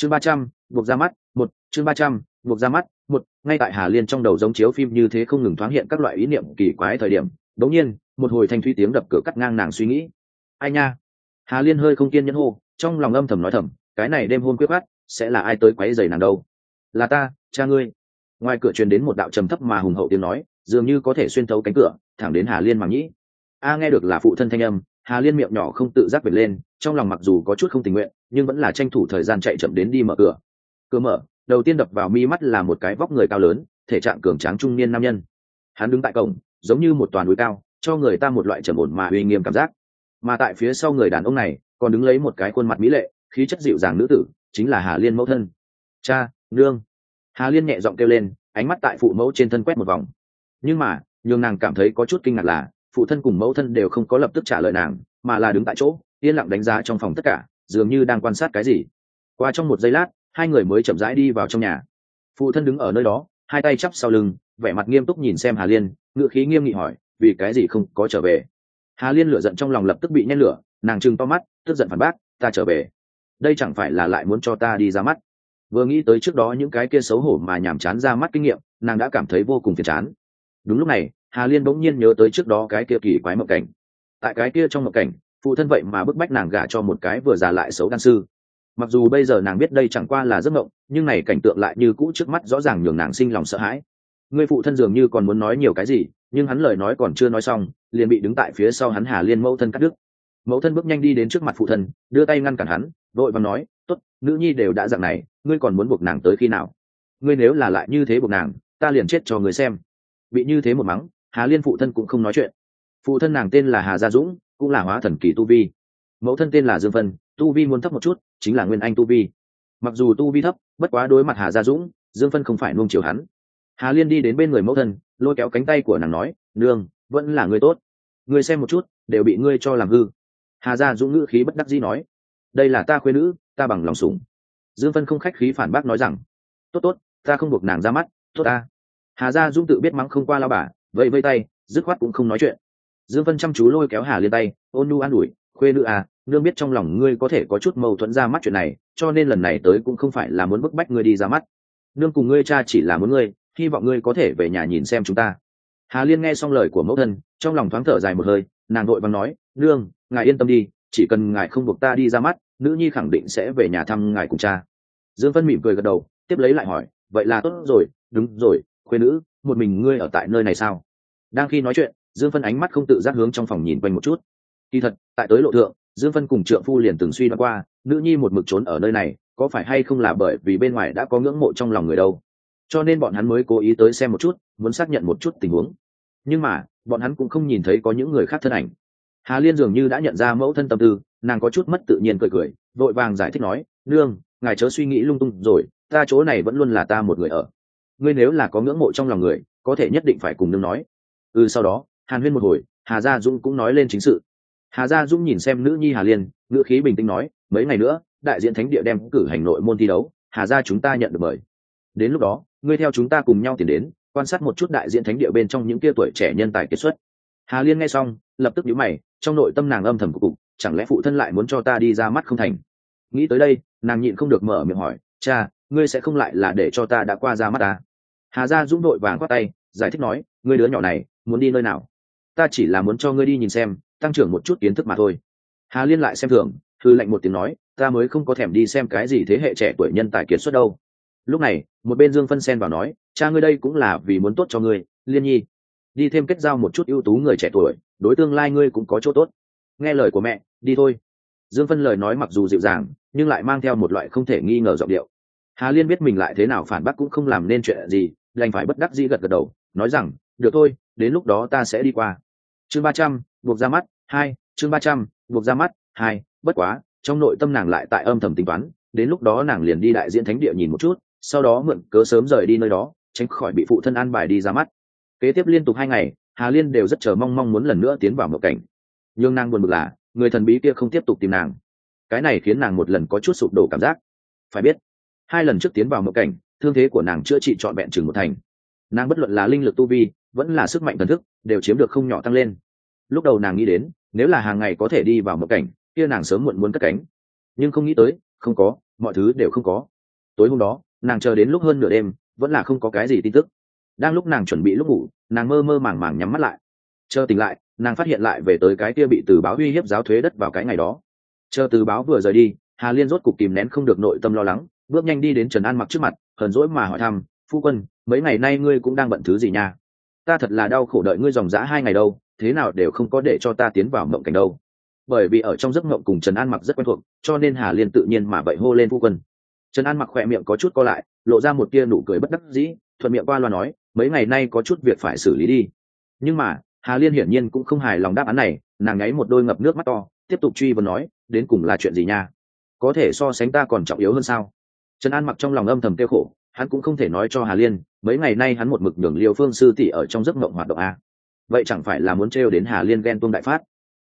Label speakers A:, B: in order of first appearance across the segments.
A: chương ba trăm, buộc ra mắt, một, chương ba trăm, buộc ra mắt, một. Ngay tại hà liên trong đầu giống chiếu phim như thế không ngừng thoáng hiện các loại ý niệm kỳ quái thời điểm đống nhiên, một hồi thanh thúy tiếng đập cửa cắt ngang nàng suy nghĩ. Ai nha? Hà liên hơi không kiên nhẫn hô, trong lòng âm thầm nói thầm, cái này đêm hôn quyết khát sẽ là ai tới quấy rầy nàng đâu? Là ta, cha ngươi. Ngoài cửa truyền đến một đạo trầm thấp mà hùng hậu tiếng nói, dường như có thể xuyên thấu cánh cửa, thẳng đến hà liên mà nhĩ a nghe được là phụ thân thanh âm, hà liên miệng nhỏ không tự giác bật lên, trong lòng mặc dù có chút không tình nguyện nhưng vẫn là tranh thủ thời gian chạy chậm đến đi mở cửa. Cửa mở, đầu tiên đập vào mi mắt là một cái vóc người cao lớn, thể trạng cường tráng trung niên nam nhân. Hắn đứng tại cổng, giống như một toàn núi cao, cho người ta một loại trầm ổn mà uy nghiêm cảm giác. Mà tại phía sau người đàn ông này, còn đứng lấy một cái khuôn mặt mỹ lệ, khí chất dịu dàng nữ tử, chính là hà liên mẫu thân. Cha, nương. Hà liên nhẹ giọng kêu lên, ánh mắt tại phụ mẫu trên thân quét một vòng. Nhưng mà, nhường nàng cảm thấy có chút kinh ngạc là, phụ thân cùng mẫu thân đều không có lập tức trả lời nàng, mà là đứng tại chỗ, yên lặng đánh giá trong phòng tất cả dường như đang quan sát cái gì. Qua trong một giây lát, hai người mới chậm rãi đi vào trong nhà. Phụ thân đứng ở nơi đó, hai tay chắp sau lưng, vẻ mặt nghiêm túc nhìn xem hà liên ngự khí nghiêm nghị hỏi, vì cái gì không có trở về? Hà liên lửa giận trong lòng lập tức bị nhen lửa, nàng trừng to mắt, tức giận phản bác, ta trở về. Đây chẳng phải là lại muốn cho ta đi ra mắt. Vừa nghĩ tới trước đó những cái kia xấu hổ mà nhàm chán ra mắt kinh nghiệm, nàng đã cảm thấy vô cùng phiền chán. Đúng lúc này, hà liên bỗng nhiên nhớ tới trước đó cái kia kỳ quái mộng cảnh. Tại cái kia trong mộng cảnh phụ thân vậy mà bức bách nàng gả cho một cái vừa già lại xấu đan sư. Mặc dù bây giờ nàng biết đây chẳng qua là giấc mộng, nhưng này cảnh tượng lại như cũ trước mắt rõ ràng nhường nàng sinh lòng sợ hãi. Người phụ thân dường như còn muốn nói nhiều cái gì, nhưng hắn lời nói còn chưa nói xong, liền bị đứng tại phía sau hắn hà liên mẫu thân cắt đứt. Mẫu thân bước nhanh đi đến trước mặt phụ thân, đưa tay ngăn cản hắn, vội và nói t ố t nữ nhi đều đã dặn này, ngươi còn muốn buộc nàng tới khi nào? Ngươi nếu là lại như thế buộc nàng, ta liền chết cho người xem. Bị như thế một mắng, hà liên phụ thân cũng không nói chuyện. Phụ thân nàng tên là hà gia dũng cũng là hóa thần kỳ tu vi. Mẫu thân tên là dương vân, tu vi muốn thấp một chút, chính là nguyên anh tu vi. Mặc dù tu vi thấp, bất quá đối mặt hà gia dũng, dương vân không phải nuông chiều hắn. Hà liên đi đến bên người mẫu thân, lôi kéo cánh tay của nàng nói, nương, vẫn là người tốt. Người xem một chút, đều bị ngươi cho làm hư. Hà gia dũng ngữ khí bất đắc dĩ nói, đây là ta khuyên nữ, ta bằng lòng sủng. Dương vân không khách khí phản bác nói rằng, tốt tốt, ta không buộc nàng ra mắt, tốt ta. Hà gia dũng tự biết mắng không qua lao bà vậy vây tay, dứt khoát cũng không nói chuyện dương vân chăm chú lôi kéo hà liên tay ôn nu an ủi, khuê nữ à nương biết trong lòng ngươi có thể có chút mâu thuẫn ra mắt chuyện này, cho nên lần này tới cũng không phải là muốn bức bách ngươi đi ra mắt. Nương cùng ngươi cha chỉ là muốn ngươi, hy vọng ngươi có thể về nhà nhìn xem chúng ta. Hà liên nghe xong lời của mẫu thân, trong lòng thoáng thở dài một hơi, nàng đội bằng nói, nương, ngài yên tâm đi, chỉ cần ngài không buộc ta đi ra mắt, nữ nhi khẳng định sẽ về nhà thăm ngài cùng cha. Dương vân mỉm cười gật đầu, tiếp lấy lại hỏi, vậy là tốt rồi, đúng rồi, khuê nữ, một mình ngươi ở tại nơi này sao? Đang khi nói chuyện dương phân ánh mắt không tự giác hướng trong phòng nhìn quanh một chút. Kỳ thật, tại tới lộ thượng, dương phân cùng trượng phu liền từng suy đoán qua, nữ nhi một mực trốn ở nơi này, có phải hay không là bởi vì bên ngoài đã có ngưỡng mộ trong lòng người đâu. Cho nên bọn hắn mới cố ý tới xem một chút, muốn xác nhận một chút tình huống. Nhưng mà, bọn hắn cũng không nhìn thấy có những người khác thân ảnh. Hà liên dường như đã nhận ra mẫu thân tâm tư, nàng có chút mất tự nhiên cười cười, vội vàng giải thích nói, nương, ngài chớ suy nghĩ lung tung rồi, ta chỗ này vẫn luôn là ta một người ở. Ngươi nếu là có ngưỡng mộ trong lòng người, có thể nhất định phải cùng nương nói. Ừ sau đó hàn huyên một hồi, hà gia dũng cũng nói lên chính sự. Hà gia dũng nhìn xem nữ nhi hà liên, ngữ khí bình tĩnh nói, mấy ngày nữa, đại diện thánh địa đem cử hành nội môn thi đấu, hà gia chúng ta nhận được mời. Đến lúc đó, ngươi theo chúng ta cùng nhau tìm đến, quan sát một chút đại diện thánh địa bên trong những tia tuổi trẻ nhân tài kiệt xuất. Hà liên nghe xong, lập tức nhíu mày, trong nội tâm nàng âm thầm của cục chẳng lẽ phụ thân lại muốn cho ta đi ra mắt không thành? Nghĩ tới đây, nàng nhịn không được mở miệng hỏi, cha, ngươi sẽ không lại là để cho ta đã qua ra mắt ta hà gia dũng đội vàng khoát tay, giải thích nói, ngươi đứa nhỏ này, muốn đi nơi nào? Ta chỉ là muốn cho ngươi đi nhìn xem, tăng trưởng một chút kiến thức mà thôi. Hà liên lại xem thường thư lệnh một tiếng nói, ta mới không có thèm đi xem cái gì thế hệ trẻ tuổi nhân tài kiệt xuất đâu. Lúc này, một bên dương phân sen vào nói, cha ngươi đây cũng là vì muốn tốt cho ngươi, liên nhi. Đi thêm kết giao một chút ưu tú người trẻ tuổi, đối tương lai ngươi cũng có chỗ tốt. Nghe lời của mẹ, đi thôi. Dương phân lời nói mặc dù dịu dàng, nhưng lại mang theo một loại không thể nghi ngờ giọng điệu. Hà liên biết mình lại thế nào phản bác cũng không làm nên chuyện gì, đành phải bất đắc dĩ gật gật đầu, nói rằng, được thôi, đến lúc đó ta sẽ đi qua chương ba trăm, buộc ra mắt, hai, chương ba trăm, buộc ra mắt, hai, bất quá, trong nội tâm nàng lại tại âm thầm tính toán, đến lúc đó nàng liền đi đại diễn thánh địa nhìn một chút, sau đó mượn cớ sớm rời đi nơi đó, tránh khỏi bị phụ thân an bài đi ra mắt. Kế tiếp liên tục hai ngày, hà liên đều rất chờ mong mong muốn lần nữa tiến vào mộng cảnh. Nhưng nàng buồn bực là, người thần bí kia không tiếp tục tìm nàng. Cái này khiến nàng một lần có chút sụp đổ cảm giác. Phải biết, hai lần trước tiến vào mộng cảnh, thương thế của nàng chữa trị trọn vẹn chừng một thành. Nàng bất luận là linh lực tu vi, vẫn là sức mạnh thần thức đều chiếm được không nhỏ tăng lên. Lúc đầu nàng nghĩ đến, nếu là hàng ngày có thể đi vào một cảnh, kia nàng sớm muộn muốn cất cánh. Nhưng không nghĩ tới, không có, mọi thứ đều không có. Tối hôm đó, nàng chờ đến lúc hơn nửa đêm, vẫn là không có cái gì tin tức. Đang lúc nàng chuẩn bị lúc ngủ, nàng mơ mơ màng màng nhắm mắt lại. Chờ tỉnh lại, nàng phát hiện lại về tới cái kia bị từ báo uy hiếp giáo thuế đất vào cái ngày đó. Chờ từ báo vừa rời đi, hà liên rốt cục kìm nén không được nội tâm lo lắng, bước nhanh đi đến trần an mặc trước mặt, hờn rỗi mà hỏi thăm, phu quân, mấy ngày nay ngươi cũng đang bận thứ gì nha? Ta thật là đau khổ đợi ngươi dòng dã hai ngày đâu, thế nào đều không có để cho ta tiến vào mộng cảnh đâu. Bởi vì ở trong giấc mộng cùng trần an mặc rất quen thuộc, cho nên hà liên tự nhiên mà vậy hô lên phu quân. Trần an mặc khỏe miệng có chút co lại, lộ ra một tia nụ cười bất đắc dĩ, thuận miệng qua loa nói, mấy ngày nay có chút việc phải xử lý đi. Nhưng mà, hà liên hiển nhiên cũng không hài lòng đáp án này, nàng ngáy một đôi ngập nước mắt to, tiếp tục truy vấn nói, đến cùng là chuyện gì nha? Có thể so sánh ta còn trọng yếu hơn sao? Trần an mặc trong lòng âm thầm kêu khổ hắn cũng không thể nói cho hà liên, mấy ngày nay hắn một mực nhường liêu phương sư tỷ ở trong giấc mộng hoạt động a. Vậy chẳng phải là muốn trêu đến hà liên ghen tuông đại phát?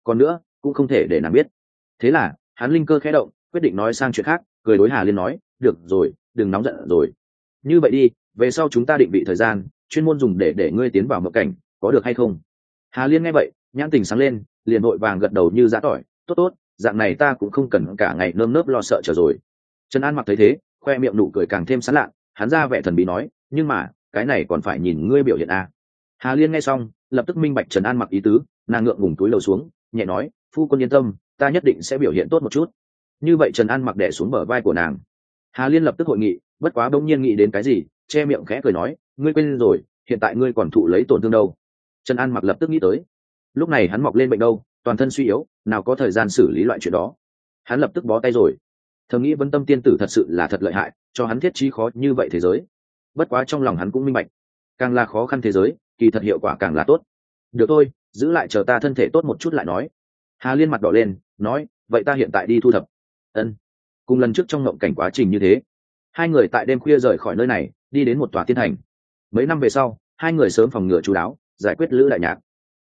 A: Còn nữa, cũng không thể để nàng biết. Thế là, hắn linh cơ khẽ động, quyết định nói sang chuyện khác, cười đối hà liên nói, được rồi, đừng nóng giận rồi. Như vậy đi, về sau chúng ta định vị thời gian, chuyên môn dùng để để ngươi tiến vào mộng cảnh, có được hay không? Hà liên nghe vậy, nhãn tình sáng lên, liền vội vàng gật đầu như giã tỏi, tốt tốt, dạng này ta cũng không cần cả ngày nơm nớp lo sợ trở rồi. Trần an mặc thấy thế, khoe miệng nụ cười càng thêm sán lạ hắn ra vẻ thần bí nói, nhưng mà, cái này còn phải nhìn ngươi biểu hiện a hà liên nghe xong, lập tức minh bạch trần an mặc ý tứ, nàng ngượng ngùng túi lầu xuống, nhẹ nói, phu quân yên tâm, ta nhất định sẽ biểu hiện tốt một chút. Như vậy trần an mặc đẻ xuống bờ vai của nàng. Hà liên lập tức hội nghị, bất quá bỗng nhiên nghĩ đến cái gì, che miệng khẽ cười nói, ngươi quên rồi, hiện tại ngươi còn thụ lấy tổn thương đâu. Trần an mặc lập tức nghĩ tới. Lúc này hắn mọc lên bệnh đâu, toàn thân suy yếu, nào có thời gian xử lý loại chuyện đó. Hắn lập tức bó tay rồi thầm nghĩ vân tâm tiên tử thật sự là thật lợi hại, cho hắn thiết trí khó như vậy thế giới. Bất quá trong lòng hắn cũng minh bạch, càng là khó khăn thế giới, kỳ thật hiệu quả càng là tốt. Được thôi, giữ lại chờ ta thân thể tốt một chút lại nói. Hà liên mặt đỏ lên, nói, vậy ta hiện tại đi thu thập. Ân. Cùng lần trước trong ngộng cảnh quá trình như thế, hai người tại đêm khuya rời khỏi nơi này, đi đến một tòa thiên thành. Mấy năm về sau, hai người sớm phòng ngừa chú đáo, giải quyết lữ đại nhạc.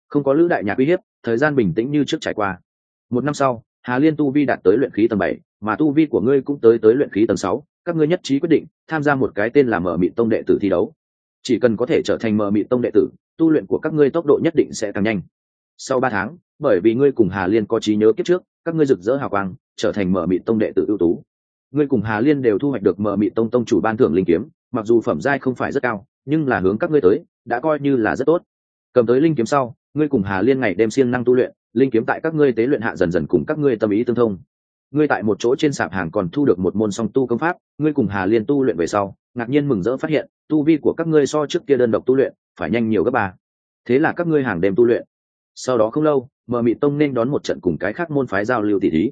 A: Không có lữ đại nhạc uy hiếp, thời gian bình tĩnh như trước trải qua. Một năm sau, hà liên tu vi đạt tới luyện khí tầng bảy mà tu vi của ngươi cũng tới tới luyện khí tầng sáu, các ngươi nhất trí quyết định tham gia một cái tên là mở mị tông đệ tử thi đấu. Chỉ cần có thể trở thành mở mị tông đệ tử, tu luyện của các ngươi tốc độ nhất định sẽ tăng nhanh. Sau ba tháng, bởi vì ngươi cùng hà liên có trí nhớ kiếp trước, các ngươi rực rỡ hào quang, trở thành mở mị tông đệ tử ưu tú. Ngươi cùng hà liên đều thu hoạch được mở mị tông tông chủ ban thưởng linh kiếm, mặc dù phẩm giai không phải rất cao, nhưng là hướng các ngươi tới, đã coi như là rất tốt. Cầm tới linh kiếm sau, ngươi cùng hà liên ngày đêm siêng năng tu luyện, linh kiếm tại các ngươi tế luyện hạ dần dần cùng các ngươi tâm ý tương thông ngươi tại một chỗ trên sạp hàng còn thu được một môn song tu công pháp, ngươi cùng hà liên tu luyện về sau, ngạc nhiên mừng rỡ phát hiện, tu vi của các ngươi so trước kia đơn độc tu luyện, phải nhanh nhiều gấp ba. Thế là các ngươi hàng đêm tu luyện. Sau đó không lâu mờ mị tông nên đón một trận cùng cái khác môn phái giao lưu tỷ thí.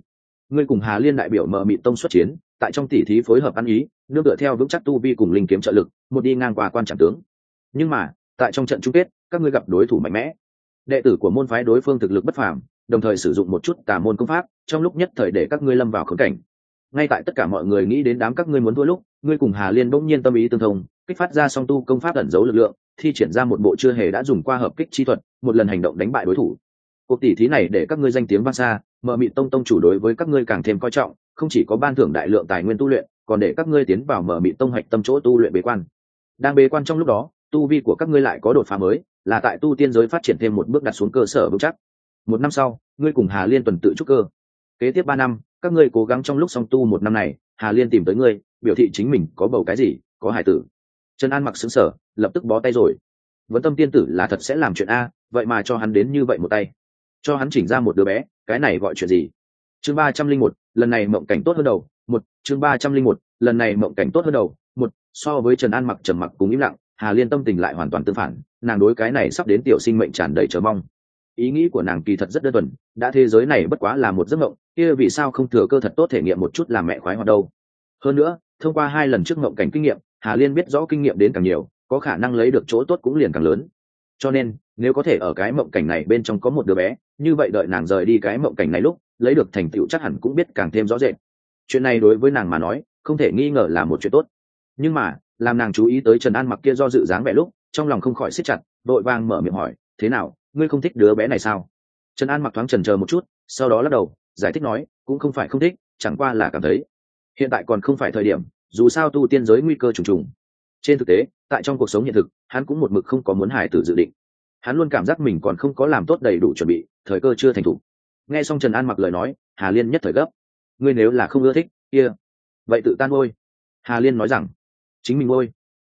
A: Ngươi cùng hà liên đại biểu mờ mị tông xuất chiến, tại trong tỷ thí phối hợp ăn ý, nương tựa theo vững chắc tu vi cùng linh kiếm trợ lực, một đi ngang qua quan trọng tướng. Nhưng mà, tại trong trận chung kết, các ngươi gặp đối thủ mạnh mẽ. Đệ tử của môn phái đối phương thực lực bất phàm đồng thời sử dụng một chút tà môn công pháp, trong lúc nhất thời để các ngươi lâm vào khống cảnh. Ngay tại tất cả mọi người nghĩ đến đám các ngươi muốn thua lúc, ngươi cùng hà liên bỗng nhiên tâm ý tương thông, kích phát ra song tu công pháp ẩn giấu lực lượng, thi triển ra một bộ chưa hề đã dùng qua hợp kích chi thuật, một lần hành động đánh bại đối thủ. Cuộc tỷ thí này để các ngươi danh tiếng vang xa mở mị tông tông chủ đối với các ngươi càng thêm coi trọng, không chỉ có ban thưởng đại lượng tài nguyên tu luyện, còn để các ngươi tiến vào mở mị tông hạch tâm chỗ tu luyện bế quan. Đang bế quan trong lúc đó, tu vi của các ngươi lại có đột phá mới, là tại tu tiên giới phát triển thêm một bước đặt xuống cơ sở vững chắc một năm sau, ngươi cùng hà liên tuần tự trúc cơ. Kế tiếp ba năm, các ngươi cố gắng trong lúc song tu một năm này, hà liên tìm tới ngươi, biểu thị chính mình có bầu cái gì, có hải tử. Trần an mặc xứng sở lập tức bó tay rồi. Vẫn tâm tiên tử là thật sẽ làm chuyện a, vậy mà cho hắn đến như vậy một tay. Cho hắn chỉnh ra một đứa bé, cái này gọi chuyện gì? Chương ba trăm linh một, lần này mộng cảnh tốt hơn đầu. Một, chương ba trăm linh một, lần này mộng cảnh tốt hơn đầu. Một, so với trần an mặc trầm mặc cùng im lặng, hà liên tâm tình lại hoàn toàn tương phản. Nàng đối cái này sắp đến tiểu sinh mệnh tràn đầy chờ mong ý nghĩ của nàng kỳ thật rất đơn thuần, đã thế giới này bất quá là một giấc mộng, kia vì sao không thừa cơ thật tốt thể nghiệm một chút làm mẹ khoái hoạt đâu. Hơn nữa, thông qua hai lần trước mộng cảnh kinh nghiệm, hà liên biết rõ kinh nghiệm đến càng nhiều, có khả năng lấy được chỗ tốt cũng liền càng lớn. Cho nên, nếu có thể ở cái mộng cảnh này bên trong có một đứa bé, như vậy đợi nàng rời đi cái mộng cảnh này lúc, lấy được thành tựu chắc hẳn cũng biết càng thêm rõ rệt. Chuyện này đối với nàng mà nói, không thể nghi ngờ là một chuyện tốt. Nhưng mà, làm nàng chú ý tới trần an mặc kia do dự dáng vẻ lúc, trong lòng không khỏi siết chặt, vội vàng mở miệng hỏi, thế nào ngươi không thích đứa bé này sao? Trần an mặc thoáng trần chờ một chút, sau đó lắc đầu, giải thích nói, cũng không phải không thích, chẳng qua là cảm thấy, hiện tại còn không phải thời điểm, dù sao tu tiên giới nguy cơ trùng trùng. Trên thực tế, tại trong cuộc sống hiện thực, hắn cũng một mực không có muốn hài tử dự định. Hắn luôn cảm giác mình còn không có làm tốt đầy đủ chuẩn bị, thời cơ chưa thành thủ. Nghe xong trần an mặc lời nói, hà liên nhất thời gấp. Ngươi nếu là không ưa thích, kia, vậy tự tan ngôi. Hà liên nói rằng, chính mình ngôi.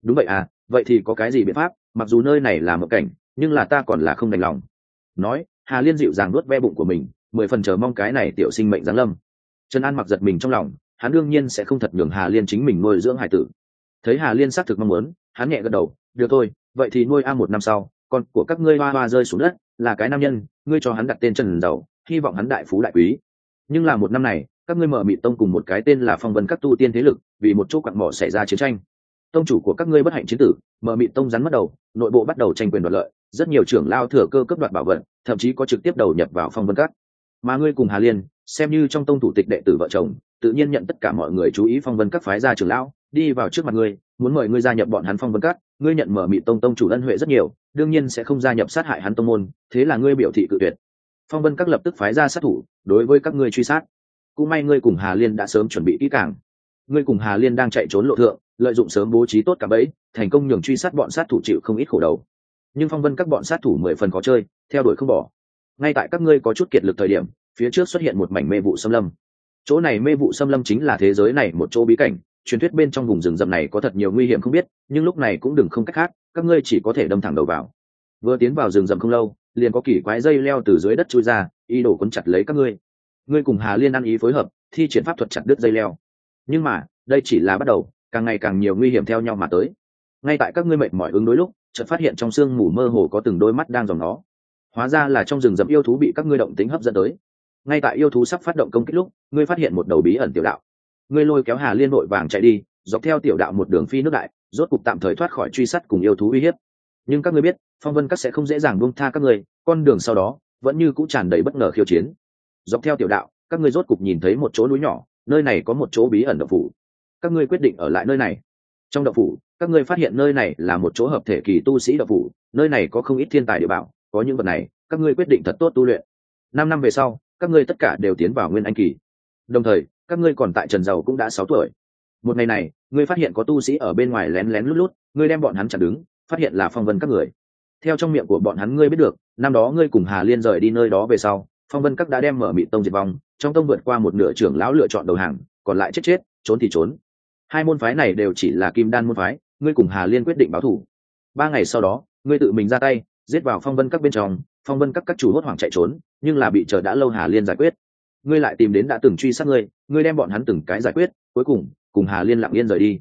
A: Đúng vậy à vậy thì có cái gì biện pháp, mặc dù nơi này là một cảnh nhưng là ta còn là không đành lòng. Nói, hà liên dịu dàng nuốt ve bụng của mình, mười phần chờ mong cái này tiểu sinh mệnh giáng lâm. Trần an mặc giật mình trong lòng, hắn đương nhiên sẽ không thật nhường hà liên chính mình nuôi dưỡng hải tử. Thấy hà liên xác thực mong muốn, hắn nhẹ gật đầu, được thôi, vậy thì nuôi a một năm sau, con của các ngươi hoa hoa rơi xuống đất, là cái nam nhân, ngươi cho hắn đặt tên trần giàu hy vọng hắn đại phú đại quý. Nhưng là một năm này, các ngươi mở mị tông cùng một cái tên là phong vân các tu tiên thế lực, vì một chỗ quặn mỏ xảy ra chiến tranh. Tông chủ của các ngươi bất hạnh chiến tử, mở mị tông rắn mất đầu, nội bộ bắt đầu tranh quyền đoạt lợi rất nhiều trưởng lao thừa cơ cấp đoạt bảo vật, thậm chí có trực tiếp đầu nhập vào phong vân các. Mà ngươi cùng hà liên, xem như trong tông thủ tịch đệ tử vợ chồng, tự nhiên nhận tất cả mọi người chú ý phong vân các phái gia trưởng lão, đi vào trước mặt ngươi, muốn mời ngươi gia nhập bọn hắn phong vân các. Ngươi nhận mở mị tông tông chủ ân huệ rất nhiều, đương nhiên sẽ không gia nhập sát hại hắn tông môn, thế là ngươi biểu thị cự tuyệt. Phong vân các lập tức phái ra sát thủ, đối với các ngươi truy sát. Cũng may ngươi cùng hà liên đã sớm chuẩn bị kỹ càng. Ngươi cùng hà liên đang chạy trốn lộ thượng, lợi dụng sớm bố trí tốt cả bẫy, thành công nhường truy sát bọn sát thủ chịu không ít khổ đầu nhưng phong vân các bọn sát thủ mười phần khó chơi, theo đuổi không bỏ. Ngay tại các ngươi có chút kiệt lực thời điểm, phía trước xuất hiện một mảnh mê vụ xâm lâm. Chỗ này mê vụ xâm lâm chính là thế giới này một chỗ bí cảnh, truyền thuyết bên trong vùng rừng rậm này có thật nhiều nguy hiểm không biết, nhưng lúc này cũng đừng không cách khác, các ngươi chỉ có thể đâm thẳng đầu vào. Vừa tiến vào rừng rậm không lâu, liền có kỳ quái dây leo từ dưới đất chui ra y đổ quấn chặt lấy các ngươi. Ngươi cùng hà liên ăn ý phối hợp, thi triển pháp thuật chặt đứt dây leo. Nhưng mà, đây chỉ là bắt đầu, càng ngày càng nhiều nguy hiểm theo nhau mà tới. Ngay tại các ngươi mệt mỏi ứng đối lúc chợt phát hiện trong sương mù mơ hồ có từng đôi mắt đang dòng nó. Hóa ra là trong rừng rậm yêu thú bị các ngươi động tính hấp dẫn tới. Ngay tại yêu thú sắp phát động công kích lúc, ngươi phát hiện một đầu bí ẩn tiểu đạo. Ngươi lôi kéo hà liên nội vàng chạy đi, dọc theo tiểu đạo một đường phi nước đại, rốt cục tạm thời thoát khỏi truy sát cùng yêu thú uy hiếp. Nhưng các ngươi biết, phong vân các sẽ không dễ dàng buông tha các ngươi, con đường sau đó, vẫn như cũng tràn đầy bất ngờ khiêu chiến. Dọc theo tiểu đạo, các ngươi rốt cục nhìn thấy một chỗ núi nhỏ, nơi này có một chỗ bí ẩn độc phủ. Các ngươi quyết định ở lại nơi này trong đậu phủ, các ngươi phát hiện nơi này là một chỗ hợp thể kỳ tu sĩ đậu phủ, nơi này có không ít thiên tài địa bảo, có những vật này, các ngươi quyết định thật tốt tu luyện. Năm năm về sau, các ngươi tất cả đều tiến vào nguyên anh kỳ. Đồng thời, các ngươi còn tại trần giàu cũng đã sáu tuổi. Một ngày này, ngươi phát hiện có tu sĩ ở bên ngoài lén lén lút lút, ngươi đem bọn hắn chặn đứng, phát hiện là phong vân các người. Theo trong miệng của bọn hắn ngươi biết được, năm đó ngươi cùng hà liên rời đi nơi đó về sau, phong vân các đã đem mở mị tông diệt vong, trong tông vượt qua một nửa trưởng lão lựa chọn đầu hàng, còn lại chết chết, trốn thì trốn hai môn phái này đều chỉ là kim đan môn phái, ngươi cùng hà liên quyết định báo thủ. Ba ngày sau đó, ngươi tự mình ra tay, giết vào phong vân các bên trong, phong vân các các chủ hốt hoảng chạy trốn, nhưng là bị chờ đã lâu hà liên giải quyết. Ngươi lại tìm đến đã từng truy sát ngươi ngươi đem bọn hắn từng cái giải quyết, cuối cùng cùng hà liên lặng yên rời đi.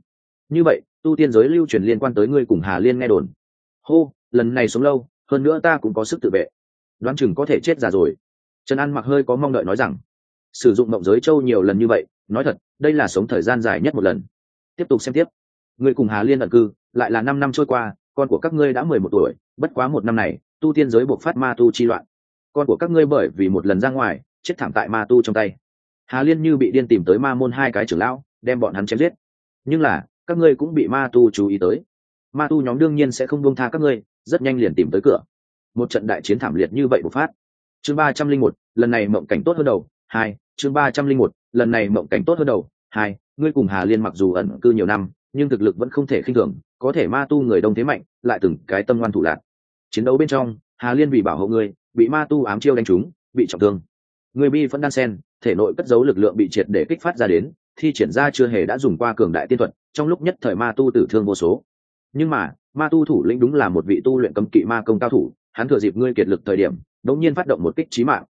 A: Như vậy, tu tiên giới lưu truyền liên quan tới ngươi cùng hà liên nghe đồn. Hô, lần này sống lâu, hơn nữa ta cũng có sức tự vệ. Đoán chừng có thể chết già rồi. Trần an mặc hơi có mong đợi nói rằng, sử dụng mộng giới châu nhiều lần như vậy, nói thật, đây là sống thời gian dài nhất một lần tiếp tục xem tiếp. Người cùng hà liên ẩn cư, lại là năm năm trôi qua, con của các ngươi đã mười một tuổi, bất quá một năm này, tu tiên giới buộc phát ma tu chi loạn. Con của các ngươi bởi vì một lần ra ngoài, chết thảm tại ma tu trong tay. Hà liên như bị điên tìm tới ma môn hai cái trưởng lão, đem bọn hắn chém giết. Nhưng là, các ngươi cũng bị ma tu chú ý tới. Ma tu nhóm đương nhiên sẽ không buông tha các ngươi, rất nhanh liền tìm tới cửa. Một trận đại chiến thảm liệt như vậy bộc phát. Chương ba trăm linh một, lần này mộng cảnh tốt hơn đầu. Hai, chương ba trăm linh một, lần này mộng cảnh tốt hơn đầu hai, ngươi cùng hà liên mặc dù ẩn cư nhiều năm, nhưng thực lực vẫn không thể khinh thường, có thể ma tu người đông thế mạnh, lại từng cái tâm ngoan thủ lạc. Chiến đấu bên trong, hà liên vì bảo hộ ngươi, bị ma tu ám chiêu đánh trúng, bị trọng thương. Người bi vẫn đan sen, thể nội cất giấu lực lượng bị triệt để kích phát ra đến, thi triển ra chưa hề đã dùng qua cường đại tiên thuật, trong lúc nhất thời ma tu tử thương vô số. Nhưng mà, ma tu thủ lĩnh đúng là một vị tu luyện cấm kỵ ma công cao thủ, hắn thừa dịp ngươi kiệt lực thời điểm, đột nhiên phát động một kích trí mạng.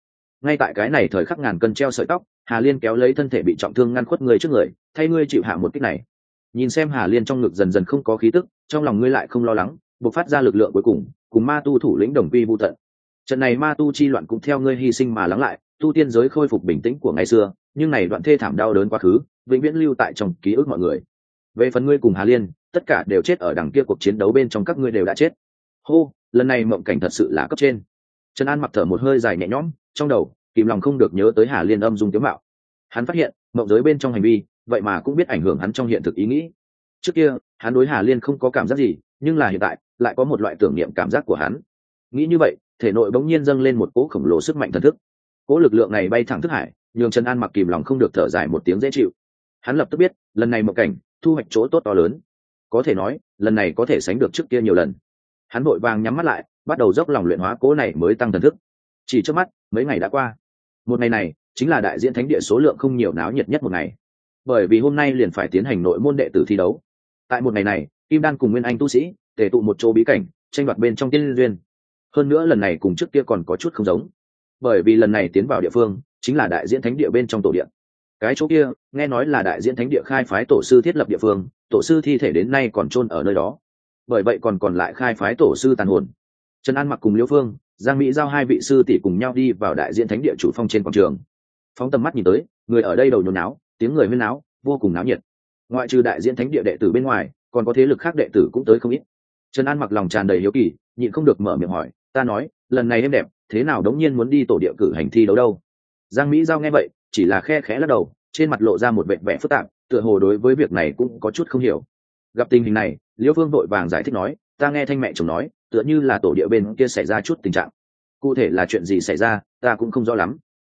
A: Ngay tại cái này thời khắc ngàn cân treo sợi tóc hà liên kéo lấy thân thể bị trọng thương ngăn khuất người trước người, thay ngươi chịu hạ một kích này. Nhìn xem hà liên trong ngực dần dần không có khí tức, trong lòng ngươi lại không lo lắng buộc phát ra lực lượng cuối cùng cùng ma tu thủ lĩnh đồng quy vô tận. Trận này ma tu chi loạn cũng theo ngươi hy sinh mà lắng lại, tu tiên giới khôi phục bình tĩnh của ngày xưa, nhưng này đoạn thê thảm đau đớn quá khứ, vĩnh viễn lưu tại trong ký ức mọi người. Về phần ngươi cùng hà liên, tất cả đều chết ở đằng kia cuộc chiến đấu bên trong các ngươi đều đã chết. Hô, lần này mộng cảnh thật sự là cấp trên. Trần an mặc thở một hơi dài nhẹ nhõm, trong đầu kìm lòng không được nhớ tới hà liên âm dung tiếu mạo. Hắn phát hiện, mộng giới bên trong hành vi, vậy mà cũng biết ảnh hưởng hắn trong hiện thực ý nghĩ. Trước kia, hắn đối hà liên không có cảm giác gì, nhưng là hiện tại, lại có một loại tưởng niệm cảm giác của hắn. Nghĩ như vậy, thể nội bỗng nhiên dâng lên một cỗ khổng lồ sức mạnh thần thức. Cỗ lực lượng này bay thẳng thức hải, nhường trần an mặc kìm lòng không được thở dài một tiếng dễ chịu. Hắn lập tức biết, lần này mộng cảnh, thu hoạch chỗ tốt to lớn. Có thể nói, lần này có thể sánh được trước kia nhiều lần. Hắn vội vàng nhắm mắt lại, bắt đầu dốc lòng luyện hóa cỗ này mới tăng thần thức. Chỉ trước mắt, mấy ngày đã qua một ngày này, chính là đại diễn thánh địa số lượng không nhiều náo nhiệt nhất một ngày. Bởi vì hôm nay liền phải tiến hành nội môn đệ tử thi đấu. Tại một ngày này, kim đan cùng nguyên anh tu sĩ, tề tụ một chỗ bí cảnh, tranh đoạt bên trong tiên duyên. Hơn nữa lần này cùng trước kia còn có chút không giống. Bởi vì lần này tiến vào địa phương, chính là đại diễn thánh địa bên trong tổ điện. Cái chỗ kia, nghe nói là đại diễn thánh địa khai phái tổ sư thiết lập địa phương, tổ sư thi thể đến nay còn chôn ở nơi đó. Bởi vậy còn còn lại khai phái tổ sư tàn hồn. Trần an mặc cùng liễu phương giang mỹ giao hai vị sư tỷ cùng nhau đi vào đại diễn thánh địa chủ phong trên quảng trường. Phóng tầm mắt nhìn tới, người ở đây đầu nhồi náo, tiếng người huyên náo, vô cùng náo nhiệt. Ngoại trừ đại diễn thánh địa đệ tử bên ngoài, còn có thế lực khác đệ tử cũng tới không ít. Trần an mặc lòng tràn đầy hiếu kỳ, nhịn không được mở miệng hỏi, ta nói, lần này em đẹp, thế nào đống nhiên muốn đi tổ địa cử hành thi đấu đâu? Giang mỹ giao nghe vậy, chỉ là khe khẽ lắc đầu, trên mặt lộ ra một vẻ vẻ phức tạp, tựa hồ đối với việc này cũng có chút không hiểu. Gặp tình hình này liễu phương vội vàng giải thích nói ta nghe thanh mẹ chồng nói, tựa như là tổ địa bên kia xảy ra chút tình trạng. Cụ thể là chuyện gì xảy ra, ta cũng không rõ lắm.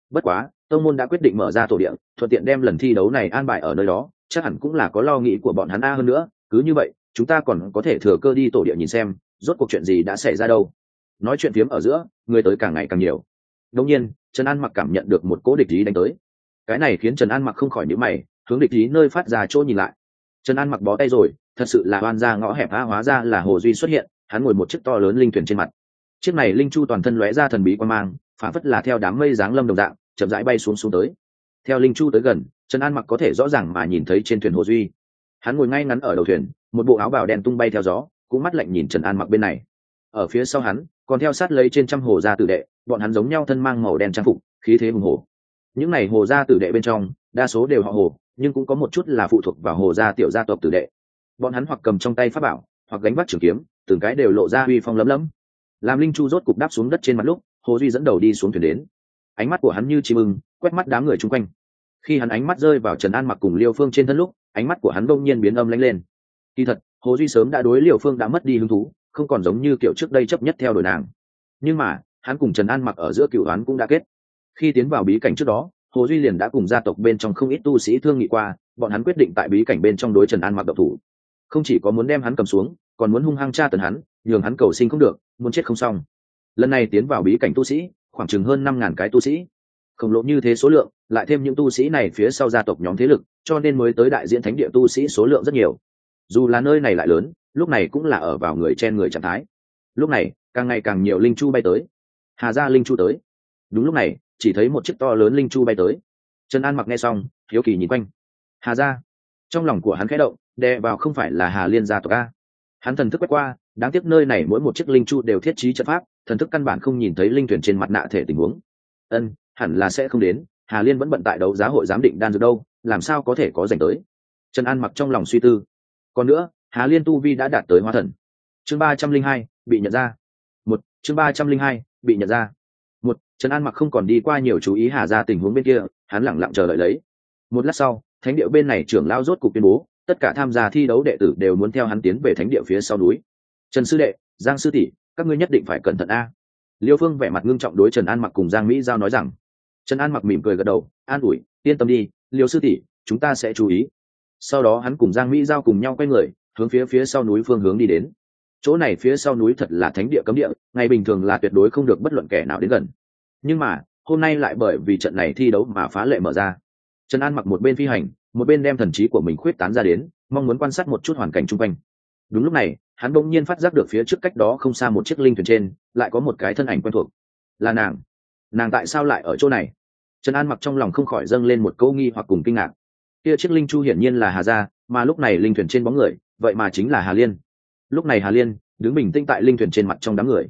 A: Bất quá, tông môn đã quyết định mở ra tổ địa, thuận tiện đem lần thi đấu này an bài ở nơi đó, chắc hẳn cũng là có lo nghĩ của bọn hắn a hơn nữa, cứ như vậy, chúng ta còn có thể thừa cơ đi tổ địa nhìn xem, rốt cuộc chuyện gì đã xảy ra đâu. Nói chuyện phiếm ở giữa, người tới càng ngày càng nhiều. Đông nhiên, trần an mặc cảm nhận được một cỗ địch ý đánh tới. Cái này khiến trần an mặc không khỏi nhữ mày, hướng địch ý nơi phát ra chỗ nhìn lại. Trần an mặc bó tay rồi thật sự là oan ra ngõ hẹp a hóa ra là hồ duy xuất hiện, hắn ngồi một chiếc to lớn linh thuyền trên mặt. Chiếc này linh chu toàn thân lóe ra thần bí quan mang, phản phất là theo đám mây dáng lâm đồng dạng, chậm rãi bay xuống xuống tới. Theo linh chu tới gần, trần an mặc có thể rõ ràng mà nhìn thấy trên thuyền hồ duy. Hắn ngồi ngay ngắn ở đầu thuyền, một bộ áo bào đen tung bay theo gió, cũng mắt lạnh nhìn trần an mặc bên này. Ở phía sau hắn, còn theo sát lấy trên trăm hồ gia tử đệ, bọn hắn giống nhau thân mang màu đen trang phục, khí thế hùng hồ. Những n à y hồ gia tử đệ bên trong, đa số đều họ hồ, nhưng cũng có một chút là phụ thuộc vào hồ gia tiểu gia tộc tử đệ bọn hắn hoặc cầm trong tay pháp bảo, hoặc gánh vác trường kiếm, từng cái đều lộ ra uy phong lấm lấm. Làm linh chu rốt cục đáp xuống đất trên mặt lúc, hồ duy dẫn đầu đi xuống thuyền đến. Ánh mắt của hắn như chim ưng, quét mắt đám người chung quanh. Khi hắn ánh mắt rơi vào trần an mặc cùng liêu phương trên thân lúc, ánh mắt của hắn đông nhiên biến âm lanh lên. Kỳ thật, hồ duy sớm đã đối liêu phương đã mất đi hứng thú, không còn giống như kiểu trước đây chấp nhất theo đuổi nàng. Nhưng mà, hắn cùng trần an mặc ở giữa cựu đoán cũng đã kết. Khi tiến vào bí cảnh trước đó, hồ duy liền đã cùng gia tộc bên trong không ít tu sĩ thương nghị qua, bọn hắn quyết định tại bí cảnh bên trong đối trần an mặc độc thủ không chỉ có muốn đem hắn cầm xuống, còn muốn hung hăng tra tần hắn, nhường hắn cầu sinh không được, muốn chết không xong. Lần này tiến vào bí cảnh tu sĩ, khoảng chừng hơn năm ngàn cái tu sĩ. Khổng lồ như thế số lượng, lại thêm những tu sĩ này phía sau gia tộc nhóm thế lực, cho nên mới tới đại diện thánh địa tu sĩ số lượng rất nhiều. Dù là nơi này lại lớn, lúc này cũng là ở vào người trên người trạng thái. Lúc này, càng ngày càng nhiều linh chu bay tới. Hà ra linh chu tới. Đúng lúc này, chỉ thấy một chiếc to lớn linh chu bay tới. Trần an mặc nghe xong, hiếu kỳ nhìn quanh. Hà ra trong lòng của hắn khẽ động đè vào không phải là hà liên gia tộc a. Hắn thần thức quét qua, đáng tiếc nơi này mỗi một chiếc linh chu đều thiết trí trận pháp, thần thức căn bản không nhìn thấy linh thuyền trên mặt nạ thể tình huống. Ân, hẳn là sẽ không đến, hà liên vẫn bận tại đấu giá hội giám định đan dược đâu, làm sao có thể có dành tới? Trần an mặc trong lòng suy tư. Còn nữa, hà liên tu vi đã đạt tới hoa thần. Chương ba trăm linh hai, bị nhận ra. Một, chương ba trăm linh hai, bị nhận ra. Một, trần an mặc không còn đi qua nhiều chú ý hà ra tình huống bên kia, hắn lẳng lặng chờ đợi lấy. Một lát sau, thánh địa bên này trưởng lao rốt cục tuyên bố tất cả tham gia thi đấu đệ tử đều muốn theo hắn tiến về thánh địa phía sau núi. Trần sư đệ, giang sư tỷ, các ngươi nhất định phải cẩn thận a. Liêu phương vẻ mặt ngưng trọng đối trần an mặc cùng giang mỹ giao nói rằng. Trần an mặc mỉm cười gật đầu, an ủi, yên tâm đi, liêu sư tỷ, chúng ta sẽ chú ý. Sau đó hắn cùng giang mỹ giao cùng nhau quay người, hướng phía phía sau núi phương hướng đi đến. Chỗ này phía sau núi thật là thánh địa cấm địa, ngày bình thường là tuyệt đối không được bất luận kẻ nào đến gần. Nhưng mà, hôm nay lại bởi vì trận này thi đấu mà phá lệ mở ra. Trần an mặc một bên phi hành một bên đem thần trí của mình khuyết tán ra đến, mong muốn quan sát một chút hoàn cảnh chung quanh. Đúng lúc này, hắn bỗng nhiên phát giác được phía trước cách đó không xa một chiếc linh thuyền trên, lại có một cái thân ảnh quen thuộc. Là nàng. Nàng tại sao lại ở chỗ này? Trần an mặc trong lòng không khỏi dâng lên một câu nghi hoặc cùng kinh ngạc. Kia chiếc linh chu hiển nhiên là hà gia, mà lúc này linh thuyền trên bóng người, vậy mà chính là hà liên. Lúc này hà liên, đứng bình tĩnh tại linh thuyền trên mặt trong đám người.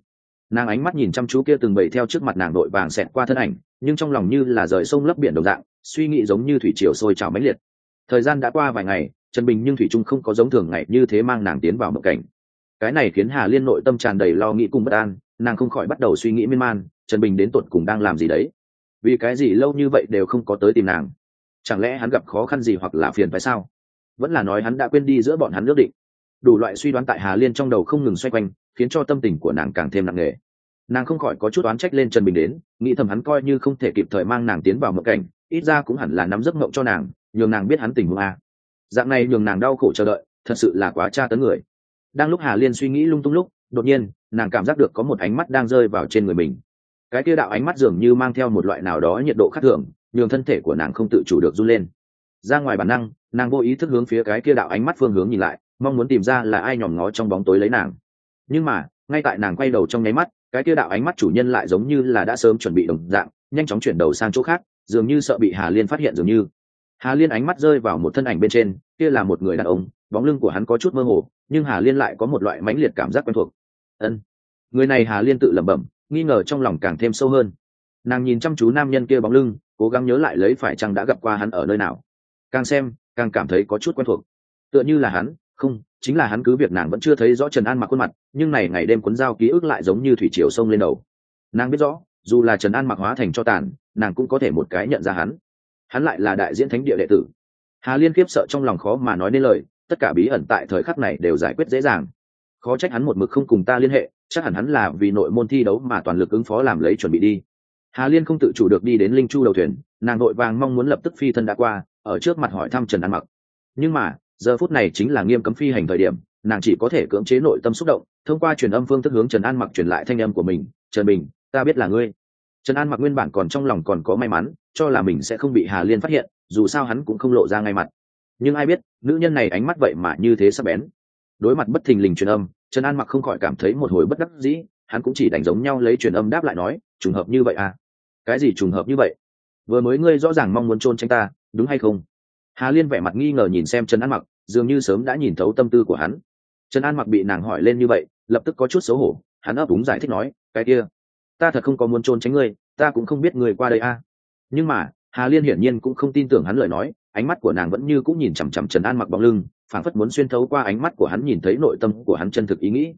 A: Nàng ánh mắt nhìn chăm chú kia từng bầy theo trước mặt nàng đội vàng xẹt qua thân ảnh, nhưng trong lòng như là rời sông lấp biển đồng dạng, suy nghĩ giống như thủy triều sôi trào mãnh liệt thời gian đã qua vài ngày, trần bình nhưng thủy trung không có giống thường ngày như thế mang nàng tiến vào mộng cảnh. Cái này khiến hà liên nội tâm tràn đầy lo nghĩ cùng bất an, nàng không khỏi bắt đầu suy nghĩ miên man, trần bình đến tột cùng đang làm gì đấy? Vì cái gì lâu như vậy đều không có tới tìm nàng? Chẳng lẽ hắn gặp khó khăn gì hoặc là phiền phải sao? Vẫn là nói hắn đã quên đi giữa bọn hắn ước định. Đủ loại suy đoán tại hà liên trong đầu không ngừng xoay quanh, khiến cho tâm tình của nàng càng thêm nặng nề. Nàng không khỏi có chút oán trách lên trần bình đến, nghĩ thầm hắn coi như không thể kịp thời mang nàng tiến vào mộng cảnh, ít ra cũng hẳn là nắm giấc mộng cho nàng nhường nàng biết hắn tình huống a. Dạng này nhường nàng đau khổ chờ đợi, thật sự là quá tra tấn người. Đang lúc hà liên suy nghĩ lung tung lúc, đột nhiên, nàng cảm giác được có một ánh mắt đang rơi vào trên người mình. Cái kia đạo ánh mắt dường như mang theo một loại nào đó nhiệt độ khác thường, nhường thân thể của nàng không tự chủ được run lên. Ra ngoài bản năng, nàng vô ý thức hướng phía cái kia đạo ánh mắt phương hướng nhìn lại, mong muốn tìm ra là ai nhòm ngó trong bóng tối lấy nàng. Nhưng mà, ngay tại nàng quay đầu trong nháy mắt, cái kia đạo ánh mắt chủ nhân lại giống như là đã sớm chuẩn bị đồng dạng, nhanh chóng chuyển đầu sang chỗ khác, dường như sợ bị hà liên phát hiện dường như hà liên ánh mắt rơi vào một thân ảnh bên trên, kia là một người đàn ông, bóng lưng của hắn có chút mơ hồ, nhưng hà liên lại có một loại mãnh liệt cảm giác quen thuộc. Ân. Người này hà liên tự lẩm bẩm, nghi ngờ trong lòng càng thêm sâu hơn. Nàng nhìn chăm chú nam nhân kia bóng lưng, cố gắng nhớ lại lấy phải chăng đã gặp qua hắn ở nơi nào. Càng xem, càng cảm thấy có chút quen thuộc. Tựa như là hắn, không, chính là hắn cứ việc nàng vẫn chưa thấy rõ trần an mặc khuôn mặt, nhưng này ngày đêm cuốn dao ký ức lại giống như thủy triều sông lên đầu. Nàng biết rõ, dù là trần an mặc hóa thành cho tàn, nàng cũng có thể một cái nhận ra hắn hắn lại là đại diễn thánh địa đệ tử. Hà liên khiếp sợ trong lòng khó mà nói nên lời, tất cả bí ẩn tại thời khắc này đều giải quyết dễ dàng. Khó trách hắn một mực không cùng ta liên hệ, chắc hẳn hắn là vì nội môn thi đấu mà toàn lực ứng phó làm lấy chuẩn bị đi. Hà liên không tự chủ được đi đến linh chu đầu thuyền, nàng nội vàng mong muốn lập tức phi thân đã qua, ở trước mặt hỏi thăm trần an mặc. Nhưng mà, giờ phút này chính là nghiêm cấm phi hành thời điểm, nàng chỉ có thể cưỡng chế nội tâm xúc động, thông qua truyền âm phương thức hướng trần an mặc truyền lại thanh âm của mình, trần bình, ta biết là ngươi trần an mặc nguyên bản còn trong lòng còn có may mắn, cho là mình sẽ không bị hà liên phát hiện, dù sao hắn cũng không lộ ra ngay mặt. Nhưng ai biết, nữ nhân này ánh mắt vậy mà như thế sắp bén. Đối mặt bất thình lình truyền âm, trần an mặc không khỏi cảm thấy một hồi bất đắc dĩ, hắn cũng chỉ đánh giống nhau lấy truyền âm đáp lại nói, trùng hợp như vậy à? Cái gì trùng hợp như vậy? Vừa mới ngươi rõ ràng mong muốn trôn tranh ta, đúng hay không? Hà liên vẻ mặt nghi ngờ nhìn xem trần an mặc, dường như sớm đã nhìn thấu tâm tư của hắn. Trần an mặc bị nàng hỏi lên như vậy, lập tức có chút xấu hổ, hắn ấp úng giải thích nói, cái kia ta thật không có muốn trôn tránh ngươi, ta cũng không biết người qua đây a. À. nhưng mà, hà liên hiển nhiên cũng không tin tưởng hắn lời nói, ánh mắt của nàng vẫn như cũng nhìn chằm chằm trần an mặc bóng lưng, phảng phất muốn xuyên thấu qua ánh mắt của hắn nhìn thấy nội tâm của hắn chân thực ý nghĩ.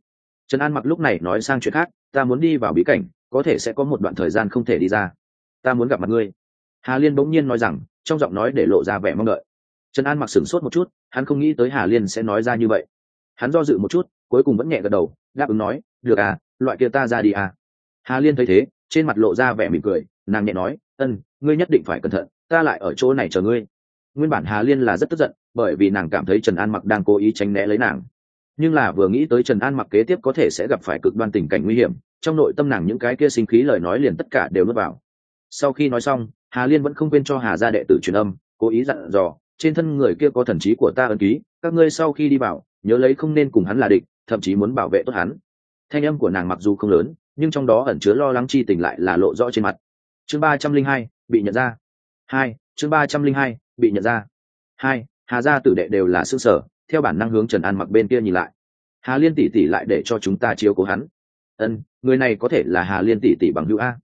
A: Trần an mặc lúc này nói sang chuyện khác, ta muốn đi vào bí cảnh, có thể sẽ có một đoạn thời gian không thể đi ra. Ta muốn gặp mặt ngươi. Hà liên bỗng nhiên nói rằng, trong giọng nói để lộ ra vẻ mong đợi. Trần an mặc sửng sốt một chút, hắn không nghĩ tới hà liên sẽ nói ra như vậy. Hắn do dự một chút, cuối cùng vẫn nhẹ gật đầu, đáp ứng nói, được à loại kia ta ra đi à hà liên thấy thế, trên mặt lộ ra vẻ mỉm cười, nàng nhẹ nói, ân, ngươi nhất định phải cẩn thận, ta lại ở chỗ này chờ ngươi. Nguyên bản hà liên là rất tức giận, bởi vì nàng cảm thấy trần an mặc đang cố ý tránh né lấy nàng. Nhưng là vừa nghĩ tới trần an mặc kế tiếp có thể sẽ gặp phải cực đoan tình cảnh nguy hiểm, trong nội tâm nàng những cái kia sinh khí lời nói liền tất cả đều nuốt vào. Sau khi nói xong, hà liên vẫn không quên cho hà gia đệ tử truyền âm, cố ý dặn dò, trên thân người kia có thần trí của ta ân ký, các ngươi sau khi đi vào, nhớ lấy không nên cùng hắn là địch, thậm chí muốn bảo vệ tốt hắn. Thanh âm của nàng mặc dù không lớn nhưng trong đó ẩn chứa lo lắng chi tình lại là lộ rõ trên mặt. Chương ba trăm linh hai, bị nhận ra. Hai, chương ba trăm linh hai, bị nhận ra. Hai, hà gia tử đệ đều là xương sở, theo bản năng hướng trần an mặc bên kia nhìn lại. Hà liên tỷ tỷ lại để cho chúng ta chiếu cố hắn. Ân, người này có thể là hà liên tỷ tỷ bằng hữu a.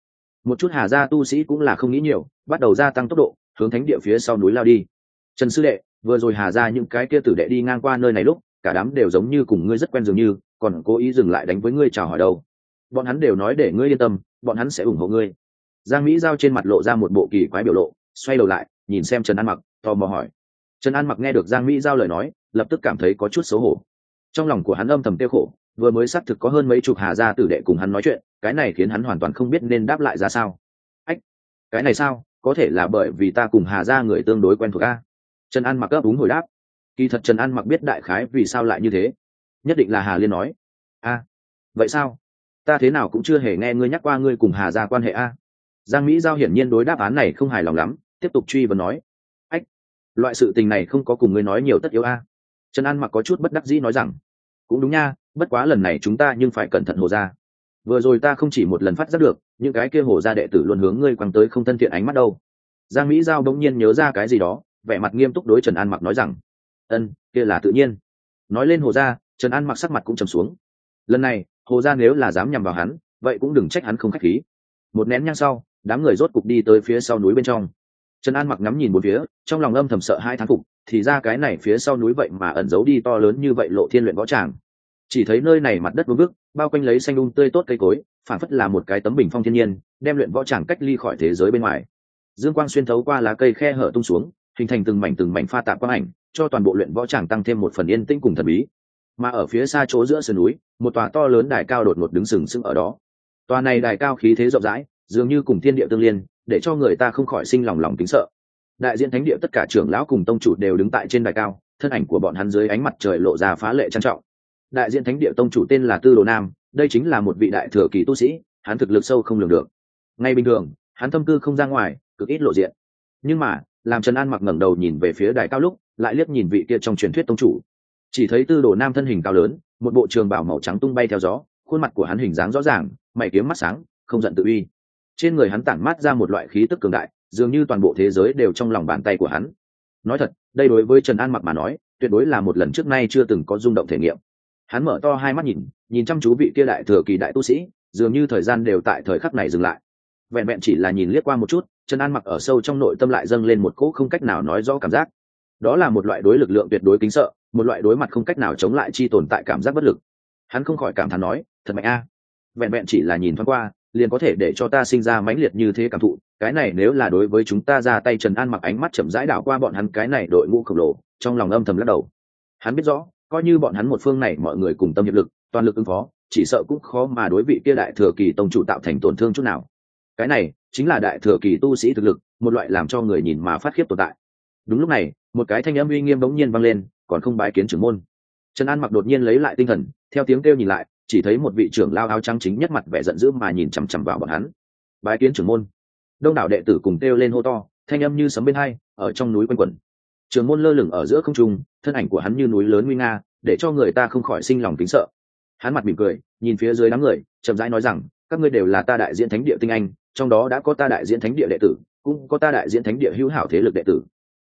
A: Một chút hà gia tu sĩ cũng là không nghĩ nhiều, bắt đầu gia tăng tốc độ, hướng thánh địa phía sau núi lao đi. Trần sư đệ, vừa rồi hà ra những cái kia tử đệ đi ngang qua nơi này lúc, cả đám đều giống như cùng ngươi rất quen dường như, còn cố ý dừng lại đánh với ngươi chào hỏi đâu bọn hắn đều nói để ngươi yên tâm, bọn hắn sẽ ủng hộ ngươi. Giang mỹ giao trên mặt lộ ra một bộ kỳ quái biểu lộ, xoay đầu lại, nhìn xem trần an mặc, tò mò hỏi. Trần an mặc nghe được giang mỹ giao lời nói, lập tức cảm thấy có chút xấu hổ. Trong lòng của hắn âm thầm tiêu khổ, vừa mới xác thực có hơn mấy chục hà gia tử đệ cùng hắn nói chuyện, cái này khiến hắn hoàn toàn không biết nên đáp lại ra sao. Ách, cái này sao? Có thể là bởi vì ta cùng hà gia người tương đối quen thuộc a. Trần an mặc ấp úng hồi đáp. Kỳ thật trần an mặc biết đại khái vì sao lại như thế. Nhất định là hà liên nói. A, vậy sao? Ta thế nào cũng chưa hề nghe ngươi nhắc qua ngươi cùng hà gia quan hệ a. À? Giang mỹ giao hiển nhiên đối đáp án này không hài lòng lắm tiếp tục truy vấn nói. Ách loại sự tình này không có cùng ngươi nói nhiều tất yếu a. À? Trần an mặc có chút bất đắc dĩ nói rằng cũng đúng nha bất quá lần này chúng ta nhưng phải cẩn thận hồ ra vừa rồi ta không chỉ một lần phát giác được những cái kia hồ ra đệ tử luôn hướng ngươi quăng tới không thân thiện ánh mắt đâu. Giang mỹ giao bỗng nhiên nhớ ra cái gì đó vẻ mặt nghiêm túc đối trần an mặc nói rằng ân kia là tự nhiên. Nói lên hồ ra, trần an mặc sắc mặt cũng trầm xuống. Lần này hồ gia nếu là dám nhằm vào hắn, vậy cũng đừng trách hắn không k h á c h khí. Một nén nhang sau, đám người rốt cục đi tới phía sau núi bên trong. Trần an mặc ngắm nhìn một phía, trong lòng âm thầm sợ hai thán phục, thì ra cái này phía sau núi vậy mà ẩn giấu đi to lớn như vậy lộ thiên luyện võ tràng. Chỉ thấy nơi này mặt đất vương vức bao quanh lấy xanh đun um tươi tốt cây cối phản phất là một cái tấm bình phong thiên nhiên, đem luyện võ tràng cách ly khỏi thế giới bên ngoài. Dương quang xuyên thấu qua lá cây khe hở tung xuống, hình thành từng mảnh từng mảnh pha tạp quang ảnh, cho toàn bộ luyện võ tràng tăng thêm một phần yên tĩnh cùng thần bí mà ở phía xa chỗ giữa sườn núi, một tòa to lớn đài cao đột ngột đứng sừng sững ở đó. Tòa này đài cao khí thế rộng rãi, dường như cùng thiên địa tương liên, để cho người ta không khỏi sinh lòng lòng kính sợ. Đại diện thánh địa tất cả trưởng lão cùng tông chủ đều đứng tại trên đài cao, thân ảnh của bọn hắn dưới ánh mặt trời lộ ra phá lệ trang trọng. Đại diện thánh địa tông chủ tên là tư đồ nam, đây chính là một vị đại thừa kỳ tu sĩ, hắn thực lực sâu không lường được. Ngay bình thường, hắn thâm cư không ra ngoài, cực ít lộ diện. Nhưng mà, làm trần an mặc ngẩng đầu nhìn về phía đài cao lúc, lại liếc nhìn vị kia trong truyền thuyết tông chủ chỉ thấy tư đồ nam thân hình cao lớn, một bộ trường bảo màu trắng tung bay theo gió, khuôn mặt của hắn hình dáng rõ ràng, mày kiếm mắt sáng, không giận tự uy. Trên người hắn tản mát ra một loại khí tức cường đại, dường như toàn bộ thế giới đều trong lòng bàn tay của hắn. Nói thật, đây đối với trần an mặc mà nói, tuyệt đối là một lần trước nay chưa từng có rung động thể nghiệm. Hắn mở to hai mắt nhìn nhìn chăm chú vị kia đại thừa kỳ đại tu sĩ, dường như thời gian đều tại thời khắc này dừng lại. Vẹn vẹn chỉ là nhìn liếc qua một chút, trần an mặc ở sâu trong nội tâm lại dâng lên một cỗ không cách nào nói rõ cảm giác. Đó là một loại đối lực lượng tuyệt đối kính sợ một loại đối mặt không cách nào chống lại chi tồn tại cảm giác bất lực. Hắn không khỏi cảm thán nói, thật mạnh a. Vẹn vẹn chỉ là nhìn thoáng qua, liền có thể để cho ta sinh ra mãnh liệt như thế cảm thụ. Cái này nếu là đối với chúng ta ra tay trần an mặc ánh mắt chậm rãi đảo qua bọn hắn, cái này đội ngũ khổng lồ, trong lòng âm thầm lắc đầu. Hắn biết rõ, coi như bọn hắn một phương này mọi người cùng tâm hiệp lực, toàn lực ứng phó, chỉ sợ cũng khó mà đối vị kia đại thừa kỳ tông chủ tạo thành tổn thương chút nào. Cái này chính là đại thừa kỳ tu sĩ thực lực, một loại làm cho người nhìn mà phát khiếp tồn tại. Đúng lúc này, một cái thanh âm uy nghiêm bỗng nhiên vang lên còn không bái kiến trưởng môn. Trần an mặc đột nhiên lấy lại tinh thần, theo tiếng kêu nhìn lại, chỉ thấy một vị trưởng lao áo trắng chính nhất mặt vẻ giận dữ mà nhìn chằm chằm vào bọn hắn. Bái kiến trưởng môn. Đông đảo đệ tử cùng kêu lên hô to, thanh âm như sấm bên hai, ở trong núi quanh quẩn. Trưởng môn lơ lửng ở giữa không trung, thân ảnh của hắn như núi lớn nguy nga, để cho người ta không khỏi sinh lòng kính sợ. Hắn mặt mỉm cười, nhìn phía dưới đám người, chậm rãi nói rằng, các ngươi đều là ta đại diện thánh địa tinh anh, trong đó đã có ta đại diện thánh địa đệ tử, cũng có ta đại diện thánh địa hữu hảo thế lực đệ tử.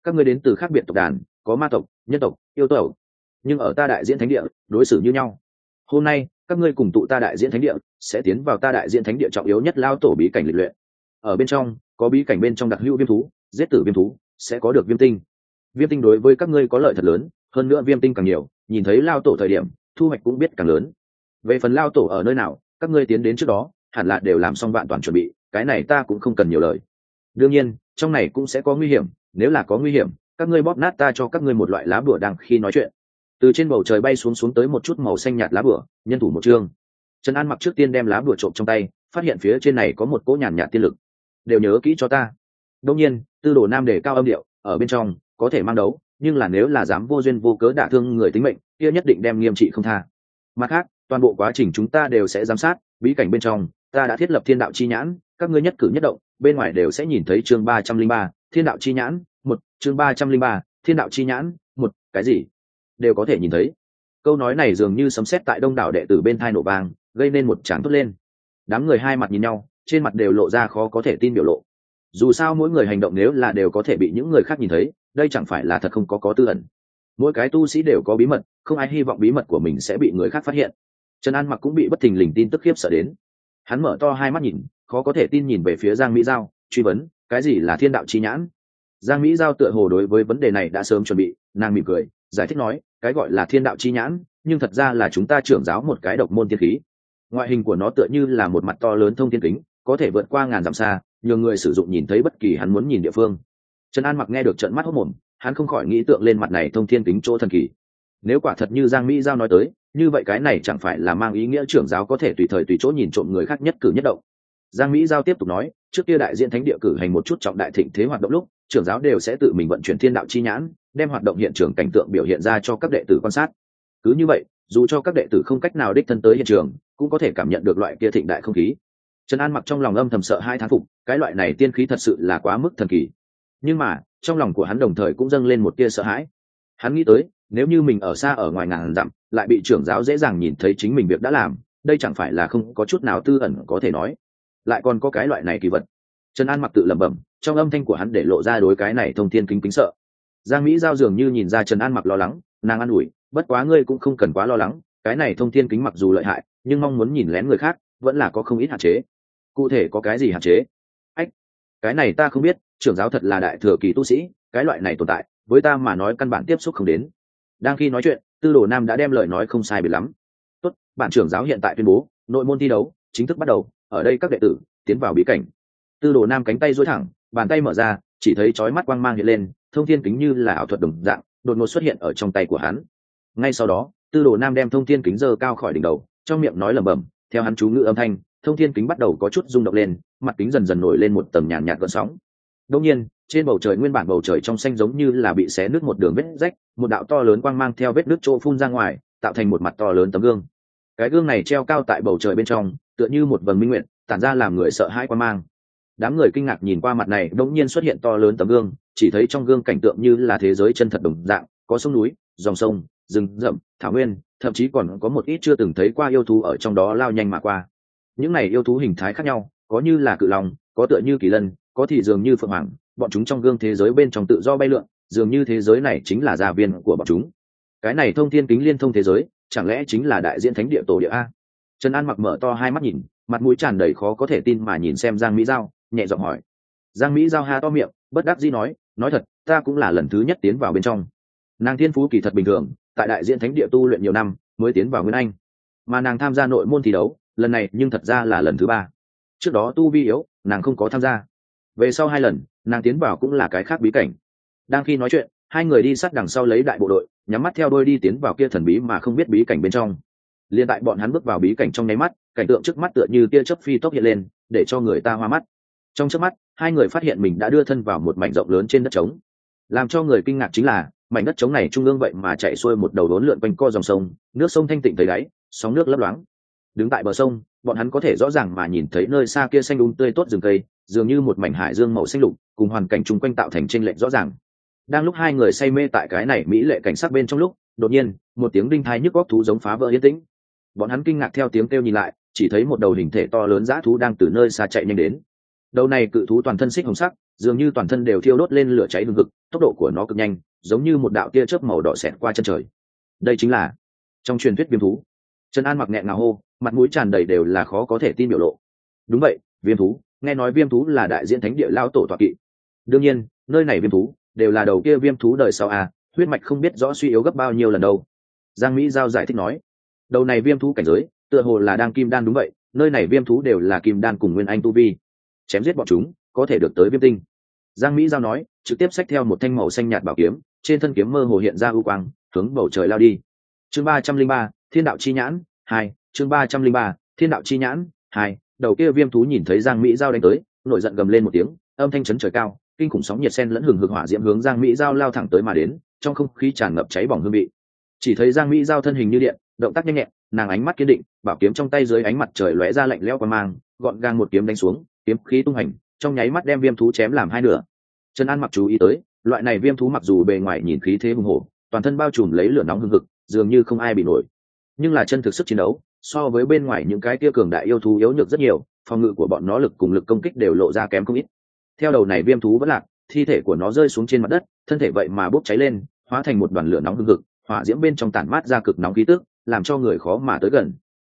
A: Các ngươi đến từ khác biệt tộc đàn có ma tộc, nhân tộc, yêu tộc. Nhưng ở ta đại diện thánh địa, đối xử như nhau. Hôm nay, các ngươi cùng tụ ta đại diện thánh địa, sẽ tiến vào ta đại diện thánh địa trọng yếu nhất lao tổ bí cảnh lịch luyện. Ở bên trong, có bí cảnh bên trong đặc hữu viêm thú, giết tử viêm thú, sẽ có được viêm tinh. Viêm tinh đối với các ngươi có lợi thật lớn, hơn nữa viêm tinh càng nhiều, nhìn thấy lao tổ thời điểm, thu hoạch cũng biết càng lớn. Về phần lao tổ ở nơi nào, các ngươi tiến đến trước đó, hẳn là đều làm xong vạn toàn chuẩn bị, cái này ta cũng không cần nhiều lời. Đương nhiên, trong này cũng sẽ có nguy hiểm, nếu là có nguy hiểm các ngươi bóp nát ta cho các ngươi một loại lá bửa đang khi nói chuyện. Từ trên bầu trời bay xuống xuống tới một chút màu xanh nhạt lá bửa nhân thủ một chương. Trần an mặc trước tiên đem lá bửa trộm trong tay, phát hiện phía trên này có một cỗ nhàn nhạt tiên lực. Đều nhớ kỹ cho ta. Đông nhiên, tư đồ nam đề cao âm điệu, ở bên trong, có thể mang đấu, nhưng là nếu là dám vô duyên vô cớ đả thương người tính mệnh, kia nhất định đem nghiêm trị không tha. Mặt khác, toàn bộ quá trình chúng ta đều sẽ giám sát, bí cảnh bên trong, ta đã thiết lập thiên đạo chi nhãn, các ngươi nhất cử nhất động, bên ngoài đều sẽ nhìn thấy chương ba trăm linh ba, thiên đạo chi nhãn chương ba trăm linh ba, thiên đạo chi nhãn, một, cái gì? Đều có thể nhìn thấy. Câu nói này dường như sấm sét tại đông đảo đệ tử bên thai nổ vang, gây nên một tráng thốt lên. Đám người hai mặt nhìn nhau, trên mặt đều lộ ra khó có thể tin biểu lộ. Dù sao mỗi người hành động nếu là đều có thể bị những người khác nhìn thấy, đây chẳng phải là thật không có có tư ẩn. Mỗi cái tu sĩ đều có bí mật, không ai hy vọng bí mật của mình sẽ bị người khác phát hiện. Trần an mặc cũng bị bất thình lình tin tức khiếp sợ đến. Hắn mở to hai mắt nhìn, khó có thể tin nhìn về phía giang mỹ giao, truy vấn, cái gì là thiên đạo chi nhãn? Giang mỹ giao tựa hồ đối với vấn đề này đã sớm chuẩn bị, nàng mỉm cười, giải thích nói, cái gọi là thiên đạo chi nhãn, nhưng thật ra là chúng ta trưởng giáo một cái độc môn tiên khí. Ngoại hình của nó tựa như là một mặt to lớn thông thiên kính, có thể vượt qua ngàn dặm xa nhiều người sử dụng nhìn thấy bất kỳ hắn muốn nhìn địa phương. Trần an mặc nghe được trận mắt hốc mồm, hắn không khỏi nghĩ tượng lên mặt này thông thiên kính chỗ thần kỳ. Nếu quả thật như giang mỹ giao nói tới, như vậy cái này chẳng phải là mang ý nghĩa trưởng giáo có thể tùy thời tùy chỗ nhìn trộm người khác nhất cử nhất động. Giang mỹ giao tiếp tục nói, trước kia đại diện thánh địa cử hành một chút trọng đại thịnh thế hoạt động lúc trưởng giáo đều sẽ tự mình vận chuyển thiên đạo chi nhãn, đem hoạt động hiện trường cảnh tượng biểu hiện ra cho các đệ tử quan sát. Cứ như vậy, dù cho các đệ tử không cách nào đích thân tới hiện trường, cũng có thể cảm nhận được loại kia thịnh đại không khí. Trần an mặc trong lòng âm thầm sợ hai thán phục, cái loại này tiên khí thật sự là quá mức thần kỳ. Nhưng mà, trong lòng của hắn đồng thời cũng dâng lên một tia sợ hãi. Hắn nghĩ tới, nếu như mình ở xa ở ngoài ngàn dặm, lại bị trưởng giáo dễ dàng nhìn thấy chính mình việc đã làm, đây chẳng phải là không có chút nào tư ẩn có thể nói. Lại còn có cái loại này kỳ vật trần an mặc tự lẩm bẩm, trong âm thanh của hắn để lộ ra đối cái này thông thiên kính kính sợ. Giang mỹ giao dường như nhìn ra trần an mặc lo lắng, nàng an ủi, bất quá ngươi cũng không cần quá lo lắng, cái này thông thiên kính mặc dù lợi hại, nhưng mong muốn nhìn lén người khác, vẫn là có không ít hạn chế. Cụ thể có cái gì hạn chế? Ách, cái này ta không biết, trưởng giáo thật là đại thừa kỳ tu sĩ, cái loại này tồn tại, với ta mà nói căn bản tiếp xúc không đến. Đang khi nói chuyện, tư đồ nam đã đem lời nói không sai biệt lắm. Tốt bản trưởng giáo hiện tại tuyên bố, nội môn thi đấu, chính thức bắt đầu, ở đây các đệ tử, tiến vào bí cảnh tư đồ nam cánh tay dối thẳng, bàn tay mở ra, chỉ thấy chói mắt quang mang hiện lên, thông thiên kính như là ảo thuật đồng dạng, đột ngột xuất hiện ở trong tay của hắn. Ngay sau đó, tư đồ nam đem thông thiên kính giơ cao khỏi đỉnh đầu, trong miệng nói lẩm bẩm, theo hắn chú ngữ âm thanh, thông thiên kính bắt đầu có chút rung động lên, mặt kính dần dần nổi lên một tầng nhàn nhạt gợn sóng. Đông nhiên, trên bầu trời nguyên bản bầu trời trong xanh giống như là bị xé nước một đường vết rách, một đạo to lớn quang mang theo vết nước chỗ phun ra ngoài, tạo thành một mặt to lớn tấm gương. Cái gương này treo cao tại bầu trời bên trong, tựa như một vầng minh nguyện, tản ra làm người sợ hãi quang mang đám người kinh ngạc nhìn qua mặt này đống nhiên xuất hiện to lớn tấm gương, chỉ thấy trong gương cảnh tượng như là thế giới chân thật đồng dạng, có sông núi, dòng sông, rừng rậm, thảo nguyên, thậm chí còn có một ít chưa từng thấy qua yêu thú ở trong đó lao nhanh mà qua. Những này yêu thú hình thái khác nhau, có như là cự long, có tựa như kỳ lân, có thì dường như phượng hoàng, bọn chúng trong gương thế giới bên trong tự do bay lượn, dường như thế giới này chính là gia viên của bọn chúng. Cái này thông thiên kính liên thông thế giới, chẳng lẽ chính là đại diện thánh địa tổ địa a? Trần an mặc mở to hai mắt nhìn, mặt mũi tràn đầy khó có thể tin mà nhìn xem giang mỹ giao nhẹ giọng hỏi. Giang mỹ giao ha to miệng, bất đắc dĩ nói nói thật, ta cũng là lần thứ nhất tiến vào bên trong. Nàng thiên phú kỳ thật bình thường, tại đại diện thánh địa tu luyện nhiều năm, mới tiến vào nguyên anh. Mà nàng tham gia nội môn thi đấu, lần này nhưng thật ra là lần thứ ba. Trước đó tu vi yếu, nàng không có tham gia. Về sau hai lần, nàng tiến vào cũng là cái khác bí cảnh. Đang khi nói chuyện, hai người đi sát đằng sau lấy đại bộ đội, nhắm mắt theo đôi đi tiến vào kia thần bí mà không biết bí cảnh bên trong. Liền tại bọn hắn bước vào bí cảnh trong nháy mắt, cảnh tượng trước mắt tựa như tia chớp phi tốc hiện lên, để cho người ta hoa mắt trong trước mắt, hai người phát hiện mình đã đưa thân vào một mảnh rộng lớn trên đất trống. Làm cho người kinh ngạc chính là, mảnh đất trống này trung ương vậy mà chạy xuôi một đầu đốn lượn quanh co dòng sông, nước sông thanh tịnh thấy đáy, sóng nước lấp loáng. Đứng tại bờ sông, bọn hắn có thể rõ ràng mà nhìn thấy nơi xa kia xanh đúng tươi tốt rừng cây, dường như một mảnh hải dương màu xanh lục, cùng hoàn cảnh chung quanh tạo thành tranh lệch rõ ràng. Đang lúc hai người say mê tại cái này mỹ lệ cảnh sắc bên trong lúc, đột nhiên, một tiếng đinh thai nhức góc thú giống phá vỡ yên tĩnh. Bọn hắn kinh ngạc theo tiếng kêu nhìn lại, chỉ thấy một đầu hình thể to lớn dã thú đang từ nơi xa chạy nhanh đến đầu này cự thú toàn thân xích hồng sắc, dường như toàn thân đều thiêu đốt lên lửa cháy hừng hực, tốc độ của nó cực nhanh, giống như một đạo tia chớp màu đỏ xẹt qua chân trời. Đây chính là trong truyền thuyết viêm thú. Trần an mặc nghẹn ngào hô, mặt mũi tràn đầy đều là khó có thể tin biểu lộ. Đúng vậy, viêm thú, nghe nói viêm thú là đại diện thánh địa lao tổ tọa kỵ. Đương nhiên, nơi này viêm thú đều là đầu kia viêm thú đời sau à huyết mạch không biết rõ suy yếu gấp bao nhiêu lần đâu. Giang mỹ giao giải thích nói, đầu này viêm thú cảnh giới, tựa hồ là đang kim đan đúng vậy, nơi này viêm thú đều là kim đan cùng nguyên anh tu vi chém giết bọn chúng, có thể được tới viêm tinh. Giang mỹ giao nói, trực tiếp xách theo một thanh màu xanh nhạt bảo kiếm, trên thân kiếm mơ hồ hiện ra ưu quang, hướng bầu trời lao đi. Chương ba trăm linh ba, thiên đạo chi nhãn, hai, chương ba trăm linh ba, thiên đạo chi nhãn, hai, đầu kia viêm thú nhìn thấy giang mỹ giao đánh tới, nổi giận gầm lên một tiếng, âm thanh chấn trời cao, kinh khủng sóng nhiệt sen lẫn hừng hực hỏa diễm hướng giang mỹ giao lao thẳng tới mà đến, trong không khí tràn ngập cháy bỏng hương vị. Chỉ thấy giang mỹ giao thân hình như điện, động tác nhanh nhẹn, nàng ánh mắt kiên định, bảo kiếm trong tay dưới ánh mặt trời lóe ra lạnh lẽo qua mang, gọn gàng một kiếm đánh xuống kiếm khí tung hành, trong nháy mắt đem viêm thú chém làm hai nửa. Trần an mặc chú ý tới, loại này viêm thú mặc dù bề ngoài nhìn khí thế hùng hổ, toàn thân bao trùm lấy lửa nóng hừng hực, dường như không ai bị nổi. Nhưng là chân thực sức chiến đấu, so với bên ngoài những cái kia cường đại yêu thú yếu nhược rất nhiều, phòng ngự của bọn nó lực cùng lực công kích đều lộ ra kém không ít. Theo đầu này viêm thú vẫn lạc, thi thể của nó rơi xuống trên mặt đất, thân thể vậy mà bốc cháy lên, hóa thành một đoàn lửa nóng hưng hực, hỏa diễm bên trong tản mát ra cực nóng khí tức, làm cho người khó mà tới gần.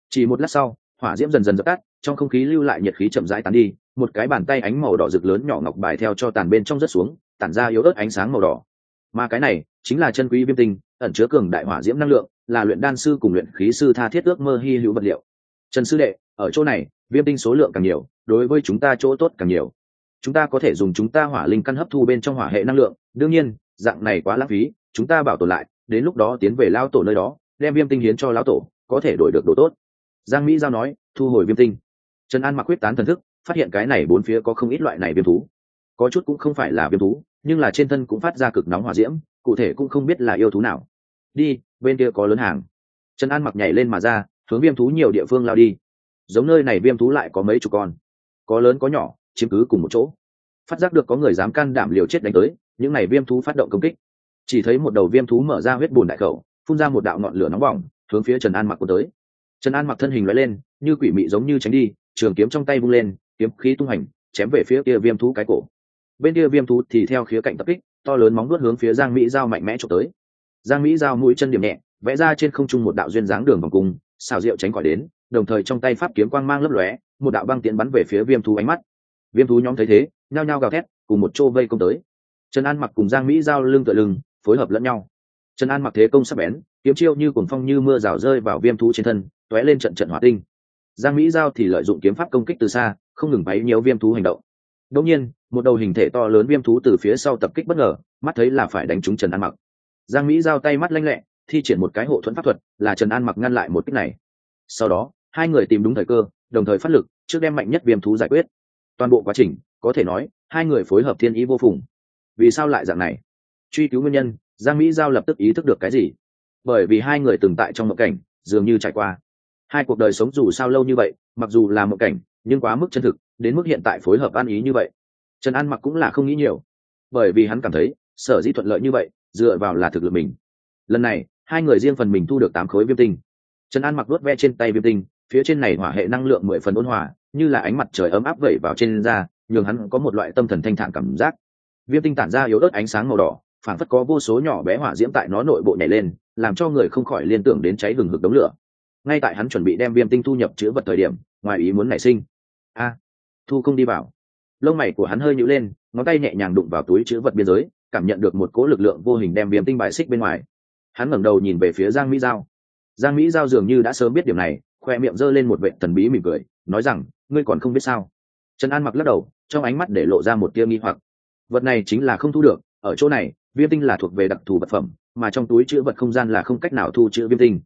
A: Chỉ một lát sau, hỏa diễm dần dần dập tắt trong không khí lưu lại nhiệt khí chậm rãi tán đi, một cái bàn tay ánh màu đỏ rực lớn nhỏ ngọc bài theo cho tàn bên trong rất xuống, tản ra yếu ớt ánh sáng màu đỏ. Mà cái này chính là chân quý viêm tinh, ẩn chứa cường đại hỏa diễm năng lượng, là luyện đan sư cùng luyện khí sư tha thiết ước mơ hy hữu vật liệu. Trần sư đệ, ở chỗ này, viêm tinh số lượng càng nhiều, đối với chúng ta chỗ tốt càng nhiều. Chúng ta có thể dùng chúng ta hỏa linh căn hấp thu bên trong hỏa hệ năng lượng, đương nhiên, dạng này quá lãng phí, chúng ta bảo tồn lại, đến lúc đó tiến về lao tổ nơi đó, đem viêm tinh hiến cho lão tổ, có thể đổi được đồ tốt. Giang mỹ giao nói, thu hồi viêm tinh trần an mặc quyết tán thần thức, phát hiện cái này bốn phía có không ít loại này viêm thú. Có chút cũng không phải là viêm thú, nhưng là trên thân cũng phát ra cực nóng hỏa diễm, cụ thể cũng không biết là yêu thú nào. Đi, bên kia có lớn hàng. Trần an mặc nhảy lên mà ra, hướng viêm thú nhiều địa phương lao đi. Giống nơi này viêm thú lại có mấy chục con. Có lớn có nhỏ, chiếm cứ cùng một chỗ. Phát giác được có người dám can đảm liều chết đánh tới, những này viêm thú phát động công kích. Chỉ thấy một đầu viêm thú mở ra huyết bùn đại khẩu, phun ra một đạo ngọn lửa nóng bỏng, hướng phía trần an mặc của tới. Trần an mặc thân hình loại lên, như quỷ mị giống như tránh đi trường kiếm trong tay vung lên, kiếm khí tung hành, chém về phía kia viêm thú cái cổ. Bên kia viêm thú thì theo khía cạnh tập kích, to lớn móng nuốt hướng phía giang mỹ giao mạnh mẽ trộm tới. Giang mỹ giao mũi chân điểm nhẹ, vẽ ra trên không trung một đạo duyên dáng đường vòng cung xào rượu tránh khỏi đến, đồng thời trong tay pháp kiếm quang mang lấp lóe, một đạo băng tiến bắn về phía viêm thú ánh mắt. Viêm thú nhóm thấy thế, nhao nhao gào thét, cùng một chỗ vây công tới. Trần an mặc cùng giang mỹ giao lưng tựa lưng, phối hợp lẫn nhau. Trần an mặc thế công sắp bén, kiếm chiêu như cuồng phong như mưa rào rơi vào viêm thú trên thân t ó é lên trận trận hỏa tinh giang mỹ giao thì lợi dụng kiếm pháp công kích từ xa, không ngừng bấy nhiều viêm thú hành động. Đột nhiên, một đầu hình thể to lớn viêm thú từ phía sau tập kích bất ngờ, mắt thấy là phải đánh trúng trần an mặc. Giang mỹ giao tay mắt lanh lẹ, thi triển một cái hộ thuẫn pháp thuật, là trần an mặc ngăn lại một kích này. Sau đó, hai người tìm đúng thời cơ, đồng thời phát lực, trước đem mạnh nhất viêm thú giải quyết. Toàn bộ quá trình, có thể nói, hai người phối hợp thiên ý vô phùng. Vì sao lại dạng này? Truy cứu nguyên nhân, giang mỹ giao lập tức ý thức được cái gì? Bởi vì hai người từng tại trong mộng cảnh, dường như trải qua hai cuộc đời sống dù sao lâu như vậy, mặc dù là một cảnh, nhưng quá mức chân thực, đến mức hiện tại phối hợp ăn ý như vậy. Trần an mặc cũng là không nghĩ nhiều. Bởi vì hắn cảm thấy, sở dĩ thuận lợi như vậy, dựa vào là thực lực mình. Lần này, hai người riêng phần mình thu được tám khối viêm tinh. Trần an mặc đốt ve trên tay viêm tinh, phía trên này hỏa hệ năng lượng mười phần ôn hòa, như là ánh mặt trời ấm áp vẩy vào trên da, nhường hắn có một loại tâm thần thanh thản cảm giác. Viêm tinh tản ra yếu ớt ánh sáng màu đỏ phản phất có vô số nhỏ bé hỏa diễm tại nó nội bộ nhảy lên, làm cho người không khỏi liên tưởng đến cháy gừng hực đống lửa ngay tại hắn chuẩn bị đem viêm tinh thu nhập chứa vật thời điểm, ngoài ý muốn nảy sinh. A, thu không đi vào. Lông mày của hắn hơi nhũ lên, ngón tay nhẹ nhàng đụng vào túi chứa vật biên giới, cảm nhận được một cỗ lực lượng vô hình đem viêm tinh bài xích bên ngoài. Hắn ngẩng đầu nhìn về phía giang mỹ giao. Giang mỹ giao dường như đã sớm biết điểm này, khoe miệng giơ lên một vệ thần bí mỉm cười, nói rằng, ngươi còn không biết sao? Trần an mặc lắc đầu, trong ánh mắt để lộ ra một tia nghi hoặc. Vật này chính là không thu được, ở chỗ này, viêm tinh là thuộc về đặc thù vật phẩm, mà trong túi chữ vật không gian là không cách nào thu chữ viêm tinh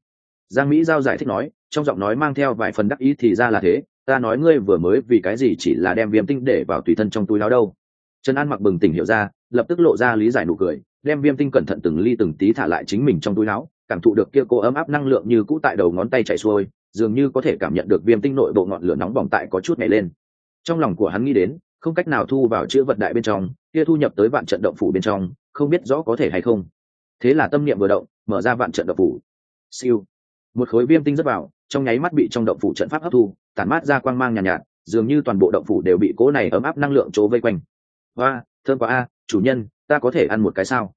A: giang mỹ giao giải thích nói, trong giọng nói mang theo vài phần đắc ý thì ra là thế, ta nói ngươi vừa mới vì cái gì chỉ là đem viêm tinh để vào tùy thân trong túi áo đâu. Trần an mặc bừng tỉnh hiểu ra, lập tức lộ ra lý giải nụ cười, đem viêm tinh cẩn thận từng ly từng tí thả lại chính mình trong túi áo, cảm thụ được kia cô ấm áp năng lượng như cũ tại đầu ngón tay chạy xuôi, dường như có thể cảm nhận được viêm tinh nội bộ ngọn lửa nóng bỏng tại có chút nhảy lên. Trong lòng của hắn nghĩ đến, không cách nào thu vào chữ vật đại bên trong, kia thu nhập tới vạn trận động phủ bên trong, không biết rõ có thể hay không. Thế là tâm niệm vừa động, mở ra vạn trận động phủ. Siêu một khối viêm tinh rất vào trong nháy mắt bị trong động phủ trận pháp hấp thu tản mát ra quang mang nhàn nhạt, nhạt dường như toàn bộ động phủ đều bị cố này ấm áp năng lượng chỗ vây quanh. Và thơm quá a chủ nhân ta có thể ăn một cái sao?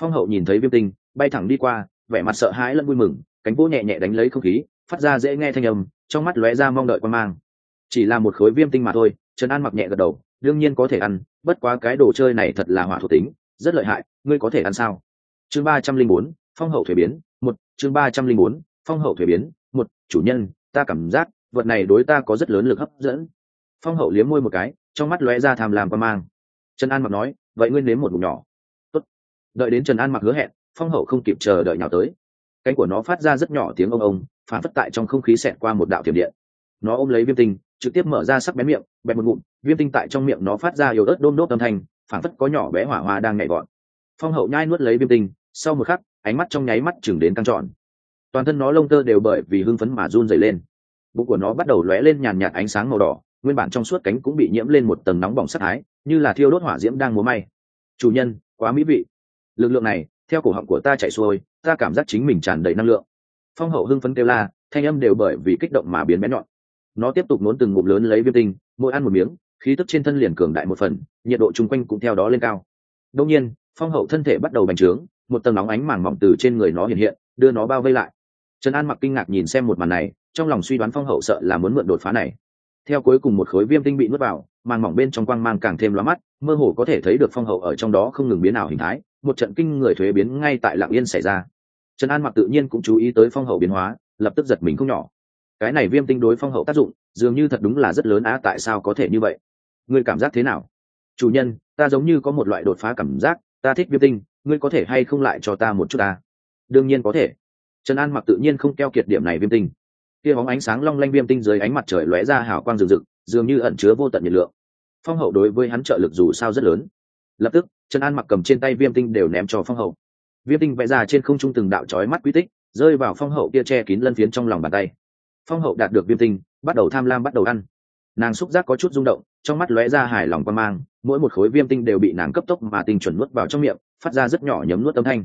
A: Phong hậu nhìn thấy viêm tinh bay thẳng đi qua vẻ mặt sợ hãi lẫn vui mừng cánh vỗ nhẹ nhẹ đánh lấy không khí phát ra dễ nghe thanh âm trong mắt lóe ra mong đợi quan mang. Chỉ là một khối viêm tinh mà thôi trần an mặc nhẹ gật đầu đương nhiên có thể ăn bất quá cái đồ chơi này thật là hỏa thuộc tính rất lợi hại ngươi có thể ăn sao? Chương ba trăm linh bốn phong hậu thuế biến một chương ba trăm linh bốn phong hậu thuế biến, một, chủ nhân, ta cảm giác, vật này đối ta có rất lớn lực hấp dẫn. Phong hậu liếm môi một cái, trong mắt lóe ra tham làm quan mang. Trần an mặc nói, vậy ngươi nếm một mục nhỏ. Tốt. đợi đến trần an mặc hứa hẹn, phong hậu không kịp chờ đợi nào tới. Cánh của nó phát ra rất nhỏ tiếng ông ông, phản phất tại trong không khí xẹt qua một đạo tiềm điện. Nó ôm lấy viêm tinh, trực tiếp mở ra sắc bén miệng, bẹp một ngụm, viêm tinh tại trong miệng nó phát ra yếu ớt đôm đốt âm thanh, phản phất có nhỏ bé hỏa hoa đang nhảy gọn phong hậu nhai nuốt lấy viêm tinh, sau một khắc, ánh mắt trong nháy mắt chừng đến căng tròn toàn thân nó lông tơ đều bởi vì hưng phấn mà run dày lên. Bụng của nó bắt đầu lóe lên nhàn nhạt ánh sáng màu đỏ, nguyên bản trong suốt cánh cũng bị nhiễm lên một tầng nóng bỏng sắc thái, như là thiêu đốt hỏa diễm đang múa may. Chủ nhân, quá mỹ vị. Lực lượng này, theo cổ họng của ta chạy xuôi, ta cảm giác chính mình tràn đầy năng lượng. Phong hậu hưng phấn kêu la, thanh âm đều bởi vì kích động mà biến bé nhọn. Nó tiếp tục nốn từng ngụm lớn lấy viêm tinh, mỗi ăn một miếng, khí tức trên thân liền cường đại một phần, nhiệt độ chung quanh cũng theo đó lên cao. Đông nhiên, phong hậu thân thể bắt đầu bành trướng, một tầng nóng ánh màng mỏng từ trên người nó hiện hiện, đưa nó bao vây lại trần an mặc kinh ngạc nhìn xem một màn này, trong lòng suy đoán phong hậu sợ là muốn mượn đột phá này. Theo cuối cùng một khối viêm tinh bị nuốt vào màng mỏng bên trong quang mang càng thêm lóa mắt, mơ hồ có thể thấy được phong hậu ở trong đó không ngừng biến ảo hình thái, một trận kinh người thuế biến ngay tại lạng yên xảy ra. Trần an mặc tự nhiên cũng chú ý tới phong hậu biến hóa, lập tức giật mình không nhỏ. Cái này viêm tinh đối phong hậu tác dụng, dường như thật đúng là rất lớn á, tại sao có thể như vậy? Ngươi cảm giác thế nào? Chủ nhân, ta giống như có một loại đột phá cảm giác, ta thích viêm tinh, ngươi có thể hay không lại cho ta một chút ta? Đương nhiên có thể trần an mặc tự nhiên không keo kiệt điểm này viêm tinh. Kia bóng ánh sáng long lanh viêm tinh dưới ánh mặt trời lóe ra hào quang rực rực dường như ẩn chứa vô tận nhiệt lượng. Phong hậu đối với hắn trợ lực dù sao rất lớn. Lập tức, trần an mặc cầm trên tay viêm tinh đều ném cho phong hậu. Viêm tinh vẽ ra trên không trung từng đạo trói mắt quy tích, rơi vào phong hậu kia che kín lân phiến trong lòng bàn tay. Phong hậu đạt được viêm tinh, bắt đầu tham lam bắt đầu ăn. Nàng xúc giác có chút rung động, trong mắt lóe ra hài lòng quan mang, mỗi một khối viêm tinh đều bị nàng cấp tốc mà tinh chuẩn nuốt vào trong miệng, phát ra rất nhỏ nhấm nuốt âm thanh.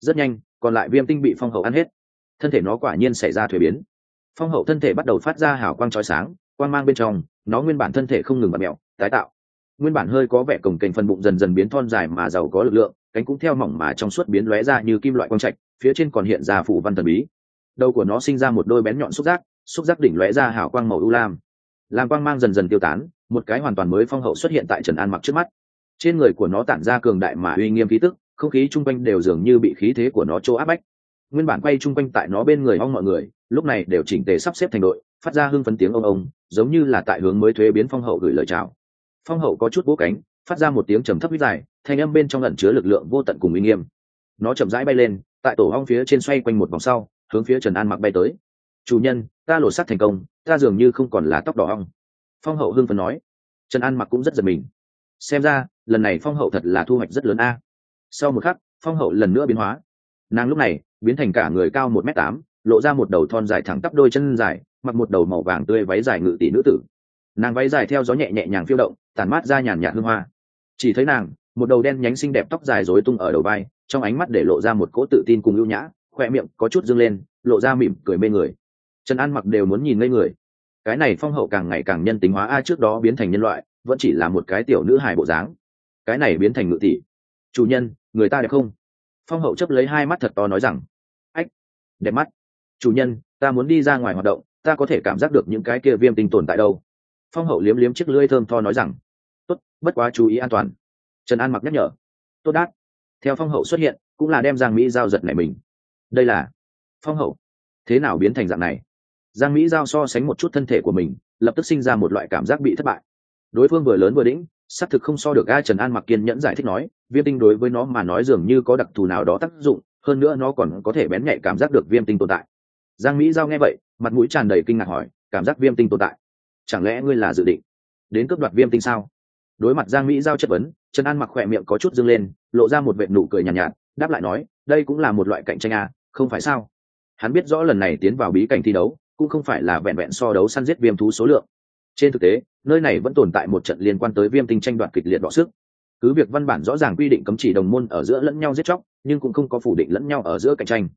A: Rất nhanh, còn lại viêm tinh bị phong hậu ăn hết thân thể nó quả nhiên xảy ra thuế biến. Phong hậu thân thể bắt đầu phát ra hào quang trói sáng, quang mang bên trong, nó nguyên bản thân thể không ngừng bật mẹo, tái tạo. Nguyên bản hơi có vẻ cồng kềnh phần bụng dần dần biến thon dài mà giàu có lực lượng, cánh cũng theo mỏng mà trong suốt biến lóe ra như kim loại quang trạch, phía trên còn hiện ra phủ văn thần bí. Đầu của nó sinh ra một đôi bén nhọn xúc giác xúc giác đỉnh lóe ra hào quang màu u lam. Làm quang mang dần dần tiêu tán, một cái hoàn toàn mới phong hậu xuất hiện tại trần an mặc trước mắt. Trên người của nó tản ra cường đại mà uy nghiêm khí tức, không khí chung quanh đều dường như bị khí thế của nó chỗ áp bách nguyên bản quay chung quanh tại nó bên người ong mọi người, lúc này đều chỉnh tề sắp xếp thành đội, phát ra hưng phấn tiếng ông ông, giống như là tại hướng mới thuế biến phong hậu gửi lời chào. Phong hậu có chút vỗ cánh, phát ra một tiếng trầm thấp huyết dài, thanh âm bên trong ẩn chứa lực lượng vô tận cùng uy nghiêm. Nó chậm rãi bay lên, tại tổ ong phía trên xoay quanh một vòng sau, hướng phía trần an mặc bay tới. Chủ nhân, ta lột sắt thành công, ta dường như không còn là tóc đỏ ong. Phong hậu hưng phấn nói. Trần an mặc cũng rất giật mình. Xem ra, lần này phong hậu thật là thu hoạch rất lớn a. Sau một khắc, phong hậu lần nữa biến hóa. Nàng lúc này biến thành cả người cao một m tám, lộ ra một đầu thon dài thẳng tắp đôi chân dài, mặc một đầu màu vàng tươi váy dài ngự tỷ nữ tử. Nàng váy dài theo gió nhẹ nhẹ nhàng phiêu động tàn mát ra nhàn nhạt hương hoa. Chỉ thấy nàng, một đầu đen nhánh xinh đẹp tóc dài rối tung ở đầu vai, trong ánh mắt để lộ ra một cỗ tự tin cùng ưu nhã, khoe miệng có chút dâng lên, lộ ra mỉm cười mê người. Trần an mặc đều muốn nhìn ngây người. Cái này phong hậu càng ngày càng nhân tính hóa a, trước đó biến thành nhân loại, vẫn chỉ là một cái tiểu nữ hài bộ dáng. Cái này biến thành ngự tỷ. Chủ nhân, người ta đẹp không? Phong hậu chấp lấy hai mắt thật to nói rằng, ách, đẹp mắt. Chủ nhân, ta muốn đi ra ngoài hoạt động, ta có thể cảm giác được những cái kia viêm tinh tồn tại đâu. Phong hậu liếm liếm chiếc lưỡi thơm tho nói rằng, tốt, bất quá chú ý an toàn. Trần an mặc nhắc nhở, tốt đát. Theo phong hậu xuất hiện, cũng là đem giang mỹ giao giật này mình. Đây là, phong hậu, thế nào biến thành dạng này? Giang mỹ giao so sánh một chút thân thể của mình, lập tức sinh ra một loại cảm giác bị thất bại. Đối phương vừa lớn vừa đĩnh xác thực không so được a trần an mặc kiên nhẫn giải thích nói viêm tinh đối với nó mà nói dường như có đặc thù nào đó tác dụng hơn nữa nó còn có thể bén nhạy cảm giác được viêm tinh tồn tại. Giang mỹ giao nghe vậy mặt mũi tràn đầy kinh ngạc hỏi cảm giác viêm tinh tồn tại? Chẳng lẽ ngươi là dự định đến cướp đoạt viêm tinh sao? Đối mặt giang mỹ giao chất vấn trần an mặc khỏe miệng có chút dâng lên lộ ra một vệ nụ cười nhàn nhạt, nhạt đáp lại nói đây cũng là một loại cạnh tranh à, không phải sao? Hắn biết rõ lần này tiến vào bí cảnh thi đấu cũng không phải là vẹn vẹn so đấu săn giết viêm thú số lượng trên thực tế, nơi này vẫn tồn tại một trận liên quan tới viêm tinh tranh đoạt kịch liệt đọ sức. Cứ việc văn bản rõ ràng quy định cấm chỉ đồng môn ở giữa lẫn nhau giết chóc, nhưng cũng không có phủ định lẫn nhau ở giữa cạnh tranh.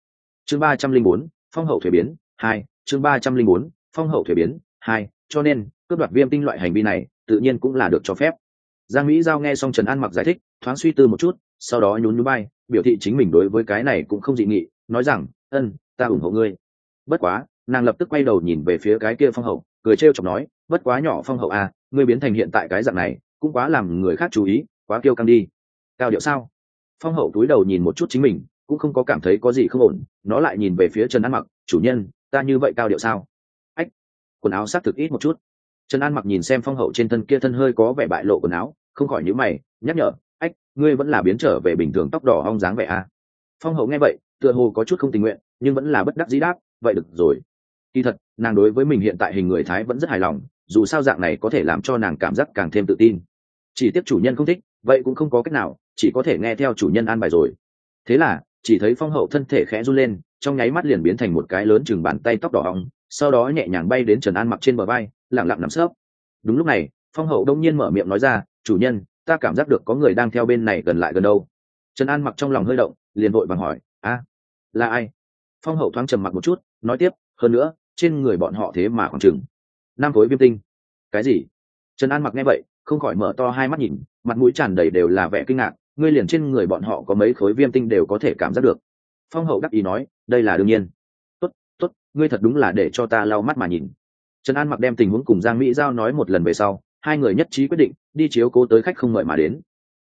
A: Chương ba trăm linh bốn, phong hậu thuế biến, hai, chương ba trăm linh bốn, phong hậu thuế biến, hai, cho nên, cướp đoạt viêm tinh loại hành vi này, tự nhiên cũng là được cho phép. Giang mỹ giao nghe xong trần an mặc giải thích, thoáng suy tư một chút, sau đó nhún nhún bay biểu thị chính mình đối với cái này cũng không dị nghị, nói rằng, ân, ta ủng hộ ngươi. Bất quá, nàng lập tức quay đầu nhìn về phía cái kia phong hậu cười trêu chọc nói, bất quá nhỏ phong hậu à ngươi biến thành hiện tại cái dạng này, cũng quá làm người khác chú ý, quá kiêu căng đi. Cao điệu sao? Phong hậu túi đầu nhìn một chút chính mình, cũng không có cảm thấy có gì không ổn, nó lại nhìn về phía trần an mặc, chủ nhân, ta như vậy cao điệu sao? Ách, quần áo xác thực ít một chút. Trần an mặc nhìn xem phong hậu trên thân kia thân hơi có vẻ bại lộ quần áo, không khỏi nhíu mày, nhắc nhở, ách, ngươi vẫn là biến trở về bình thường tóc đỏ hong dáng vẻ à. Phong hậu nghe vậy, tựa hồ có chút không tình nguyện, nhưng vẫn là bất đắc dĩ đáp, vậy được rồi. Kỳ thật nàng đối với mình hiện tại hình người thái vẫn rất hài lòng, dù sao dạng này có thể làm cho nàng cảm giác càng thêm tự tin. Chỉ tiếp chủ nhân không thích, vậy cũng không có cách nào, chỉ có thể nghe theo chủ nhân an bài rồi. Thế là, chỉ thấy phong hậu thân thể khẽ run lên, trong nháy mắt liền biến thành một cái lớn chừng bàn tay tóc đỏ hóng sau đó nhẹ nhàng bay đến trần an mặc trên bờ vai lẳng lặng nằm sấp. Đúng lúc này, phong hậu đông nhiên mở miệng nói ra, chủ nhân, ta cảm giác được có người đang theo bên này gần lại gần đâu. Trần an mặc trong lòng hơi động, liền vội vàng hỏi, a, là ai? Phong hậu thoáng trầm mặc một chút, nói tiếp, hơn nữa trên người bọn họ thế mà khoảng chừng. Năm khối viêm tinh. Cái gì? Trần an mặc nghe vậy, không khỏi mở to hai mắt nhìn, mặt mũi tràn đầy đều là vẻ kinh ngạc, ngươi liền trên người bọn họ có mấy khối viêm tinh đều có thể cảm giác được. Phong hậu đắc ý nói, đây là đương nhiên. Tốt tốt, ngươi thật đúng là để cho ta lau mắt mà nhìn. Trần an mặc đem tình huống cùng giang mỹ giao nói một lần về sau, hai người nhất trí quyết định, đi chiếu cố tới khách không mời mà đến.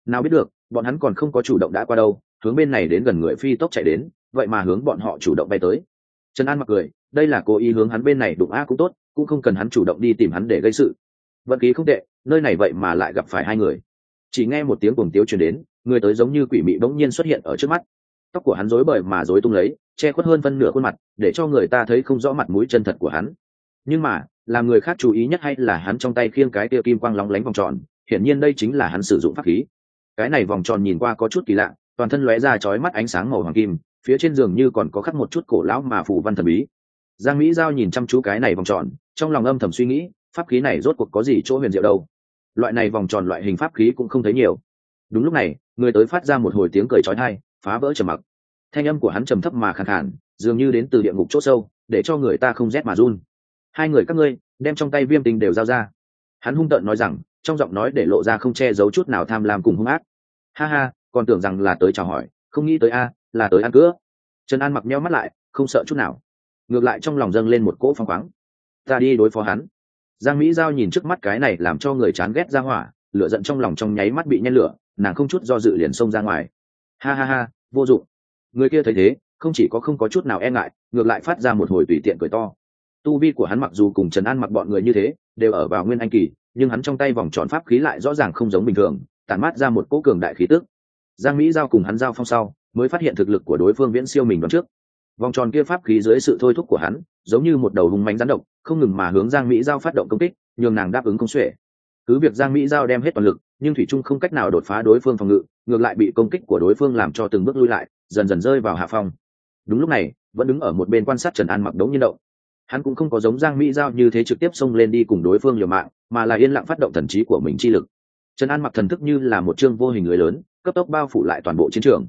A: Nào biết được, bọn hắn còn không có chủ động đã qua đâu, hướng bên này đến gần người phi tốc chạy đến, vậy mà hướng bọn họ chủ động bay tới. Trần an mặc cười đây là cố ý hướng hắn bên này đụng a cũng tốt, cũng không cần hắn chủ động đi tìm hắn để gây sự. Vận khí không tệ, nơi này vậy mà lại gặp phải hai người. Chỉ nghe một tiếng cuồng tiếu truyền đến, người tới giống như quỷ mị bỗng nhiên xuất hiện ở trước mắt. Tóc của hắn rối bời mà rối tung lấy, che khuất hơn phân nửa khuôn mặt, để cho người ta thấy không rõ mặt mũi chân thật của hắn. Nhưng mà làm người khác chú ý nhất hay là hắn trong tay khiêng cái tia kim quang lóng lánh vòng tròn, hiển nhiên đây chính là hắn sử dụng pháp khí. Cái này vòng tròn nhìn qua có chút kỳ lạ, toàn thân lóe ra chói mắt ánh sáng màu hoàng kim, phía trên giường như còn có khắc một chút cổ lão mà phủ văn thần bí giang mỹ giao nhìn chăm chú cái này vòng tròn trong lòng âm thầm suy nghĩ pháp khí này rốt cuộc có gì chỗ huyền diệu đâu. Loại này vòng tròn loại hình pháp khí cũng không thấy nhiều. Đúng lúc này người tới phát ra một hồi tiếng cười trói thai phá vỡ trầm mặc. Thanh âm của hắn trầm thấp mà khàn khàn, dường như đến từ địa ngục c h ỗ sâu để cho người ta không rét mà run. Hai người các ngươi đem trong tay viêm tình đều giao ra. Hắn hung tợn nói rằng trong giọng nói để lộ ra không che giấu chút nào tham lam cùng hung ác. Ha ha còn tưởng rằng là tới chào hỏi không nghĩ tới a là tới ăn cữa trần an mặc meo mắt lại không sợ chút nào ngược lại trong lòng dâng lên một cỗ phong khoáng. Ta đi đối phó hắn. Giang mỹ giao nhìn trước mắt cái này làm cho người chán ghét ra hỏa, lửa giận trong lòng trong nháy mắt bị nhen lửa, nàng không chút do dự liền xông ra ngoài. Ha ha ha, vô dụng. Người kia thấy thế, không chỉ có không có chút nào e ngại, ngược lại phát ra một hồi tùy tiện cười to. Tu vi của hắn mặc dù cùng trần an mặc bọn người như thế, đều ở vào nguyên anh kỳ, nhưng hắn trong tay vòng tròn pháp khí lại rõ ràng không giống bình thường, tản mát ra một cỗ cường đại khí tức. Giang mỹ giao cùng hắn giao phong sau, mới phát hiện thực lực của đối phương viễn siêu mình đoán trước vòng tròn kia pháp khí dưới sự thôi thúc của hắn, giống như một đầu hung mánh rắn độc, không ngừng mà hướng giang mỹ giao phát động công kích, nhường nàng đáp ứng công xuể. Cứ việc giang mỹ giao đem hết toàn lực, nhưng thủy trung không cách nào đột phá đối phương phòng ngự, ngược lại bị công kích của đối phương làm cho từng bước lui lại, dần dần rơi vào hạ phong. Đúng lúc này, vẫn đứng ở một bên quan sát trần an mặc đống nhiên động. Hắn cũng không có giống giang mỹ giao như thế trực tiếp xông lên đi cùng đối phương liều mạng, mà là yên lặng phát động thần trí của mình chi lực. Trần an mặc thần thức như là một chương vô hình người lớn, cấp tốc bao phủ lại toàn bộ chiến trường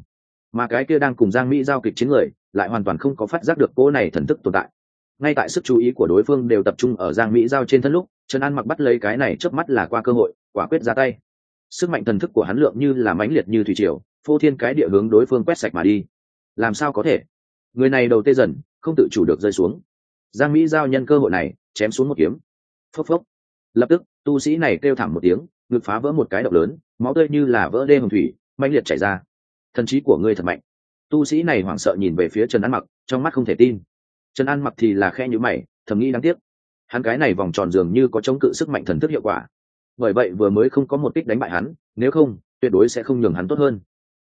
A: mà cái kia đang cùng giang mỹ giao kịch chiến người lại hoàn toàn không có phát giác được cô này thần thức tồn tại. Ngay tại sức chú ý của đối phương đều tập trung ở giang mỹ giao trên thân lúc, trần an mặc bắt lấy cái này trước mắt là qua cơ hội, quả quyết ra tay. Sức mạnh thần thức của hắn lượng như là mãnh liệt như thủy triều, phô thiên cái địa hướng đối phương quét sạch mà đi. Làm sao có thể? Người này đầu tê dần, không tự chủ được rơi xuống. Giang mỹ giao nhân cơ hội này, chém xuống một kiếm. Phốc phốc. Lập tức, tu sĩ này kêu thảm một tiếng, ngực phá vỡ một cái động lớn, máu tươi như là vỡ đê hồng thủy, mãnh liệt chảy ra thần trí của ngươi thật mạnh. Tu sĩ này hoảng sợ nhìn về phía trần an mặc, trong mắt không thể tin. Trần an mặc thì là khe nhữ mày, thầm nghĩ đáng tiếc. Hắn cái này vòng tròn dường như có chống cự sức mạnh thần thức hiệu quả. Bởi vậy vừa mới không có một kích đánh bại hắn, nếu không, tuyệt đối sẽ không nhường hắn tốt hơn.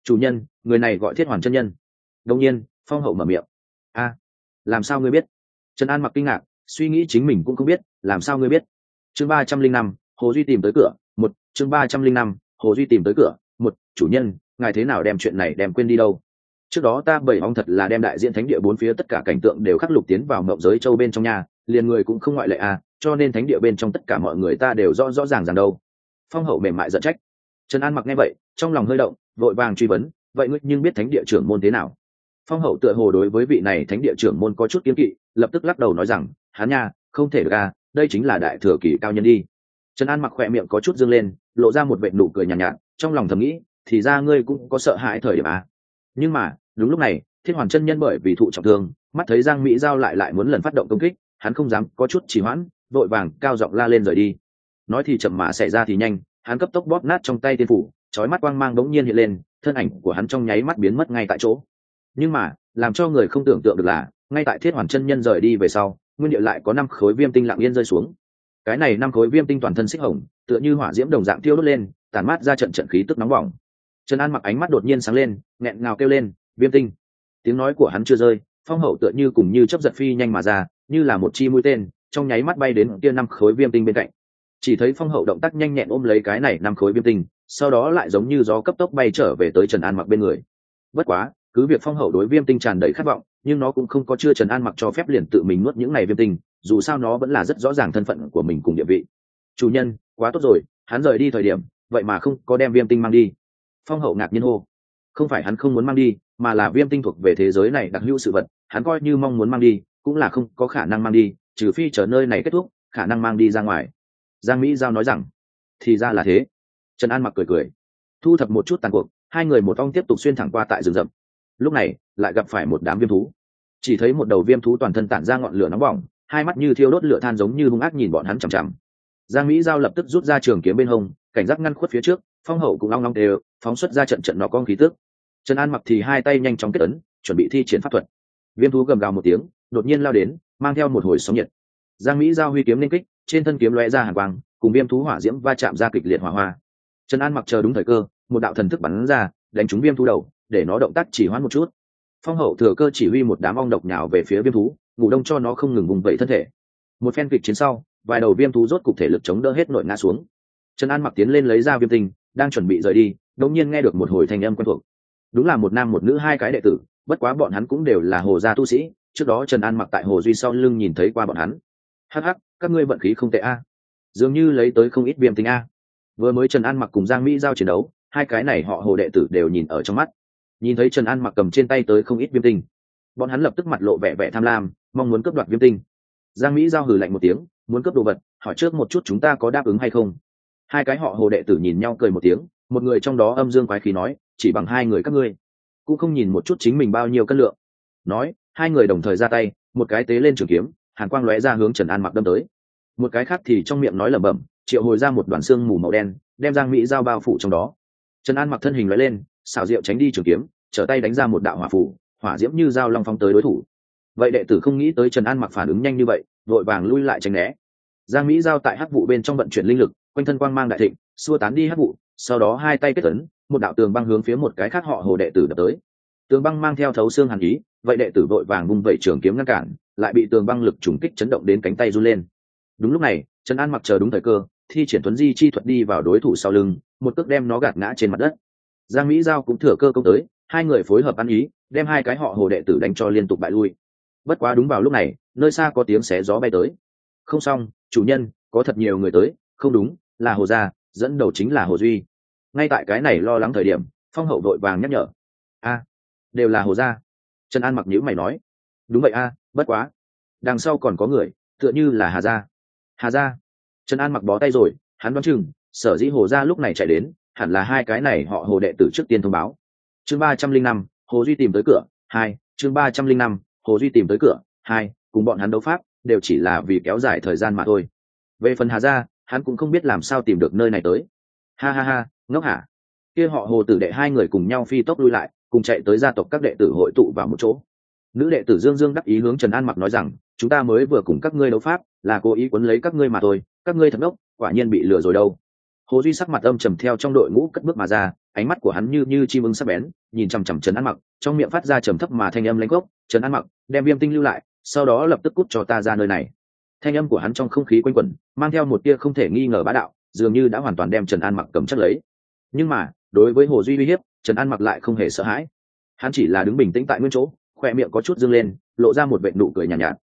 A: Chủ nhân, người này gọi thiết hoàn chân nhân. Đông nhiên, phong hậu mở miệng. A, làm sao ngươi biết? Trần an mặc kinh ngạc, suy nghĩ chính mình cũng không biết, làm sao ngươi biết? Chương ba trăm linh năm, hồ duy tìm tới cửa, một, chương ba trăm linh năm, hồ duy tìm tới cửa, một, chủ nhân ngài thế nào đem chuyện này đem quên đi đâu? Trước đó ta bảy ong thật là đem đại diện thánh địa bốn phía tất cả cảnh tượng đều khắc lục tiến vào mộng giới châu bên trong nhà liền người cũng không ngoại lệ à cho nên thánh địa bên trong tất cả mọi người ta đều rõ rõ ràng ràng đâu. Phong hậu mềm mại giận trách. Trần an mặc nghe vậy trong lòng hơi động vội vàng truy vấn vậy ngươi nhưng biết thánh địa trưởng môn thế nào? Phong hậu tựa hồ đối với vị này thánh địa trưởng môn có chút kiếm kỵ lập tức lắc đầu nói rằng hắn nha không thể được à đây chính là đại thừa kỳ cao nhân đi. Trần an mặc khỏe miệng có chút dương lên lộ ra một vệ nụ cười nhàn nhạt, nhạt trong lòng thầm nghĩ thì ra ngươi cũng có sợ hãi thời điểm à. nhưng mà, đúng lúc này thiên hoàn chân nhân bởi vì thụ trọng thương, mắt thấy giang mỹ giao lại lại muốn lần phát động công kích, hắn không dám, có chút trì hoãn, vội vàng, cao giọng la lên rời đi. Nói thì chậm mà xảy ra thì nhanh, hắn cấp tốc bóp nát trong tay tiên phủ trói mắt quang mang bỗng nhiên hiện lên, thân ảnh của hắn trong nháy mắt biến mất ngay tại chỗ. Nhưng mà, làm cho người không tưởng tượng được là, ngay tại thiết hoàn chân nhân rời đi về sau, nguyên địa lại có năm khối viêm tinh lặng yên rơi xuống. Cái này năm khối viêm tinh toàn thân xích hồng, tựa như hỏa diễm đồng dạng tiêu đốt lên tàn mát ra trận trận khí tức nóng bỏng trần an mặc ánh mắt đột nhiên sáng lên, nghẹn ngào kêu lên, viêm tinh. Tiếng nói của hắn chưa rơi, phong hậu tựa như cùng như chấp giật phi nhanh mà ra, như là một chi mũi tên, trong nháy mắt bay đến kia năm khối viêm tinh bên cạnh. Chỉ thấy phong hậu động tác nhanh nhẹn ôm lấy cái này năm khối viêm tinh, sau đó lại giống như gió cấp tốc bay trở về tới trần an mặc bên người. Bất quá, cứ việc phong hậu đối viêm tinh tràn đầy khát vọng, nhưng nó cũng không có chưa trần an mặc cho phép liền tự mình nuốt những này viêm tinh, dù sao nó vẫn là rất rõ ràng thân phận của mình cùng địa vị. Chủ nhân, quá tốt rồi, hắn rời đi thời điểm, vậy mà không có đem viêm tinh mang đi phong hậu ngạc nhiên hô. Không phải hắn không muốn mang đi, mà là viêm tinh thuộc về thế giới này đặc hữu sự vật, hắn coi như mong muốn mang đi, cũng là không có khả năng mang đi, trừ phi chờ nơi này kết thúc, khả năng mang đi ra ngoài. Giang mỹ giao nói rằng, thì ra là thế. Trần an mặc cười cười. Thu thập một chút tàn cuộc, hai người một ong tiếp tục xuyên thẳng qua tại rừng rậm. Lúc này, lại gặp phải một đám viêm thú. Chỉ thấy một đầu viêm thú toàn thân tản ra ngọn lửa nóng bỏng, hai mắt như thiêu đốt lửa than giống như hung ác nhìn bọn hắn chằm chằm. Giang mỹ giao lập tức rút ra trường kiếm bên hông cảnh giác ngăn khuất phía trước, phong hậu cũng long long đều, phóng xuất ra trận trận nó con khí tước trần an mặc thì hai tay nhanh chóng kết ấn, chuẩn bị thi triển pháp thuật. Viêm thú gầm gào một tiếng, đột nhiên lao đến, mang theo một hồi sóng nhiệt. Giang mỹ giao huy kiếm lên kích, trên thân kiếm lóe ra hàng quang, cùng viêm thú hỏa diễm va chạm ra kịch liệt hỏa hoa. Trần an mặc chờ đúng thời cơ, một đạo thần thức bắn ra, đánh trúng viêm thú đầu, để nó động tác chỉ hoãn một chút. Phong hậu thừa cơ chỉ huy một đám ong độc nhào về phía viêm thú, ngủ đông cho nó không ngừng vùng vẫy thân thể. Một phen kịch chiến sau, vài đầu viêm thú rốt cục thể lực chống đỡ hết nội ngã xuống trần an mặc tiến lên lấy ra viêm tinh, đang chuẩn bị rời đi, đột nhiên nghe được một hồi thanh âm quen thuộc. Đúng là một nam một nữ hai cái đệ tử, bất quá bọn hắn cũng đều là hồ gia tu sĩ, trước đó trần an mặc tại hồ duy sau lưng nhìn thấy qua bọn hắn. Hắc hắc, các ngươi vận khí không tệ a. Dường như lấy tới không ít viêm tinh a. Vừa mới trần an mặc cùng giang mỹ giao chiến đấu, hai cái này họ hồ đệ tử đều nhìn ở trong mắt. Nhìn thấy trần an mặc cầm trên tay tới không ít viêm tinh. Bọn hắn lập tức mặt lộ vẻ vẻ tham lam, mong muốn cướp đoạt viêm tinh. Giang mỹ giao hử lạnh một tiếng, muốn cướp đồ vật, hỏi trước một chút chúng ta có đáp ứng hay không hai cái họ hồ đệ tử nhìn nhau cười một tiếng, một người trong đó âm dương quái khí nói, chỉ bằng hai người các ngươi, cũng không nhìn một chút chính mình bao nhiêu cân lượng. Nói, hai người đồng thời ra tay, một cái tế lên trường kiếm, hàn quang lóe ra hướng trần an mặc đâm tới. Một cái khác thì trong miệng nói lẩm bẩm, triệu hồi ra một đoàn xương mù màu đen, đem giang mỹ giao bao phủ trong đó. Trần an mặc thân hình lóe lên, xảo diệu tránh đi trường kiếm, trở tay đánh ra một đạo hỏa phủ, hỏa diễm như dao long phong tới đối thủ. Vậy đệ tử không nghĩ tới trần an mặc phản ứng nhanh như vậy, vội vàng lui lại tránh né. Giang mỹ giao tại hắc vụ bên trong vận chuyển linh lực quanh thân quang mang đại thịnh, xua tán đi hắc vụ, sau đó hai tay kết tấn một đạo tường băng hướng phía một cái khác họ hồ đệ tử đập tới. Tường băng mang theo thấu xương hàn ý, vậy đệ tử vội vàng vung vẩy trường kiếm ngăn cản, lại bị tường băng lực trùng kích chấn động đến cánh tay run lên. Đúng lúc này, trần an mặc chờ đúng thời cơ, thi triển tuấn di chi thuật đi vào đối thủ sau lưng, một cước đem nó gạt ngã trên mặt đất. Giang mỹ giao cũng thừa cơ công tới, hai người phối hợp ăn ý, đem hai cái họ hồ đệ tử đánh cho liên tục bại lui. Bất quá đúng vào lúc này, nơi xa có tiếng xé gió bay tới. Không xong, chủ nhân, có thật nhiều người tới, không đúng là hồ gia, dẫn đầu chính là hồ duy. Ngay tại cái này lo lắng thời điểm, phong hậu đội vàng nhắc nhở. A, đều là hồ gia. Trần an mặc nhữ mày nói. Đúng vậy a, bất quá, đằng sau còn có người, tựa như là hà gia. Hà gia? Trần an mặc bó tay rồi, hắn đoán chừng, sở dĩ hồ gia lúc này chạy đến, hẳn là hai cái này họ hồ đệ tử trước tiên thông báo. Chương ba trăm linh năm, hồ duy tìm tới cửa, hai, chương ba trăm linh năm, hồ duy tìm tới cửa, hai, cùng bọn hắn đấu pháp, đều chỉ là vì kéo dài thời gian mà thôi. Về phần hà gia hắn cũng không biết làm sao tìm được nơi này tới. Ha ha ha, ngốc hả? Kia họ hồ tử đệ hai người cùng nhau phi tốc lui lại, cùng chạy tới gia tộc các đệ tử hội tụ vào một chỗ. Nữ đệ tử dương dương đắc ý hướng trần an mặc nói rằng, chúng ta mới vừa cùng các ngươi đấu pháp, là cố ý quấn lấy các ngươi mà thôi, các ngươi thật ngốc, quả nhiên bị lừa rồi đâu. Hồ duy sắc mặt âm trầm theo trong đội ngũ cất bước mà ra, ánh mắt của hắn như như chim ưng sắc bén, nhìn chằm chằm trần an mặc, trong miệng phát ra trầm thấp mà thanh âm lãnh gốc, trần an mặc, đem viêm tinh lưu lại, sau đó lập tức cút cho ta ra nơi này thanh âm của hắn trong không khí quanh quẩn mang theo một tia không thể nghi ngờ bá đạo dường như đã hoàn toàn đem trần an mặc cầm chắc lấy. Nhưng mà đối với hồ duy uy hiếp trần an mặc lại không hề sợ hãi. Hắn chỉ là đứng bình tĩnh tại nguyên chỗ khoe miệng có chút dâng lên lộ ra một vệ nụ cười nhàn nhạt, nhạt.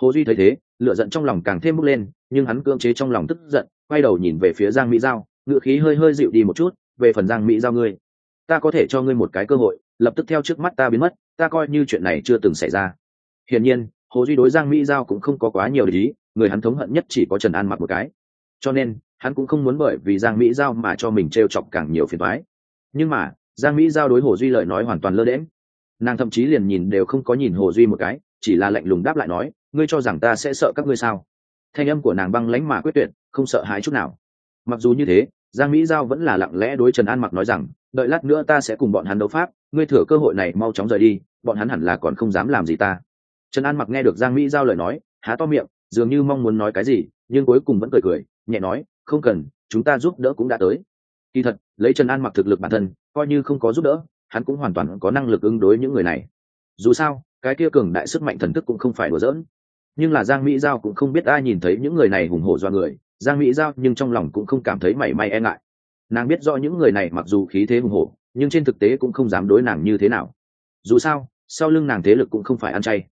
A: Hồ duy thấy thế lửa giận trong lòng càng thêm bốc lên nhưng hắn cưỡng chế trong lòng tức giận quay đầu nhìn về phía giang mỹ giao ngựa khí hơi hơi dịu đi một chút về phần giang mỹ giao ngươi ta có thể cho ngươi một cái cơ hội lập tức theo trước mắt ta biến mất ta coi như chuyện này chưa từng xảy ra. Hiển nhiên hồ duy đối giang mỹ giao cũng không có quá nhiều lý người hắn thống hận nhất chỉ có trần an mặc một cái. Cho nên, hắn cũng không muốn bởi vì giang mỹ giao mà cho mình t r e o chọc càng nhiều phiền thoái nhưng mà, giang mỹ giao đối hồ duy lời nói hoàn toàn lơ đễm nàng thậm chí liền nhìn đều không có nhìn hồ duy một cái, chỉ là lạnh lùng đáp lại nói, ngươi cho rằng ta sẽ sợ các ngươi sao? Thanh âm của nàng băng lánh mà quyết tuyệt, không sợ hãi chút nào. Mặc dù như thế, giang mỹ giao vẫn là lặng lẽ đối trần an mặc nói rằng, đợi lát nữa ta sẽ cùng bọn hắn đấu pháp, ngươi thừa cơ hội này mau chóng rời đi, bọn hắn hẳn là còn không dám làm gì ta. Trần an mặc nghe được giang mỹ giao lời nói, há to miệng dường như mong muốn nói cái gì, nhưng cuối cùng vẫn cười cười, nhẹ nói, không cần, chúng ta giúp đỡ cũng đã tới. Kỳ thật, lấy trần an mặc thực lực bản thân, coi như không có giúp đỡ, hắn cũng hoàn toàn có năng lực ứng đối những người này. Dù sao, cái kia cường đại sức mạnh thần thức cũng không phải đùa giỡn. Nhưng là giang mỹ giao cũng không biết ai nhìn thấy những người này hùng hổ do người, giang mỹ giao nhưng trong lòng cũng không cảm thấy mảy may e ngại. Nàng biết rõ những người này mặc dù khí thế hùng hổ, nhưng trên thực tế cũng không dám đối nàng như thế nào. Dù sao, sau lưng nàng thế lực cũng không phải ăn chay.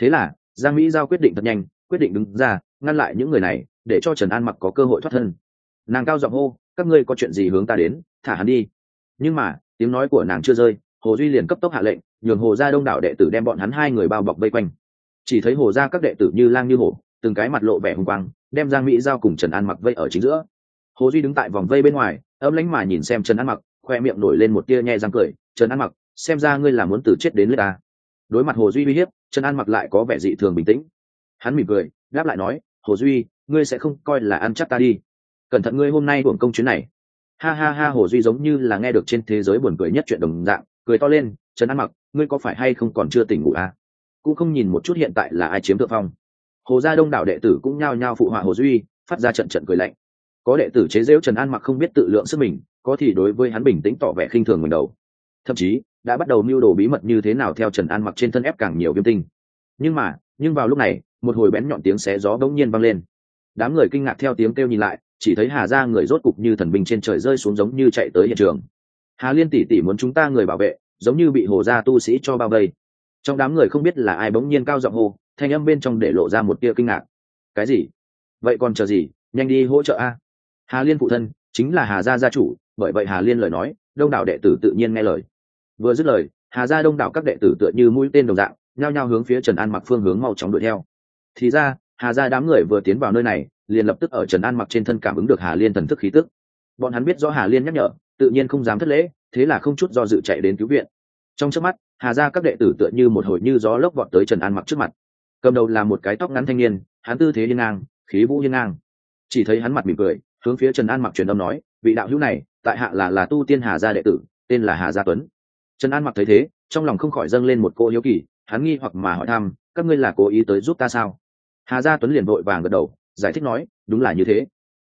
A: Thế là, giang mỹ giao quyết định thật nhanh quyết định đứng ra, ngăn lại những người này, để cho trần an mặc có cơ hội thoát thân. Nàng cao giọng hô, các ngươi có chuyện gì hướng ta đến, thả hắn đi. Nhưng mà, tiếng nói của nàng chưa rơi, hồ duy liền cấp tốc hạ lệnh, nhường hồ ra đông đảo đệ tử đem bọn hắn hai người bao bọc vây quanh. Chỉ thấy hồ ra các đệ tử như lang như hổ, từng cái mặt lộ vẻ hùng quang, đem giang mỹ giao cùng trần an mặc vây ở chính giữa. Hồ duy đứng tại vòng vây bên ngoài ấm lánh mà nhìn xem trần an mặc, khoe miệng nổi lên một tia nhẹ răng cười, trần an mặc, xem ra ngươi là muốn từ chết đến lượt ta. Đối mặt hồ duy uy hiếp, trần an mặc lại có vẻ dị thường bình tĩnh hắn mỉm cười, đáp lại nói, hồ duy, ngươi sẽ không coi là ăn chắc ta đi. Cẩn thận ngươi hôm nay buồn công chuyến này. Ha ha ha, hồ duy giống như là nghe được trên thế giới buồn cười nhất chuyện đồng dạng, cười to lên, trần an mặc, ngươi có phải hay không còn chưa tỉnh ngủ à? cũng không nhìn một chút hiện tại là ai chiếm thượng phong. Hồ gia đông đảo đệ tử cũng nhao nhao phụ họa hồ duy, phát ra trận trận cười lạnh. Có đệ tử chế giễu trần an mặc không biết tự lượng sức mình, có thì đối với hắn bình tĩnh tỏ vẻ khinh thường ngần đầu. Thậm chí, đã bắt đầu mưu đồ bí mật như thế nào theo trần an mặc trên thân ép càng nhiều viêm tinh. Nhưng mà, nhưng vào lúc này một hồi bén nhọn tiếng xé gió bỗng nhiên vang lên. Đám người kinh ngạc theo tiếng kêu nhìn lại, chỉ thấy hà ra người rốt cục như thần binh trên trời rơi xuống giống như chạy tới hiện trường. Hà liên tỷ tỷ muốn chúng ta người bảo vệ, giống như bị hồ gia tu sĩ cho bao vây. Trong đám người không biết là ai bỗng nhiên cao giọng hô, thanh âm bên trong để lộ ra một tia kinh ngạc. Cái gì? Vậy còn chờ gì? Nhanh đi hỗ trợ a. Hà liên phụ thân, chính là hà gia gia chủ, bởi vậy hà liên lời nói, đông đảo đệ tử tự nhiên nghe lời. Vừa dứt lời, hà gia đông đảo các đệ tử tựa như mũi tên đồng dạng, nhao nhao hướng phía trần an mặc phương hướng mau chóng đuổi theo thì ra, hà gia đám người vừa tiến vào nơi này, liền lập tức ở trần an mặc trên thân cảm ứng được hà liên thần thức khí tức. Bọn hắn biết rõ hà liên nhắc nhở, tự nhiên không dám thất lễ, thế là không chút do dự chạy đến cứu viện. Trong trước mắt, hà gia các đệ tử tựa như một hồi như gió lốc vọt tới trần an mặc trước mặt. Cầm đầu là một cái tóc ngắn thanh niên, hắn tư thế hiên ngang, khí vũ hiên ngang. Chỉ thấy hắn mặt mỉm cười, hướng phía trần an mặc truyền âm nói, vị đạo hữu này, tại hạ là là tu tiên hà gia đệ tử, tên là hà gia tuấn. Trần an mặc thấy thế, trong lòng không khỏi dâng lên một cô hiếu kỳ, hắn nghi hoặc mà hỏi thăm, các ngươi là cố ý tới giúp ta sao? Hà gia tuấn liền vội vàng gật đầu, giải thích nói, đúng là như thế.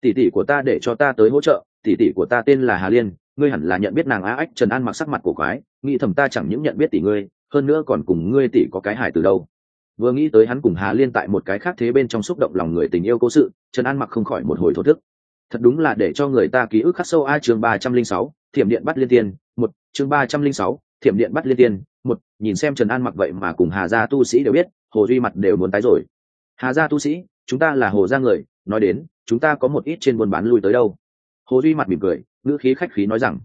A: Tỷ tỷ của ta để cho ta tới hỗ trợ, tỷ tỷ của ta tên là hà liên, ngươi hẳn là nhận biết nàng á ách trần an mặc sắc mặt của quái, nghĩ thầm ta chẳng những nhận biết tỷ ngươi, hơn nữa còn cùng ngươi tỷ có cái hải từ đâu. Vừa nghĩ tới hắn cùng hà liên tại một cái khác thế bên trong xúc động lòng người tình yêu cố sự, trần an mặc không khỏi một hồi thổ thức. Thật đúng là để cho người ta ký ức khắc sâu a chương ba trăm linh sáu, thiểm điện bắt liên tiên, một, chương ba trăm linh sáu, thiểm điện bắt liên tiên, một, nhìn xem trần an mặc vậy mà cùng hà gia tu sĩ đều biết, hồ duy mặt đều muốn tái rồi hà gia tu sĩ, chúng ta là hồ gia người, nói đến, chúng ta có một ít trên buôn bán lui tới đâu. Hồ duy mặt mỉm cười, ngữ khí khách khí nói rằng,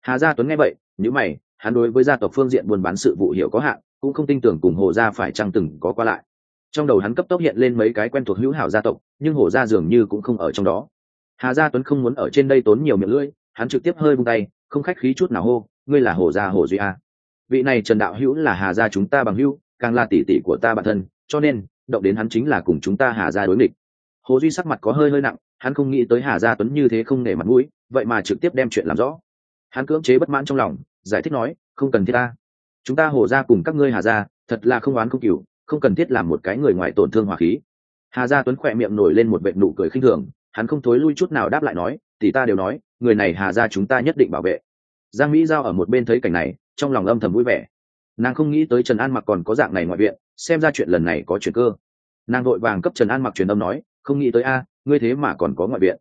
A: hà gia tuấn nghe vậy nếu mày, hắn đối với gia tộc phương diện buôn bán sự vụ hiểu có hạn, cũng không tin tưởng cùng hồ gia phải chăng từng có qua lại. Trong đầu hắn cấp tốc hiện lên mấy cái quen thuộc hữu hảo gia tộc, nhưng hồ gia dường như cũng không ở trong đó. Hà gia tuấn không muốn ở trên đây tốn nhiều miệng lưỡi, hắn trực tiếp hơi bung tay, không khách khí chút nào hô, ngươi là hồ gia hồ duy a. Vị này trần đạo hữu là hà gia chúng ta bằng hữu, càng là tỷ tỷ của ta bản thân, cho nên động đến hắn chính là cùng chúng ta hà gia đối nghịch. Hồ duy sắc mặt có hơi hơi nặng, hắn không nghĩ tới hà gia tuấn như thế không nể mặt mũi, vậy mà trực tiếp đem chuyện làm rõ. Hắn cưỡng chế bất mãn trong lòng, giải thích nói, không cần thiết ta. Chúng ta hồ gia cùng các ngươi hà gia, thật là không oán không cừu, không cần thiết làm một cái người ngoài tổn thương hòa khí. Hà gia tuấn khỏe miệng nổi lên một vệ nụ cười khinh thường, hắn không thối lui chút nào đáp lại nói, tỷ ta đều nói, người này hà gia chúng ta nhất định bảo vệ. Giang mỹ giao ở một bên thấy cảnh này, trong lòng âm thầm vui vẻ. Nàng không nghĩ tới trần an mặc còn có dạng này ngoại viện xem ra chuyện lần này có chuyện cơ. Nàng đội vàng cấp trần an mặc truyền âm nói không nghĩ tới a ngươi thế mà còn có ngoại viện.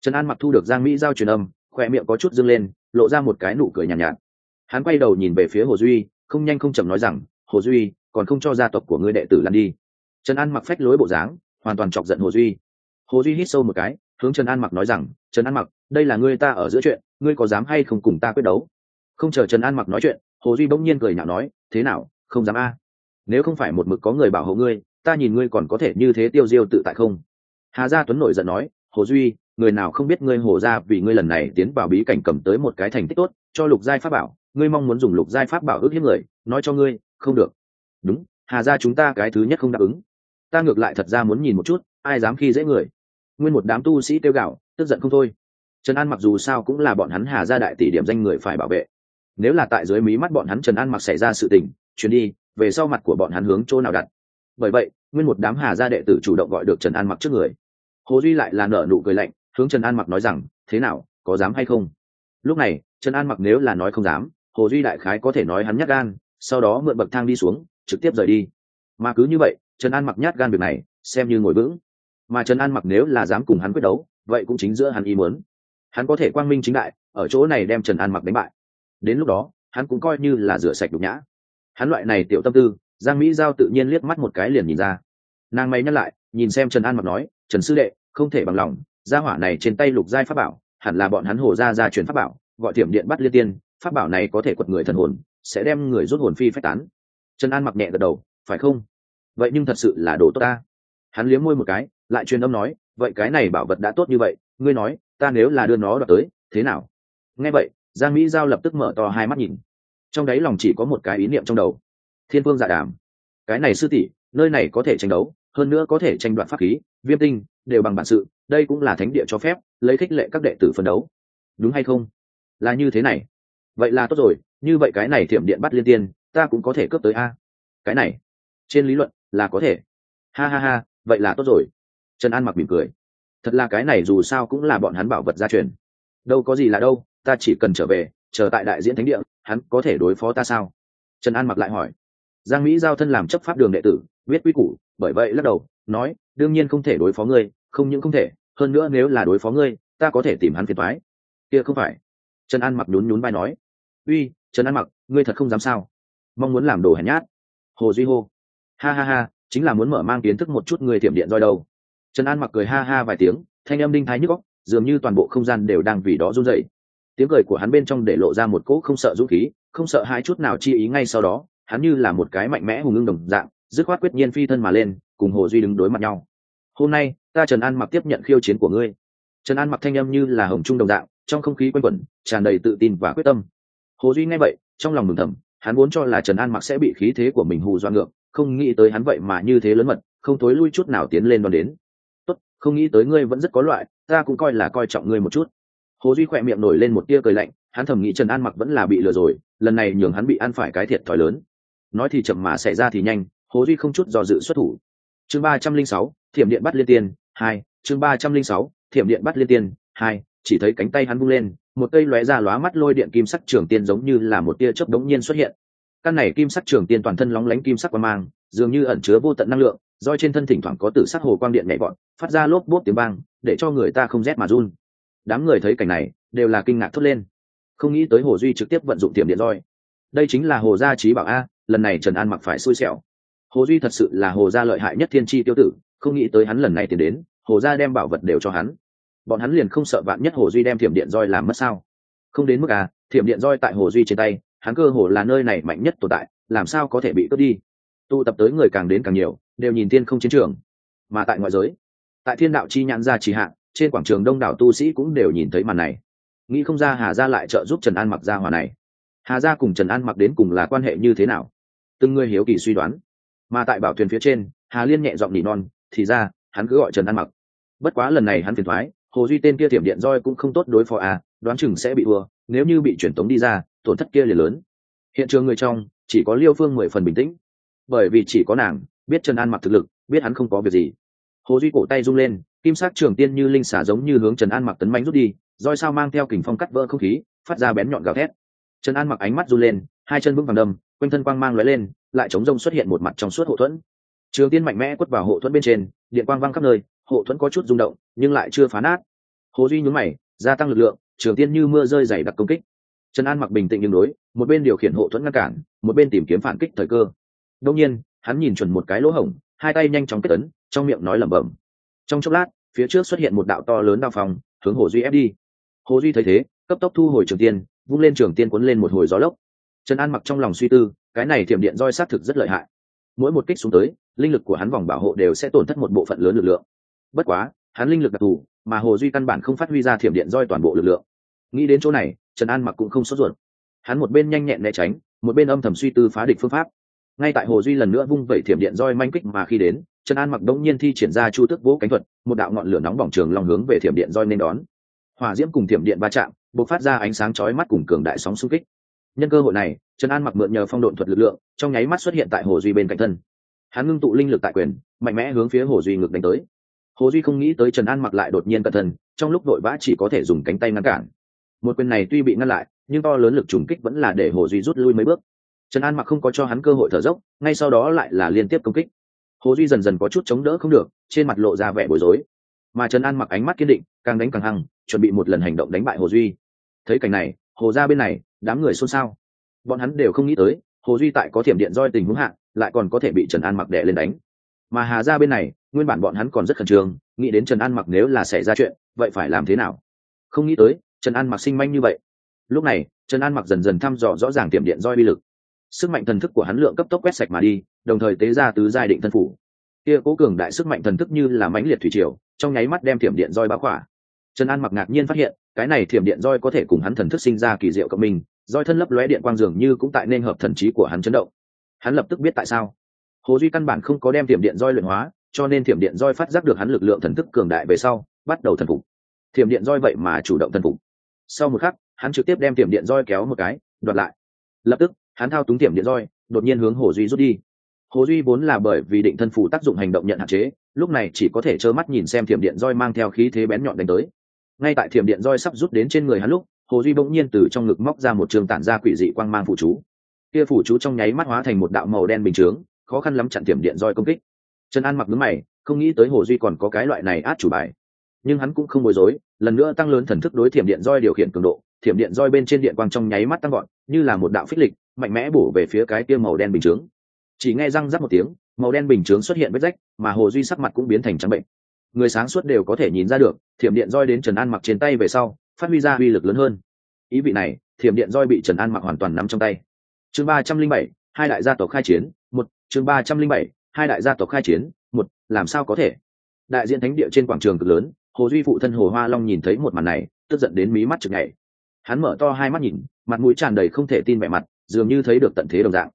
A: Trần an mặc thu được giang mỹ giao truyền âm khoe miệng có chút dâng lên lộ ra một cái nụ cười nhàn nhạt, nhạt. Hắn quay đầu nhìn về phía hồ duy không nhanh không chậm nói rằng hồ duy còn không cho gia tộc của ngươi đệ tử lăn đi. Trần an mặc phách lối bộ dáng hoàn toàn chọc giận hồ duy. Hồ duy hít sâu một cái hướng trần an mặc nói rằng trần an mặc đây là ngươi ta ở giữa chuyện ngươi có dám hay không cùng ta quyết đấu? Không chờ trần an mặc nói chuyện hồ duy bỗng nhiên cười nhạo nói thế nào không dám a? Nếu không phải một mực có người bảo hộ ngươi, ta nhìn ngươi còn có thể như thế tiêu diêu tự tại không? Hà gia tuấn nổi giận nói, hồ duy, người nào không biết ngươi hồ Gia vì ngươi lần này tiến vào bí cảnh cầm tới một cái thành tích tốt, cho lục giai pháp bảo, ngươi mong muốn dùng lục giai pháp bảo ước hiếp người, nói cho ngươi, không được. Đúng, hà Gia chúng ta cái thứ nhất không đáp ứng. Ta ngược lại thật ra muốn nhìn một chút, ai dám khi dễ người. Nguyên một đám tu sĩ tiêu gạo tức giận không thôi. Trần an mặc dù sao cũng là bọn hắn hà Gia đại tỷ điểm danh người phải bảo vệ. Nếu là tại dưới mí mắt bọn hắn trần an mặc xảy ra sự tình chuyến đi, về sau mặt của bọn hắn hướng chỗ nào đặt. Bởi vậy, nguyên một đám hà gia đệ tử chủ động gọi được trần an mặc trước người. Hồ duy lại là nở nụ cười lạnh, hướng trần an mặc nói rằng, thế nào, có dám hay không? Lúc này, trần an mặc nếu là nói không dám, hồ duy đại khái có thể nói hắn nhát gan, sau đó mượn bậc thang đi xuống, trực tiếp rời đi. Mà cứ như vậy, trần an mặc nhát gan việc này, xem như ngồi vững. Mà trần an mặc nếu là dám cùng hắn quyết đấu, vậy cũng chính giữa hắn ý muốn. Hắn có thể quang minh chính đại, ở chỗ này đem trần an mặc đánh bại. Đến lúc đó, hắn cũng coi như là rửa sạch đục nhã hắn loại này tiểu tâm tư, giang mỹ giao tự nhiên liếc mắt một cái liền nhìn ra. Nàng may nhắc lại, nhìn xem trần an mặc nói, trần sư đệ, không thể bằng lòng, gia hỏa này trên tay lục giai pháp bảo, hẳn là bọn hắn hồ gia gia truyền pháp bảo, gọi thiểm điện bắt liên tiên, pháp bảo này có thể quật người thần hồn, sẽ đem người rút hồn phi phách tán. Trần an mặc nhẹ gật đầu, phải không? Vậy nhưng thật sự là đồ tốt ta. Hắn liếm môi một cái, lại truyền âm nói, vậy cái này bảo vật đã tốt như vậy, ngươi nói, ta nếu là đưa nó đọc tới, thế nào? Nghe vậy, giang mỹ giao lập tức mở to hai mắt nhìn trong đấy lòng chỉ có một cái ý niệm trong đầu. Thiên phương dạ đàm. Cái này sư tỷ, nơi này có thể tranh đấu, hơn nữa có thể tranh đoạt pháp khí, viêm tinh, đều bằng bản sự, đây cũng là thánh địa cho phép, lấy khích lệ các đệ tử phấn đấu. Đúng hay không? Là như thế này. Vậy là tốt rồi, như vậy cái này thiểm điện bắt liên tiên, ta cũng có thể cướp tới a. Cái này, trên lý luận, là có thể. Ha ha ha, vậy là tốt rồi. Trần an mặc mỉm cười. Thật là cái này dù sao cũng là bọn hắn bảo vật gia truyền. Đâu có gì là đâu, ta chỉ cần trở về chờ tại đại diễn thánh địa, hắn có thể đối phó ta sao? Trần an mặc lại hỏi. Giang mỹ giao thân làm chấp pháp đường đệ tử biết quy củ, bởi vậy lắc đầu, nói, đương nhiên không thể đối phó ngươi, không những không thể, hơn nữa nếu là đối phó ngươi, ta có thể tìm hắn phiền thoái kia không phải. Trần an mặc nhún nhún vai nói. Uy, trần an mặc, ngươi thật không dám sao? Mong muốn làm đồ hèn nhát. Hồ duy hô. Ha ha ha, chính là muốn mở mang kiến thức một chút người thiểm điện roi đầu trần an mặc cười ha ha vài tiếng, thanh âm đinh thái nhức góc dường như toàn bộ không gian đều đang vì đó run rẩy tiếng cười của hắn bên trong để lộ ra một cỗ không sợ dũng khí, không sợ hai chút nào chi ý ngay sau đó, hắn như là một cái mạnh mẽ hùng ưng đồng dạng, dứt khoát quyết nhiên phi thân mà lên, cùng hồ duy đứng đối mặt nhau. Hôm nay, ta trần an mặc tiếp nhận khiêu chiến của ngươi. Trần an mặc thanh âm như là hồng trung đồng dạng, trong không khí quanh quẩn, tràn đầy tự tin và quyết tâm. Hồ duy nghe vậy, trong lòng mừng thầm, hắn vốn cho là trần an mặc sẽ bị khí thế của mình hù doan ngược, không nghĩ tới hắn vậy mà như thế lớn mật, không thối lui chút nào tiến lên đón đến. Tốt, không nghĩ tới ngươi vẫn rất có loại, ta cũng coi là coi trọng ngươi một chút hồ duy khỏe miệng nổi lên một tia cười lạnh, hắn thầm nghĩ trần an mặc vẫn là bị lừa rồi, lần này nhường hắn bị ăn phải cái thiệt thòi lớn. Nói thì chậm mà xảy ra thì nhanh, hồ duy không chút do dự xuất thủ. Chương ba trăm linh sáu, thiểm điện bắt liên tiên, hai, chương ba trăm linh sáu, thiểm điện bắt liên tiên, hai, chỉ thấy cánh tay hắn bung lên, một cây lóe ra lóa mắt lôi điện kim sắc trường tiên giống như là một tia chớp đống nhiên xuất hiện. Căn này kim sắc trường tiên toàn thân lóng lánh kim sắc quang mang, dường như ẩn chứa vô tận năng lượng roi trên thân thỉnh thoảng có tử sắc hồ quang điện nhảy bọn phát ra lốp bốt tiếng vang, để cho người ta không rét mà run đám người thấy cảnh này, đều là kinh ngạc thốt lên. Không nghĩ tới hồ duy trực tiếp vận dụng tiềm điện roi. Đây chính là hồ gia trí bảo a, lần này trần an mặc phải xui xẻo. Hồ duy thật sự là hồ gia lợi hại nhất thiên tri tiêu tử, không nghĩ tới hắn lần này tìm đến, hồ gia đem bảo vật đều cho hắn. Bọn hắn liền không sợ vạn nhất hồ duy đem thiểm điện roi làm mất sao? Không đến mức à thiểm điện roi tại hồ duy trên tay, hắn cơ hồ là nơi này mạnh nhất tồn tại, làm sao có thể bị cướp đi? Tụ tập tới người càng đến càng nhiều, đều nhìn thiên không chiến trường. Mà tại ngoại giới, tại thiên đạo chi nhãn ra trì hạn trên quảng trường đông đảo tu sĩ cũng đều nhìn thấy màn này. Nghĩ không ra hà gia lại trợ giúp trần an mặc ra hòa này. Hà gia cùng trần an mặc đến cùng là quan hệ như thế nào? Từng người hiếu kỳ suy đoán. Mà tại bảo thuyền phía trên, hà liên nhẹ giọng nỉ non, thì ra, hắn cứ gọi trần an mặc. Bất quá lần này hắn phiền thoái hồ duy tên kia thiểm điện roi cũng không tốt đối phó à đoán chừng sẽ bị thua, nếu như bị chuyển tống đi ra, tổn thất kia liền lớn. Hiện trường người trong, chỉ có liêu phương mười phần bình tĩnh. Bởi vì chỉ có nàng, biết trần an mặc thực lực, biết hắn không có việc gì hồ duy cổ tay rung lên, kim sắc trường tiên như linh xả giống như hướng trần an mặc tấn manh rút đi, roi sao mang theo kình phong cắt vỡ không khí, phát ra bén nhọn gào thét. Trần an mặc ánh mắt run lên, hai chân vững vàng đâm, quanh thân quang mang lóe lên, lại chống rông xuất hiện một mặt trong suốt hộ thuẫn. Trường tiên mạnh mẽ quất vào hộ thuẫn bên trên, điện quang văng khắp nơi, hộ thuẫn có chút rung động, nhưng lại chưa phá nát. Hồ duy nhún mày, gia tăng lực lượng, trường tiên như mưa rơi dày đặc công kích. Trần an mặc bình tĩnh nhưng đối, một bên điều khiển hộ thuẫn ngăn cản, một bên tìm kiếm phản kích thời cơ. Đông nhiên, hắn nhìn chuẩn một cái lỗ hổng, hai tay nhanh chóng kết ấn trong miệng nói lẩm bẩm. Trong chốc lát, phía trước xuất hiện một đạo to lớn đao phòng hướng hồ duy ép đi. Hồ duy thấy thế, cấp tốc thu hồi trường tiên, vung lên trường tiên cuốn lên một hồi gió lốc. Trần an mặc trong lòng suy tư, cái này thiểm điện roi sát thực rất lợi hại. Mỗi một kích xuống tới, linh lực của hắn vòng bảo hộ đều sẽ tổn thất một bộ phận lớn lực lượng. Bất quá, hắn linh lực đặc thù, mà hồ duy căn bản không phát huy ra thiểm điện roi toàn bộ lực lượng. Nghĩ đến chỗ này, trần an mặc cũng không sốt ruột. Hắn một bên nhanh nhẹn né tránh, một bên âm thầm suy tư phá địch phương pháp. Ngay tại hồ duy lần nữa vung vẩy thiểm điện roi manh kích mà khi đến trần an mặc đông nhiên thi triển ra chu tước vỗ cánh thuật, một đạo ngọn lửa nóng bỏng trường lòng hướng về thiểm điện roi nên đón. Hỏa diễm cùng thiểm điện va chạm, bộc phát ra ánh sáng chói mắt cùng cường đại sóng xung kích. Nhân cơ hội này, trần an mặc mượn nhờ phong độn thuật lực lượng, trong nháy mắt xuất hiện tại hồ duy bên cạnh thân. Hắn ngưng tụ linh lực tại quyền, mạnh mẽ hướng phía hồ duy ngược đánh tới. Hồ duy không nghĩ tới trần an mặc lại đột nhiên cẩn thân trong lúc đội vã chỉ có thể dùng cánh tay ngăn cản. Một quyền này tuy bị ngăn lại, nhưng to lớn lực trùng kích vẫn là để hồ duy rút lui mấy bước. Trần an mặc không có cho hắn cơ hội thở dốc, ngay sau đó lại là liên tiếp công kích hồ duy dần dần có chút chống đỡ không được, trên mặt lộ ra vẻ bối rối. Mà trần an mặc ánh mắt kiên định, càng đánh càng hăng, chuẩn bị một lần hành động đánh bại hồ duy. Thấy cảnh này, hồ ra bên này, đám người xôn xao. Bọn hắn đều không nghĩ tới, hồ duy tại có thiểm điện roi tình huống hạn lại còn có thể bị trần an mặc đẻ lên đánh. Mà hà ra bên này, nguyên bản bọn hắn còn rất khẩn trương, nghĩ đến trần an mặc nếu là xảy ra chuyện, vậy phải làm thế nào? Không nghĩ tới, trần an mặc sinh manh như vậy. Lúc này, trần an mặc dần dần thăm dò rõ ràng tiệm điện roi bi lực. Sức mạnh thần thức của hắn lượng cấp tốc quét sạch mà đi đồng thời tế ra tứ giai định thân phủ. Kia cố cường đại sức mạnh thần thức như là mãnh liệt thủy triều, trong nháy mắt đem thiểm điện roi báo khỏa. Trần an mặc ngạc nhiên phát hiện, cái này thiểm điện roi có thể cùng hắn thần thức sinh ra kỳ diệu cộng mình roi thân lấp lóe điện quang dường như cũng tại nên hợp thần trí của hắn chấn động. Hắn lập tức biết tại sao. Hồ duy căn bản không có đem thiểm điện roi luyện hóa, cho nên thiểm điện roi phát giác được hắn lực lượng thần thức cường đại về sau, bắt đầu thần phục. Thiểm điện roi vậy mà chủ động thần phục. Sau một khắc, hắn trực tiếp đem thiểm điện roi kéo một cái, đoạt lại. Lập tức, hắn thao túng thiểm điện roi, đột nhiên hướng hồ duy rút đi hồ duy vốn là bởi vì định thân phủ tác dụng hành động nhận hạn chế, lúc này chỉ có thể trơ mắt nhìn xem thiểm điện roi mang theo khí thế bén nhọn đánh tới. Ngay tại thiểm điện roi sắp rút đến trên người hắn lúc, hồ duy bỗng nhiên từ trong ngực móc ra một trường tản ra quỷ dị quang mang phù chú. Kia phủ chú trong nháy mắt hóa thành một đạo màu đen bình chướng, khó khăn lắm chặn thiểm điện roi công kích. Trần an mặc đứng mày, không nghĩ tới hồ duy còn có cái loại này át chủ bài. Nhưng hắn cũng không bối rối, lần nữa tăng lớn thần thức đối thiểm điện roi điều khiển cường độ, thiểm điện roi bên trên điện quang trong nháy mắt tăng gọn như là một đạo phích lịch, mạnh mẽ bổ về phía cái kia màu đen bình chướng chỉ nghe răng rắc một tiếng, màu đen bình chướng xuất hiện vết rách, mà hồ duy sắc mặt cũng biến thành trắng bệnh. Người sáng suốt đều có thể nhìn ra được, thiểm điện roi đến trần an mặc trên tay về sau, phát huy ra uy lực lớn hơn. Ý vị này, thiểm điện roi bị trần an mặc hoàn toàn nắm trong tay. Chương ba trăm linh bảy, hai đại gia tộc khai chiến, một, chương ba trăm linh bảy, hai đại gia tộc khai chiến, một, làm sao có thể? Đại diện thánh địa trên quảng trường cực lớn, hồ duy phụ thân hồ hoa long nhìn thấy một màn này, tức giận đến mí mắt chực ngày hắn mở to hai mắt nhìn, mặt mũi tràn đầy không thể tin vẻ mặt, dường như thấy được tận thế đồng dạng.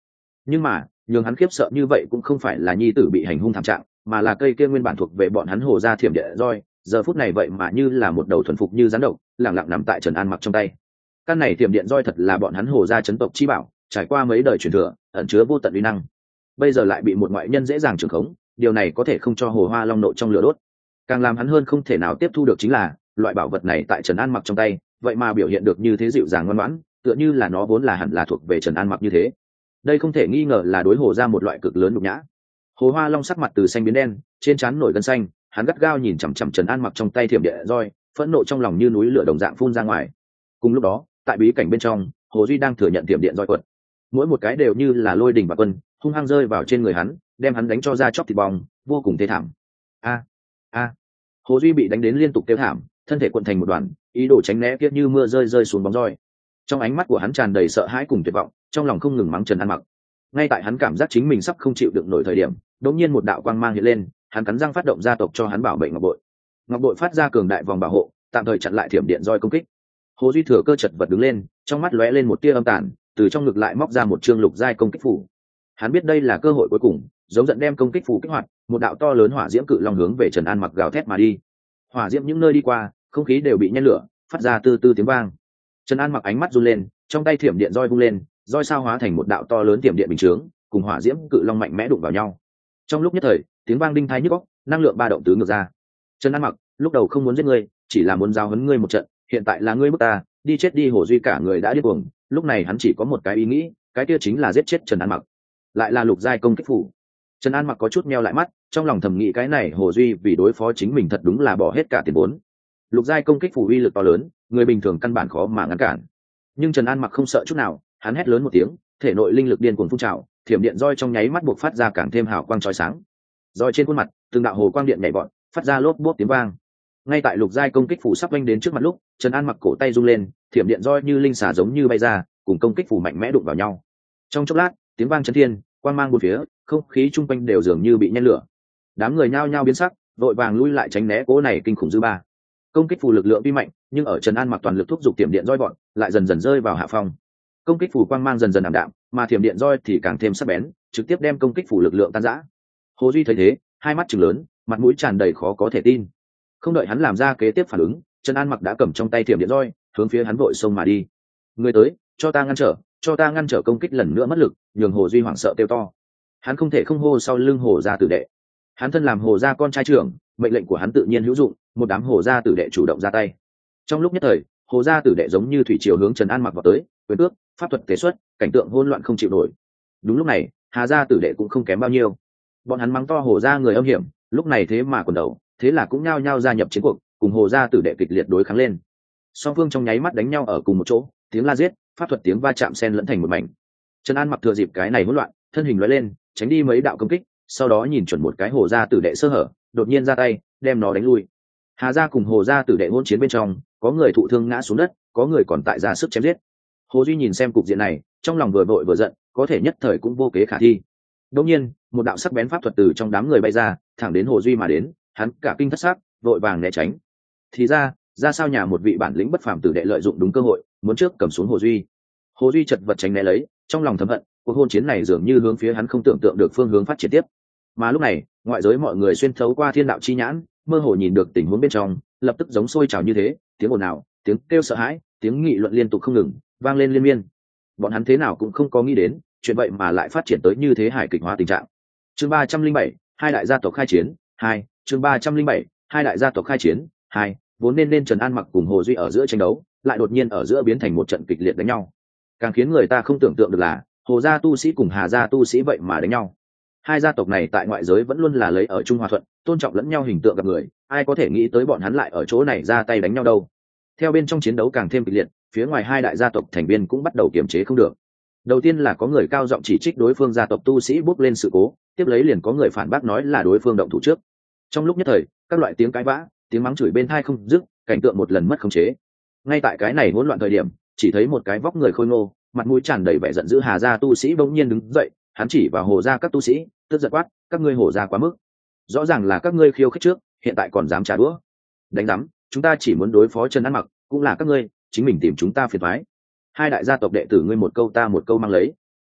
A: Nhưng mà nhường hắn khiếp sợ như vậy cũng không phải là nhi tử bị hành hung thảm trạng, mà là cây kia nguyên bản thuộc về bọn hắn hồ ra thiểm địa roi, giờ phút này vậy mà như là một đầu thuần phục như rắn độc, lẳng lặng nằm tại trần an mặc trong tay. Căn này thiểm điện roi thật là bọn hắn hồ ra chấn tộc chi bảo, trải qua mấy đời truyền thừa, ẩn chứa vô tận uy năng. Bây giờ lại bị một ngoại nhân dễ dàng trưởng khống, điều này có thể không cho hồ hoa long nộ trong lửa đốt. Càng làm hắn hơn không thể nào tiếp thu được chính là, loại bảo vật này tại trần an mặc trong tay, vậy mà biểu hiện được như thế dịu dàng ngoan ngoãn, tựa như là nó vốn là hẳn là thuộc về trần an mặc như thế đây không thể nghi ngờ là đối hồ ra một loại cực lớn nhục nhã. Hồ hoa long sắc mặt từ xanh biến đen, trên trán nổi gân xanh, hắn gắt gao nhìn chằm chằm trần an mặc trong tay thiểm địa roi, phẫn nộ trong lòng như núi lửa đồng dạng phun ra ngoài. Cùng lúc đó, tại bí cảnh bên trong, hồ duy đang thừa nhận thiểm điện roi quật. Mỗi một cái đều như là lôi đình và quân, hung hăng rơi vào trên người hắn, đem hắn đánh cho ra chóc thịt bong, vô cùng thê thảm. A a. Hồ duy bị đánh đến liên tục tiêu thảm, thân thể cuộn thành một đoàn, ý đồ tránh né kia như mưa rơi rơi xuống bóng roi. Trong ánh mắt của hắn tràn đầy sợ hãi cùng tuyệt vọng trong lòng không ngừng mắng trần an mặc. Ngay tại hắn cảm giác chính mình sắp không chịu được nổi thời điểm, đột nhiên một đạo quang mang hiện lên, hắn cắn răng phát động gia tộc cho hắn bảo vệ ngọc bội. Ngọc bội phát ra cường đại vòng bảo hộ, tạm thời chặn lại thiểm điện roi công kích. Hồ duy thừa cơ chật vật đứng lên, trong mắt lóe lên một tia âm tàn, từ trong ngực lại móc ra một chương lục giai công kích phủ. Hắn biết đây là cơ hội cuối cùng, giống giận đem công kích phủ kích hoạt, một đạo to lớn hỏa diễm cự long hướng về trần an mặc gào thét mà đi. Hỏa diễm những nơi đi qua, không khí đều bị nhen lửa, phát ra từ từ tiếng vang. Trần an mặc ánh mắt run lên, trong tay thiểm điện roi vung lên roi sao hóa thành một đạo to lớn tiềm điện bình chướng, cùng hỏa diễm cự long mạnh mẽ đụng vào nhau. Trong lúc nhất thời, tiếng vang đinh thái nhức góc năng lượng ba động tứ ngược ra. Trần an mặc, lúc đầu không muốn giết ngươi, chỉ là muốn giao hấn ngươi một trận, hiện tại là ngươi bước ta, đi chết đi hồ duy cả người đã điên cuồng, lúc này hắn chỉ có một cái ý nghĩ, cái kia chính là giết chết trần an mặc. Lại là lục giai công kích phủ. Trần an mặc có chút meo lại mắt, trong lòng thầm nghĩ cái này hồ duy vì đối phó chính mình thật đúng là bỏ hết cả tiền vốn. Lục giai công kích phủ uy lực to lớn, người bình thường căn bản khó mà ngăn cản. Nhưng trần an mặc không sợ chút nào hắn hét lớn một tiếng, thể nội linh lực điên cuồng phun trào, thiểm điện roi trong nháy mắt buộc phát ra càng thêm hào quang trói sáng. Roi trên khuôn mặt, từng đạo hồ quang điện nhảy bọn phát ra lốp bốp tiếng vang. Ngay tại lục giai công kích phủ sắp oanh đến trước mặt lúc, trần an mặc cổ tay rung lên, thiểm điện roi như linh xả giống như bay ra, cùng công kích phủ mạnh mẽ đụng vào nhau. Trong chốc lát, tiếng vang chấn thiên, quang mang một phía, không khí chung quanh đều dường như bị nhen lửa. Đám người nhao nhao biến sắc, vội vàng lui lại tránh né cố này kinh khủng dư ba. Công kích phù lực lượng vi mạnh, nhưng ở trần an mặc toàn lực thúc giục tiệm điện roi bọn, lại dần dần rơi vào hạ phong công kích phủ quang mang dần dần ảm đạm, mà thiểm điện roi thì càng thêm sắc bén, trực tiếp đem công kích phủ lực lượng tan giã hồ duy thấy thế, hai mắt chừng lớn, mặt mũi tràn đầy khó có thể tin. Không đợi hắn làm ra kế tiếp phản ứng, trần an mặc đã cầm trong tay thiểm điện roi, hướng phía hắn vội xông mà đi. Người tới, cho ta ngăn trở, cho ta ngăn trở công kích lần nữa mất lực, nhường hồ duy hoảng sợ kêu to. Hắn không thể không hô sau lưng hồ gia tử đệ. Hắn thân làm hồ gia con trai trưởng, mệnh lệnh của hắn tự nhiên hữu dụng, một đám hồ gia tử đệ chủ động ra tay. Trong lúc nhất thời, hồ gia tử đệ giống như thủy triều hướng trần an mặc vào tới, quyền ước pháp thuật tế xuất, cảnh tượng hỗn loạn không chịu nổi. Đúng lúc này, hà gia tử đệ cũng không kém bao nhiêu. Bọn hắn mắng to hồ gia người âm hiểm, lúc này thế mà quần đầu, thế là cũng nhao nhao gia nhập chiến cuộc, cùng hồ gia tử đệ kịch liệt đối kháng lên. Song phương trong nháy mắt đánh nhau ở cùng một chỗ, tiếng la giết, pháp thuật tiếng va chạm sen lẫn thành một mảnh. Trần an mặc thừa dịp cái này hỗn loạn, thân hình lóe lên, tránh đi mấy đạo công kích, sau đó nhìn chuẩn một cái hồ gia tử đệ sơ hở, đột nhiên ra tay, đem nó đánh lui. Hà gia cùng hồ gia tử đệ hôn chiến bên trong, có người thụ thương ngã xuống đất, có người còn tại ra sức chém giết hồ duy nhìn xem cục diện này, trong lòng vừa vội vừa giận, có thể nhất thời cũng vô kế khả thi. Đông nhiên, một đạo sắc bén pháp thuật từ trong đám người bay ra, thẳng đến hồ duy mà đến, hắn cả kinh thất xác vội vàng né tránh. Thì ra ra sao nhà một vị bản lĩnh bất phàm tử đệ lợi dụng đúng cơ hội, muốn trước cầm xuống hồ duy. Hồ duy chật vật tránh né lấy, trong lòng thầm hận, cuộc hôn chiến này dường như hướng phía hắn không tưởng tượng được phương hướng phát triển tiếp. Mà lúc này, ngoại giới mọi người xuyên thấu qua thiên đạo chi nhãn, mơ hồ nhìn được tình huống bên trong, lập tức giống sôi trào như thế, tiếng ồn ào, tiếng kêu sợ hãi, tiếng nghị luận liên tục không ngừng vang lên liên miên. Bọn hắn thế nào cũng không có nghĩ đến, chuyện vậy mà lại phát triển tới như thế hài kịch hóa tình trạng. Chương ba trăm linh bảy, hai đại gia tộc khai chiến, hai, chương ba trăm linh bảy, hai đại gia tộc khai chiến, hai, vốn nên nên trần an mặc cùng hồ duy ở giữa tranh đấu, lại đột nhiên ở giữa biến thành một trận kịch liệt đánh nhau. Càng khiến người ta không tưởng tượng được là, hồ gia tu sĩ cùng hà gia tu sĩ vậy mà đánh nhau. Hai gia tộc này tại ngoại giới vẫn luôn là lấy ở trung hòa thuận, tôn trọng lẫn nhau hình tượng gặp người, ai có thể nghĩ tới bọn hắn lại ở chỗ này ra tay đánh nhau đâu. Theo bên trong chiến đấu càng thêm kịch liệt phía ngoài hai đại gia tộc thành viên cũng bắt đầu kiềm chế không được. Đầu tiên là có người cao giọng chỉ trích đối phương gia tộc tu sĩ bốc lên sự cố, tiếp lấy liền có người phản bác nói là đối phương động thủ trước. Trong lúc nhất thời, các loại tiếng cãi vã, tiếng mắng chửi bên thai không dứt, cảnh tượng một lần mất khống chế. Ngay tại cái này hỗn loạn thời điểm, chỉ thấy một cái vóc người khôi ngô, mặt mũi tràn đầy vẻ giận dữ hà gia tu sĩ bỗng nhiên đứng dậy, hắn chỉ vào hồ gia các tu sĩ, tức giận quát, các ngươi hồ gia quá mức. Rõ ràng là các ngươi khiêu khích trước, hiện tại còn dám trả đũa. Đánh đắm chúng ta chỉ muốn đối phó chân ăn mặc, cũng là các ngươi chính mình tìm chúng ta phiền thoái. Hai đại gia tộc đệ tử ngươi một câu ta một câu mang lấy.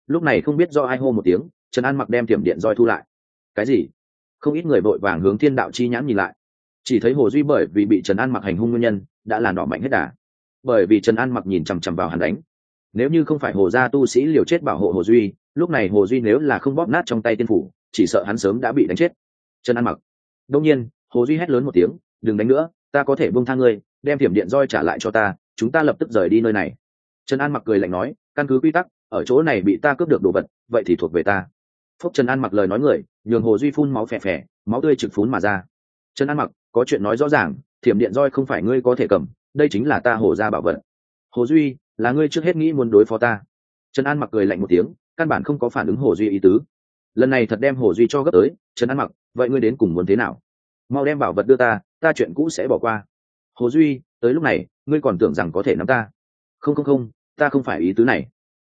A: Lúc này không biết do ai hô một tiếng, trần an mặc đem tiệm điện roi thu lại. Cái gì? Không ít người vội vàng hướng thiên đạo chi nhãn nhìn lại. Chỉ thấy hồ duy bởi vì bị trần an mặc hành hung nguyên nhân, đã là đỏ mạnh hết đà. Bởi vì trần an mặc nhìn chằm chằm vào hắn đánh. Nếu như không phải hồ gia tu sĩ liều chết bảo hộ hồ duy, lúc này hồ duy nếu là không bóp nát trong tay tiên phủ, chỉ sợ hắn sớm đã bị đánh chết. Trần an mặc. Đông nhiên, hồ duy hét lớn một tiếng, đừng đánh nữa, ta có thể bông tha ngươi, đem thiểm điện roi trả lại cho ta chúng ta lập tức rời đi nơi này. Trần an mặc cười lạnh nói, căn cứ quy tắc, ở chỗ này bị ta cướp được đồ vật, vậy thì thuộc về ta. Phúc trần an mặc lời nói người, nhường hồ duy phun máu phè phè, máu tươi trực phún mà ra. Trần an mặc, có chuyện nói rõ ràng, thiểm điện roi không phải ngươi có thể cầm, đây chính là ta hồ ra bảo vật. Hồ duy, là ngươi trước hết nghĩ muốn đối phó ta. Trần an mặc cười lạnh một tiếng, căn bản không có phản ứng hồ duy ý tứ. Lần này thật đem hồ duy cho gấp tới, trần an mặc, vậy ngươi đến cùng muốn thế nào? Mau đem bảo vật đưa ta ta chuyện cũ sẽ bỏ qua. Hồ duy tới lúc này, ngươi còn tưởng rằng có thể nắm ta. Không không không, ta không phải ý tứ này.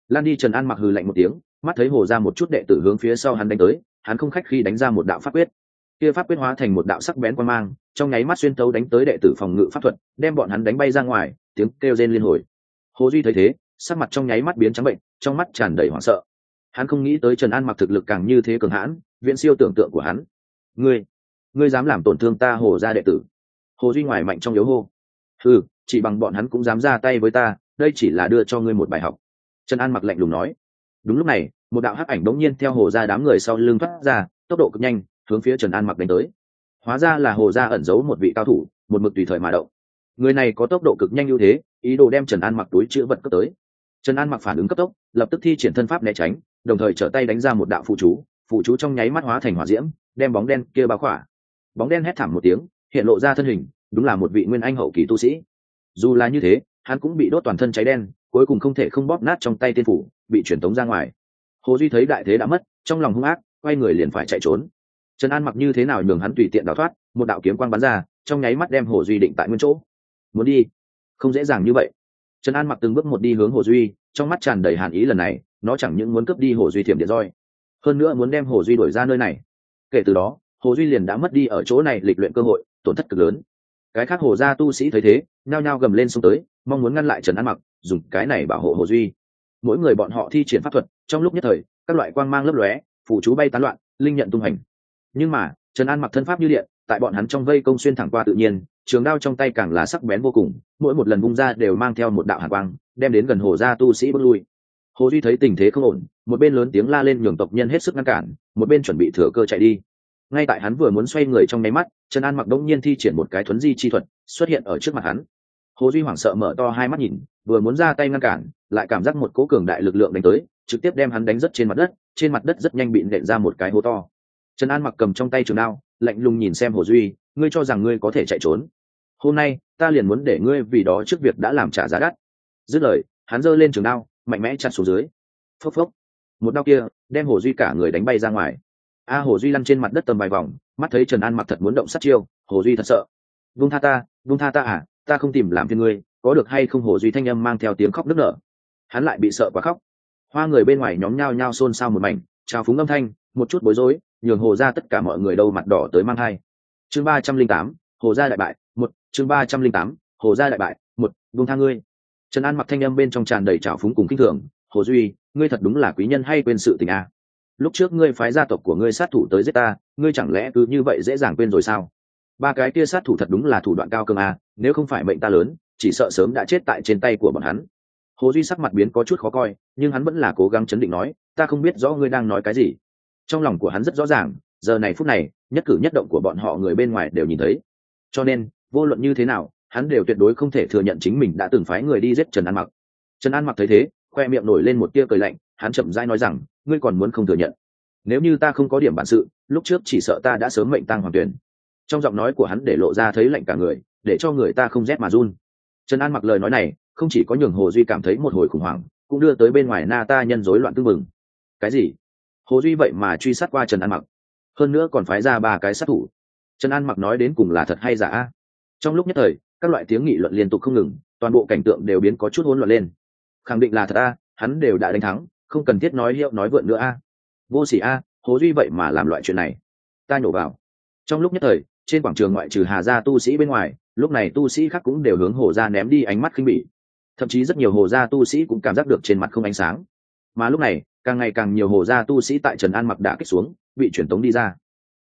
A: Lan đi trần an mặc hừ lạnh một tiếng, mắt thấy hồ ra một chút đệ tử hướng phía sau hắn đánh tới, hắn không khách khi đánh ra một đạo pháp quyết. Kia pháp quyết hóa thành một đạo sắc bén quan mang, trong nháy mắt xuyên tấu đánh tới đệ tử phòng ngự pháp thuật, đem bọn hắn đánh bay ra ngoài, tiếng kêu rên liên hồi. Hồ duy thấy thế, sắc mặt trong nháy mắt biến trắng bệnh, trong mắt tràn đầy hoảng sợ. Hắn không nghĩ tới trần an mặc thực lực càng như thế cường hãn, viễn siêu tưởng tượng của hắn. Ngươi ngươi dám làm tổn thương ta hồ ra đệ tử? Hồ duy ngoài mạnh trong yếu hô ừ chỉ bằng bọn hắn cũng dám ra tay với ta, đây chỉ là đưa cho ngươi một bài học. Trần an mặc lạnh lùng nói. Đúng lúc này, một đạo hắc ảnh bỗng nhiên theo hồ ra đám người sau lưng thoát ra, tốc độ cực nhanh, hướng phía trần an mặc đánh tới. Hóa ra là hồ gia ẩn giấu một vị cao thủ, một mực tùy thời mà động. Người này có tốc độ cực nhanh ưu thế, ý đồ đem trần an mặc túi chữ vật cấp tới. Trần an mặc phản ứng cấp tốc, lập tức thi triển thân pháp né tránh, đồng thời trở tay đánh ra một đạo phụ chú phụ chú trong nháy mắt hóa thành hỏa diễm, đem bóng đen kia bao khỏa. Bóng đen hét thảm một tiếng, hiện lộ ra thân hình đúng là một vị nguyên anh hậu kỳ tu sĩ. Dù là như thế, hắn cũng bị đốt toàn thân cháy đen, cuối cùng không thể không bóp nát trong tay tiên phủ, bị truyền tống ra ngoài. Hồ duy thấy đại thế đã mất, trong lòng hung ác, quay người liền phải chạy trốn. Trần an mặc như thế nào nhường hắn tùy tiện đào thoát, một đạo kiếm quang bắn ra, trong nháy mắt đem hồ duy định tại nguyên chỗ. Muốn đi? Không dễ dàng như vậy. Trần an mặc từng bước một đi hướng hồ duy, trong mắt tràn đầy hàn ý lần này, nó chẳng những muốn cướp đi hồ duy thiểm điện roi, hơn nữa muốn đem hồ duy đổi ra nơi này. Kể từ đó, hồ duy liền đã mất đi ở chỗ này lịch luyện cơ hội, tổn thất cực lớn cái khác hồ gia tu sĩ thấy thế, nhao nhao gầm lên xông tới, mong muốn ngăn lại trần an mặc, dùng cái này bảo hộ hồ duy. Mỗi người bọn họ thi triển pháp thuật, trong lúc nhất thời, các loại quang mang lấp lóe phủ chú bay tán loạn, linh nhận tung hành. Nhưng mà, trần an mặc thân pháp như điện, tại bọn hắn trong vây công xuyên thẳng qua tự nhiên, trường đao trong tay càng là sắc bén vô cùng, mỗi một lần bung ra đều mang theo một đạo hạ quang, đem đến gần hồ gia tu sĩ bước lui. Hồ duy thấy tình thế không ổn, một bên lớn tiếng la lên nhường tộc nhân hết sức ngăn cản, một bên chuẩn bị thừa cơ chạy đi ngay tại hắn vừa muốn xoay người trong nháy mắt, trần an mặc đông nhiên thi triển một cái thuấn di chi thuật, xuất hiện ở trước mặt hắn. Hồ duy hoảng sợ mở to hai mắt nhìn, vừa muốn ra tay ngăn cản, lại cảm giác một cố cường đại lực lượng đánh tới, trực tiếp đem hắn đánh rất trên mặt đất, trên mặt đất rất nhanh bị nện ra một cái hố to. Trần an mặc cầm trong tay trường đao, lạnh lùng nhìn xem hồ duy, ngươi cho rằng ngươi có thể chạy trốn? Hôm nay, ta liền muốn để ngươi vì đó trước việc đã làm trả giá đắt. Dứt lời, hắn giơ lên trường đao, mạnh mẽ chặt xuống dưới. Phốc phốc. Một đao kia, đem hồ duy cả người đánh bay ra ngoài a hồ duy lăn trên mặt đất tầm vài vòng, mắt thấy trần an mặc thật muốn động sát chiêu, hồ duy thật sợ. Vung tha ta vung tha ta à ta không tìm làm phiền ngươi, có được hay không? Hồ duy thanh âm mang theo tiếng khóc nức nở. Hắn lại bị sợ quá khóc. Hoa người bên ngoài nhóm nhao nhao xôn xao một mảnh, trào phúng âm thanh, một chút bối rối, nhường hồ ra tất cả mọi người đâu mặt đỏ tới mang hai chương ba trăm linh tám, hồ gia đại bại, một, chương ba trăm linh tám, hồ gia đại bại, một vung tha ngươi. Trần an mặc thanh âm bên trong tràn đầy trào phúng cùng kinh thường. Hồ duy, ngươi thật đúng là quý nhân hay quên sự tình à lúc trước ngươi phái gia tộc của ngươi sát thủ tới giết ta ngươi chẳng lẽ cứ như vậy dễ dàng quên rồi sao? Ba cái kia sát thủ thật đúng là thủ đoạn cao cường à, nếu không phải mệnh ta lớn chỉ sợ sớm đã chết tại trên tay của bọn hắn. Hồ duy sắc mặt biến có chút khó coi nhưng hắn vẫn là cố gắng chấn định nói ta không biết rõ ngươi đang nói cái gì. Trong lòng của hắn rất rõ ràng giờ này phút này nhất cử nhất động của bọn họ người bên ngoài đều nhìn thấy. Cho nên vô luận như thế nào hắn đều tuyệt đối không thể thừa nhận chính mình đã từng phái người đi giết trần an mặc. Trần an mặc thấy thế khoe miệng nổi lên một tia cười lạnh hắn chậm rãi nói rằng ngươi còn muốn không thừa nhận. Nếu như ta không có điểm bản sự, lúc trước chỉ sợ ta đã sớm mệnh tăng hoàng tuyển. Trong giọng nói của hắn để lộ ra thấy lạnh cả người, để cho người ta không rét mà run. Trần an mặc lời nói này, không chỉ có nhường hồ duy cảm thấy một hồi khủng hoảng, cũng đưa tới bên ngoài na ta nhân rối loạn tư mừng cái gì? Hồ duy vậy mà truy sát qua trần an mặc. Hơn nữa còn phái ra ba cái sát thủ. Trần an mặc nói đến cùng là thật hay giả? Trong lúc nhất thời, các loại tiếng nghị luận liên tục không ngừng, toàn bộ cảnh tượng đều biến có chút hỗn loạn lên. Khẳng định là thật a, hắn đều đã đánh thắng không cần thiết nói hiệu nói vượn nữa a. Vô s ỉ a, hồ duy vậy mà làm loại chuyện này. Ta nhổ vào. Trong lúc nhất thời, trên quảng trường ngoại trừ hà gia tu sĩ bên ngoài, lúc này tu sĩ khác cũng đều hướng hồ gia ném đi ánh mắt khinh bỉ. Thậm chí rất nhiều hồ gia tu sĩ cũng cảm giác được trên mặt không ánh sáng. Mà lúc này, càng ngày càng nhiều hồ gia tu sĩ tại trần an mặc đã kích xuống, bị truyền tống đi ra.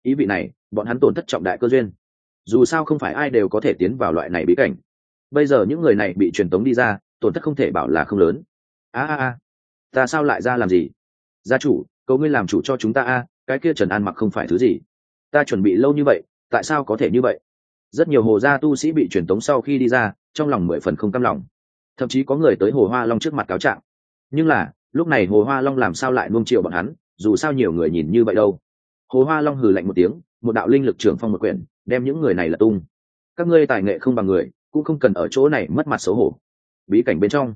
A: Ý vị này, bọn hắn tổn thất trọng đại cơ duyên. Dù sao không phải ai đều có thể tiến vào loại này bí cảnh. Bây giờ những người này bị truyền tống đi ra, tổn thất không thể bảo là không lớn. A a a ta sao lại ra làm gì? Gia chủ, cầu ngươi làm chủ cho chúng ta a, cái kia trần an mặc không phải thứ gì. Ta chuẩn bị lâu như vậy, tại sao có thể như vậy? Rất nhiều hồ gia tu sĩ bị truyền tống sau khi đi ra, trong lòng mười phần không căm lòng. Thậm chí có người tới hồ hoa long trước mặt cáo trạng. Nhưng là, lúc này hồ hoa long làm sao lại nuông chiều bọn hắn, dù sao nhiều người nhìn như vậy đâu. Hồ hoa long hừ lạnh một tiếng, một đạo linh lực trưởng phong một quyển, đem những người này là tung. Các ngươi tài nghệ không bằng người, cũng không cần ở chỗ này mất mặt xấu hổ. Bí cảnh bên trong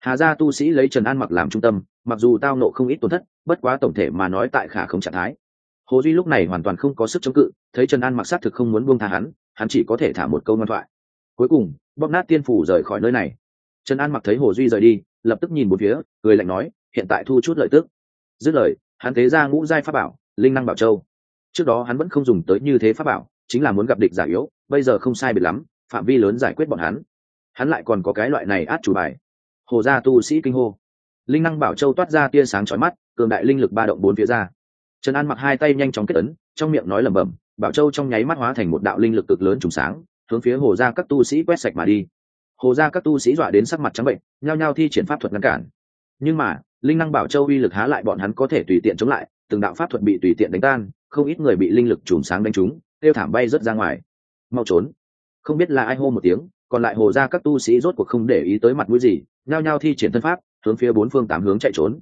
A: hà gia tu sĩ lấy trần an mặc làm trung tâm, mặc dù tao nộ không ít tổn thất, bất quá tổng thể mà nói tại khả không trạng thái. Hồ duy lúc này hoàn toàn không có sức chống cự, thấy trần an mặc xác thực không muốn buông tha hắn hắn chỉ có thể thả một câu ngoan thoại. Cuối cùng, bóp nát tiên phủ rời khỏi nơi này. Trần an mặc thấy hồ duy rời đi, lập tức nhìn một phía, cười lạnh nói, hiện tại thu chút lợi tức. Dứt lời, hắn thế ra ngũ giai pháp bảo, linh năng bảo châu. Trước đó hắn vẫn không dùng tới như thế pháp bảo, chính là muốn gặp địch giả yếu, bây giờ không sai biệt lắm, phạm vi lớn giải quyết bọn hắn. Hắn lại còn có cái loại này át chủ bài hồ gia tu sĩ kinh hô. Linh năng bảo châu toát ra tia sáng chói mắt, cường đại linh lực ba động bốn phía ra. Trần an mặc hai tay nhanh chóng kết ấn, trong miệng nói lẩm bẩm, bảo châu trong nháy mắt hóa thành một đạo linh lực cực lớn trùng sáng, hướng phía hồ gia các tu sĩ quét sạch mà đi. Hồ gia các tu sĩ dọa đến sắc mặt trắng bệnh, nhao nhao thi triển pháp thuật ngăn cản. Nhưng mà, linh năng bảo châu uy lực há lại bọn hắn có thể tùy tiện chống lại, từng đạo pháp thuật bị tùy tiện đánh tan, không ít người bị linh lực chùm sáng đánh trúng kêu thảm bay rớt ra ngoài. Mau trốn. Không biết là ai hô một tiếng, còn lại hồ ra các tu sĩ rốt cuộc không để ý tới mặt mũi gì nhao nhao thi triển thân pháp, hướng phía bốn phương tám hướng chạy trốn.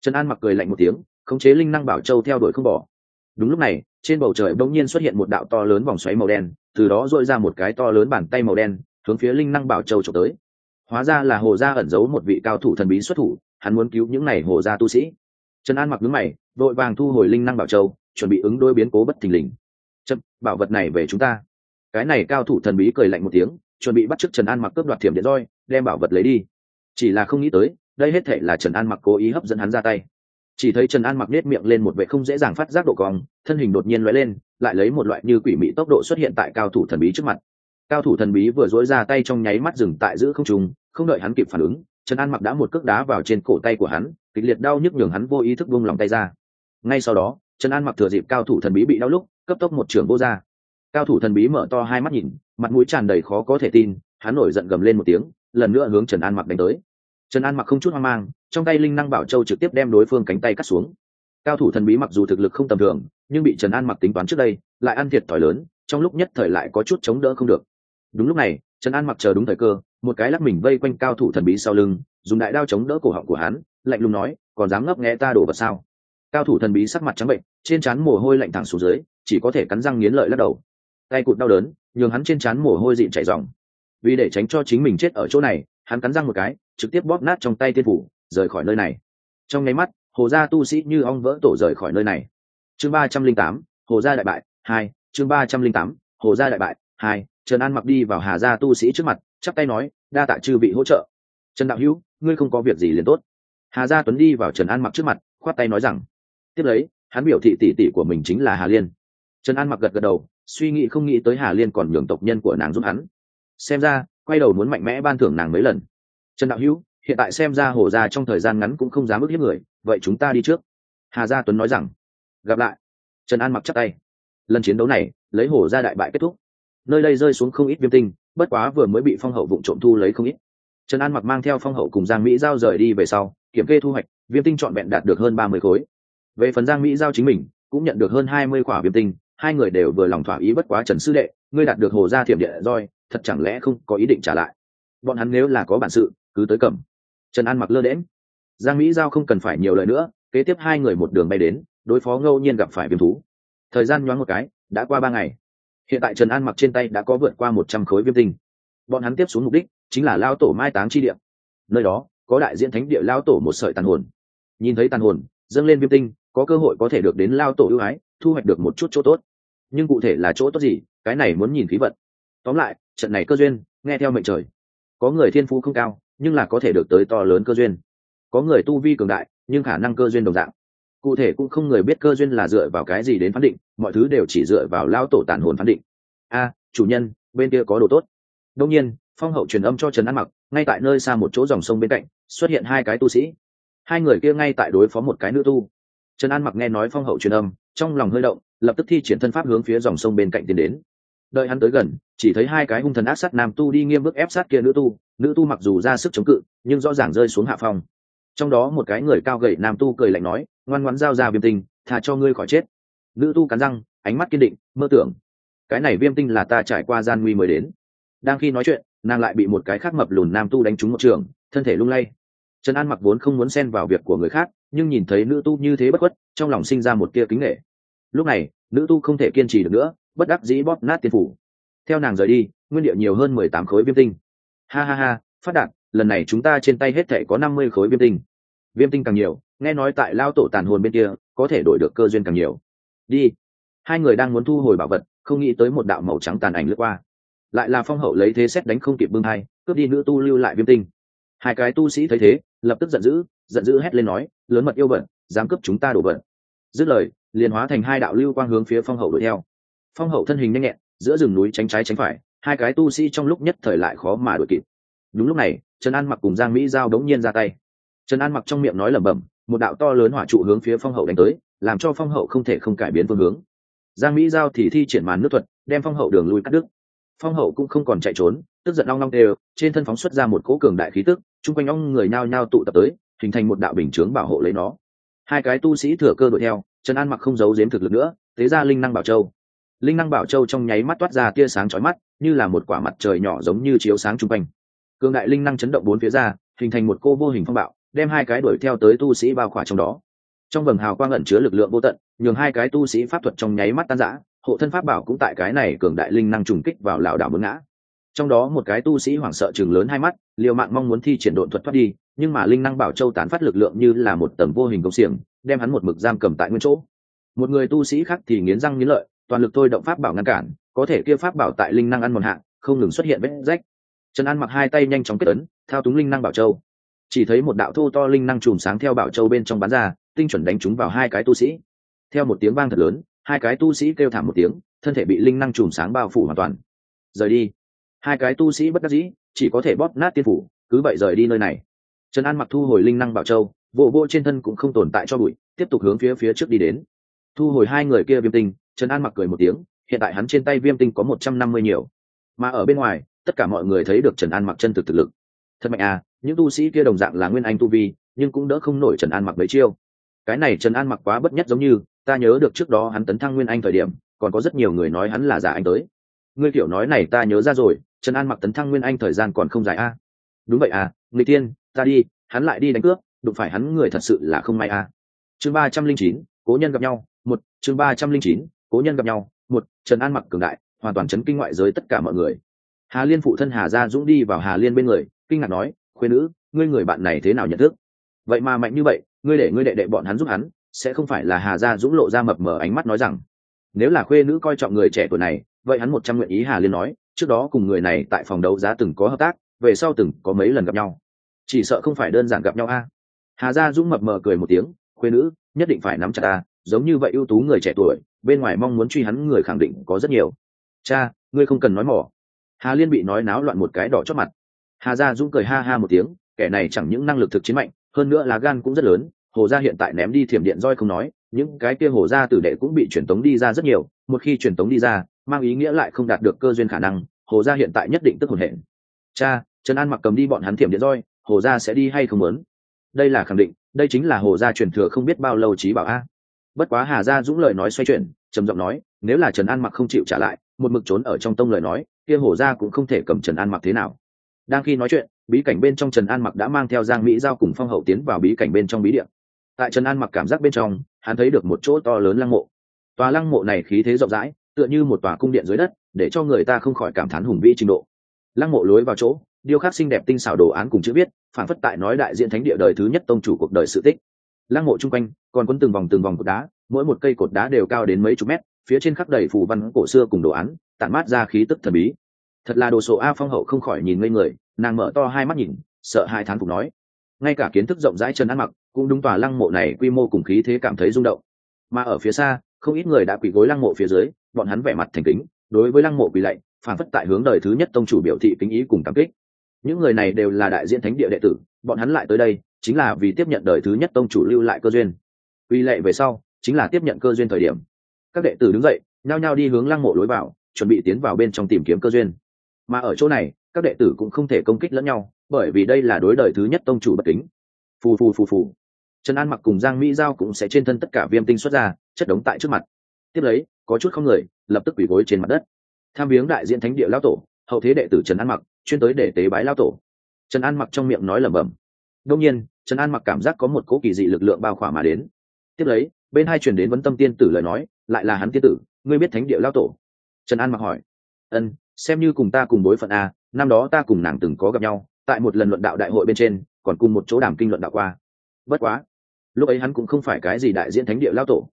A: Trần an mặc cười lạnh một tiếng, khống chế linh năng bảo châu theo đuổi không bỏ. Đúng lúc này, trên bầu trời bỗng nhiên xuất hiện một đạo to lớn vòng xoáy màu đen, từ đó dội ra một cái to lớn bàn tay màu đen, hướng phía linh năng bảo châu trộm tới. Hóa ra là hồ gia ẩn giấu một vị cao thủ thần bí xuất thủ, hắn muốn cứu những này hồ gia tu sĩ. Trần an mặc đứng mày vội vàng thu hồi linh năng bảo châu, chuẩn bị ứng đối biến cố bất thình lình. Chậm, bảo vật này về chúng ta. Cái này cao thủ thần bí cười lạnh một tiếng, chuẩn bị bắt chước trần an mặc cướp đoạt thiểm điện roi, đem bảo vật lấy đi chỉ là không nghĩ tới, đây hết thể là trần an mặc cố ý hấp dẫn hắn ra tay. Chỉ thấy trần an mặc nết miệng lên một vệ không dễ dàng phát giác độ cong, thân hình đột nhiên lóe lên, lại lấy một loại như quỷ mị tốc độ xuất hiện tại cao thủ thần bí trước mặt. Cao thủ thần bí vừa dối ra tay trong nháy mắt dừng tại giữ không trùng không đợi hắn kịp phản ứng, trần an mặc đã một cước đá vào trên cổ tay của hắn, kịch liệt đau nhức nhường hắn vô ý thức buông lòng tay ra. Ngay sau đó, trần an mặc thừa dịp cao thủ thần bí bị đau lúc, cấp tốc một trường vô ra. Cao thủ thần bí mở to hai mắt nhìn, mặt mũi tràn đầy khó có thể tin, hắn nổi giận gầm lên một tiếng lần nữa hướng trần an mặc đánh tới. Trần an mặc không chút hoang mang, trong tay linh năng bảo châu trực tiếp đem đối phương cánh tay cắt xuống. Cao thủ thần bí mặc dù thực lực không tầm thường, nhưng bị trần an mặc tính toán trước đây, lại ăn thiệt thòi lớn, trong lúc nhất thời lại có chút chống đỡ không được. Đúng lúc này, trần an mặc chờ đúng thời cơ, một cái lắc mình vây quanh cao thủ thần bí sau lưng, dùng đại đao chống đỡ cổ họng của hắn, lạnh lùng nói, còn dám ngấp nghe ta đổ vào sao? Cao thủ thần bí sắc mặt trắng bệnh, trên trán mồ hôi lạnh thẳng xuống dưới, chỉ có thể cắn răng nghiến lợi lắc đầu. Tay cụt đau đớn, nhường hắn trên trán mồ hôi dịn chảy dòng vì để tránh cho chính mình chết ở chỗ này, hắn cắn răng một cái, trực tiếp bóp nát trong tay tiên phủ, rời khỏi nơi này. Trong nháy mắt, hồ gia tu sĩ như ong vỡ tổ rời khỏi nơi này. Chương ba trăm linh tám, hồ gia đại bại, hai, chương ba trăm linh tám, hồ gia đại bại, hai, trần an mặc đi vào hà gia tu sĩ trước mặt, chắp tay nói, đa tạ chư vị hỗ trợ. Trần đạo hữu, ngươi không có việc gì liền tốt. Hà gia tuấn đi vào trần an mặc trước mặt, khoát tay nói rằng, tiếp lấy, hắn biểu thị tỷ tỷ của mình chính là hà liên. Trần an mặc gật gật đầu, suy nghĩ không nghĩ tới hà liên còn nhường tộc nhân của nàng giúp hắn xem ra, quay đầu muốn mạnh mẽ ban thưởng nàng mấy lần. Trần đạo hữu, hiện tại xem ra hồ gia trong thời gian ngắn cũng không dám ức hiếp người, vậy chúng ta đi trước. Hà gia tuấn nói rằng. Gặp lại. Trần an mặc chắc tay. Lần chiến đấu này, lấy hồ gia đại bại kết thúc. Nơi đây rơi xuống không ít viêm tinh, bất quá vừa mới bị phong hậu vụ trộm thu lấy không ít. Trần an mặc mang theo phong hậu cùng giang mỹ giao rời đi về sau, kiểm kê thu hoạch, viêm tinh trọn vẹn đạt được hơn ba mươi khối. Về phần giang mỹ giao chính mình, cũng nhận được hơn hai mươi quả viêm tinh, hai người đều vừa lòng thỏa ý bất quá trần sư đệ, ngươi đạt được hồ gia thiểm địa roi thật chẳng lẽ không có ý định trả lại? Bọn hắn nếu là có bản sự, cứ tới cầm. Trần an mặc lơ đễm giang mỹ giao không cần phải nhiều lời nữa, kế tiếp hai người một đường bay đến, đối phó ngẫu nhiên gặp phải viêm thú. Thời gian nhoáng một cái, đã qua ba ngày. Hiện tại trần an mặc trên tay đã có vượt qua một trăm khối viêm tinh. Bọn hắn tiếp xuống mục đích chính là lao tổ mai táng chi địa. Nơi đó, có đại diện thánh địa lao tổ một sợi tàn hồn. Nhìn thấy tàn hồn, dâng lên viêm tinh, có cơ hội có thể được đến lao tổ ưu ái, thu hoạch được một chút chỗ tốt. Nhưng cụ thể là chỗ tốt gì, cái này muốn nhìn khí vận. Tóm lại trận này cơ duyên, nghe theo mệnh trời. Có người thiên phú không cao, nhưng là có thể được tới to lớn cơ duyên. Có người tu vi cường đại, nhưng khả năng cơ duyên đồng dạng. Cụ thể cũng không người biết cơ duyên là dựa vào cái gì đến phán định, mọi thứ đều chỉ dựa vào lao tổ tàn hồn phán định. A, chủ nhân, bên kia có đồ tốt. Đông nhiên, phong hậu truyền âm cho trần an mặc, ngay tại nơi xa một chỗ dòng sông bên cạnh, xuất hiện hai cái tu sĩ. Hai người kia ngay tại đối phó một cái nữ tu. Trần an mặc nghe nói phong hậu truyền âm, trong lòng hơi động, lập tức thi triển thân pháp hướng phía dòng sông bên cạnh tiến đến đợi hắn tới gần, chỉ thấy hai cái hung thần ác sát nam tu đi nghiêm bước ép sát kia nữ tu. Nữ tu mặc dù ra sức chống cự, nhưng rõ ràng rơi xuống hạ phong. Trong đó một cái người cao gầy nam tu cười lạnh nói, ngoan ngoãn giao ra viêm tinh thà cho ngươi khỏi chết. Nữ tu cắn răng, ánh mắt kiên định, mơ tưởng. Cái này viêm tinh là ta trải qua gian nguy mới đến. Đang khi nói chuyện, nàng lại bị một cái khác mập lùn nam tu đánh trúng một trường, thân thể lung lay. Trần an mặc vốn không muốn xen vào việc của người khác, nhưng nhìn thấy nữ tu như thế bất khuất, trong lòng sinh ra một tia kính nghệ lúc này, nữ tu không thể kiên trì được nữa bất đắc dĩ bóp nát tiên phủ. Theo nàng rời đi, nguyên liệu nhiều hơn mười tám khối viêm tinh. Ha ha ha, phát đạt, lần này chúng ta trên tay hết thể có năm mươi khối viêm tinh. Viêm tinh càng nhiều, nghe nói tại lao tổ tàn hồn bên kia, có thể đổi được cơ duyên càng nhiều. Đi. Hai người đang muốn thu hồi bảo vật, không nghĩ tới một đạo màu trắng tàn ảnh lướt qua. Lại là phong hậu lấy thế xét đánh không kịp bưng hai, cướp đi nữ tu lưu lại viêm tinh. Hai cái tu sĩ thấy thế, lập tức giận dữ giận dữ hét lên nói, lớn mật yêu bận dám cướp chúng ta đổ bận dứt lời, liền hóa thành hai đạo lưu quang hướng phía phong hậu đuổi theo phong hậu thân hình nhanh nhẹn, giữa rừng núi tránh trái tránh phải, hai cái tu sĩ trong lúc nhất thời lại khó mà đuổi kịp. Đúng lúc này, trần an mặc cùng giang mỹ giao đống nhiên ra tay. Trần an mặc trong miệng nói lẩm bẩm, một đạo to lớn hỏa trụ hướng phía phong hậu đánh tới, làm cho phong hậu không thể không cải biến phương hướng. Giang mỹ giao thì thi triển màn nước thuật, đem phong hậu đường lui cắt đứt. Phong hậu cũng không còn chạy trốn, tức giận long long đều, trên thân phóng xuất ra một cỗ cường đại khí tức, chung quanh ong người nhao nhao tụ tập tới, hình thành một đạo bình chướng bảo hộ lấy nó. Hai cái tu sĩ thừa cơ đuổi theo, trần an mặc không giấu giếm thực lực nữa thế ra linh năng bảo châu linh năng bảo châu trong nháy mắt toát ra tia sáng chói mắt, như là một quả mặt trời nhỏ giống như chiếu sáng chung quanh. Cường đại linh năng chấn động bốn phía ra, hình thành một cô vô hình phong bạo, đem hai cái đuổi theo tới tu sĩ bao khỏa trong đó. Trong vầng hào quang ẩn chứa lực lượng vô tận, nhường hai cái tu sĩ pháp thuật trong nháy mắt tan rã, hộ thân pháp bảo cũng tại cái này cường đại linh năng trùng kích vào lảo đảo bướng ngã. Trong đó một cái tu sĩ hoảng sợ chừng lớn hai mắt, liều mạng mong muốn thi triển độn thuật thoát đi, nhưng mà linh năng bảo châu tán phát lực lượng như là một tầm vô hình công xiềng, đem hắn một mực giam cầm tại nguyên chỗ. Một người tu sĩ khác thì nghiến răng nghiến lợi toàn lực thôi động pháp bảo ngăn cản, có thể kia pháp bảo tại linh năng ăn một hạng không ngừng xuất hiện vết rách. Trần an mặc hai tay nhanh chóng kết ấn, thao túng linh năng bảo châu. Chỉ thấy một đạo thô to linh năng chùm sáng theo bảo châu bên trong bán ra, tinh chuẩn đánh trúng vào hai cái tu sĩ. Theo một tiếng vang thật lớn, hai cái tu sĩ kêu thảm một tiếng, thân thể bị linh năng chùm sáng bao phủ hoàn toàn. Rời đi. Hai cái tu sĩ bất đắc dĩ, chỉ có thể bóp nát tiên phủ, cứ vậy rời đi nơi này. Trần an mặc thu hồi linh năng bảo châu vụ vô trên thân cũng không tồn tại cho bụi, tiếp tục hướng phía phía trước đi đến. Thu hồi hai người kia viêm tinh trần an mặc cười một tiếng, hiện tại hắn trên tay viêm tinh có một trăm năm mươi nhiều. Mà ở bên ngoài, tất cả mọi người thấy được trần an mặc chân thực thực lực. Thật mạnh à những tu sĩ kia đồng dạng là nguyên anh tu vi, nhưng cũng đỡ không nổi trần an mặc mấy chiêu. Cái này trần an mặc quá bất nhất giống như, ta nhớ được trước đó hắn tấn thăng nguyên anh thời điểm, còn có rất nhiều người nói hắn là giả anh tới. Ngươi kiểu nói này ta nhớ ra rồi, trần an mặc tấn thăng nguyên anh thời gian còn không dài a đúng vậy à người tiên ta đi, hắn lại đi đánh cướp, đụng phải hắn người thật sự là không may a chương ba trăm linh chín, cố nhân gặp nhau, một, chương ba trăm linh chín cố nhân gặp nhau, một, trần an mặc cường đại, hoàn toàn chấn kinh ngoại giới tất cả mọi người. Hà liên phụ thân hà gia dũng đi vào hà liên bên người, kinh ngạc nói khuyên nữ, ngươi người bạn này thế nào nhận thức? Vậy mà mạnh như vậy, ngươi để ngươi đệ đệ bọn hắn giúp hắn, sẽ không phải là hà gia dũng lộ ra mập mờ ánh mắt nói rằng, nếu là khuê nữ coi trọng người trẻ tuổi này, vậy hắn một trăm nguyện ý, hà liên nói, trước đó cùng người này tại phòng đấu giá từng có hợp tác, về sau từng có mấy lần gặp nhau. Chỉ sợ không phải đơn giản gặp nhau a. Hà gia dũng mập mờ cười một tiếng, khuê nữ, nhất định phải nắm chặt ta giống như vậy ưu tú người trẻ tuổi, bên ngoài mong muốn truy hắn người khẳng định có rất nhiều. Cha, ngươi không cần nói mỏ. Hà liên bị nói náo loạn một cái đỏ chót mặt. Hà gia dũng cười ha ha một tiếng, kẻ này chẳng những năng lực thực chiến mạnh, hơn nữa là gan cũng rất lớn, hồ gia hiện tại ném đi thiểm điện roi không nói, những cái kia hồ gia tử đệ cũng bị truyền tống đi ra rất nhiều, một khi truyền tống đi ra, mang ý nghĩa lại không đạt được cơ duyên khả năng, hồ gia hiện tại nhất định tức hồn hển. Cha, trần an mặc cầm đi bọn hắn thiểm điện roi, hồ gia sẽ đi hay không muốn? Đây là khẳng định, đây chính là hồ gia truyền thừa không biết bao lâu trí bảo a bất quá hà gia dũng lời nói xoay chuyển, trầm giọng nói, nếu là trần an mặc không chịu trả lại, một mực trốn ở trong tông lời nói, kia hồ gia cũng không thể cầm trần an mặc thế nào. Đang khi nói chuyện, bí cảnh bên trong trần an mặc đã mang theo giang mỹ giao cùng phong hậu tiến vào bí cảnh bên trong bí điện tại trần an mặc cảm giác bên trong, hắn thấy được một chỗ to lớn lăng mộ. Tòa lăng mộ này khí thế rộng rãi, tựa như một tòa cung điện dưới đất, để cho người ta không khỏi cảm thán hùng vĩ trình độ. Lăng mộ lối vào chỗ, điêu khắc xinh đẹp tinh xảo đồ án cùng chữ viết phản phất tại nói đại diện thánh địa đời thứ nhất tông chủ cuộc đời sự tích lăng mộ chung quanh, còn quấn từng vòng từng vòng cột đá, mỗi một cây cột đá đều cao đến mấy chục mét, phía trên khắc đầy phù văn cổ xưa cùng đồ án, tản mát ra khí tức thần bí. Thật là đồ sộ a phong hậu không khỏi nhìn ngây người, nàng mở to hai mắt nhìn, sợ hai thán phục nói. Ngay cả kiến thức rộng rãi chân ăn mặc, cũng đúng tòa lăng mộ này quy mô cùng khí thế cảm thấy rung động. Mà ở phía xa, không ít người đã quỳ gối lăng mộ phía dưới, bọn hắn vẻ mặt thành kính, đối với lăng mộ quỳ lạy, phản phất tại hướng đời thứ nhất tông chủ biểu thị kính ý cùng cảm kích. Những người này đều là đại diện thánh địa đệ tử, bọn hắn lại tới đây chính là vì tiếp nhận đời thứ nhất tông chủ lưu lại cơ duyên. Quy lệ về sau, chính là tiếp nhận cơ duyên thời điểm. Các đệ tử đứng dậy, nhao nhao đi hướng lăng mộ lối vào, chuẩn bị tiến vào bên trong tìm kiếm cơ duyên. Mà ở chỗ này, các đệ tử cũng không thể công kích lẫn nhau, bởi vì đây là đối đời thứ nhất tông chủ bất kính. Phù phù phù phù. Trần an mặc cùng giang mỹ giao cũng sẽ trên thân tất cả viêm tinh xuất ra, chất đống tại trước mặt. Tiếp lấy, có chút không người, lập tức quỳ gối trên mặt đất. Tham viếng đại diện thánh địa lao tổ, hậu thế đệ tử trần an mặc, chuyên tới để tế bái lao tổ. Trần an mặc trong miệng nói lẩm bẩm. Đông nhiên trần an mặc cảm giác có một cỗ kỳ dị lực lượng bao khỏa mà đến tiếp lấy bên hai chuyển đến vấn tâm tiên tử lời nói lại là hắn tiên tử ngươi biết thánh địa lao tổ trần an mặc hỏi ân xem như cùng ta cùng đối phận a năm đó ta cùng nàng từng có gặp nhau tại một lần luận đạo đại hội bên trên còn cùng một chỗ đàm kinh luận đạo qua bất quá lúc ấy hắn cũng không phải cái gì đại diện thánh địa lao tổ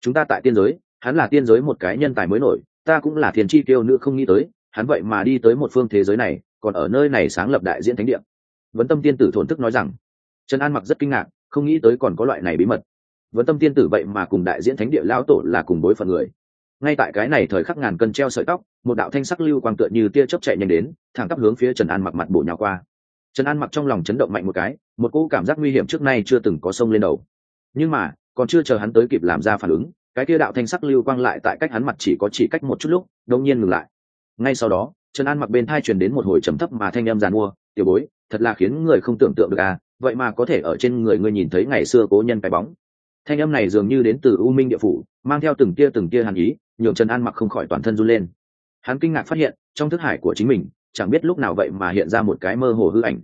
A: chúng ta tại tiên giới hắn là tiên giới một cái nhân tài mới nổi ta cũng là thiền chi tiêu nữ không nghĩ tới hắn vậy mà đi tới một phương thế giới này còn ở nơi này sáng lập đại diễn thánh địa vấn tâm tiên tử thổn thức nói rằng trần an mặc rất kinh ngạc, không nghĩ tới còn có loại này bí mật. Vẫn tâm tiên tử vậy mà cùng đại diễn thánh địa lão tổ là cùng bối phận người. Ngay tại cái này thời khắc ngàn cân treo sợi tóc, một đạo thanh sắc lưu quang tựa như tia chớp chạy nhanh đến, thẳng tắp hướng phía trần an mặc mặt bổ nhào qua. Trần an mặc trong lòng chấn động mạnh một cái, một cỗ cảm giác nguy hiểm trước nay chưa từng có sông lên đầu. Nhưng mà, còn chưa chờ hắn tới kịp làm ra phản ứng, cái tia đạo thanh sắc lưu quang lại tại cách hắn mặt chỉ có chỉ cách một chút lúc đông nhiên ngừng lại. Ngay sau đó, trần an mặc bên thai truyền đến một hồi trầm thấp mà thanh âm giàn mua, tiểu bối, thật là khiến người không tưởng tượng được à vậy mà có thể ở trên người ngươi nhìn thấy ngày xưa cố nhân cái bóng. Thanh âm này dường như đến từ u minh địa phủ, mang theo từng tia từng tia hàn ý, nhường trần an mặc không khỏi toàn thân run lên. Hắn kinh ngạc phát hiện, trong thức hải của chính mình, chẳng biết lúc nào vậy mà hiện ra một cái mơ hồ hư ảnh.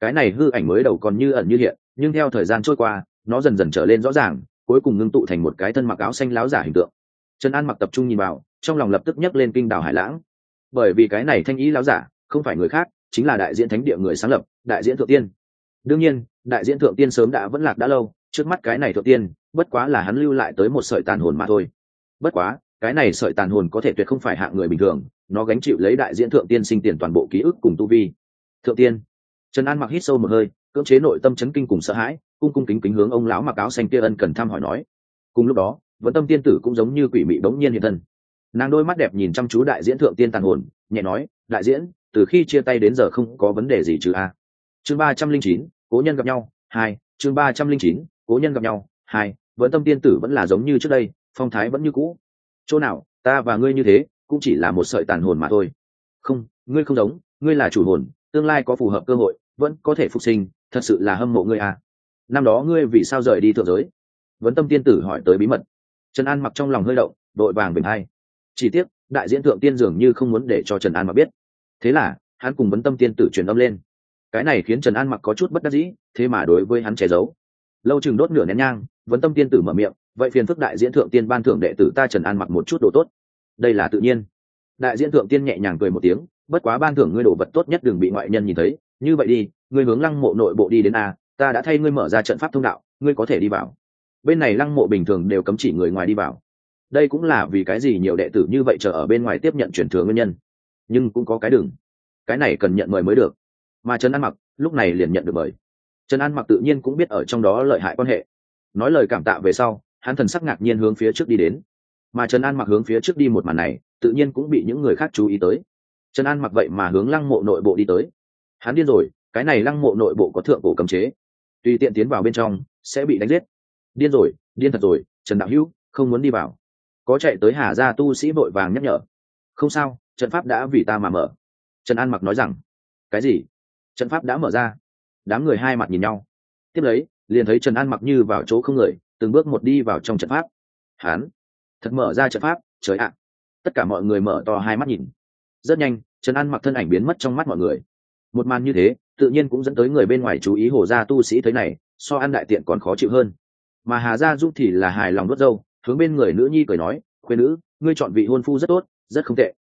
A: Cái này hư ảnh mới đầu còn như ẩn như hiện, nhưng theo thời gian trôi qua, nó dần dần trở lên rõ ràng, cuối cùng ngưng tụ thành một cái thân mặc áo xanh láo giả hình tượng. Trần an mặc tập trung nhìn vào, trong lòng lập tức nhấc lên kinh đảo hải lãng. Bởi vì cái này thanh ý láo giả, không phải người khác, chính là đại diện thánh địa người sáng lập, đại diễn thượng tiên đương nhiên, đại diễn thượng tiên sớm đã vẫn lạc đã lâu, trước mắt cái này thượng tiên, bất quá là hắn lưu lại tới một sợi tàn hồn mà thôi. Bất quá, cái này sợi tàn hồn có thể tuyệt không phải hạng người bình thường, nó gánh chịu lấy đại diễn thượng tiên sinh tiền toàn bộ ký ức cùng tu vi. Thượng tiên. Trần an mặc hít sâu một hơi, cưỡng chế nội tâm chấn kinh cùng sợ hãi, cung cung kính kính hướng ông lão mặc áo xanh kia ân cần thăm hỏi nói. Cùng lúc đó, vẫn tâm tiên tử cũng giống như quỷ mị bỗng nhiên hiện thân. Nàng đôi mắt đẹp nhìn chăm chú đại diễn thượng tiên tàn hồn, nhẹ nói, đại diễn, từ khi chia tay đến giờ không có vấn đề gì chứ a? Chương ba trăm linh chín cố nhân gặp nhau, hai, chương ba trăm linh chín, cố nhân gặp nhau, hai, vẫn tâm tiên tử vẫn là giống như trước đây, phong thái vẫn như cũ. Chỗ nào, ta và ngươi như thế, cũng chỉ là một sợi tàn hồn mà thôi. Không, ngươi không giống, ngươi là chủ hồn, tương lai có phù hợp cơ hội, vẫn có thể phục sinh, thật sự là hâm mộ ngươi à. Năm đó ngươi vì sao rời đi thượng giới? Vấn tâm tiên tử hỏi tới bí mật. Trần an mặc trong lòng hơi động, đội vàng bình hai. Chỉ tiếc, đại diễn thượng tiên dường như không muốn để cho trần an mặc biết. Thế là, hắn cùng vấn tâm tiên tử truyền âm lên cái này khiến trần an mặc có chút bất đắc dĩ, thế mà đối với hắn che giấu. Lâu chừng đốt nửa nén nhang, vấn tâm tiên tử mở miệng, vậy phiền phức đại diễn thượng tiên ban thưởng đệ tử ta trần an mặc một chút đồ tốt. Đây là tự nhiên. Đại diễn thượng tiên nhẹ nhàng cười một tiếng, bất quá ban thưởng ngươi đồ vật tốt nhất đừng bị ngoại nhân nhìn thấy. Như vậy đi, ngươi hướng lăng mộ nội bộ đi đến a, ta đã thay ngươi mở ra trận pháp thông đạo, ngươi có thể đi vào. Bên này lăng mộ bình thường đều cấm chỉ người ngoài đi vào. Đây cũng là vì cái gì nhiều đệ tử như vậy chờ ở bên ngoài tiếp nhận truyền thừa nguyên nhân. Nhưng cũng có cái đường. Cái này cần nhận mời mới được mà trần an mặc lúc này liền nhận được mời. Trần an mặc tự nhiên cũng biết ở trong đó lợi hại quan hệ. Nói lời cảm tạ về sau, hắn thần sắc ngạc nhiên hướng phía trước đi đến. Mà trần an mặc hướng phía trước đi một màn này, tự nhiên cũng bị những người khác chú ý tới. Trần an mặc vậy mà hướng lăng mộ nội bộ đi tới. Hắn điên rồi, cái này lăng mộ nội bộ có thượng cổ cấm chế. Tùy tiện tiến vào bên trong, sẽ bị đánh giết. Điên rồi, điên thật rồi, trần đạo hữu, không muốn đi vào. Có chạy tới hà gia tu sĩ vội vàng nhắc nhở. Không sao, trận pháp đã vì ta mà mở. Trần an mặc nói rằng, cái gì? Trận pháp đã mở ra. Đám người hai mặt nhìn nhau. Tiếp lấy, liền thấy trần an mặc như vào chỗ không người, từng bước một đi vào trong trận pháp. Hán, thật mở ra trận pháp, trời ạ. Tất cả mọi người mở to hai mắt nhìn. Rất nhanh, trần an mặc thân ảnh biến mất trong mắt mọi người. Một màn như thế, tự nhiên cũng dẫn tới người bên ngoài chú ý hồ gia tu sĩ thế này, so ăn đại tiện còn khó chịu hơn. Mà hà gia giúp thì là hài lòng đốt dâu hướng bên người nữ nhi cười nói, khuyên nữ, ngươi chọn vị hôn phu rất tốt, rất không tệ.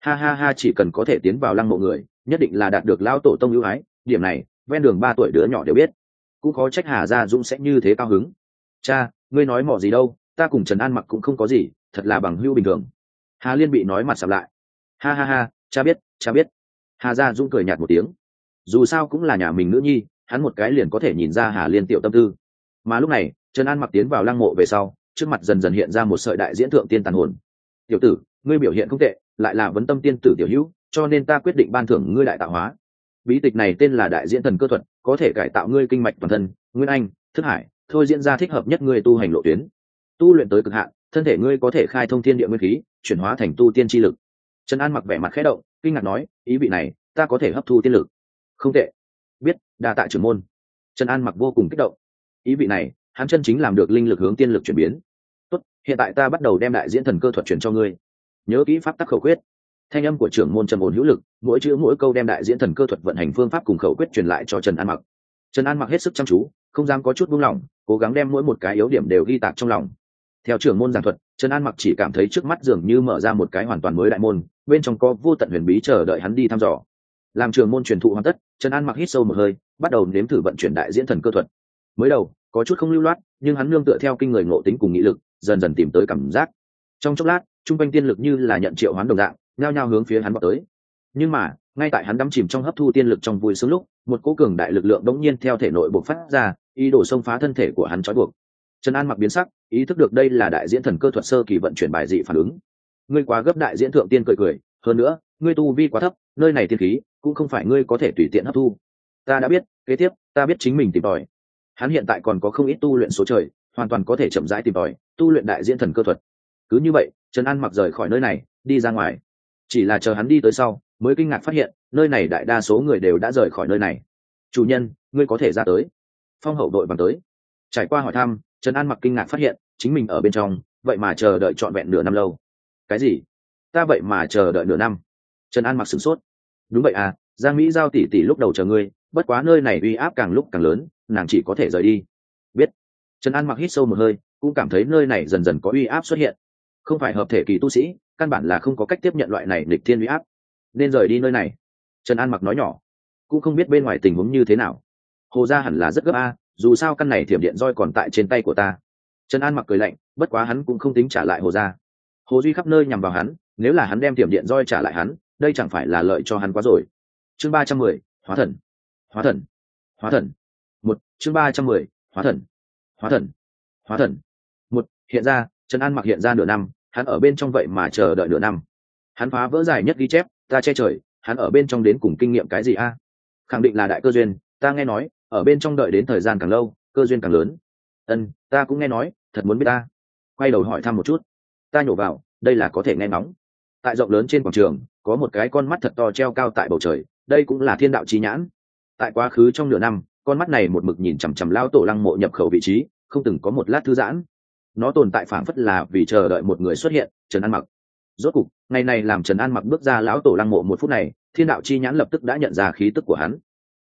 A: Ha ha ha, chỉ cần có thể tiến vào lăng mộ người nhất định là đạt được lao tổ tông ưu ái, điểm này, ven đường ba tuổi đứa nhỏ đều biết. Cũng có trách hà gia dũng sẽ như thế cao hứng. Cha, ngươi nói mỏ gì đâu, ta cùng trần an mặc cũng không có gì, thật là bằng hưu bình thường. Hà liên bị nói mặt sập lại. Ha ha ha, cha biết cha biết. Hà gia dũng cười nhạt một tiếng. Dù sao cũng là nhà mình nữ nhi, hắn một cái liền có thể nhìn ra hà liên tiểu tâm tư. Mà lúc này, trần an mặc tiến vào lăng mộ về sau, trước mặt dần dần hiện ra một sợi đại diễn thượng tiên tàn hồn. Tiểu tử, ngươi biểu hiện không tệ, lại là vấn tâm tiên tử tiểu hữu cho nên ta quyết định ban thưởng ngươi đại tạo hóa. Bí tịch này tên là đại diễn thần cơ thuật, có thể cải tạo ngươi kinh mạch toàn thân, nguyên anh, thức hải, thôi diễn ra thích hợp nhất ngươi tu hành lộ tuyến. Tu luyện tới cực hạn, thân thể ngươi có thể khai thông thiên địa nguyên khí, chuyển hóa thành tu tiên tri lực. Trần an mặc vẻ mặt khẽ động, kinh ngạc nói, ý vị này, ta có thể hấp thu tiên lực. Không tệ. Biết, đa tạ trưởng môn. Trần an mặc vô cùng kích động. Ý vị này, hắn chân chính làm được linh lực hướng tiên lực chuyển biến. Tốt, hiện tại ta bắt đầu đem đại diễn thần cơ thuật chuyển cho ngươi. Nhớ kỹ pháp tắc khẩu quyết thanh âm của trưởng môn trầm ổn hữu lực, mỗi chữ mỗi câu đem đại diễn thần cơ thuật vận hành phương pháp cùng khẩu quyết truyền lại cho trần an mặc. Trần an mặc hết sức chăm chú, không dám có chút buông lỏng, cố gắng đem mỗi một cái yếu điểm đều ghi tạc trong lòng. Theo trưởng môn giảng thuật, trần an mặc chỉ cảm thấy trước mắt dường như mở ra một cái hoàn toàn mới đại môn, bên trong có vô tận huyền bí chờ đợi hắn đi thăm dò. Làm trường môn truyền thụ hoàn tất, trần an mặc hít sâu một hơi, bắt đầu nếm thử vận chuyển đại diễn thần cơ thuật. Mới đầu, có chút không lưu loát, nhưng hắn nương tựa theo kinh người ngộ tính cùng nghị lực, dần dần tìm tới cảm giác. Trong chốc lát, trung quanh tiên lực như là nhận triệu hoán đồng dạng nhao nhao hướng phía hắn vào tới. Nhưng mà, ngay tại hắn đắm chìm trong hấp thu tiên lực trong vui sướng lúc, một cố cường đại lực lượng đống nhiên theo thể nội buộc phát ra, ý đồ xông phá thân thể của hắn trói buộc. Trần an mặc biến sắc, ý thức được đây là đại diễn thần cơ thuật sơ kỳ vận chuyển bài dị phản ứng. Ngươi quá gấp đại diễn thượng tiên cười cười, hơn nữa, ngươi tu vi quá thấp, nơi này tiên khí cũng không phải ngươi có thể tùy tiện hấp thu. Ta đã biết, kế tiếp, ta biết chính mình tìm tòi. Hắn hiện tại còn có không ít tu luyện số trời, hoàn toàn có thể chậm rãi tìm tòi, tu luyện đại diễn thần cơ thuật. Cứ như vậy, trần an mặc rời khỏi nơi này, đi ra ngoài chỉ là chờ hắn đi tới sau, mới kinh ngạc phát hiện, nơi này đại đa số người đều đã rời khỏi nơi này. Chủ nhân, ngươi có thể ra tới. Phong hậu đội bằng tới. Trải qua hỏi thăm, trần an mặc kinh ngạc phát hiện, chính mình ở bên trong, vậy mà chờ đợi trọn vẹn nửa năm lâu. Cái gì? Ta vậy mà chờ đợi nửa năm? Trần an mặc sửng sốt. Đúng vậy à giang mỹ giao tỷ tỷ lúc đầu chờ ngươi, bất quá nơi này uy áp càng lúc càng lớn, nàng chỉ có thể rời đi. Biết. Trần an mặc hít sâu một hơi, cũng cảm thấy nơi này dần dần có uy áp xuất hiện. Không phải hợp thể kỳ tu sĩ căn bản là không có cách tiếp nhận loại này lịch thiên uy áp. Nên rời đi nơi này. Trần an mặc nói nhỏ. Cũng không biết bên ngoài tình huống như thế nào. Hồ gia hẳn là rất gấp a, dù sao căn này thiểm điện roi còn tại trên tay của ta. Trần an mặc cười lạnh, bất quá hắn cũng không tính trả lại hồ gia. Hồ duy khắp nơi nhằm vào hắn, nếu là hắn đem thiểm điện roi trả lại hắn, đây chẳng phải là lợi cho hắn quá rồi. Chương ba trăm mười, hóa thần. Hóa thần. Hóa thần. Một, chương ba trăm mười, hóa thần. Hóa thần. Hóa thần. Một, hiện ra, trần an mặc hiện ra nửa năm hắn ở bên trong vậy mà chờ đợi nửa năm. Hắn phá vỡ dài nhất ghi chép, ta che trời, hắn ở bên trong đến cùng kinh nghiệm cái gì a? Khẳng định là đại cơ duyên, ta nghe nói, ở bên trong đợi đến thời gian càng lâu, cơ duyên càng lớn. Ân, ta cũng nghe nói, thật muốn biết ta. Quay đầu hỏi thăm một chút. Ta nhổ vào, đây là có thể nghe nóng tại rộng lớn trên quảng trường, có một cái con mắt thật to treo cao tại bầu trời, đây cũng là thiên đạo trí nhãn. Tại quá khứ trong nửa năm, con mắt này một mực nhìn chằm chằm lao tổ lăng mộ nhập khẩu vị trí, không từng có một lát thư giãn nó tồn tại phảng phất là vì chờ đợi một người xuất hiện, trần an mặc. Rốt cục, ngày này làm trần an mặc bước ra lão tổ lăng mộ một phút này, thiên đạo chi nhãn lập tức đã nhận ra khí tức của hắn.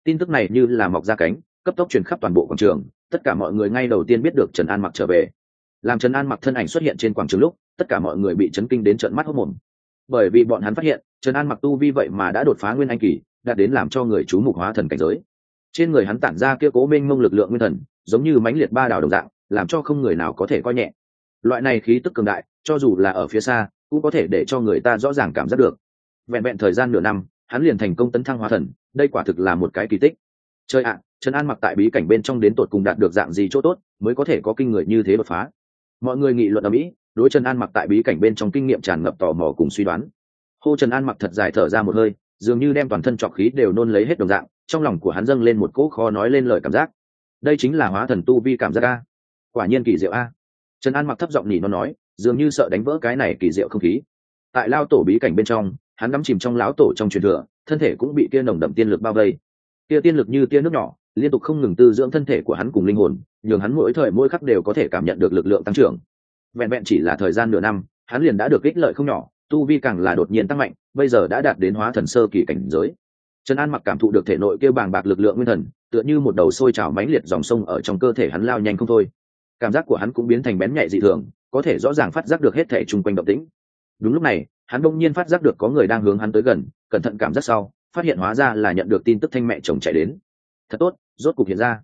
A: Tin tức này như là mọc ra cánh, cấp tốc truyền khắp toàn bộ quảng trường, tất cả mọi người ngay đầu tiên biết được trần an mặc trở về. Làm trần an mặc thân ảnh xuất hiện trên quảng trường lúc, tất cả mọi người bị chấn kinh đến trận mắt hốc mồm. Bởi vì bọn hắn phát hiện, trần an mặc tu vi vậy mà đã đột phá nguyên anh kỳ đạt đến làm cho người chú mục hóa thần cảnh giới. Trên người hắn tản ra kia cố minh mông lực lượng nguyên thần, giống như mãnh liệt ba đảo đồng dạng làm cho không người nào có thể coi nhẹ. Loại này khí tức cường đại, cho dù là ở phía xa, cũng có thể để cho người ta rõ ràng cảm giác được. Vẹn vẹn thời gian nửa năm, hắn liền thành công tấn thăng hóa thần, đây quả thực là một cái kỳ tích. Chơi ạ, trần an mặc tại bí cảnh bên trong đến tột cùng đạt được dạng gì chỗ tốt, mới có thể có kinh người như thế đột phá? Mọi người nghị luận ở mỹ, đối trần an mặc tại bí cảnh bên trong kinh nghiệm tràn ngập tò mò cùng suy đoán. Hô trần an mặc thật dài thở ra một hơi, dường như đem toàn thân trọc khí đều nôn lấy hết đồng dạng, trong lòng của hắn dâng lên một cỗ khó nói lên lời cảm giác. Đây chính là hóa thần tu vi cảm giác a quả nhiên kỳ diệu a. Trần an mặc thấp giọng nhỉ nó nói, dường như sợ đánh vỡ cái này kỳ diệu không khí. Tại lao tổ bí cảnh bên trong, hắn đắm chìm trong lão tổ trong truyền thừa, thân thể cũng bị kia nồng đậm tiên lực bao vây. Kia tiên lực như tia nước nhỏ, liên tục không ngừng tư dưỡng thân thể của hắn cùng linh hồn, nhường hắn mỗi thời mỗi khắc đều có thể cảm nhận được lực lượng tăng trưởng. Vẹn vẹn chỉ là thời gian nửa năm, hắn liền đã được ích lợi không nhỏ, tu vi càng là đột nhiên tăng mạnh, bây giờ đã đạt đến hóa thần sơ kỳ cảnh giới. Trần an mặc cảm thụ được thể nội kêu bàng bạc lực lượng nguyên thần, tựa như một đầu sôi trào mãnh liệt dòng sông ở trong cơ thể hắn lao nhanh không thôi cảm giác của hắn cũng biến thành bén nhạy dị thường, có thể rõ ràng phát giác được hết thể chung quanh động tĩnh. Đúng lúc này, hắn đông nhiên phát giác được có người đang hướng hắn tới gần, cẩn thận cảm giác sau, phát hiện hóa ra là nhận được tin tức thanh mẹ chồng chạy đến. Thật tốt, rốt cục hiện ra.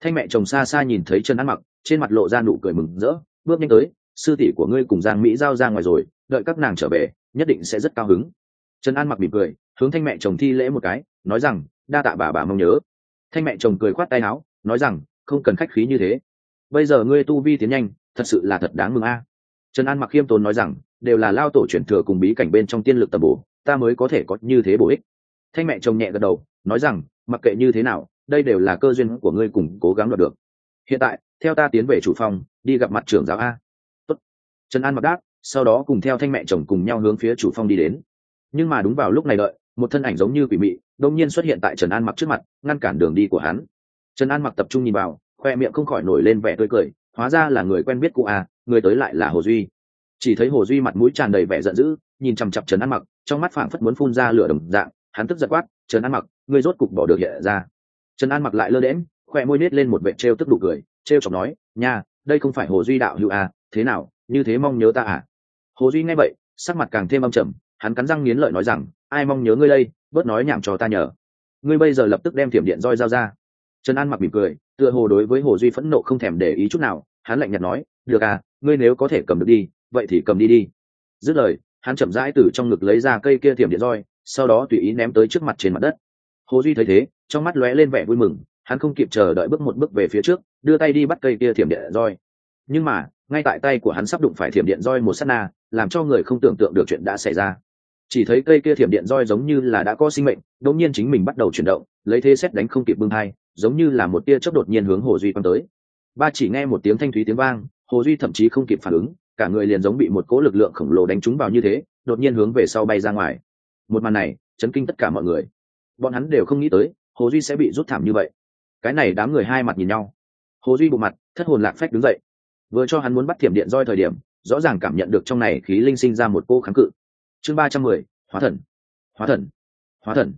A: Thanh mẹ chồng xa xa nhìn thấy chân ăn mặc, trên mặt lộ ra nụ cười mừng rỡ, bước nhanh tới, sư tỷ của ngươi cùng giang mỹ giao ra ngoài rồi, đợi các nàng trở về, nhất định sẽ rất cao hứng. Trần an mặc mỉm cười, hướng thanh mẹ chồng thi lễ một cái, nói rằng, đa tạ bà bà mong nhớ. Thanh mẹ chồng cười khoát tay áo, nói rằng, không cần khách khí như thế bây giờ ngươi tu vi tiến nhanh, thật sự là thật đáng mừng a. Trần an mặc khiêm tốn nói rằng, đều là lao tổ chuyển thừa cùng bí cảnh bên trong tiên lực tầm bổ, ta mới có thể có như thế bổ ích. Thanh mẹ chồng nhẹ gật đầu, nói rằng, mặc kệ như thế nào, đây đều là cơ duyên của ngươi cùng cố gắng đoạt được. Hiện tại, theo ta tiến về chủ phòng, đi gặp mặt trưởng giáo a. Tốt. trần an mặc đáp, sau đó cùng theo thanh mẹ chồng cùng nhau hướng phía chủ phong đi đến. Nhưng mà đúng vào lúc này đợi, một thân ảnh giống như quỷ mị đông nhiên xuất hiện tại trần an mặc trước mặt, ngăn cản đường đi của hắn. Trần an mặc tập trung nhìn vào khoe miệng không khỏi nổi lên vẻ tươi cười, hóa ra là người quen biết cụ a à, người tới lại là hồ duy. Chỉ thấy hồ duy mặt mũi tràn đầy vẻ giận dữ, nhìn chằm chặp trần an mặc, trong mắt phảng phất muốn phun ra lửa đồng dạng, hắn tức giật quát, trần an mặc, ngươi rốt cục bỏ được hiện ra. Trần an mặc lại lơ đễm khoe môi nết lên một vệ trêu tức đủ cười, trêu chọc nói, nha, đây không phải hồ duy đạo hữu à thế nào, như thế mong nhớ ta à? Hồ duy nghe vậy, sắc mặt càng thêm âm trầm, hắn cắn răng nghiến lợi nói rằng, ai mong nhớ ngươi đây, bớt nói nhảm cho ta nhờ. Ngươi bây giờ lập tức đem thiểm điện roi dao ra. Trần an mặc mỉm cười tựa hồ đối với hồ duy phẫn nộ không thèm để ý chút nào, hắn lạnh nhạt nói, được à ngươi nếu có thể cầm được đi, vậy thì cầm đi đi. Dứt lời, hắn chậm rãi từ trong ngực lấy ra cây kia thiểm điện roi, sau đó tùy ý ném tới trước mặt trên mặt đất. Hồ duy thấy thế, trong mắt lóe lên vẻ vui mừng, hắn không kịp chờ đợi bước một bước về phía trước, đưa tay đi bắt cây kia thiểm điện roi. Nhưng mà, ngay tại tay của hắn sắp đụng phải thiểm điện roi một s á t na, làm cho người không tưởng tượng được chuyện đã xảy ra. Chỉ thấy cây kia thiểm điện roi giống như là đã có sinh mệnh đ ỗ n g nhiên chính mình bắt đầu chuyển động, lấy thế xét đánh không kịp bưng hai giống như là một tia chớp đột nhiên hướng hồ duy quăng tới. Ba chỉ nghe một tiếng thanh thúy tiếng vang, hồ duy thậm chí không kịp phản ứng, cả người liền giống bị một cỗ lực lượng khổng lồ đánh trúng vào như thế, đột nhiên hướng về sau bay ra ngoài. Một màn này, chấn kinh tất cả mọi người. Bọn hắn đều không nghĩ tới, hồ duy sẽ bị rút thảm như vậy. Cái này đám người hai mặt nhìn nhau. Hồ duy bộ mặt, thất hồn lạc phách đứng dậy. Vừa cho hắn muốn bắt thiểm điện roi thời điểm, rõ ràng cảm nhận được trong này khí linh sinh ra một cô kháng cự. Chương ba trăm mười, hóa thần. Hóa thần. Hóa thần.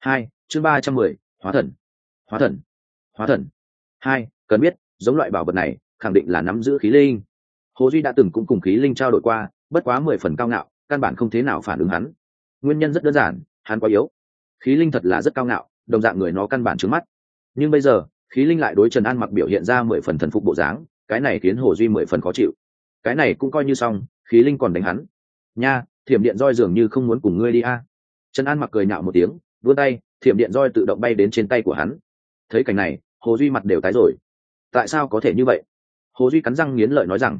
A: Hai, chương ba trăm mười, hóa thần hóa thần. Hóa thần. Hai, cần biết, giống loại bảo vật này, khẳng định là nắm giữ khí linh. Hồ duy đã từng cũng cùng khí linh trao đổi qua, bất quá mười phần cao ngạo, căn bản không thế nào phản ứng hắn. Nguyên nhân rất đơn giản, hắn quá yếu. Khí linh thật là rất cao ngạo, đồng dạng người nó căn bản trứng mắt. Nhưng bây giờ, khí linh lại đối trần an mặc biểu hiện ra mười phần thần phục bộ dáng, cái này khiến hồ duy mười phần khó chịu. Cái này cũng coi như xong, khí linh còn đánh hắn. Nha, thiểm điện roi dường như không muốn cùng ngươi đi a. Trần an mặc cười nhạo một tiếng, vươn tay, thiểm điện roi tự động bay đến trên tay của hắn thấy cảnh này, hồ duy mặt đều tái rồi. Tại sao có thể như vậy? Hồ duy cắn răng nghiến lợi nói rằng,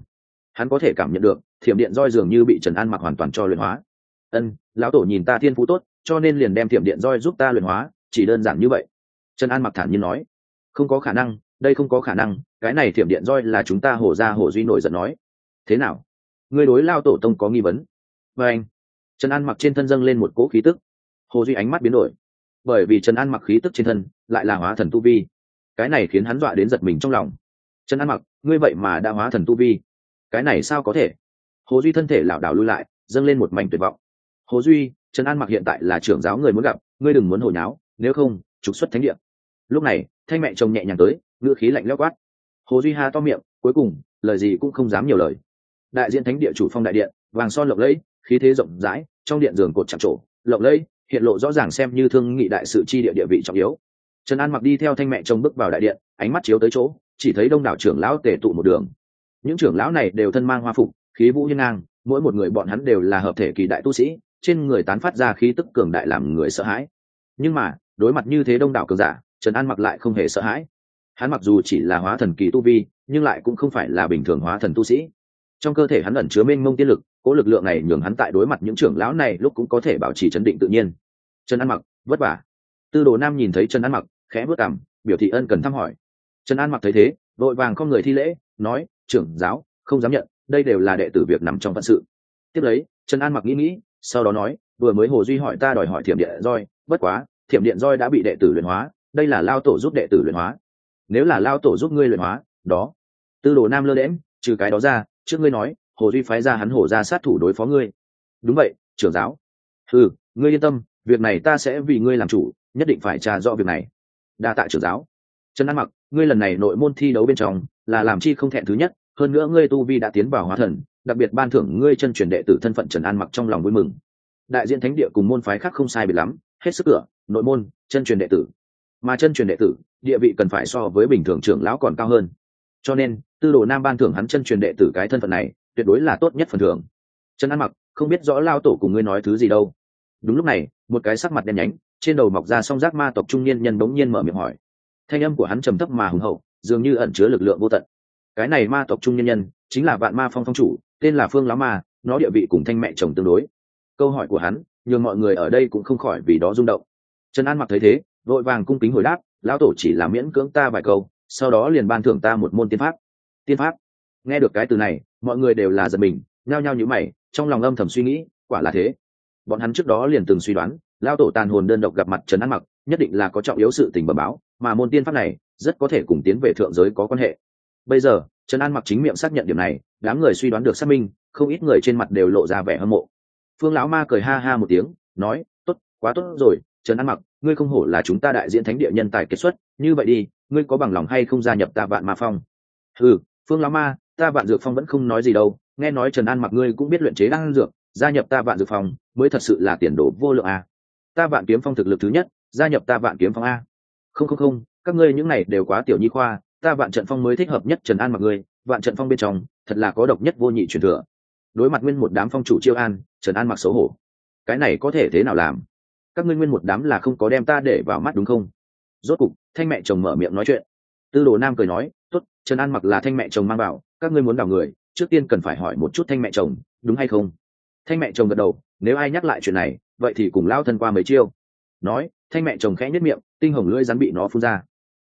A: hắn có thể cảm nhận được, thiểm điện roi dường như bị trần an mặc hoàn toàn cho luyện hóa. Ân, lão tổ nhìn ta thiên phú tốt, cho nên liền đem thiểm điện roi giúp ta luyện hóa, chỉ đơn giản như vậy. Trần an mặc thản nhiên nói, không có khả năng, đây không có khả năng, cái này thiểm điện roi là chúng ta hổ ra hổ duy nổi giận nói. Thế nào? Người đối lao tổ tông có nghi vấn. Và anh, trần an mặc trên thân dâng lên một cỗ khí tức. Hồ duy ánh mắt biến đổi bởi vì trần an mặc khí tức trên thân lại là hóa thần tu vi. Cái này khiến hắn dọa đến giật mình trong lòng. Trần an mặc, ngươi vậy mà đã hóa thần tu vi. Cái này sao có thể? Hồ duy thân thể lảo đảo lui lại, dâng lên một mảnh tuyệt vọng. Hồ duy, trần an mặc hiện tại là trưởng giáo người muốn gặp, ngươi đừng muốn hồi nháo, nếu không, trục xuất thánh địa. Lúc này, thanh mẹ chồng nhẹ nhàng tới ngựa khí lạnh lẽo quát. Hồ duy ha to miệng, cuối cùng, lời gì cũng không dám nhiều lời. Đại diện thánh địa chủ phong đại điện, vàng son lộng lẫy, khí thế rộng rãi, trong điện giường cột chạm trổ, lộng lẫy hiện lộ rõ ràng xem như thương nghị đại sự chi địa địa vị trọng yếu. Trần an mặc đi theo thanh mẹ chồng bước vào đại điện, ánh mắt chiếu tới chỗ, chỉ thấy đông đảo trưởng lão tề tụ một đường. Những trưởng lão này đều thân mang hoa phục, khí vũ hiên ngang, mỗi một người bọn hắn đều là hợp thể kỳ đại tu sĩ, trên người tán phát ra khí tức cường đại làm người sợ hãi. Nhưng mà, đối mặt như thế đông đảo cường giả, trần an mặc lại không hề sợ hãi. Hắn mặc dù chỉ là hóa thần kỳ tu vi, nhưng lại cũng không phải là bình thường hóa thần tu sĩ. Trong cơ thể hắn ẩn chứa mênh mông tiên lực, cố lực lượng này nhường hắn tại đối mặt những trưởng lão này lúc cũng có thể bảo trì chấn định tự nhiên trần an mặc, vất vả. Tư đồ nam nhìn thấy trần an mặc, khẽ vất cảm biểu thị ân cần thăm hỏi. Trần an mặc thấy thế vội vàng không người thi lễ, nói, trưởng giáo, không dám nhận, đây đều là đệ tử việc nằm trong phận sự. Tiếp lấy, trần an mặc nghĩ nghĩ, sau đó nói, vừa mới hồ duy hỏi ta đòi hỏi thiểm điện roi, bất quá, thiểm điện roi đã bị đệ tử luyện hóa, đây là lao tổ giúp đệ tử luyện hóa. Nếu là lao tổ giúp ngươi luyện hóa, đó. Tư đồ nam lơ đễm trừ cái đó ra, trước ngươi nói, hồ duy phái ra hắn hổ ra sát thủ đối phó ngươi. Đúng vậy, trưởng giáo. Ừ ngươi yên tâm việc này ta sẽ vì ngươi làm chủ, nhất định phải trà rõ việc này. Đa tạ trưởng giáo. Trần an mặc, ngươi lần này nội môn thi đấu bên trong là làm chi không thẹn thứ nhất, hơn nữa ngươi tu vi đã tiến vào hóa thần, đặc biệt ban thưởng ngươi chân truyền đệ tử thân phận trần an mặc trong lòng vui mừng. Đại diện thánh địa cùng môn phái khác không sai biệt lắm, hết sức cửa, nội môn, chân truyền đệ tử. Mà chân truyền đệ tử, địa vị cần phải so với bình thường trưởng lão còn cao hơn. Cho nên, tư đồ nam ban thưởng hắn chân truyền đệ tử cái thân phận này, tuyệt đối là tốt nhất phần thưởng. Trần an mặc, không biết rõ lao tổ cùng ngươi nói thứ gì đâu đúng lúc này, một cái sắc mặt đen nhánh, trên đầu mọc ra song giác ma tộc trung niên nhân bỗng nhiên mở miệng hỏi. Thanh âm của hắn trầm thấp mà hùng hậu, dường như ẩn chứa lực lượng vô tận. Cái này ma tộc trung nhân nhân, chính là vạn ma phong phong chủ, tên là phương lão ma, nó địa vị cùng thanh mẹ chồng tương đối. Câu hỏi của hắn, nhường mọi người ở đây cũng không khỏi vì đó rung động. Trần an mặc thấy thế, vội vàng cung kính hồi đáp, lão tổ chỉ là miễn cưỡng ta vài câu, sau đó liền ban thưởng ta một môn tiên pháp. Tiên pháp? Nghe được cái từ này, mọi người đều là giật mình, nhao nhao nhữ mày, trong lòng âm thầm suy nghĩ, quả là thế bọn hắn trước đó liền từng suy đoán lao tổ tàn hồn đơn độc gặp mặt trần an mặc, nhất định là có trọng yếu sự tình bẩm báo, mà môn tiên pháp này, rất có thể cùng tiến về thượng giới có quan hệ. Bây giờ, trần an mặc chính miệng xác nhận điểm này, đám người suy đoán được xác minh, không ít người trên mặt đều lộ ra vẻ hâm mộ. Phương lão ma cười ha ha một tiếng, nói, tốt, quá tốt rồi, trần an mặc, ngươi không hổ là chúng ta đại diện thánh địa nhân tài kết xuất, như vậy đi, ngươi có bằng lòng hay không gia nhập ta vạn ma phong? Ừ phương lão ma, ta vạn dược phong vẫn không nói gì đâu, nghe nói trần an mặc ngươi cũng biết luyện chế đan dược gia nhập ta vạn dược phòng mới thật sự là tiền đồ vô lượng a. Ta vạn kiếm phong thực lực thứ nhất, gia nhập ta vạn kiếm phong a. Không không không, các ngươi những này đều quá tiểu nhi khoa, ta vạn trận phong mới thích hợp nhất trần an mặc ngươi, vạn trận phong bên trong, thật là có độc nhất vô nhị truyền thừa. Đối mặt nguyên một đám phong chủ chiêu an, trần an mặc xấu hổ. Cái này có thể thế nào làm? Các ngươi nguyên một đám là không có đem ta để vào mắt đúng không? Rốt cục, thanh mẹ chồng mở miệng nói chuyện. Tư đồ nam cười nói, tốt, trần an mặc là thanh mẹ chồng mang vào, các ngươi muốn đào người, trước tiên cần phải hỏi một chút thanh mẹ chồng, đúng hay không? Thanh mẹ chồng gật đầu, nếu ai nhắc lại chuyện này, vậy thì cùng lao thân qua mấy chiêu. Nói, thanh mẹ chồng khẽ nhất miệng, tinh hồng lưỡi rắn bị nó phun ra.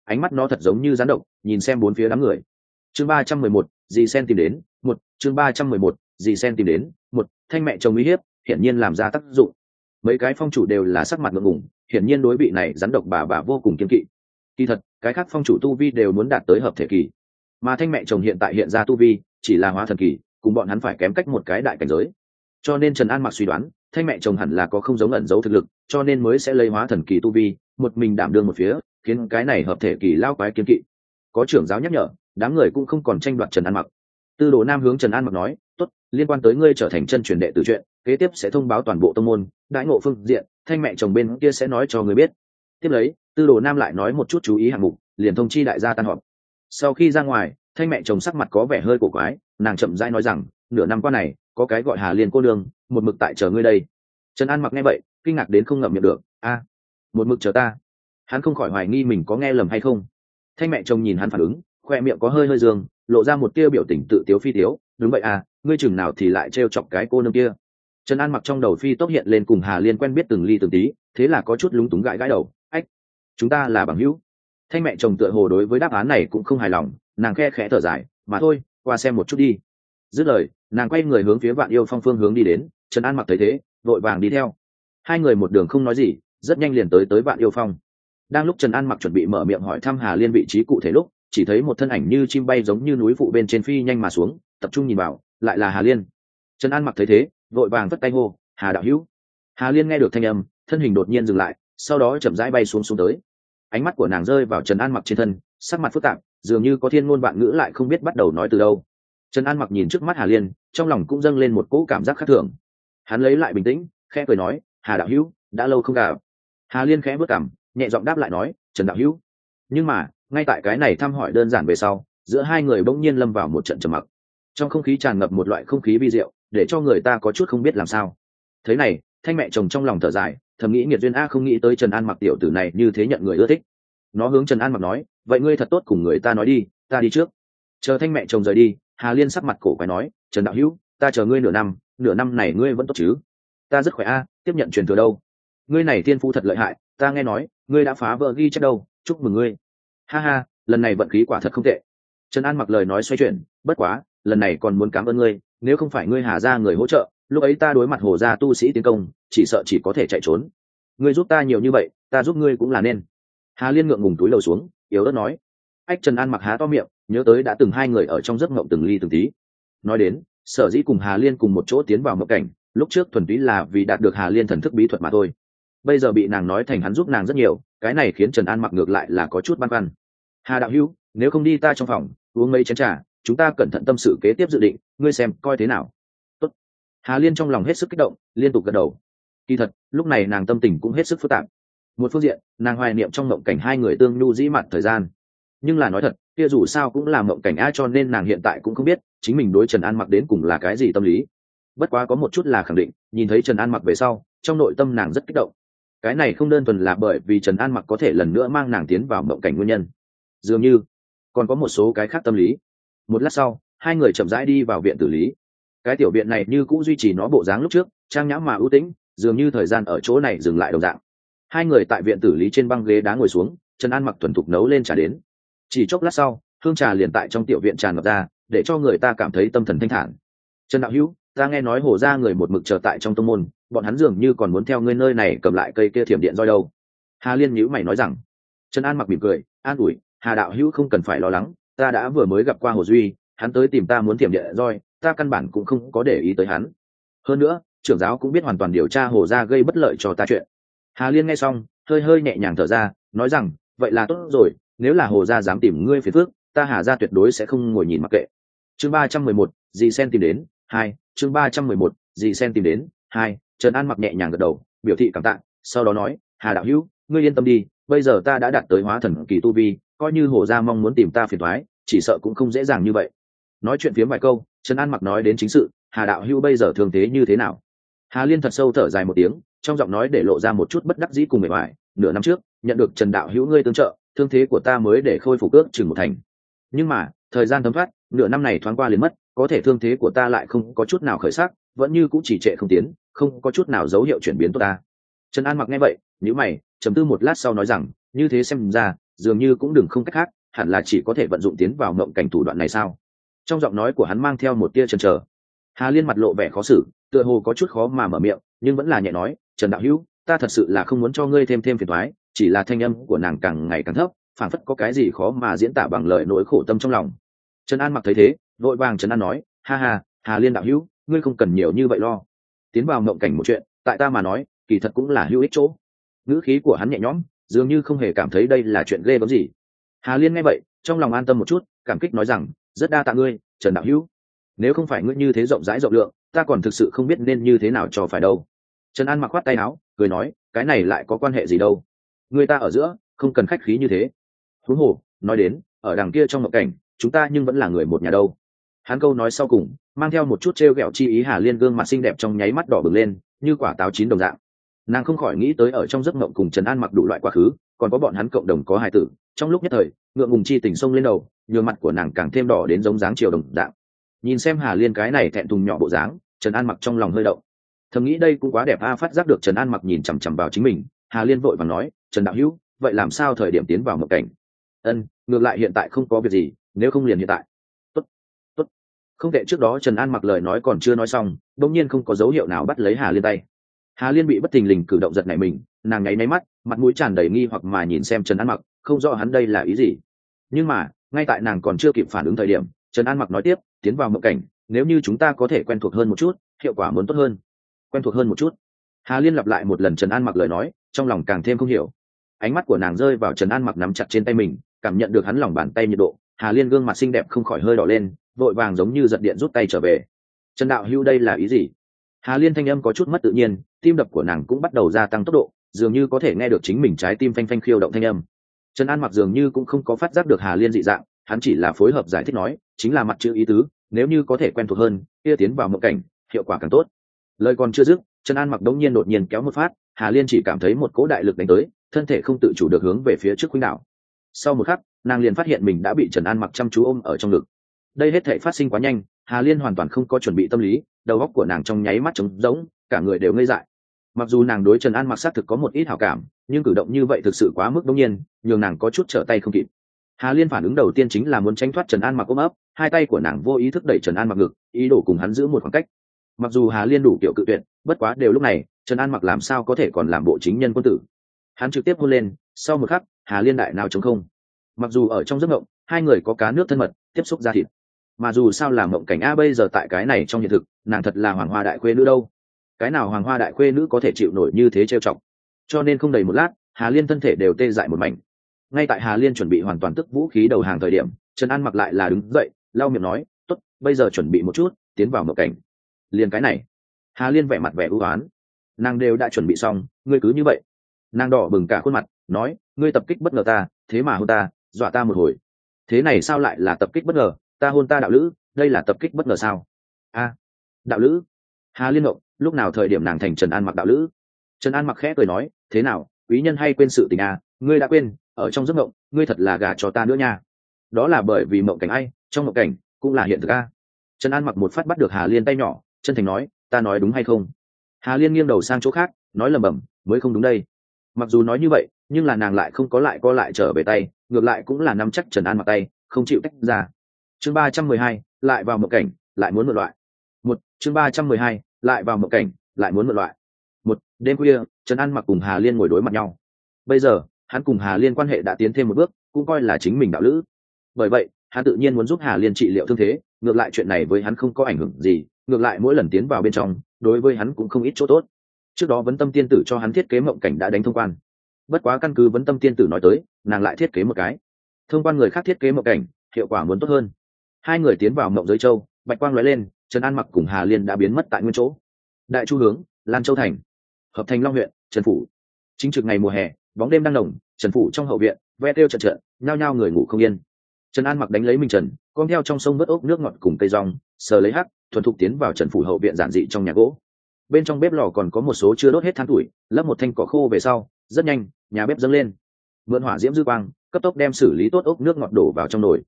A: Ánh mắt nó thật giống như rắn độc, nhìn xem bốn phía đám người. Chương ba trăm mười một, dì sen tìm đến, một, chương ba trăm mười một, dì sen tìm đến, một, thanh mẹ chồng uy hiếp, hiển nhiên làm ra tác dụng. Mấy cái phong chủ đều là sắc mặt ngượng ngùng, hiển nhiên đối bị này rắn độc bà bà vô cùng kiên kỵ. Kỳ thật, cái khác phong chủ tu vi đều muốn đạt tới hợp thể kỳ. Mà thanh mẹ chồng hiện tại hiện ra tu vi, chỉ là hóa thần kỳ, cùng bọn hắn phải kém cách một cái đại cảnh giới cho nên trần an mặc suy đoán, thanh mẹ chồng hẳn là có không giống ẩn giấu thực lực, cho nên mới sẽ lấy hóa thần kỳ tu vi, một mình đảm đương một phía, khiến cái này hợp thể kỳ lao quái kiếm kỵ. Có trưởng giáo nhắc nhở, đám người cũng không còn tranh đoạt trần an mặc. Tư đồ nam hướng trần an mặc nói, tốt, liên quan tới ngươi trở thành chân truyền đệ từ chuyện, kế tiếp sẽ thông báo toàn bộ tông môn, đãi ngộ phương diện, thanh mẹ chồng bên kia sẽ nói cho người biết. Tiếp lấy, tư đồ nam lại nói một chút chú ý hạng mục, liền thông chi đại gia tan họp. Sau khi ra ngoài, thanh mẹ chồng sắc mặt có vẻ hơi cổ quái, nàng chậm rãi nói rằng, nửa năm qua này có cái gọi hà liên cô đường một mực tại chờ ngươi đây. Trần an mặc nghe vậy, kinh ngạc đến không ngậm miệng được. A, một mực chờ ta. Hắn không khỏi hoài nghi mình có nghe lầm hay không. Thanh mẹ chồng nhìn hắn phản ứng, khoe miệng có hơi hơi dương, lộ ra một tia biểu tình tự tiếu phi tiếu. Đúng vậy à ngươi chừng nào thì lại trêu chọc cái cô nương kia. Trần an mặc trong đầu phi tốc hiện lên cùng hà liên quen biết từng ly từng tí, thế là có chút lúng túng gãi gãi đầu. Ách, chúng ta là bằng hữu. Thanh mẹ chồng tựa hồ đối với đáp án này cũng không hài lòng, nàng khe khẽ thở dài, mà thôi, qua xem một chút đi. Dứt lời nàng quay người hướng phía vạn yêu phong phương hướng đi đến, trần an mặc thấy thế, vội vàng đi theo. Hai người một đường không nói gì, rất nhanh liền tới tới vạn yêu phong. Đang lúc trần an mặc chuẩn bị mở miệng hỏi thăm hà liên vị trí cụ thể lúc, chỉ thấy một thân ảnh như chim bay giống như núi phụ bên trên phi nhanh mà xuống, tập trung nhìn vào, lại là hà liên. Trần an mặc thấy thế, vội vàng vất tay hô, hà đạo hữu. Hà liên nghe được thanh âm, thân hình đột nhiên dừng lại, sau đó chậm rãi bay xuống xuống tới. Ánh mắt của nàng rơi vào trần an mặc trên thân, sắc mặt phức tạp, dường như có thiên ngôn bạn ngữ lại không biết bắt đầu nói từ đâu trần an mặc nhìn trước mắt hà liên, trong lòng cũng dâng lên một cỗ cảm giác khác thường. Hắn lấy lại bình tĩnh, khẽ cười nói, hà đạo hữu, đã lâu không gặp. Hà liên khẽ bước cảm nhẹ giọng đáp lại nói, trần đạo hữu. Nhưng mà, ngay tại cái này thăm hỏi đơn giản về sau, giữa hai người bỗng nhiên lâm vào một trận trầm mặc. Trong không khí tràn ngập một loại không khí vi diệu, để cho người ta có chút không biết làm sao. Thế này, thanh mẹ chồng trong lòng thở dài, thầm nghĩ nghiệt duyên a không nghĩ tới trần an mặc tiểu tử này như thế nhận người ưa thích. Nó hướng trần an mặc nói, vậy ngươi thật tốt cùng người ta nói đi, ta đi trước. Chờ thanh mẹ chồng rời đi hà liên sắc mặt cổ quái nói, trần đạo hữu, ta chờ ngươi nửa năm nửa năm này ngươi vẫn tốt chứ? Ta rất khỏe a, tiếp nhận truyền thừa đâu? Ngươi này tiên phu thật lợi hại, ta nghe nói, ngươi đã phá vỡ ghi chép đâu, chúc mừng ngươi. Ha ha, lần này vận khí quả thật không tệ. Trần an mặc lời nói xoay chuyển, bất quá, lần này còn muốn cảm ơn ngươi, nếu không phải ngươi hà ra người hỗ trợ, lúc ấy ta đối mặt hồ gia tu sĩ tiến công, chỉ sợ chỉ có thể chạy trốn. Ngươi giúp ta nhiều như vậy, ta giúp ngươi cũng là nên. Hà liên ngượng ngùng túi lầu xuống, yếu ớt nói. Ách trần an mặc há to miệng nhớ tới đã từng hai người ở trong giấc mộng từng ly từng tí. Nói đến, sở dĩ cùng hà liên cùng một chỗ tiến vào mộng cảnh, lúc trước thuần túy là vì đạt được hà liên thần thức bí thuật mà thôi. Bây giờ bị nàng nói thành hắn giúp nàng rất nhiều, cái này khiến trần an mặc ngược lại là có chút băn khoăn. Hà đạo hữu, nếu không đi ta trong phòng, uống mấy chén t r à chúng ta cẩn thận tâm sự kế tiếp dự định, ngươi xem coi thế nào. Tốt. hà liên trong lòng hết sức kích động, liên tục gật đầu. Kỳ thật, lúc này nàng tâm tình cũng hết sức phức tạp. Một phương diện, nàng hoài niệm trong mộng cảnh hai người tương nhu dĩ mặt thời gian. Nhưng là nói thật kia dù sao cũng là mộng cảnh a cho nên nàng hiện tại cũng không biết, chính mình đối trần an mặc đến cùng là cái gì tâm lý. Bất quá có một chút là khẳng định, nhìn thấy trần an mặc về sau, trong nội tâm nàng rất kích động. Cái này không đơn thuần là bởi vì trần an mặc có thể lần nữa mang nàng tiến vào mộng cảnh nguyên nhân. Dường như, còn có một số cái khác tâm lý. Một lát sau, hai người chậm rãi đi vào viện tử lý. Cái tiểu viện này như cũng duy trì nó bộ dáng lúc trước, trang nhã mà ưu tĩnh, dường như thời gian ở chỗ này dừng lại đồng dạng. Hai người tại viện tử lý trên băng ghế đá ngồi xuống, trần an mặc thuần thục nấu lên trà đến chỉ chốc lát sau, hương trà liền tại trong tiểu viện tràn ngập ra, để cho người ta cảm thấy tâm thần thanh thản. Trần đạo hữu, ta nghe nói hồ ra người một mực chờ tại trong tông môn, bọn hắn dường như còn muốn theo ngươi nơi này cầm lại cây kia thiểm điện roi đâu. Hà liên nhữ mày nói rằng. Trần an mặc mỉm cười, an ủi, hà đạo hữu không cần phải lo lắng, ta đã vừa mới gặp qua hồ duy, hắn tới tìm ta muốn thiểm điện roi, ta căn bản cũng không có để ý tới hắn. Hơn nữa, trưởng giáo cũng biết hoàn toàn điều tra hồ gia gây bất lợi cho ta chuyện. Hà liên nghe xong, hơi hơi nhẹ nhàng thở ra, nói rằng, vậy là tốt rồi nếu là hồ gia dám tìm ngươi phiền phước ta hà gia tuyệt đối sẽ không ngồi nhìn mặc kệ. Chương ba trăm mười một, dì sen tìm đến, hai, chương ba trăm mười một, dì sen tìm đến, hai, trần an mặc nhẹ nhàng gật đầu, biểu thị cảm tạ, sau đó nói, hà đạo hữu, ngươi yên tâm đi, bây giờ ta đã đạt tới hóa thần kỳ tu vi, coi như hồ gia mong muốn tìm ta phiền thoái chỉ sợ cũng không dễ dàng như vậy. Nói chuyện phiếm vài câu, trần an mặc nói đến chính sự, hà đạo hữu bây giờ thường thế như thế nào? Hà liên thật sâu thở dài một tiếng, trong giọng nói để lộ ra một chút bất đắc dĩ cùng bề ngoài, nửa năm trước, nhận được trần đạo hữu ngươi tương trợ thương thế của ta mới để khôi phục ước chừng một thành. Nhưng mà, thời gian thấm thoát, nửa năm này thoáng qua liền mất, có thể thương thế của ta lại không có chút nào khởi sắc, vẫn như cũng chỉ trệ không tiến, không có chút nào dấu hiệu chuyển biến tốt ta. Trần an mặc nghe vậy nhữ mày chấm tư một lát sau nói rằng, như thế xem ra, dường như cũng đừng không cách khác, hẳn là chỉ có thể vận dụng tiến vào mộng cảnh thủ đoạn này sao? Trong giọng nói của hắn mang theo một tia chần chờ. Hà liên mặt lộ vẻ khó xử, tựa hồ có chút khó mà mở miệng, nhưng vẫn là nhẹ nói, trần đạo hữu, ta thật sự là không muốn cho ngươi thêm thêm phiền thoái chỉ là thanh âm của nàng càng ngày càng thấp, phảng phất có cái gì khó mà diễn tả bằng lời nỗi khổ tâm trong lòng. Trần an mặc thấy thế, vội vàng trần an nói, ha ha, hà liên đạo hữu, ngươi không cần nhiều như vậy lo. Tiến vào mộng cảnh một chuyện, tại ta mà nói, kỳ thật cũng là hữu ích chỗ. Ngữ khí của hắn nhẹ nhõm, dường như không hề cảm thấy đây là chuyện ghê gớm gì. Hà liên nghe vậy, trong lòng an tâm một chút, cảm kích nói rằng, rất đa tạ ngươi, trần đạo hữu. Nếu không phải ngươi như thế rộng rãi rộng lượng, ta còn thực sự không biết nên như thế nào cho phải đâu. Trần an mặc khoát tay áo, cười nói, cái này lại có quan hệ gì đâu? Người ta ở giữa, không cần khách khí như thế. Huống hồ, nói đến, ở đằng kia trong mộng cảnh, chúng ta nhưng vẫn là người một nhà đâu. Hắn câu nói sau cùng, mang theo một chút t r e o g ẹ o chi ý hà liên gương mặt xinh đẹp trong nháy mắt đỏ bừng lên, như quả táo chín đồng dạng. Nàng không khỏi nghĩ tới ở trong giấc mộng cùng trần an mặc đủ loại quá khứ, còn có bọn hắn cộng đồng có hài tử, trong lúc nhất thời, ngượng ngùng chi tình sông lên đầu, nhường mặt của nàng càng thêm đỏ đến giống dáng chiều đồng dạng. Nhìn xem hà liên cái này thẹn thùng nhỏ bộ dáng, trần an mặc trong lòng hơi động. Thầm nghĩ đây cũng quá đẹp a, phát giác được trần an mặc nhìn chằm chằm vào chính mình, hà liên vội và nói trần đạo hữu vậy làm sao thời điểm tiến vào mộng cảnh? Ân ngược lại hiện tại không có việc gì nếu không liền hiện tại. Tốt, tốt. không tệ trước đó trần an mặc lời nói còn chưa nói xong đông nhiên không có dấu hiệu nào bắt lấy hà liên tay. Hà liên bị bất thình lình cử động giật này mình nàng nháy máy mắt mặt mũi tràn đầy nghi hoặc mà nhìn xem trần an mặc không rõ hắn đây là ý gì. Nhưng mà ngay tại nàng còn chưa kịp phản ứng thời điểm trần an mặc nói tiếp tiến vào mộng cảnh nếu như chúng ta có thể quen thuộc hơn một chút hiệu quả muốn tốt hơn. Quen thuộc hơn một chút. Hà liên lặp lại một lần trần an mặc lời nói trong lòng càng thêm không hiểu ánh mắt của nàng rơi vào trần an mặc nắm chặt trên tay mình, cảm nhận được hắn lòng bàn tay nhiệt độ, hà liên gương mặt xinh đẹp không khỏi hơi đỏ lên, vội vàng giống như giật điện rút tay trở về. Trần đạo hữu đây là ý gì? Hà liên thanh âm có chút mất tự nhiên, tim đập của nàng cũng bắt đầu gia tăng tốc độ, dường như có thể nghe được chính mình trái tim phanh phanh khiêu động thanh âm. Trần an mặc dường như cũng không có phát giác được hà liên dị dạng, hắn chỉ là phối hợp giải thích nói, chính là mặt chữ ý tứ, nếu như có thể quen thuộc hơn, kia tiến vào mộng cảnh, hiệu quả càng tốt. Lời còn chưa dứt, trần an mặc đống nhiên đột nhiên kéo một phát, hà liên chỉ cảm thấy một cỗ đại lực đánh tới thân thể không tự chủ được hướng về phía trước khuynh đảo. Sau một khắc, nàng liền phát hiện mình đã bị trần an mặc chăm chú ôm ở trong ngực. Đây hết thể phát sinh quá nhanh, hà liên hoàn toàn không có chuẩn bị tâm lý, đầu óc của nàng trong nháy mắt trống rỗng, cả người đều ngây dại. Mặc dù nàng đối trần an mặc xác thực có một ít hảo cảm, nhưng cử động như vậy thực sự quá mức đông nhiên, nhường nàng có chút trở tay không kịp. Hà liên phản ứng đầu tiên chính là muốn tránh thoát trần an mặc ôm ấp, hai tay của nàng vô ý thức đẩy trần an mặc ngực, ý đồ cùng hắn giữ một khoảng cách. Mặc dù hà liên đủ kiểu cự tuyệt, bất quá đều lúc này, trần an mặc làm sao có thể còn làm bộ chính nhân quân tử? Hắn trực tiếp hôn lên, sau một khắc, hà liên đại nào chống không. Mặc dù ở trong giấc mộng, hai người có cá nước thân mật, tiếp xúc ra thịt. Mà dù sao làm mộng cảnh a bây giờ tại cái này trong hiện thực, nàng thật là hoàng hoa đại khuê nữ đâu. Cái nào hoàng hoa đại khuê nữ có thể chịu nổi như thế trêu chọc? Cho nên không đầy một lát, hà liên thân thể đều tê dại một mảnh. Ngay tại hà liên chuẩn bị hoàn toàn tức vũ khí đầu hàng thời điểm, trần an mặc lại là đứng dậy, lau miệng nói t ố t bây giờ chuẩn bị một chút, tiến vào mộng cảnh. Liền cái này, hà liên vẻ mặt vẻ ưu oán. Nàng đều đã chuẩn bị xong, ngươi cứ như vậy nàng đỏ bừng cả khuôn mặt, nói, ngươi tập kích bất ngờ ta, thế mà hôn ta, dọa ta một hồi. Thế này sao lại là tập kích bất ngờ? Ta hôn ta đạo lữ, đây là tập kích bất ngờ sao? A, đạo lữ. Hà liên mộng lúc nào thời điểm nàng thành trần an mặc đạo lữ? Trần an mặc khẽ cười nói, thế nào, quý nhân hay quên sự tình à? Ngươi đã quên, ở trong giấc mộng, ngươi thật là gà cho ta nữa nha. Đó là bởi vì mộng cảnh ai, trong mộng cảnh cũng là hiện thực a. Trần an mặc một phát bắt được hà liên tay nhỏ, chân thành nói, ta nói đúng hay không? Hà liên nghiêng đầu sang chỗ khác, nói lầm bầm, mới không đúng đây mặc dù nói như vậy, nhưng là nàng lại không có lại co lại trở về tay, ngược lại cũng là nắm chắc trần an mặc tay, không chịu tách ra. Chương ba trăm mười hai, lại vào một cảnh, lại muốn một loại. Một, chương ba trăm mười hai, lại vào một cảnh, lại muốn một loại. Một, đêm khuya, trần an mặc cùng hà liên ngồi đối mặt nhau. Bây giờ, hắn cùng hà liên quan hệ đã tiến thêm một bước, cũng coi là chính mình đạo lữ. Bởi vậy, hắn tự nhiên muốn giúp hà liên trị liệu thương thế, ngược lại chuyện này với hắn không có ảnh hưởng gì, ngược lại mỗi lần tiến vào bên trong, đối với hắn cũng không ít chỗ tốt trước đó vấn tâm tiên tử cho hắn thiết kế mộng cảnh đã đánh thông quan. Bất quá căn cứ vấn tâm tiên tử nói tới, nàng lại thiết kế một cái. Thông quan người khác thiết kế mộng cảnh, hiệu quả muốn tốt hơn. Hai người tiến vào mộng giới châu, bạch quang nói lên, trần an mặc cùng hà liên đã biến mất tại nguyên chỗ. Đại chu hướng, lan châu thành, hợp thành long huyện, trần phủ. Chính trực ngày mùa hè, bóng đêm đang nồng, trần phủ trong hậu viện, ve têu trận trận, nhao nhao người ngủ không yên. Trần an mặc đánh lấy minh trần, con theo trong sông vớt ốc nước ngọt cùng cây rong, sờ lấy hắc, thuần thục tiến vào trần phủ hậu viện giản dị trong nhà gỗ bên trong bếp lò còn có một số chưa đốt hết than tuổi, lấp một thanh cỏ khô về sau, rất nhanh, nhà bếp dâng lên. Mượn hỏa diễm dư quang, cấp tốc đem xử lý tốt ốc nước ngọt đổ vào trong nồi.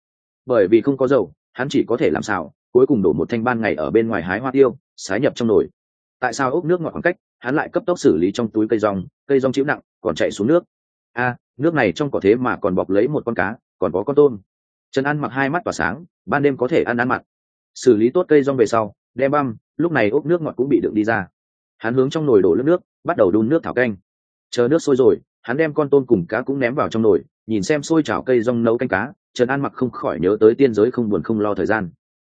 A: Bởi vì không có dầu, hắn chỉ có thể làm xào, cuối cùng đổ một thanh ban ngày ở bên ngoài hái hoa tiêu, sái nhập trong nồi. Tại sao ốc nước ngọt khoảng cách, hắn lại cấp tốc xử lý trong túi cây rong cây rong chịu nặng, còn chạy xuống nước. A, nước này trong cỏ thế mà còn bọc lấy một con cá, còn có con tôm. Trần ăn mặc hai mắt tỏa sáng, ban đêm có thể ăn ăn mặc xử lý tốt cây rong về sau đem băm, lúc này ốc nước ngọt cũng bị đựng đi ra. Hắn hướng trong nồi đổ nước nước, bắt đầu đun nước thảo canh. Chờ nước sôi rồi, hắn đem con tôm cùng cá cũng ném vào trong nồi, nhìn xem sôi chảo cây rong nấu canh cá, trần an mặc không khỏi nhớ tới tiên giới không buồn không lo thời gian.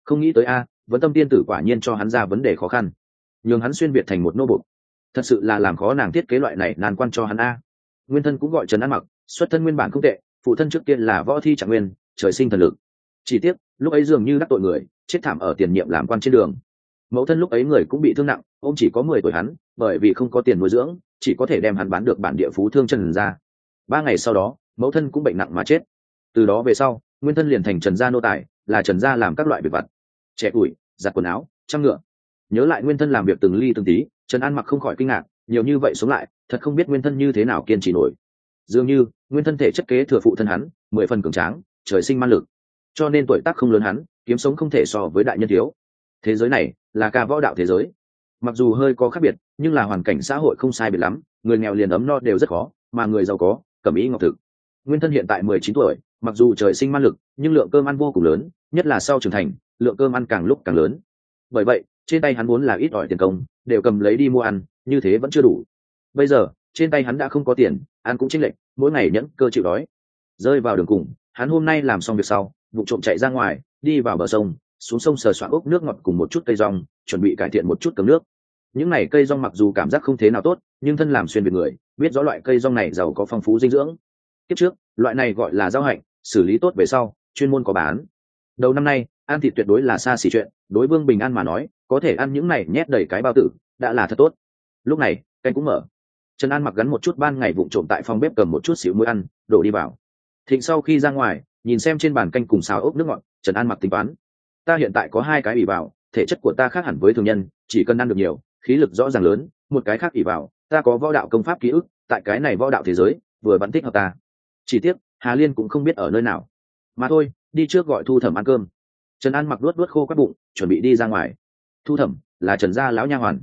A: Không nghĩ tới a, vẫn tâm tiên tử quả nhiên cho hắn ra vấn đề khó khăn. Nhường hắn xuyên việt thành một nô bục. Thật sự là làm khó nàng thiết kế loại này nàn quan cho hắn a. Nguyên thân cũng gọi trần an mặc, xuất thân nguyên bản không tệ, phụ thân trước tiên là võ thi trạng nguyên, trời sinh thần lực. Chỉ tiếc, lúc ấy dường như đắc tội người, chết thảm ở tiền nhiệm làm quan trên đường mẫu thân lúc ấy người cũng bị thương nặng ông chỉ có mười tuổi hắn, bởi vì không có tiền nuôi dưỡng, chỉ có thể đem hắn bán được bản địa phú thương trần ra ba ngày sau đó, mẫu thân cũng bệnh nặng mà chết. Từ đó về sau, nguyên thân liền thành trần gia nô tài, là trần gia làm các loại việc vặt. Trẻ ủi giặt quần áo, chăm ngựa. Nhớ lại nguyên thân làm việc từng ly từng tí, trần an mặc không khỏi kinh ngạc, nhiều như vậy sống lại, thật không biết nguyên thân như thế nào kiên trì nổi. Dường như, nguyên thân thể chất kế thừa phụ thân hắn, mười phần cường tráng, trời sinh man lực. Cho nên tuổi tác không lớn hắn, kiếm sống không thể so với đại nhân thiếu thế giới này là ca võ đạo thế giới. Mặc dù hơi có khác biệt, nhưng là hoàn cảnh xã hội không sai biệt lắm, người nghèo liền ấm no đều rất khó, mà người giàu có cẩm ý ngọc thực. Nguyên thân hiện tại mười chín tuổi, mặc dù trời sinh man lực, nhưng lượng cơm ăn vô cùng lớn, nhất là sau trưởng thành, lượng cơm ăn càng lúc càng lớn. Bởi vậy, trên tay hắn vốn là ít ỏi tiền công, đều cầm lấy đi mua ăn, như thế vẫn chưa đủ. Bây giờ, trên tay hắn đã không có tiền, ăn cũng chênh lệch, mỗi ngày nhẫn cơ chịu đói. Rơi vào đường cùng, hắn hôm nay làm xong việc sau vụ trộm chạy ra ngoài, đi vào bờ sông xuống sông sờ soạn ốc nước ngọt cùng một chút cây rong, chuẩn bị cải thiện một chút cấm nước. Những này cây rong mặc dù cảm giác không thế nào tốt, nhưng thân làm xuyên việt người, biết rõ loại cây rong này giàu có phong phú dinh dưỡng. Kiếp trước, loại này gọi là rau hạnh, xử lý tốt về sau, chuyên môn có bán. Đầu năm nay, ăn thịt tuyệt đối là xa xỉ chuyện, đối vương bình an mà nói, có thể ăn những này nhét đầy cái bao tử, đã là thật tốt. Lúc này, canh cũng mở. Trần an mặc gắn một chút ban ngày vụng trộm tại phòng bếp cầm một chút xíu muối ăn, đổ đi vào. Thịnh sau khi ra ngoài, nhìn xem trên bàn canh cùng xào ốc nước ngọt, trần an mặc tính toán ta hiện tại có hai cái ỉ vào, thể chất của ta khác hẳn với thường nhân, chỉ cần ăn được nhiều, khí lực rõ ràng lớn, một cái khác ỉ vào, ta có võ đạo công pháp ký ức, tại cái này võ đạo thế giới, vừa vẫn thích hợp ta. Chỉ tiếc, hà liên cũng không biết ở nơi nào. Mà thôi, đi trước gọi thu thẩm ăn cơm. Trần an mặc luốt luốt khô các bụng, chuẩn bị đi ra ngoài. Thu thẩm, là trần gia lão nha hoàn.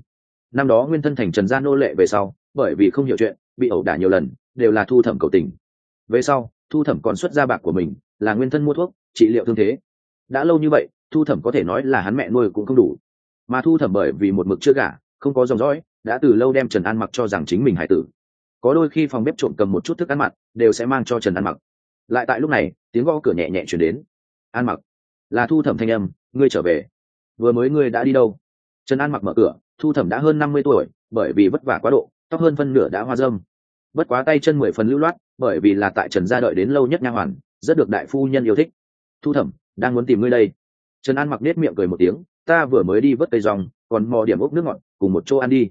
A: Năm đó nguyên thân thành trần gia nô lệ về sau, bởi vì không hiểu chuyện, bị ẩu đả nhiều lần, đều là thu thẩm cầu tình. Về sau, thu thẩm còn xuất ra bạc của mình, là nguyên thân mua thuốc, trị liệu thương thế. Đã lâu như vậy thu thẩm có thể nói là hắn mẹ nuôi cũng không đủ. Mà thu thẩm bởi vì một mực chưa gả, không có dòng dõi, đã từ lâu đem trần an mặc cho rằng chính mình hải tử. Có đôi khi phòng bếp trộm cầm một chút thức ăn mặn, đều sẽ mang cho trần an mặc. Lại tại lúc này, tiếng gõ cửa nhẹ nhẹ chuyển đến. An mặc, là thu thẩm thanh âm, ngươi trở về. Vừa mới ngươi đã đi đâu? Trần an mặc mở cửa, thu thẩm đã hơn năm mươi tuổi, bởi vì vất vả quá độ, tóc hơn phân nửa đã hoa dâm. Bất quá tay chân mười phần lưu loát, bởi vì là tại trần gia đợi đến lâu nhất nha hoàn, rất được đại phu nhân yêu thích. Thu thẩm, đang muốn tìm ngươi đây trần an mặc nết miệng cười một tiếng, ta vừa mới đi vớt cây rong, còn mò điểm ốc nước ngọt, cùng một chỗ ăn đi.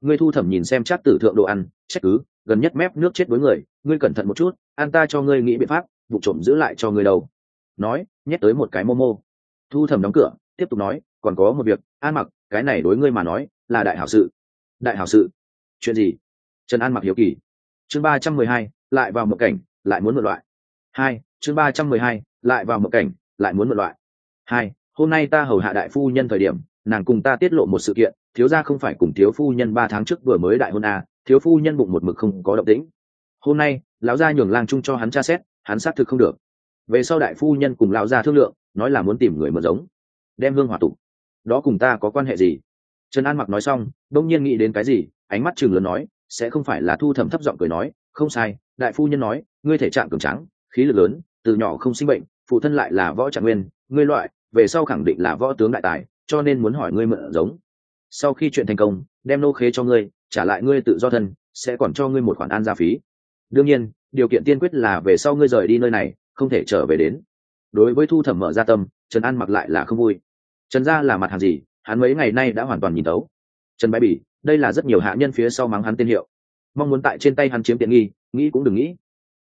A: Ngươi thu thẩm nhìn xem chắc tử thượng đồ ăn, trách cứ, gần nhất mép nước chết đối người, ngươi cẩn thận một chút an ta cho ngươi nghĩ biện pháp, vụ trộm giữ lại cho ngươi đâu. Nói, nhét tới một cái momo thu thẩm đóng cửa, tiếp tục nói, còn có một việc, an mặc, cái này đối ngươi mà nói, là đại hảo sự. Đại hảo sự? Chuyện gì? Trần an mặc hiếu kỳ. Chương ba trăm mười hai, lại vào một cảnh, lại muốn một loại. Hai, chương ba trăm mười hai, lại vào một cảnh, lại muốn một loại hai hôm nay ta hầu hạ đại phu nhân thời điểm nàng cùng ta tiết lộ một sự kiện thiếu gia không phải cùng thiếu phu nhân ba tháng trước vừa mới đại hôn à, thiếu phu nhân bụng một mực không có động tĩnh. Hôm nay lão gia nhường lang trung cho hắn tra xét hắn xác thực không được. Về sau đại phu nhân cùng lão gia thương lượng nói là muốn tìm người mượn giống đem hương hỏa tụ. Đó cùng ta có quan hệ gì? Trần an mặc nói xong đông nhiên nghĩ đến cái gì ánh mắt chừng lớn nói sẽ không phải là thu thẩm thấp giọng cười nói không sai đại phu nhân nói ngươi thể trạng cường trắng khí lực lớn từ nhỏ không sinh bệnh phụ thân lại là võ trạng nguyên ngươi loại, về sau khẳng định là võ tướng đại tài, cho nên muốn hỏi ngươi mượn giống. Sau khi chuyện thành công, đem nô khế cho ngươi, trả lại ngươi tự do thân, sẽ còn cho ngươi một khoản an gia phí. Đương nhiên, điều kiện tiên quyết là về sau ngươi rời đi nơi này, không thể trở về đến. Đối với thu thẩm mở ra tâm, trần an mặc lại là không vui. Trần gia là mặt hàng gì, hắn mấy ngày nay đã hoàn toàn nhìn tấu trần bái bỉ, đây là rất nhiều hạ nhân phía sau mắng hắn tên hiệu. Mong muốn tại trên tay hắn chiếm tiện nghi, nghĩ cũng đừng nghĩ.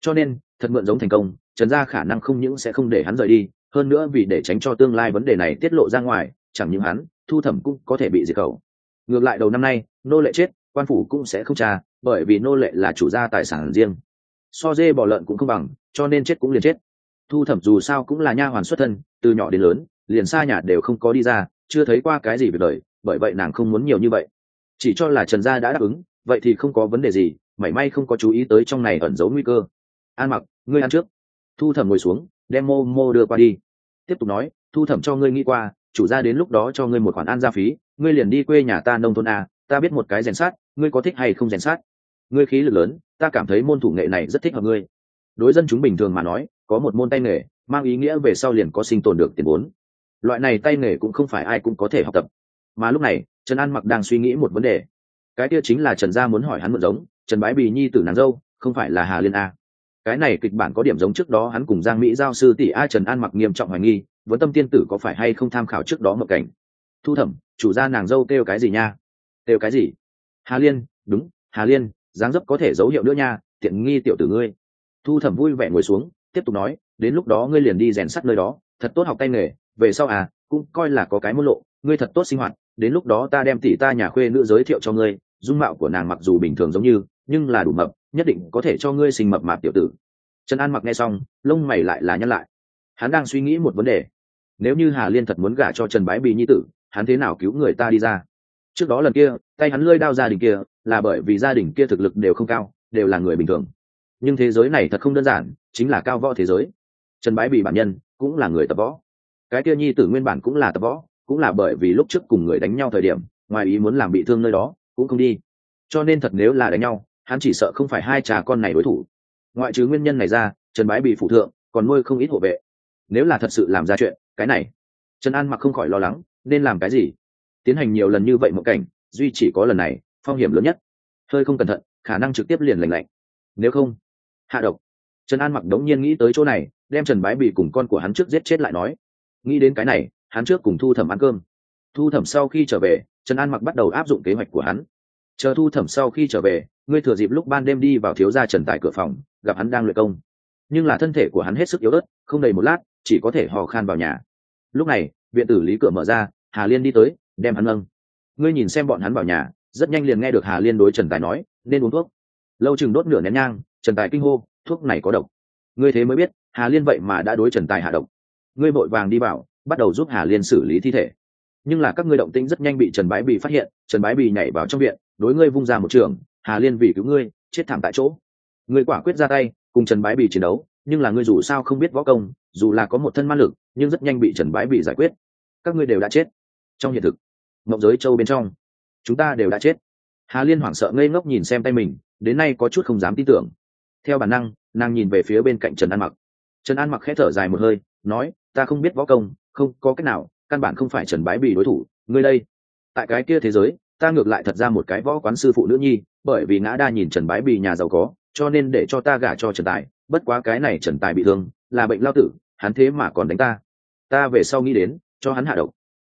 A: Cho nên, thật mượn giống thành công, trần gia khả năng không những sẽ không để hắn rời đi hơn nữa vì để tránh cho tương lai vấn đề này tiết lộ ra ngoài, chẳng những hắn, thu thẩm cũng có thể bị diệt khẩu. Ngược lại đầu năm nay, nô lệ chết, quan phủ cũng sẽ không trả bởi vì nô lệ là chủ gia tài sản riêng. So dê bỏ lợn cũng không bằng, cho nên chết cũng liền chết. Thu thẩm dù sao cũng là nha hoàn xuất thân, từ nhỏ đến lớn, liền xa nhà đều không có đi ra, chưa thấy qua cái gì về đời, bởi vậy nàng không muốn nhiều như vậy. Chỉ cho là trần gia đã đáp ứng, vậy thì không có vấn đề gì, mảy may không có chú ý tới trong này ẩn giấu nguy cơ. An mặc, ngươi ăn trước. Thu thẩm ngồi xuống đem mô mô đưa qua đi. Tiếp tục nói, thu thẩm cho ngươi nghĩ qua, chủ gia đến lúc đó cho ngươi một khoản ăn gia phí, ngươi liền đi quê nhà ta nông thôn a, ta biết một cái rèn sát ngươi có thích hay không rèn sát ngươi khí lực lớn, ta cảm thấy môn thủ nghệ này rất thích hợp ngươi. Đối dân chúng bình thường mà nói, có một môn tay nghề, mang ý nghĩa về sau liền có sinh tồn được tiền vốn. Loại này tay nghề cũng không phải ai cũng có thể học tập. Mà lúc này, trần an mặc đang suy nghĩ một vấn đề. Cái kia chính là trần gia muốn hỏi hắn mượn giống, trần bái bì nhi tử nàng dâu, không phải là hà liên a cái này kịch bản có điểm giống trước đó hắn cùng giang mỹ giao sư tỷ a trần an mặc nghiêm trọng hoài nghi vấn tâm tiên tử có phải hay không tham khảo trước đó một cảnh? Thu thẩm, chủ gia nàng dâu kêu cái gì nha? Kêu cái gì? Hà liên, đúng, hà liên, dáng dấp có thể dấu hiệu nữa nha, tiện nghi tiểu tử ngươi. Thu thẩm vui vẻ ngồi xuống, tiếp tục nói, đến lúc đó ngươi liền đi rèn sắt nơi đó, thật tốt học tay nghề, về sau à cũng coi là có cái môn lộ, ngươi thật tốt sinh hoạt, đến lúc đó ta đem tỷ ta nhà khuê nữ giới thiệu cho ngươi, dung mạo của nàng mặc dù bình thường giống như, nhưng là đủ mập nhất định có thể cho ngươi sinh mập mạp tiểu tử. Trần an mặc nghe xong, lông mày lại là nhăn lại. Hắn đang suy nghĩ một vấn đề. Nếu như hà liên thật muốn gả cho trần bái bì nhi tử, hắn thế nào cứu người ta đi ra? Trước đó lần kia, tay hắn lơi đao gia đình kia, là bởi vì gia đình kia thực lực đều không cao, đều là người bình thường. Nhưng thế giới này thật không đơn giản, chính là cao võ thế giới. Trần bái bì bản nhân cũng là người tập võ. Cái kia nhi tử nguyên bản cũng là tập võ, cũng là bởi vì lúc trước cùng người đánh nhau thời điểm, ngoài ý muốn làm bị thương nơi đó, cũng không đi. Cho nên thật nếu là đánh nhau hắn chỉ sợ không phải hai trà con này đối thủ. Ngoại trừ nguyên nhân này ra, trần bái bị phụ thượng, còn nuôi không ít hộ vệ. Nếu là thật sự làm ra chuyện, cái này, trần an mặc không khỏi lo lắng, nên làm cái gì? Tiến hành nhiều lần như vậy một cảnh, duy chỉ có lần này, phong hiểm lớn nhất. Hơi không cẩn thận, khả năng trực tiếp liền lành lạnh. Nếu không, hạ độc. Trần an mặc đống nhiên nghĩ tới chỗ này, đem trần bái bị cùng con của hắn trước giết chết lại nói. Nghĩ đến cái này, hắn trước cùng thu thẩm ăn cơm. Thu thẩm sau khi trở về, trần an mặc bắt đầu áp dụng kế hoạch của hắn chờ thu thẩm sau khi trở về, ngươi thừa dịp lúc ban đêm đi vào thiếu gia trần tại cửa phòng, gặp hắn đang luyện công. Nhưng là thân thể của hắn hết sức yếu ớt, không đầy một lát, chỉ có thể hò khan vào nhà. Lúc này, viện tử lý cửa mở ra, hà liên đi tới, đem hắn nâng. Ngươi nhìn xem bọn hắn vào nhà, rất nhanh liền nghe được hà liên đối trần tài nói, nên uống thuốc. Lâu chừng đốt nửa nén nhang, trần tài kinh hô, thuốc này có độc. Ngươi thế mới biết, hà liên vậy mà đã đối trần tài hạ độc. Ngươi vội vàng đi vào, bắt đầu giúp hà liên xử lý thi thể. Nhưng là các ngươi động tĩnh rất nhanh bị trần bái bì phát hiện, trần bái bì nhảy vào trong viện đối ngươi vung ra một trường, hà liên vì cứu ngươi, chết thảm tại chỗ. Ngươi quả quyết ra tay, cùng trần bái bị chiến đấu, nhưng là ngươi dù sao không biết võ công, dù là có một thân ma lực, nhưng rất nhanh bị trần bái bị giải quyết. Các ngươi đều đã chết. Trong hiện thực, mộng giới châu bên trong, chúng ta đều đã chết. Hà liên hoảng sợ ngây ngốc nhìn xem tay mình, đến nay có chút không dám tin tưởng. Theo bản năng, nàng nhìn về phía bên cạnh trần an mặc. Trần an mặc khẽ thở dài một hơi, nói, ta không biết võ công, không có cách nào, căn bản không phải trần bái bì đối thủ. Ngươi đây, tại cái kia thế giới ta ngược lại thật ra một cái võ quán sư phụ nữ nhi, bởi vì ngã đa nhìn trần bái bì nhà giàu có, cho nên để cho ta gả cho trần tài, bất quá cái này trần tài bị thương, là bệnh lao tử, hắn thế mà còn đánh ta. Ta về sau nghĩ đến, cho hắn hạ độc.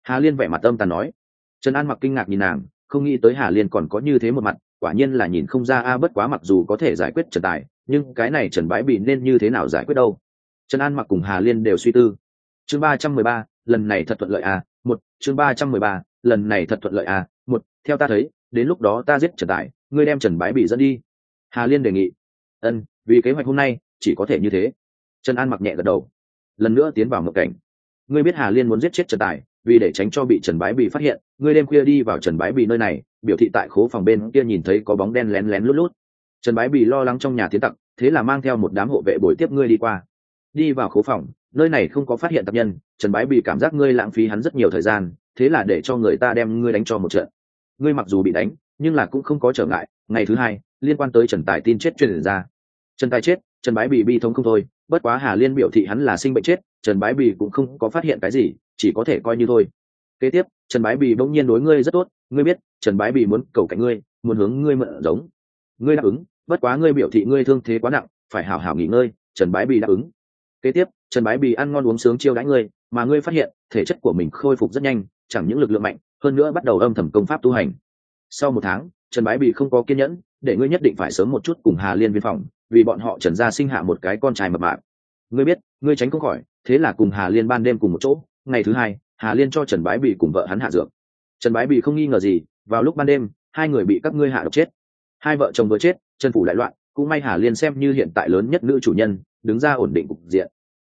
A: Hà liên vẻ mặt âm tàn nói. Trần an mặc kinh ngạc nhìn nàng, không nghĩ tới hà liên còn có như thế một mặt, quả nhiên là nhìn không ra a, bất quá mặc dù có thể giải quyết trần tài, nhưng cái này trần bái bị nên như thế nào giải quyết đâu? Trần an mặc cùng hà liên đều suy tư. Chương ba trăm mười ba, lần này thật thuận lợi à một, chương ba trăm mười ba, lần này thật thuận lợi à theo ta thấy, đến lúc đó ta giết trần tài, ngươi đem trần bái bị dẫn đi. Hà liên đề nghị. Ân, vì kế hoạch hôm nay, chỉ có thể như thế. Trần an mặc nhẹ gật đầu. Lần nữa tiến vào ngộ cảnh. Ngươi biết hà liên muốn giết chết trần tài, vì để tránh cho bị trần bái bị phát hiện, ngươi đêm khuya đi vào trần bái bị nơi này, biểu thị tại khố phòng bên kia nhìn thấy có bóng đen lén lén lút lút. Trần bái bị lo lắng trong nhà tiến tặc, thế là mang theo một đám hộ vệ bồi tiếp ngươi đi qua. Đi vào khố phòng, nơi này không có phát hiện tập nhân, trần bái bị cảm giác ngươi lãng phí hắn rất nhiều thời gian, thế là để cho người ta đem ngươi đánh cho một trận ngươi mặc dù bị đánh, nhưng là cũng không có trở ngại. Ngày thứ hai, liên quan tới trần tài tin chết truyền ra. Trần tài chết, trần bái bị bi thống không thôi. Bất quá hà liên biểu thị hắn là sinh bệnh chết, trần bái bì cũng không có phát hiện cái gì, chỉ có thể coi như thôi. Kế tiếp, trần bái bì bỗng nhiên đối ngươi rất tốt. Ngươi biết, trần bái bì muốn cầu cạnh ngươi, muốn hướng ngươi mượn giống. Ngươi đáp ứng, bất quá ngươi biểu thị ngươi thương thế quá nặng, phải hảo hảo nghỉ ngơi, trần bái bì đáp ứng. Kế tiếp, trần bái bì ăn ngon uống sướng chiêu đãi ngươi, mà ngươi phát hiện, thể chất của mình khôi phục rất nhanh, chẳng những lực lượng mạnh hơn nữa bắt đầu âm thầm công pháp tu hành. Sau một tháng, trần bái bì không có kiên nhẫn, để ngươi nhất định phải sớm một chút cùng hà liên viên phòng, vì bọn họ trần gia sinh hạ một cái con trai mập mạp. Ngươi biết, ngươi tránh không khỏi, thế là cùng hà liên ban đêm cùng một chỗ, ngày thứ hai, hà liên cho trần bái bị cùng vợ hắn hạ dược. Trần bái bị không nghi ngờ gì, vào lúc ban đêm, hai người bị các ngươi hạ độc chết. Hai vợ chồng vừa chết, chân phủ đại loạn, cũng may hà liên xem như hiện tại lớn nhất nữ chủ nhân, đứng ra ổn định cục diện.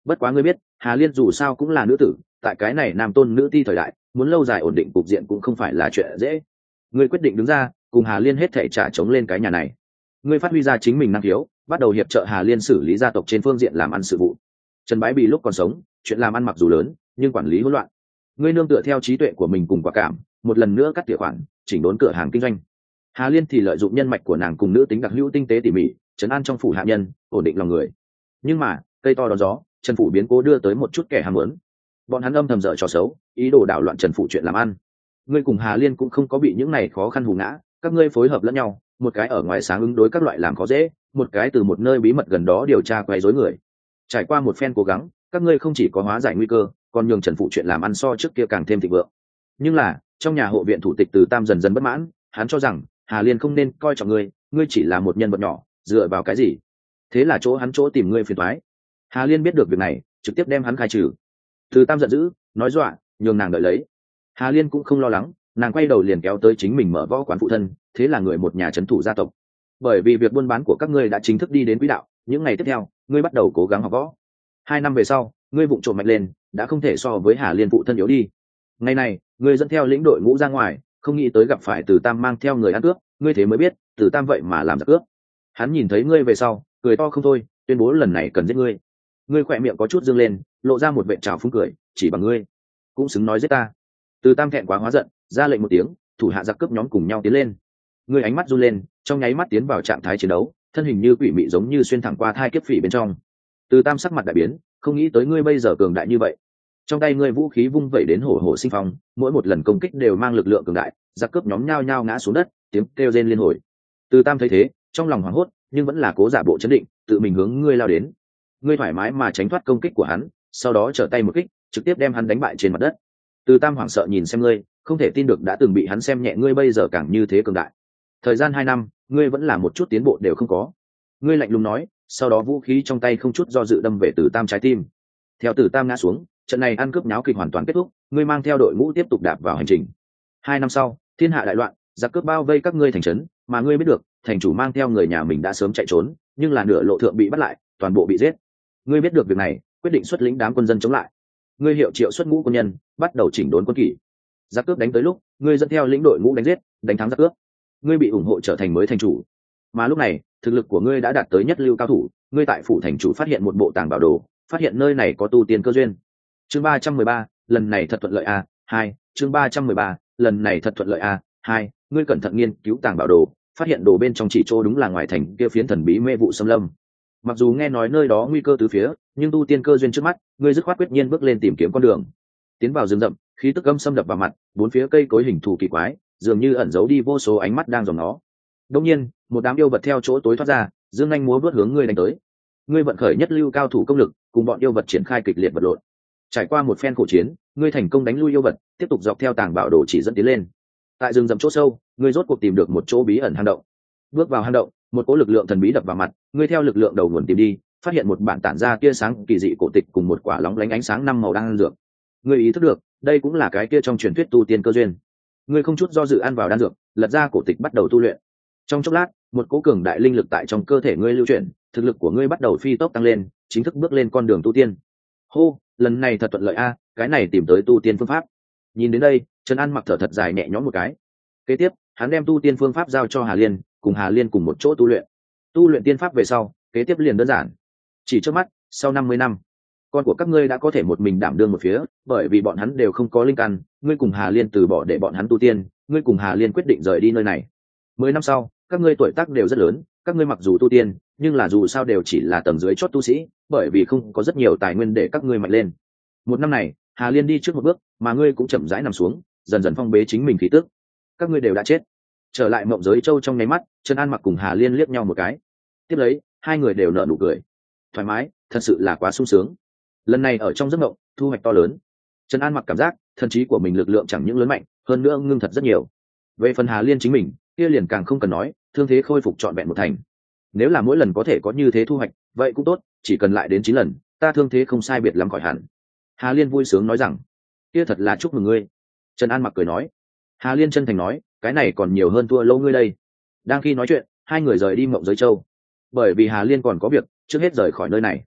A: Bất quá ngươi biết, hà liên dù sao cũng là nữ tử, tại cái này nam tôn nữ ti thời đại muốn lâu dài ổn định cục diện cũng không phải là chuyện dễ. Ngươi quyết định đứng ra, cùng hà liên hết thể trả chống lên cái nhà này. Ngươi phát huy ra chính mình năng khiếu, bắt đầu hiệp trợ hà liên xử lý gia tộc trên phương diện làm ăn sự vụ. Trần bái bị lúc còn sống, chuyện làm ăn mặc dù lớn, nhưng quản lý hỗn loạn. Ngươi nương tựa theo trí tuệ của mình cùng quả cảm, một lần nữa cắt tỉa khoản, chỉnh đốn cửa hàng kinh doanh. Hà liên thì lợi dụng nhân mạch của nàng cùng nữ tính đặc hữu tinh tế tỉ mỉ, trấn an trong phủ hạ nhân, ổn định lòng người. Nhưng mà, cây to đón gió, trần phủ biến cố đưa tới một chút kẻ ham muốn. Bọn hắn âm thầm dở trò xấu ý đồ đảo loạn trần phủ chuyện làm ăn. Ngươi cùng hà liên cũng không có bị những này khó khăn hù ngã, các ngươi phối hợp lẫn nhau, một cái ở ngoài sáng ứng đối các loại làm khó dễ, một cái từ một nơi bí mật gần đó điều tra quay dối người. Trải qua một phen cố gắng, các ngươi không chỉ có hóa giải nguy cơ, còn nhường trần phụ chuyện làm ăn so trước kia càng thêm thịnh vượng. Nhưng là, trong nhà hộ viện thủ tịch từ tam dần dần bất mãn, hắn cho rằng, hà liên không nên coi trọng ngươi ngươi chỉ là một nhân vật nhỏ, dựa vào cái gì? Thế là chỗ hắn chỗ tìm ngươi phiền thoái hà liên biết được việc này, trực tiếp đem hắn khai trừ. Từ tam giận dữ, nói dọa nhường nàng đợi lấy. Hà liên cũng không lo lắng, nàng quay đầu liền kéo tới chính mình mở võ quán phụ thân, thế là người một nhà c h ấ n thủ gia tộc. Bởi vì việc buôn bán của các ngươi đã chính thức đi đến quỹ đạo, những ngày tiếp theo, ngươi bắt đầu cố gắng học võ. Hai năm về sau, ngươi vụng trộm mạnh lên, đã không thể so với hà liên phụ thân yếu đi. Ngày này, ngươi dẫn theo lĩnh đội ngũ ra ngoài, không nghĩ tới gặp phải từ tam mang theo người ăn cướp, ngươi thế mới biết, từ tam vậy mà làm giặc cướp. Hắn nhìn thấy ngươi về sau, cười to không thôi, tuyên bố lần này cần giết ngươi. Ngươi khỏe miệng có chút dương lên, lộ ra một vệ trào phúng cười, chỉ bằng ngươi cũng xứng nói giết ta. Từ tam thẹn quá hóa giận, ra lệnh một tiếng, thủ hạ giặc cướp nhóm cùng nhau tiến lên. Ngươi ánh mắt run lên, trong nháy mắt tiến vào trạng thái chiến đấu, thân hình như quỷ mị giống như xuyên thẳng qua thai kiếp phỉ bên trong. Từ tam sắc mặt đại biến, không nghĩ tới ngươi bây giờ cường đại như vậy. Trong tay ngươi vũ khí vung vẩy đến hổ hổ sinh phong, mỗi một lần công kích đều mang lực lượng cường đại, giặc cướp nhóm nhao nhao ngã xuống đất, tiếng kêu rên liên hồi. Từ tam thấy thế, trong lòng hoảng hốt, nhưng vẫn là cố giả bộ chấn định, tự mình hướng ngươi lao đến. Ngươi thoải mái mà tránh thoát công kích của hắn, sau đó trở tay một kích trực tiếp đem hắn đánh bại trên mặt đất. Từ tam hoảng sợ nhìn xem ngươi, không thể tin được đã từng bị hắn xem nhẹ ngươi bây giờ càng như thế cường đại. Thời gian hai năm, ngươi vẫn là một chút tiến bộ đều không có. Ngươi lạnh lùng nói, sau đó vũ khí trong tay không chút do dự đâm về từ tam trái tim. Theo từ tam ngã xuống, trận này ăn cướp nháo kịch hoàn toàn kết thúc, ngươi mang theo đội ngũ tiếp tục đạp vào hành trình. Hai năm sau, thiên hạ đại loạn, giặc cướp bao vây các ngươi thành trấn, mà ngươi biết được, thành chủ mang theo người nhà mình đã sớm chạy trốn, nhưng là nửa lộ thượng bị bắt lại, toàn bộ bị giết. Ngươi biết được việc này, quyết định xuất lĩnh đám quân dân chống lại ngươi hiệu triệu xuất ngũ quân nhân, bắt đầu chỉnh đốn quân kỷ. Giặc cướp đánh tới lúc, ngươi dẫn theo lĩnh đội ngũ đánh giết, đánh thắng giặc cướp. Ngươi bị ủng hộ trở thành mới thành chủ. Mà lúc này, thực lực của ngươi đã đạt tới nhất lưu cao thủ, ngươi tại phủ thành chủ phát hiện một bộ tàng bảo đồ, phát hiện nơi này có tu tiên cơ duyên. Chương ba trăm mười ba, lần này thật thuận lợi a, hai, chương ba trăm mười ba, lần này thật thuận lợi a, hai, ngươi cẩn thận nghiên cứu tàng bảo đồ, phát hiện đồ bên trong chỉ chỗ đúng là ngoài thành kia phiến thần bí mê vụ xâm lâm mặc dù nghe nói nơi đó nguy cơ từ phía, nhưng tu tiên cơ duyên trước mắt, ngươi dứt khoát quyết nhiên bước lên tìm kiếm con đường. Tiến vào rừng rậm, khí tức âm xâm đập vào mặt, bốn phía cây cối hình thù kỳ quái, dường như ẩn giấu đi vô số ánh mắt đang dòng nó đông nhiên, một đám yêu vật theo chỗ tối thoát ra, dương anh múa vớt hướng ngươi đánh tới. Ngươi vận khởi nhất lưu cao thủ công lực, cùng bọn yêu vật triển khai kịch liệt vật lộn. Trải qua một phen khổ chiến, ngươi thành công đánh lui yêu vật, tiếp tục dọc theo tàng bảo đồ chỉ dẫn tiến lên. Tại rừng rậm chỗ sâu, ngươi rốt cuộc tìm được một chỗ bí ẩn hang động. Bước vào hang động một cỗ lực lượng thần bí đập vào mặt, ngươi theo lực lượng đầu nguồn tìm đi, phát hiện một bản tản ra tia sáng kỳ dị cổ tịch cùng một quả lóng lánh ánh sáng năm màu đang dược. Ngươi ý thức được, đây cũng là cái kia trong truyền thuyết tu tiên cơ duyên. Ngươi không chút do dự ăn vào đan dược, lật ra cổ tịch bắt đầu tu luyện. Trong chốc lát, một cỗ cường đại linh lực tại trong cơ thể ngươi lưu chuyển, thực lực của ngươi bắt đầu phi tốc tăng lên, chính thức bước lên con đường tu tiên. Hô, lần này thật thuận lợi a, cái này tìm tới tu tiên phương pháp. Nhìn đến đây, trần an mặc thở thật dài nhẹ nhõm một cái. Kế tiếp, hắn đem tu tiên phương pháp giao cho hà liên cùng hà liên cùng một chỗ tu luyện. Tu luyện tiên pháp về sau, kế tiếp liền đơn giản. Chỉ trước mắt, sau năm mươi năm, con của các ngươi đã có thể một mình đảm đương một phía, bởi vì bọn hắn đều không có linh căn, ngươi cùng hà liên từ bỏ để bọn hắn tu tiên, ngươi cùng hà liên quyết định rời đi nơi này. Mười năm sau, các ngươi tuổi tác đều rất lớn, các ngươi mặc dù tu tiên, nhưng là dù sao đều chỉ là tầng dưới chót tu sĩ, bởi vì không có rất nhiều tài nguyên để các ngươi mạnh lên. Một năm này, hà liên đi trước một bước, mà ngươi cũng chậm rãi nằm xuống, dần dần phong bế chính mình khí tức. Các ngươi đều đã chết trở lại mộng giới châu trong nháy mắt, trần an mặc cùng hà liên liếc nhau một cái. Tiếp lấy, hai người đều nở nụ cười. Thoải mái, thật sự là quá sung sướng. Lần này ở trong giấc mộng, thu hoạch to lớn. Trần an mặc cảm giác, thần trí của mình lực lượng chẳng những lớn mạnh, hơn nữa ngưng thật rất nhiều. Về phần hà liên chính mình, kia liền càng không cần nói, thương thế khôi phục trọn vẹn một thành. Nếu là mỗi lần có thể có như thế thu hoạch, vậy cũng tốt, chỉ cần lại đến chín lần, ta thương thế không sai biệt lắm khỏi hẳn. Hà liên vui sướng nói rằng, kia thật là chúc mừng ngươi. Trần an mặc cười nói hà liên chân thành nói, cái này còn nhiều hơn thua lâu ngươi đây. Đang khi nói chuyện, hai người rời đi mộng giới châu. Bởi vì hà liên còn có việc, trước hết rời khỏi nơi này.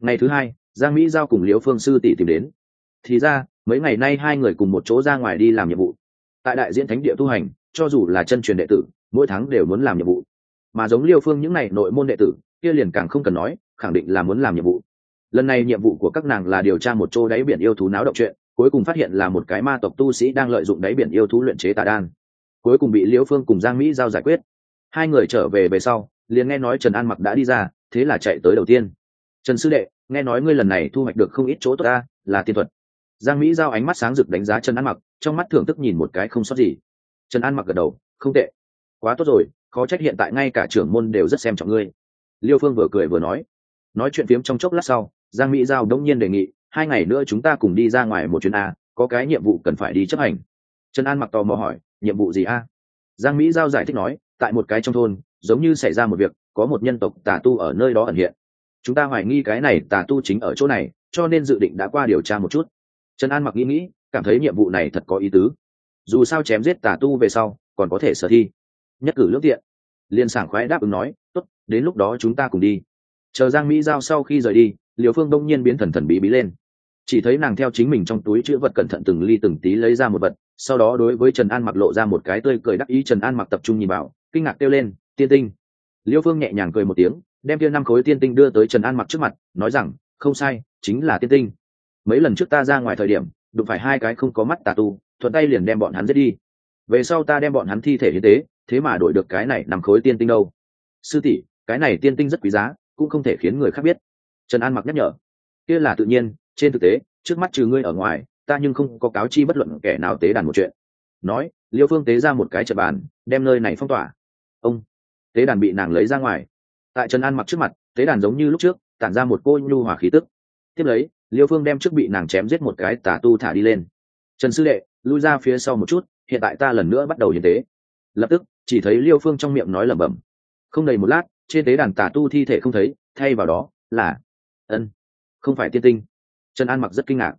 A: Ngày thứ hai, giang mỹ giao cùng liễu phương sư tỷ tìm đến. Thì ra, mấy ngày nay hai người cùng một chỗ ra ngoài đi làm nhiệm vụ. Tại đại diễn thánh địa tu hành, cho dù là chân truyền đệ tử, mỗi tháng đều muốn làm nhiệm vụ. Mà giống liêu phương những n à y nội môn đệ tử, kia liền càng không cần nói, khẳng định là muốn làm nhiệm vụ. Lần này nhiệm vụ của các nàng là điều tra một chỗ đáy biển yêu thú náo động chuyện cuối cùng phát hiện là một cái ma tộc tu sĩ đang lợi dụng đáy biển yêu thú luyện chế tà đan. Cuối cùng bị liễu phương cùng giang mỹ giao giải quyết. Hai người trở về về sau, liền nghe nói trần an mặc đã đi ra, thế là chạy tới đầu tiên. Trần sư đệ, nghe nói ngươi lần này thu hoạch được không ít chỗ tốt ta, là tiên thuật. Giang mỹ giao ánh mắt sáng rực đánh giá trần an mặc, trong mắt thưởng thức nhìn một cái không sót gì. Trần an mặc gật đầu, không tệ. Quá tốt rồi, khó trách hiện tại ngay cả trưởng môn đều rất xem trọng ngươi. Liêu phương vừa cười vừa nói. Nói chuyện phiếm trong chốc lát sau, giang mỹ giao đông nhiên đề nghị hai ngày nữa chúng ta cùng đi ra ngoài một chuyến a, có cái nhiệm vụ cần phải đi chấp hành. Trần an mặc tò mò hỏi, nhiệm vụ gì a? Giang mỹ giao giải thích nói, tại một cái trong thôn, giống như xảy ra một việc, có một nhân tộc tà tu ở nơi đó ẩn hiện. Chúng ta hoài nghi cái này tà tu chính ở chỗ này, cho nên dự định đã qua điều tra một chút. Trần an mặc nghĩ nghĩ, cảm thấy nhiệm vụ này thật có ý tứ. Dù sao chém giết tà tu về sau, còn có thể sở thi. Nhất cử lước tiện. Liên sảng khoái đáp ứng nói, tốt, đến lúc đó chúng ta cùng đi. Chờ giang mỹ giao sau khi rời đi liều phương đông nhiên biến thần thần bí bí lên chỉ thấy nàng theo chính mình trong túi chữ vật cẩn thận từng ly từng tí lấy ra một vật, sau đó đối với trần an mặc lộ ra một cái tươi cười đắc ý, trần an mặc tập trung nhìn vào, kinh ngạc kêu lên, tiên tinh. Liêu phương nhẹ nhàng cười một tiếng, đem kia năm khối tiên tinh đưa tới trần an mặc trước mặt, nói rằng, không sai, chính là tiên tinh. Mấy lần trước ta ra ngoài thời điểm, đụng phải hai cái không có mắt tà tu, thuận tay liền đem bọn hắn giết đi. Về sau ta đem bọn hắn thi thể hiến tế, thế mà đổi được cái này nằm khối tiên tinh đâu. Sư tỷ, cái này tiên tinh rất quý giá, cũng không thể khiến người khác biết. Trần an mặc nhắc nhở. Kia là tự nhiên trên thực tế, trước mắt trừ ngươi ở ngoài, ta nhưng không có cáo chi bất luận kẻ nào tế đàn một chuyện. Nói, liêu phương tế ra một cái trận bàn, đem nơi này phong tỏa. Ông, tế đàn bị nàng lấy ra ngoài. Tại trần an mặc trước mặt, tế đàn giống như lúc trước, tản ra một cô nhu hòa khí tức. Tiếp lấy, liêu phương đem trước bị nàng chém giết một cái tà tu thả đi lên. Trần sư đệ, lui ra phía sau một chút, hiện tại ta lần nữa bắt đầu hiến tế. Lập tức, chỉ thấy liêu phương trong miệng nói lẩm bẩm. Không đầy một lát, trên tế đàn tà tu thi thể không thấy, thay vào đó là, ân, không phải tiên tinh trần an mặc rất kinh ngạc.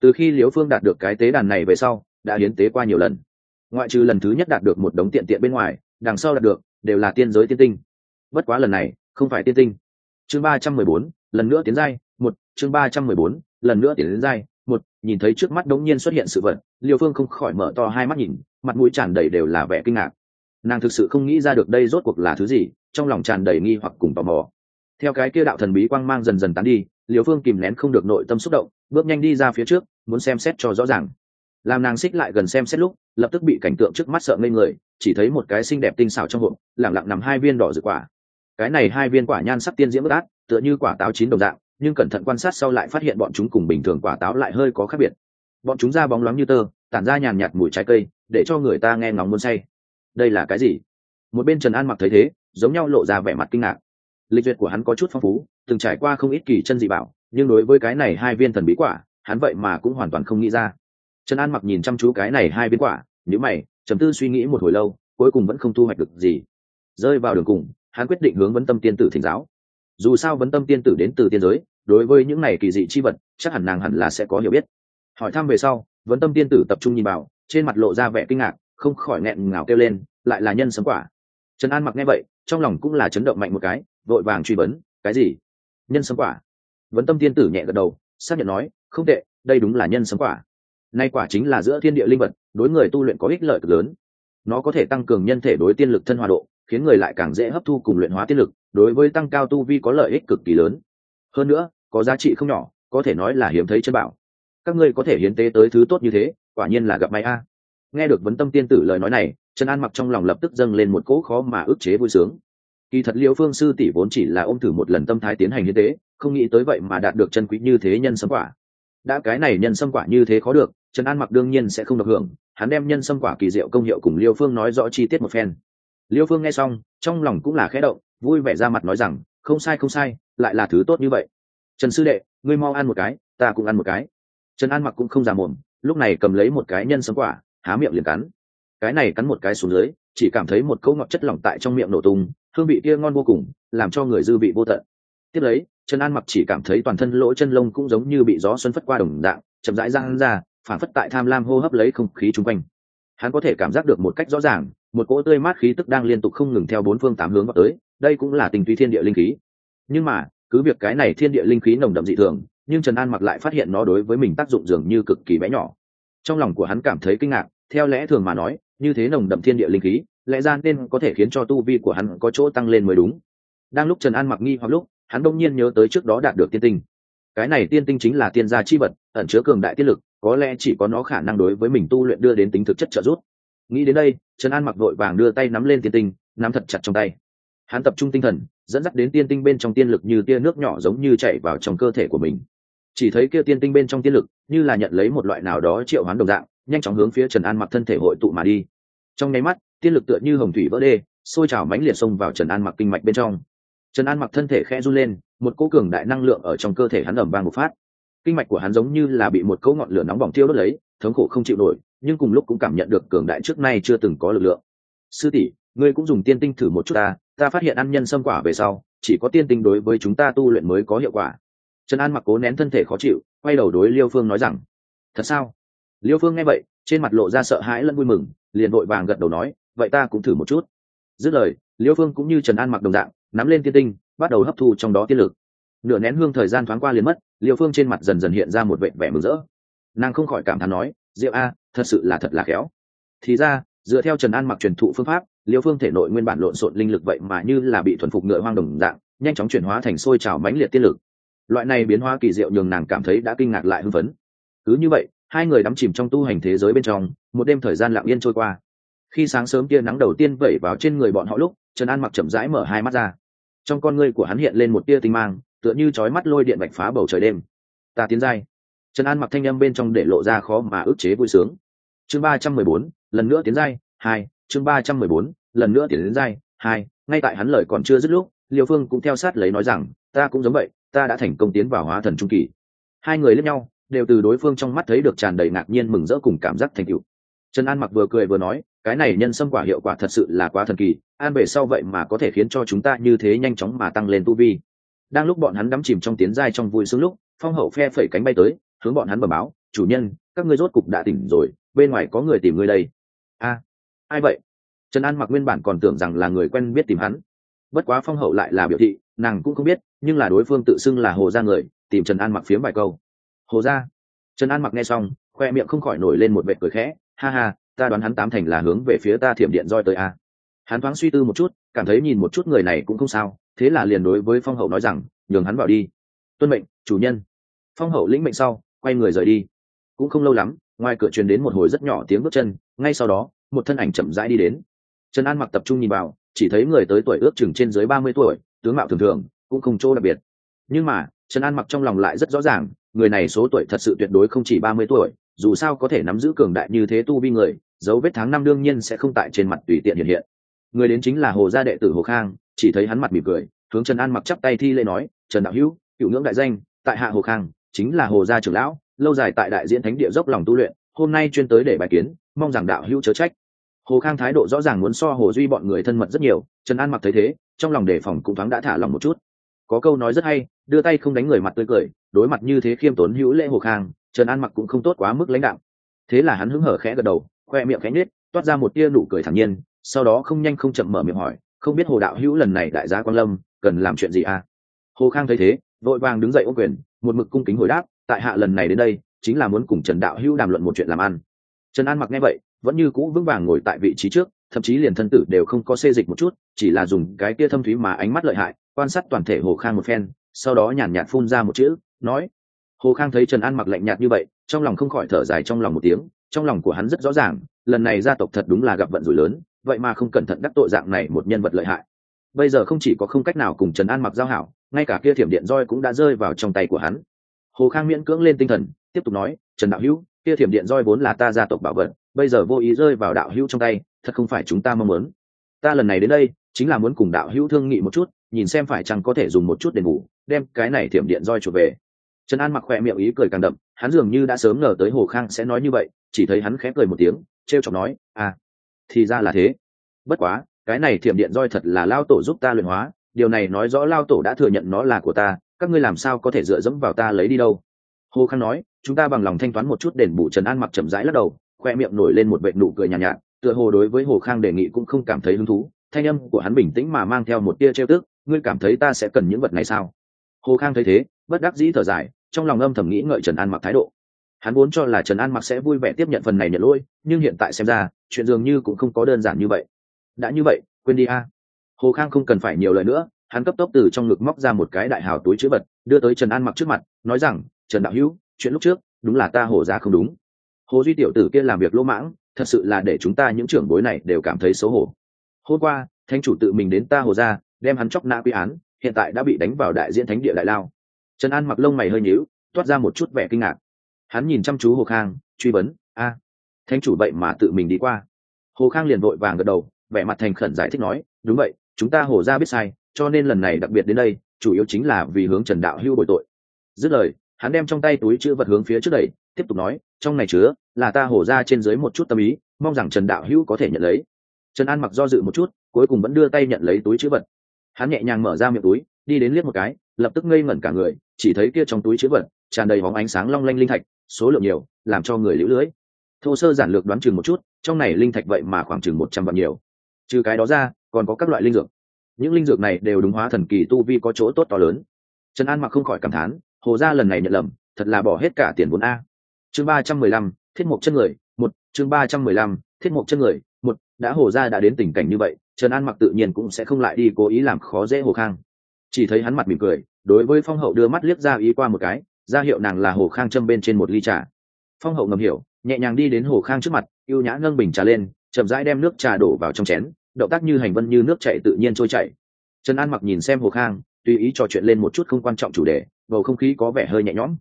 A: Từ khi liêu phương đạt được cái tế đàn này về sau, đã hiến tế qua nhiều lần. Ngoại trừ lần thứ nhất đạt được một đống tiện tiện bên ngoài, đằng sau đạt được đều là tiên giới tiên tinh. Bất quá lần này, không phải tiên tinh. Chương ba trăm mười bốn, lần nữa tiến giai, một, chương ba trăm mười bốn, lần nữa tiến đến giai, một, nhìn thấy trước mắt đống nhiên xuất hiện sự vật liêu phương không khỏi mở to hai mắt nhìn, mặt mũi tràn đầy đều là vẻ kinh ngạc. Nàng thực sự không nghĩ ra được đây rốt cuộc là thứ gì, trong lòng tràn đầy nghi hoặc cùng tò mò theo cái kia đạo thần bí quang mang dần dần tán đi liều phương kìm nén không được nội tâm xúc động, bước nhanh đi ra phía trước, muốn xem xét cho rõ ràng. Làm nàng xích lại gần xem xét lúc, lập tức bị cảnh tượng trước mắt sợ ngây người, chỉ thấy một cái xinh đẹp tinh xảo trong hộp, lẳng lặng nằm hai viên đỏ rực quả. Cái này hai viên quả nhan sắc tiên diễm bất át, tựa như quả táo chín đồng dạng, nhưng cẩn thận quan sát sau lại phát hiện bọn chúng cùng bình thường quả táo lại hơi có khác biệt. Bọn chúng ra bóng loáng như tơ, tản ra nhàn nhạt mùi trái cây, để cho người ta nghe ngóng muốn say. Đây là cái gì? Một bên trần an mặc thấy thế, giống nhau lộ ra vẻ mặt kinh ngạc lịch duyệt của hắn có chút phong phú, từng trải qua không ít kỳ chân dị bảo, nhưng đối với cái này hai viên thần bí quả, hắn vậy mà cũng hoàn toàn không nghĩ ra. Trần an mặc nhìn chăm chú cái này hai viên quả nhữ mày chấm tư suy nghĩ một hồi lâu, cuối cùng vẫn không thu hoạch được gì. Rơi vào đường cùng, hắn quyết định hướng vấn tâm tiên tử thỉnh giáo. Dù sao vấn tâm tiên tử đến từ tiên giới, đối với những này kỳ dị chi vật, chắc hẳn nàng hẳn là sẽ có hiểu biết. Hỏi thăm về sau, vấn tâm tiên tử tập trung nhìn vào, trên mặt lộ ra vẻ kinh ngạc, không khỏi nghẹn ngào kêu lên, lại là nhân sấm quả. Trần an mặc nghe vậy, trong lòng cũng là chấn động mạnh một cái vội vàng truy vấn, cái gì? Nhân sấm quả? Vấn tâm tiên tử nhẹ gật đầu, xác nhận nói, không tệ, đây đúng là nhân sấm quả. Nay quả chính là giữa thiên địa linh vật, đối người tu luyện có ích lợi cực lớn. Nó có thể tăng cường nhân thể đối tiên lực thân hòa độ, khiến người lại càng dễ hấp thu cùng luyện hóa tiên lực, đối với tăng cao tu vi có lợi ích cực kỳ lớn. Hơn nữa, có giá trị không nhỏ, có thể nói là hiếm thấy chân bảo. Các ngươi có thể hiến tế tới thứ tốt như thế, quả nhiên là gặp may a. Nghe được vấn tâm tiên tử lời nói này, trần an mặc trong lòng lập tức dâng lên một cỗ khó mà ức chế vui sướng kỳ thật liêu phương sư tỷ vốn chỉ là ôm thử một lần tâm thái tiến hành hiến tế, không nghĩ tới vậy mà đạt được chân quý như thế nhân sâm quả. Đã cái này nhân sâm quả như thế khó được, trần an mặc đương nhiên sẽ không được hưởng, hắn đem nhân sâm quả kỳ diệu công hiệu cùng liêu phương nói rõ chi tiết một phen. Liêu phương nghe xong, trong lòng cũng là khẽ động, vui vẻ ra mặt nói rằng, không sai không sai, lại là thứ tốt như vậy. Trần sư đệ, ngươi mau ăn một cái, ta cũng ăn một cái. Trần an mặc cũng không già mồm lúc này cầm lấy một cái nhân sâm quả, há miệng liền cắn. Cái này cắn một cái xuống dưới, chỉ cảm thấy một cấu ngọt chất lỏng tại trong miệng nổ tung hương vị kia ngon vô cùng, làm cho người dư vị vô tận. Tiếp lấy, trần an mặc chỉ cảm thấy toàn thân lỗ chân lông cũng giống như bị gió xuân phất qua đồng dạng, chậm rãi răng ra, phản phất tại tham lam hô hấp lấy không khí chung quanh. Hắn có thể cảm giác được một cách rõ ràng, một cỗ tươi mát khí tức đang liên tục không ngừng theo bốn phương tám hướng vào tới, đây cũng là tình túy thiên địa linh khí. Nhưng mà, cứ việc cái này thiên địa linh khí nồng đậm dị thường, nhưng trần an mặc lại phát hiện nó đối với mình tác dụng dường như cực kỳ bé nhỏ. Trong lòng của hắn cảm thấy kinh ngạc, theo lẽ thường mà nói, như thế nồng đậm thiên địa linh khí lẽ ra nên có thể khiến cho tu vi của hắn có chỗ tăng lên mới đúng. Đang lúc trần an mặc nghi hoặc lúc, hắn đông nhiên nhớ tới trước đó đạt được tiên tinh. Cái này tiên tinh chính là tiên gia chi vật, ẩn chứa cường đại tiết lực, có lẽ chỉ có nó khả năng đối với mình tu luyện đưa đến tính thực chất trợ giúp. Nghĩ đến đây, trần an mặc vội vàng đưa tay nắm lên tiên tinh, nắm thật chặt trong tay. Hắn tập trung tinh thần, dẫn dắt đến tiên tinh bên trong tiên lực như tia nước nhỏ giống như chạy vào trong cơ thể của mình. Chỉ thấy kia tiên tinh bên trong tiên lực, như là nhận lấy một loại nào đó triệu hoán đồng dạng, nhanh chóng hướng phía trần an mặc thân thể hội tụ mà đi. Trong nháy mắt tiên lực tựa như hồng thủy vỡ đê xôi trào mãnh liệt xông vào trần an mặc kinh mạch bên trong. Trần an mặc thân thể khẽ run lên, một cỗ cường đại năng lượng ở trong cơ thể hắn ẩm vang một phát. Kinh mạch của hắn giống như là bị một cỗ ngọn lửa nóng bỏng thiêu đốt lấy, thống khổ không chịu nổi, nhưng cùng lúc cũng cảm nhận được cường đại trước nay chưa từng có lực lượng. Sư tỷ, ngươi cũng dùng tiên tinh thử một chút ta ta phát hiện ăn nhân xâm quả về sau, chỉ có tiên tinh đối với chúng ta tu luyện mới có hiệu quả. Trần an mặc cố nén thân thể khó chịu, quay đầu đối liêu phương nói rằng, thật sao? Liêu phương nghe vậy, trên mặt lộ ra sợ hãi lẫn vui mừng, liền vội vàng gật đầu nói vậy ta cũng thử một chút. Dứt lời liễu phương cũng như trần an mặc đồng dạng, nắm lên tiên tinh, bắt đầu hấp thu trong đó tiên lực. Nửa nén hương thời gian thoáng qua liền mất liễu phương trên mặt dần dần hiện ra một vệ vẻ mừng rỡ. Nàng không khỏi cảm thán nói, diệu a, thật sự là thật là khéo. Thì ra, dựa theo trần an mặc truyền thụ phương pháp liễu phương thể nội nguyên bản lộn xộn linh lực vậy mà như là bị thuần phục ngựa hoang đồng dạng, nhanh chóng chuyển hóa thành sôi trào mãnh liệt tiên lực. Loại này biến hóa kỳ diệu nhường nàng cảm thấy đã kinh ngạc lại hưng phấn. Cứ như vậy, hai người đắm chìm trong tu hành thế giới bên trong, một đêm thời gian lặng yên trôi qua khi sáng sớm tia nắng đầu tiên vẩy vào trên người bọn họ lúc, trần an mặc chậm rãi mở hai mắt ra. Trong con ngươi của hắn hiện lên một tia tinh mang, tựa như chói mắt lôi điện bạch phá bầu trời đêm. Ta tiến giai. Trần an mặc thanh â m bên trong để lộ ra khó mà ức chế vui sướng. Chương ba trăm mười bốn, lần nữa tiến giai, hai, chương ba trăm mười bốn, lần nữa tiến đến giai, hai, ngay tại hắn lời còn chưa dứt lúc, liêu phương cũng theo sát lấy nói rằng, ta cũng giống vậy, ta đã thành công tiến vào hóa thần trung kỳ. Hai người lẫn nhau, đều từ đối phương trong mắt thấy được tràn đầy ngạc nhiên mừng rỡ cùng cảm giác thành tựu. Trần an mặc vừa cười vừa nói cái này nhân sâm quả hiệu quả thật sự là quá thần kỳ, an về sau vậy mà có thể khiến cho chúng ta như thế nhanh chóng mà tăng lên tu vi. Đang lúc bọn hắn đắm chìm trong tiến giai trong vui sướng lúc, phong hậu phe phẩy cánh bay tới, hướng bọn hắn bờ báo, chủ nhân, các ngươi rốt cục đã tỉnh rồi, bên ngoài có người tìm ngươi đây. A, ai vậy? Trần an mặc nguyên bản còn tưởng rằng là người quen biết tìm hắn. Bất quá phong hậu lại là biểu thị, nàng cũng không biết, nhưng là đối phương tự xưng là hồ gia người, tìm trần an mặc phiếm vài câu. Hồ gia. Trần an mặc nghe xong, khoe miệng không khỏi nổi lên một vệ cười khẽ, ha ha ta đoán hắn tám thành là hướng về phía ta thiểm điện roi tới a. Hắn thoáng suy tư một chút, cảm thấy nhìn một chút người này cũng không sao, thế là liền đối với phong hậu nói rằng, nhường hắn vào đi. Tuân mệnh, chủ nhân. Phong hậu lĩnh mệnh sau, quay người rời đi. Cũng không lâu lắm, ngoài cửa truyền đến một hồi rất nhỏ tiếng bước chân, ngay sau đó, một thân ảnh chậm rãi đi đến. Trần an mặc tập trung nhìn vào, chỉ thấy người tới tuổi ước chừng trên dưới ba mươi tuổi, tướng mạo thường thường, cũng không chỗ đặc biệt. Nhưng mà, trần an mặc trong lòng lại rất rõ ràng, người này số tuổi thật sự tuyệt đối không chỉ ba mươi tuổi, dù sao có thể nắm giữ cường đại như thế tu vi người dấu vết tháng năm đương nhiên sẽ không tại trên mặt tùy tiện hiện hiện. Người đến chính là hồ gia đệ tử hồ khang, chỉ thấy hắn mặt mỉm cười, hướng trần an mặc chắp tay thi lễ nói, trần đạo hữu, cựu ngưỡng đại danh, tại hạ hồ khang, chính là hồ gia trưởng lão, lâu dài tại đại diễn thánh địa dốc lòng tu luyện, hôm nay chuyên tới để bài kiến, mong rằng đạo hữu chớ trách. Hồ khang thái độ rõ ràng muốn so hồ duy bọn người thân mật rất nhiều, trần an mặc thấy thế, trong lòng đề phòng cũng thoáng đã thả lòng một chút. Có câu nói rất hay, đưa tay không đánh người mặt tươi cười, đối mặt như thế khiêm tốn hữu lễ hồ khang, trần an mặc cũng không tốt quá mức lãnh đạo thế là hắn hứng hở khẽ gật đầu khoe miệng khẽ nhết toát ra một tia nụ cười thản nhiên, sau đó không nhanh không chậm mở miệng hỏi, không biết hồ đạo hữu lần này đại gia quan lâm, cần làm chuyện gì à? Hồ khang thấy thế, vội vàng đứng dậy ô quyền, một mực cung kính hồi đáp, tại hạ lần này đến đây, chính là muốn cùng trần đạo hữu đàm luận một chuyện làm ăn. Trần an mặc nghe vậy, vẫn như cũ vững vàng ngồi tại vị trí trước, thậm chí liền thân tử đều không có xê dịch một chút, chỉ là dùng cái kia thâm thúy mà ánh mắt lợi hại, quan sát toàn thể hồ khang một phen, sau đó nhàn nhạt phun ra một chữ, nói. Hồ khang thấy trần an mặc lạnh nhạt như vậy, trong lòng không khỏi thở dài trong lòng một tiếng trong lòng của hắn rất rõ ràng, lần này gia tộc thật đúng là gặp vận rủi lớn, vậy mà không cẩn thận đắc tội dạng này một nhân vật lợi hại. Bây giờ không chỉ có không cách nào cùng trần an mặc giao hảo, ngay cả kia thiểm điện roi cũng đã rơi vào trong tay của hắn. Hồ khang miễn cưỡng lên tinh thần, tiếp tục nói, trần đạo hữu, kia thiểm điện roi vốn là ta gia tộc bảo vật, bây giờ vô ý rơi vào đạo hữu trong tay, thật không phải chúng ta mong muốn. Ta lần này đến đây, chính là muốn cùng đạo hữu thương nghị một chút, nhìn xem phải chăng có thể dùng một chút để ngủ, đem cái này thiểm điện roi trở về. Trần an mặc khoe miệng ý cười càng đậm, hắn dường như đã sớm ngờ tới hồ khang sẽ nói như vậy chỉ thấy hắn khẽ cười một tiếng t r e o chọc nói à thì ra là thế. Bất quá cái này thiểm điện roi thật là lao tổ giúp ta luyện hóa điều này nói rõ lao tổ đã thừa nhận nó là của ta các ngươi làm sao có thể dựa dẫm vào ta lấy đi đâu? Hồ khang nói chúng ta bằng lòng thanh toán một chút đền bù trần an mặc chậm rãi lắc đầu khoe miệng nổi lên một vệ nụ cười nhàn nhạt, nhạt tựa hồ đối với hồ khang đề nghị cũng không cảm thấy hứng thú thanh âm của hắn bình tĩnh mà mang theo một tia trêu tức ngươi cảm thấy ta sẽ cần những vật này sao? Hồ khang thấy thế bất đắc dĩ thở dài trong lòng âm thầm nghĩ ngợi trần an mặc thái độ hắn vốn cho là trần an mặc sẽ vui vẻ tiếp nhận phần này nhận lỗi, nhưng hiện tại xem ra, chuyện dường như cũng không có đơn giản như vậy. Đã như vậy, quên đi a. Hồ khang không cần phải nhiều lời nữa, hắn cấp tốc từ trong ngực móc ra một cái đại hào túi chữ vật, đưa tới trần an mặc trước mặt, nói rằng, trần đạo hữu, chuyện lúc trước, đúng là ta hổ ra không đúng. Hồ duy tiểu tử kia làm việc lỗ mãng, thật sự là để chúng ta những trưởng bối này đều cảm thấy xấu hổ. Hôm qua, thánh chủ tự mình đến ta hồ ra, đem hắn chóc nã quy án, hiện tại đã bị đánh vào đại diễn thánh địa đại lao. Trần an mặc lông mày hơi nhíu, toát ra một chút vẻ kinh ngạc hắn nhìn chăm chú hồ khang, truy vấn, a, thánh chủ vậy mà tự mình đi qua. Hồ khang liền vội vàng gật đầu, vẻ mặt thành khẩn giải thích nói, đúng vậy, chúng ta hồ ra biết sai, cho nên lần này đặc biệt đến đây, chủ yếu chính là vì hướng trần đạo hưu bồi tội. Dứt lời, hắn đem trong tay túi chữ vật hướng phía trước đẩy, tiếp tục nói, trong này chứa là ta hổ ra trên dưới một chút tâm ý, mong rằng trần đạo hữu có thể nhận lấy. Trần an mặc do dự một chút, cuối cùng vẫn đưa tay nhận lấy túi chữ vật. Hắn nhẹ nhàng mở ra miệng túi, đi đến liếc một cái, lập tức ngây ngẩn cả người, chỉ thấy kia trong túi chữ vật tràn đầy bóng ánh sáng long lanh linh thạch số lượng nhiều, làm cho người lũ lưới. Thô sơ giản lược đoán chừng một chút, trong này linh thạch vậy mà khoảng chừng một trăm vạn nhiều. Trừ cái đó ra, còn có các loại linh dược. Những linh dược này đều đúng hóa thần kỳ tu vi có chỗ tốt to lớn. Trần an mặc không khỏi cảm thán, hồ gia lần này nhận lầm, thật là bỏ hết cả tiền vốn a. Chương ba trăm mười lăm, thiết mục chân người, một, chương ba trăm mười lăm, thiết mục chân người, một, đã hồ gia đã đến tình cảnh như vậy, trần an mặc tự nhiên cũng sẽ không lại đi cố ý làm khó dễ hồ khang. Chỉ thấy hắn mặt mỉm cười, đối với phong hậu đưa mắt liếc ra ý qua một cái ra hiệu nàng là hồ khang châm bên trên một ly trà. Phong hậu ngầm hiểu, nhẹ nhàng đi đến hồ khang trước mặt y ê u nhã nâng bình trà lên, chậm rãi đem nước trà đổ vào trong chén, động tác như hành vân như nước chảy tự nhiên trôi chảy. Trần an mặc nhìn xem hồ khang, tùy ý trò chuyện lên một chút không quan trọng chủ đề, bầu không khí có vẻ hơi nhẹ nhõm.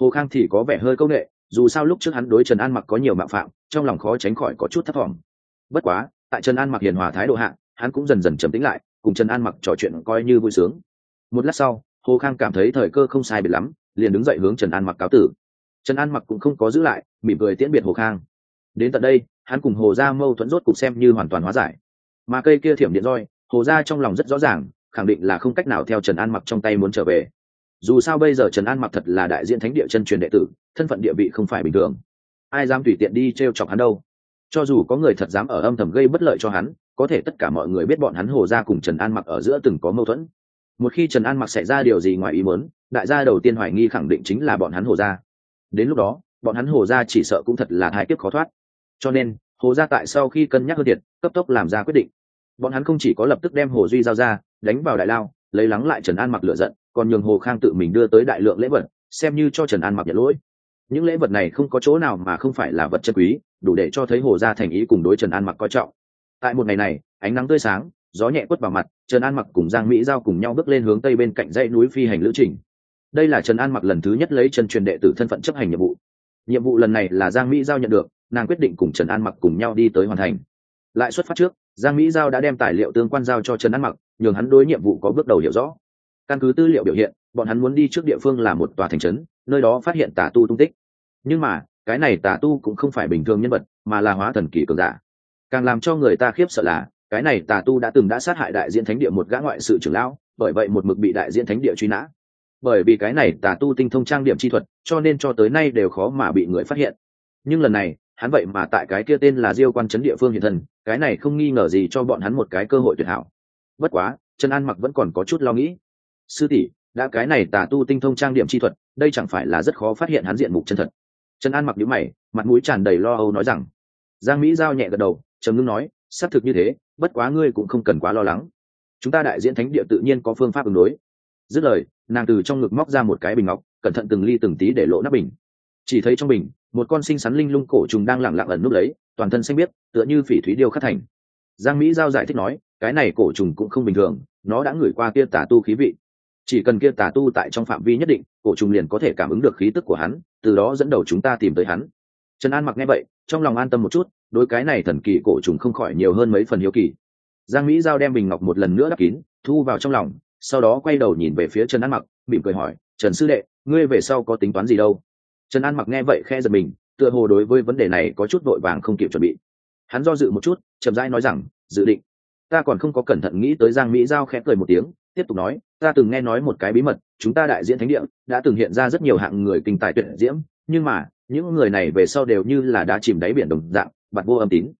A: Hồ khang thì có vẻ hơi c â u n ệ dù sao lúc trước hắn đối trần an mặc có nhiều mạo phạm, trong lòng khó tránh khỏi có chút thất vọng bất quá, tại trần an mặc hiền hòa thái độ hạ, hắn cũng dần dần trầm tính lại, cùng trần an mặc trò chuyện coi như vui sướng. Một lát sau, hồ khang cảm thấy thời cơ không sai biệt lắm liền đứng dậy hướng trần an mặc cáo tử. Trần an mặc cũng không có giữ lại, mỉm cười tiễn biệt hồ khang. Đến tận đây, hắn cùng hồ Gia mâu thuẫn rốt cục xem như hoàn toàn hóa giải. Mà cây kia thiểm điện roi, hồ Gia trong lòng rất rõ ràng, khẳng định là không cách nào theo trần an mặc trong tay muốn trở về. Dù sao bây giờ trần an mặc thật là đại diện thánh địa chân truyền đệ tử, thân phận địa vị không phải bình thường. Ai dám tùy tiện đi t r e o chọc hắn đâu? Cho dù có người thật dám ở âm thầm gây bất lợi cho hắn, có thể tất cả mọi người biết bọn hắn hồ ra cùng trần an mặc ở giữa từng có mâu thuẫn. Một khi trần an mặc xảy ra điều gì ngoài ý muốn đại gia đầu tiên hoài nghi khẳng định chính là bọn hắn hồ gia. đến lúc đó, bọn hắn hồ gia chỉ sợ cũng thật là hai kiếp khó thoát. Cho nên, hồ gia tại sau khi cân nhắc hơn thiệt, cấp tốc làm ra quyết định. Bọn hắn không chỉ có lập tức đem hồ duy giao ra, đánh vào đại lao, lấy lắng lại trần an mặc lựa giận, còn nhường hồ khang tự mình đưa tới đại lượng lễ vật, xem như cho trần an mặc nhận lỗi. Những lễ vật này không có chỗ nào mà không phải là vật chân quý, đủ để cho thấy hồ gia thành ý cùng đối trần an mặc coi trọng. Tại một ngày này, ánh nắng tươi sáng, gió nhẹ quất vào mặt, trần an mặc cùng giang mỹ giao cùng nhau bước lên hướng tây bên cạnh dãy núi phi hành lữ trình đây là trần an mặc lần thứ nhất lấy chân truyền đệ tử thân phận chấp hành nhiệm vụ. Nhiệm vụ lần này là giang mỹ giao nhận được, nàng quyết định cùng trần an mặc cùng nhau đi tới hoàn thành. Lại xuất phát trước, giang mỹ giao đã đem tài liệu tương quan giao cho trần an mặc, nhường hắn đối nhiệm vụ có bước đầu hiểu rõ. Căn cứ tư liệu biểu hiện, bọn hắn muốn đi trước địa phương là một tòa thành trấn, nơi đó phát hiện tà tu tung tích. Nhưng mà, cái này tà tu cũng không phải bình thường nhân vật, mà là hóa thần kỳ cường giả. Càng làm cho người ta khiếp sợ là, cái này tà tu đã từng đã sát hại đại diện thánh địa một gã ngoại sự trưởng lão, bởi vậy một mực bị đại diện thánh địa truy nã bởi vì cái này tà tu tinh thông trang điểm chi thuật, cho nên cho tới nay đều khó mà bị người phát hiện. Nhưng lần này, hắn vậy mà tại cái kia tên là diêu quan trấn địa phương hiện thân, cái này không nghi ngờ gì cho bọn hắn một cái cơ hội tuyệt hảo. Bất quá, trần an mặc vẫn còn có chút lo nghĩ. Sư tỷ, đã cái này tà tu tinh thông trang điểm chi thuật, đây chẳng phải là rất khó phát hiện hắn diện mục chân thật. Trần an mặc nhíu mày, mặt mũi tràn đầy lo âu nói rằng, giang mỹ giao nhẹ gật đầu, trầm ngưng nói, xác thực như thế, bất quá ngươi cũng không cần quá lo lắng. Chúng ta đại diễn thánh địa tự nhiên có phương pháp ứng đối. Dứt lời nàng từ trong ngực móc ra một cái bình ngọc, cẩn thận từng ly từng tí để lộ nắp bình. Chỉ thấy trong bình, một con sinh sắn linh lung cổ trùng đang lẳng lặng ẩn núp lấy, toàn thân xanh biếc, tựa như phỉ thúy điêu khắc thành. Giang mỹ giao giải thích nói, cái này cổ trùng cũng không bình thường, nó đã ngửi qua kia tà tu khí vị. Chỉ cần kia tà tu tại trong phạm vi nhất định, cổ trùng liền có thể cảm ứng được khí tức của hắn, từ đó dẫn đầu chúng ta tìm tới hắn. Trần an mặc nghe vậy, trong lòng an tâm một chút, đối cái này thần kỳ cổ trùng không khỏi nhiều hơn mấy phần hiếu kỳ. Giang mỹ giao đem bình ngọc một lần nữa đắp kín, thu vào trong lòng sau đó quay đầu nhìn về phía trần an mặc, mỉm cười hỏi, trần sư đệ, ngươi về sau có tính toán gì đâu? Trần an mặc nghe vậy khe giật mình, tựa hồ đối với vấn đề này có chút vội vàng không kịp chuẩn bị. Hắn do dự một chút, chậm rãi nói rằng, dự định. Ta còn không có cẩn thận nghĩ tới giang mỹ giao khẽ cười một tiếng, tiếp tục nói, ta từng nghe nói một cái bí mật, chúng ta đại diễn thánh địa đã từng hiện ra rất nhiều hạng người kinh tài tuyệt diễm, nhưng mà, những người này về sau đều như là đã chìm đáy biển đồng dạng, bạt vô âm tín.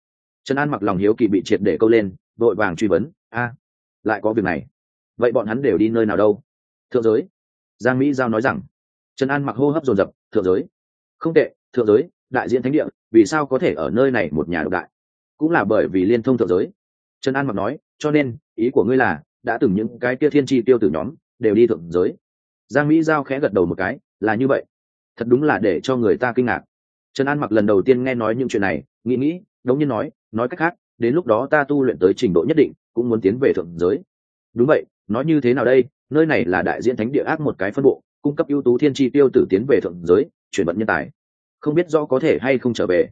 A: Trần an mặc lòng hiếu kỳ bị triệt để câu lên, vội vàng truy vấn, a, lại có việc này vậy bọn hắn đều đi nơi nào đâu? Thượng giới. Giang mỹ giao nói rằng. Trần an mặc hô hấp dồn dập, thượng giới. Không tệ, thượng giới, đại diện thánh địa, vì sao có thể ở nơi này một nhà độc đại? Cũng là bởi vì liên thông thượng giới. Trần an mặc nói, cho nên, ý của ngươi là, đã từng những cái kia thiên tri tiêu tử nhóm, đều đi thượng giới. Giang mỹ giao khẽ gật đầu một cái, là như vậy. Thật đúng là để cho người ta kinh ngạc. Trần an mặc lần đầu tiên nghe nói những chuyện này, nghĩ nghĩ, đống nhiên nói nói cách khác, đến lúc đó ta tu luyện tới trình độ nhất định, cũng muốn tiến về thượng giới. Đúng vậy nói như thế nào đây? Nơi này là đại diện thánh địa ác một cái phân bộ, cung cấp ưu tú thiên tri tiêu tử tiến về thượng giới, chuyển vận nhân tài. Không biết do có thể hay không trở về.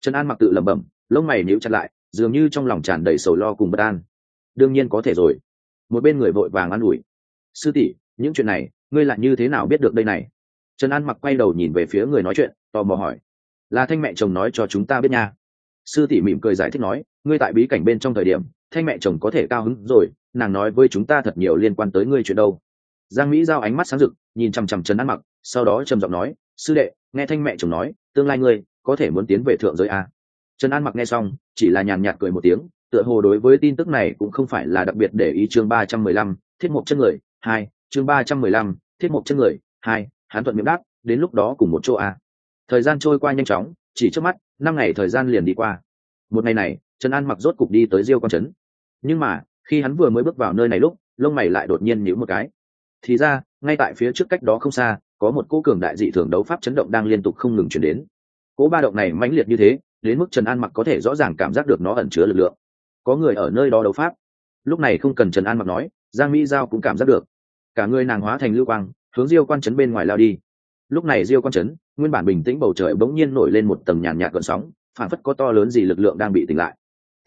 A: Trần an mặc tự lẩm bẩm, lông mày níu chặt lại, dường như trong lòng tràn đầy sầu lo cùng bất an. Đương nhiên có thể rồi. Một bên người vội vàng an ủi. Sư tỷ, những chuyện này, ngươi lại như thế nào biết được đây này? Trần an mặc quay đầu nhìn về phía người nói chuyện, tò mò hỏi. Là thanh mẹ chồng nói cho chúng ta biết nha. Sư tỷ mỉm cười giải thích nói, ngươi tại bí cảnh bên trong thời điểm thanh mẹ chồng có thể cao hứng rồi, nàng nói với chúng ta thật nhiều liên quan tới ngươi chuyện đâu giang mỹ giao ánh mắt sáng rực, nhìn chằm chằm trần an mặc, sau đó trầm giọng nói, sư đệ, nghe thanh mẹ chồng nói, tương lai ngươi có thể muốn tiến về thượng giới à? trần an mặc nghe xong, chỉ là nhàn nhạt cười một tiếng, tựa hồ đối với tin tức này cũng không phải là đặc biệt để ý chương ba trăm mười lăm, thiết mục chân người, hai, chương ba trăm mười lăm, thiết mục chân người, hai hán thuận miệng đáp, đến lúc đó cùng một chỗ à? thời gian trôi qua nhanh chóng, chỉ trước mắt, năm ngày thời gian liền đi qua một ngày này, trần an mặc rốt cục đi tới diêu quang trấn nhưng mà, khi hắn vừa mới bước vào nơi này lúc, lông mày lại đột nhiên nhíu một cái. Thì ra, ngay tại phía trước cách đó không xa, có một cỗ cường đại dị thường đấu pháp chấn động đang liên tục không ngừng chuyển đến. Cỗ ba động này mãnh liệt như thế, đến mức trần an mặc có thể rõ ràng cảm giác được nó ẩn chứa lực lượng. Có người ở nơi đó đấu pháp. Lúc này không cần trần an mặc nói, giang mỹ giao cũng cảm giác được. Cả người nàng hóa thành lưu quang, hướng diêu quan trấn bên ngoài lao đi. Lúc này diêu quan trấn, nguyên bản bình tĩnh bầu trời bỗng nhiên nổi lên một tầng nhàn nhạt gợn sóng phản phất có to lớn gì lực lượng đang bị tỉnh lại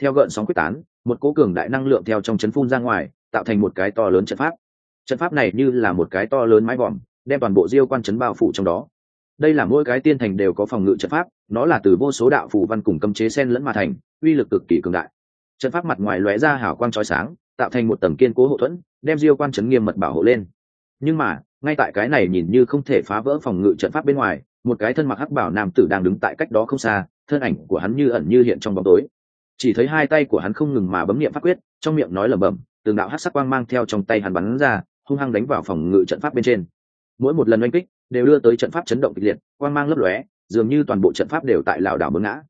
A: theo gợn sóng quyết tán, một cố cường đại năng lượng theo trong chấn phun ra ngoài, tạo thành một cái to lớn trận pháp. Trận pháp này như là một cái to lớn mái vòm, đem toàn bộ diêu quan chấn bao phủ trong đó. Đây là mỗi cái tiên thành đều có phòng ngự trận pháp, nó là từ vô số đạo phù văn cùng cấm chế sen lẫn mà thành, uy lực cực kỳ cường đại. Trận pháp mặt ngoài lóe ra hào quang chói sáng, tạo thành một tầng kiên cố hậu thuẫn, đem diêu quan chấn nghiêm mật bảo hộ lên. Nhưng mà, ngay tại cái này nhìn như không thể phá vỡ phòng ngự trận pháp bên ngoài, một cái thân mặc hắc bảo nam tử đang đứng tại cách đó không xa, thân ảnh của hắn như ẩn như hiện trong bóng tối chỉ thấy hai tay của hắn không ngừng mà bấm niệm pháp quyết, trong miệng nói lẩm bẩm, từng đạo hắc sắc quang mang theo trong tay hắn bắn ra, hung hăng đánh vào phòng ngự trận pháp bên trên. Mỗi một lần oanh kích, đều đưa tới trận pháp chấn động kịch liệt, quang mang lấp lóe, dường như toàn bộ trận pháp đều tại lảo đảo bấm ngã.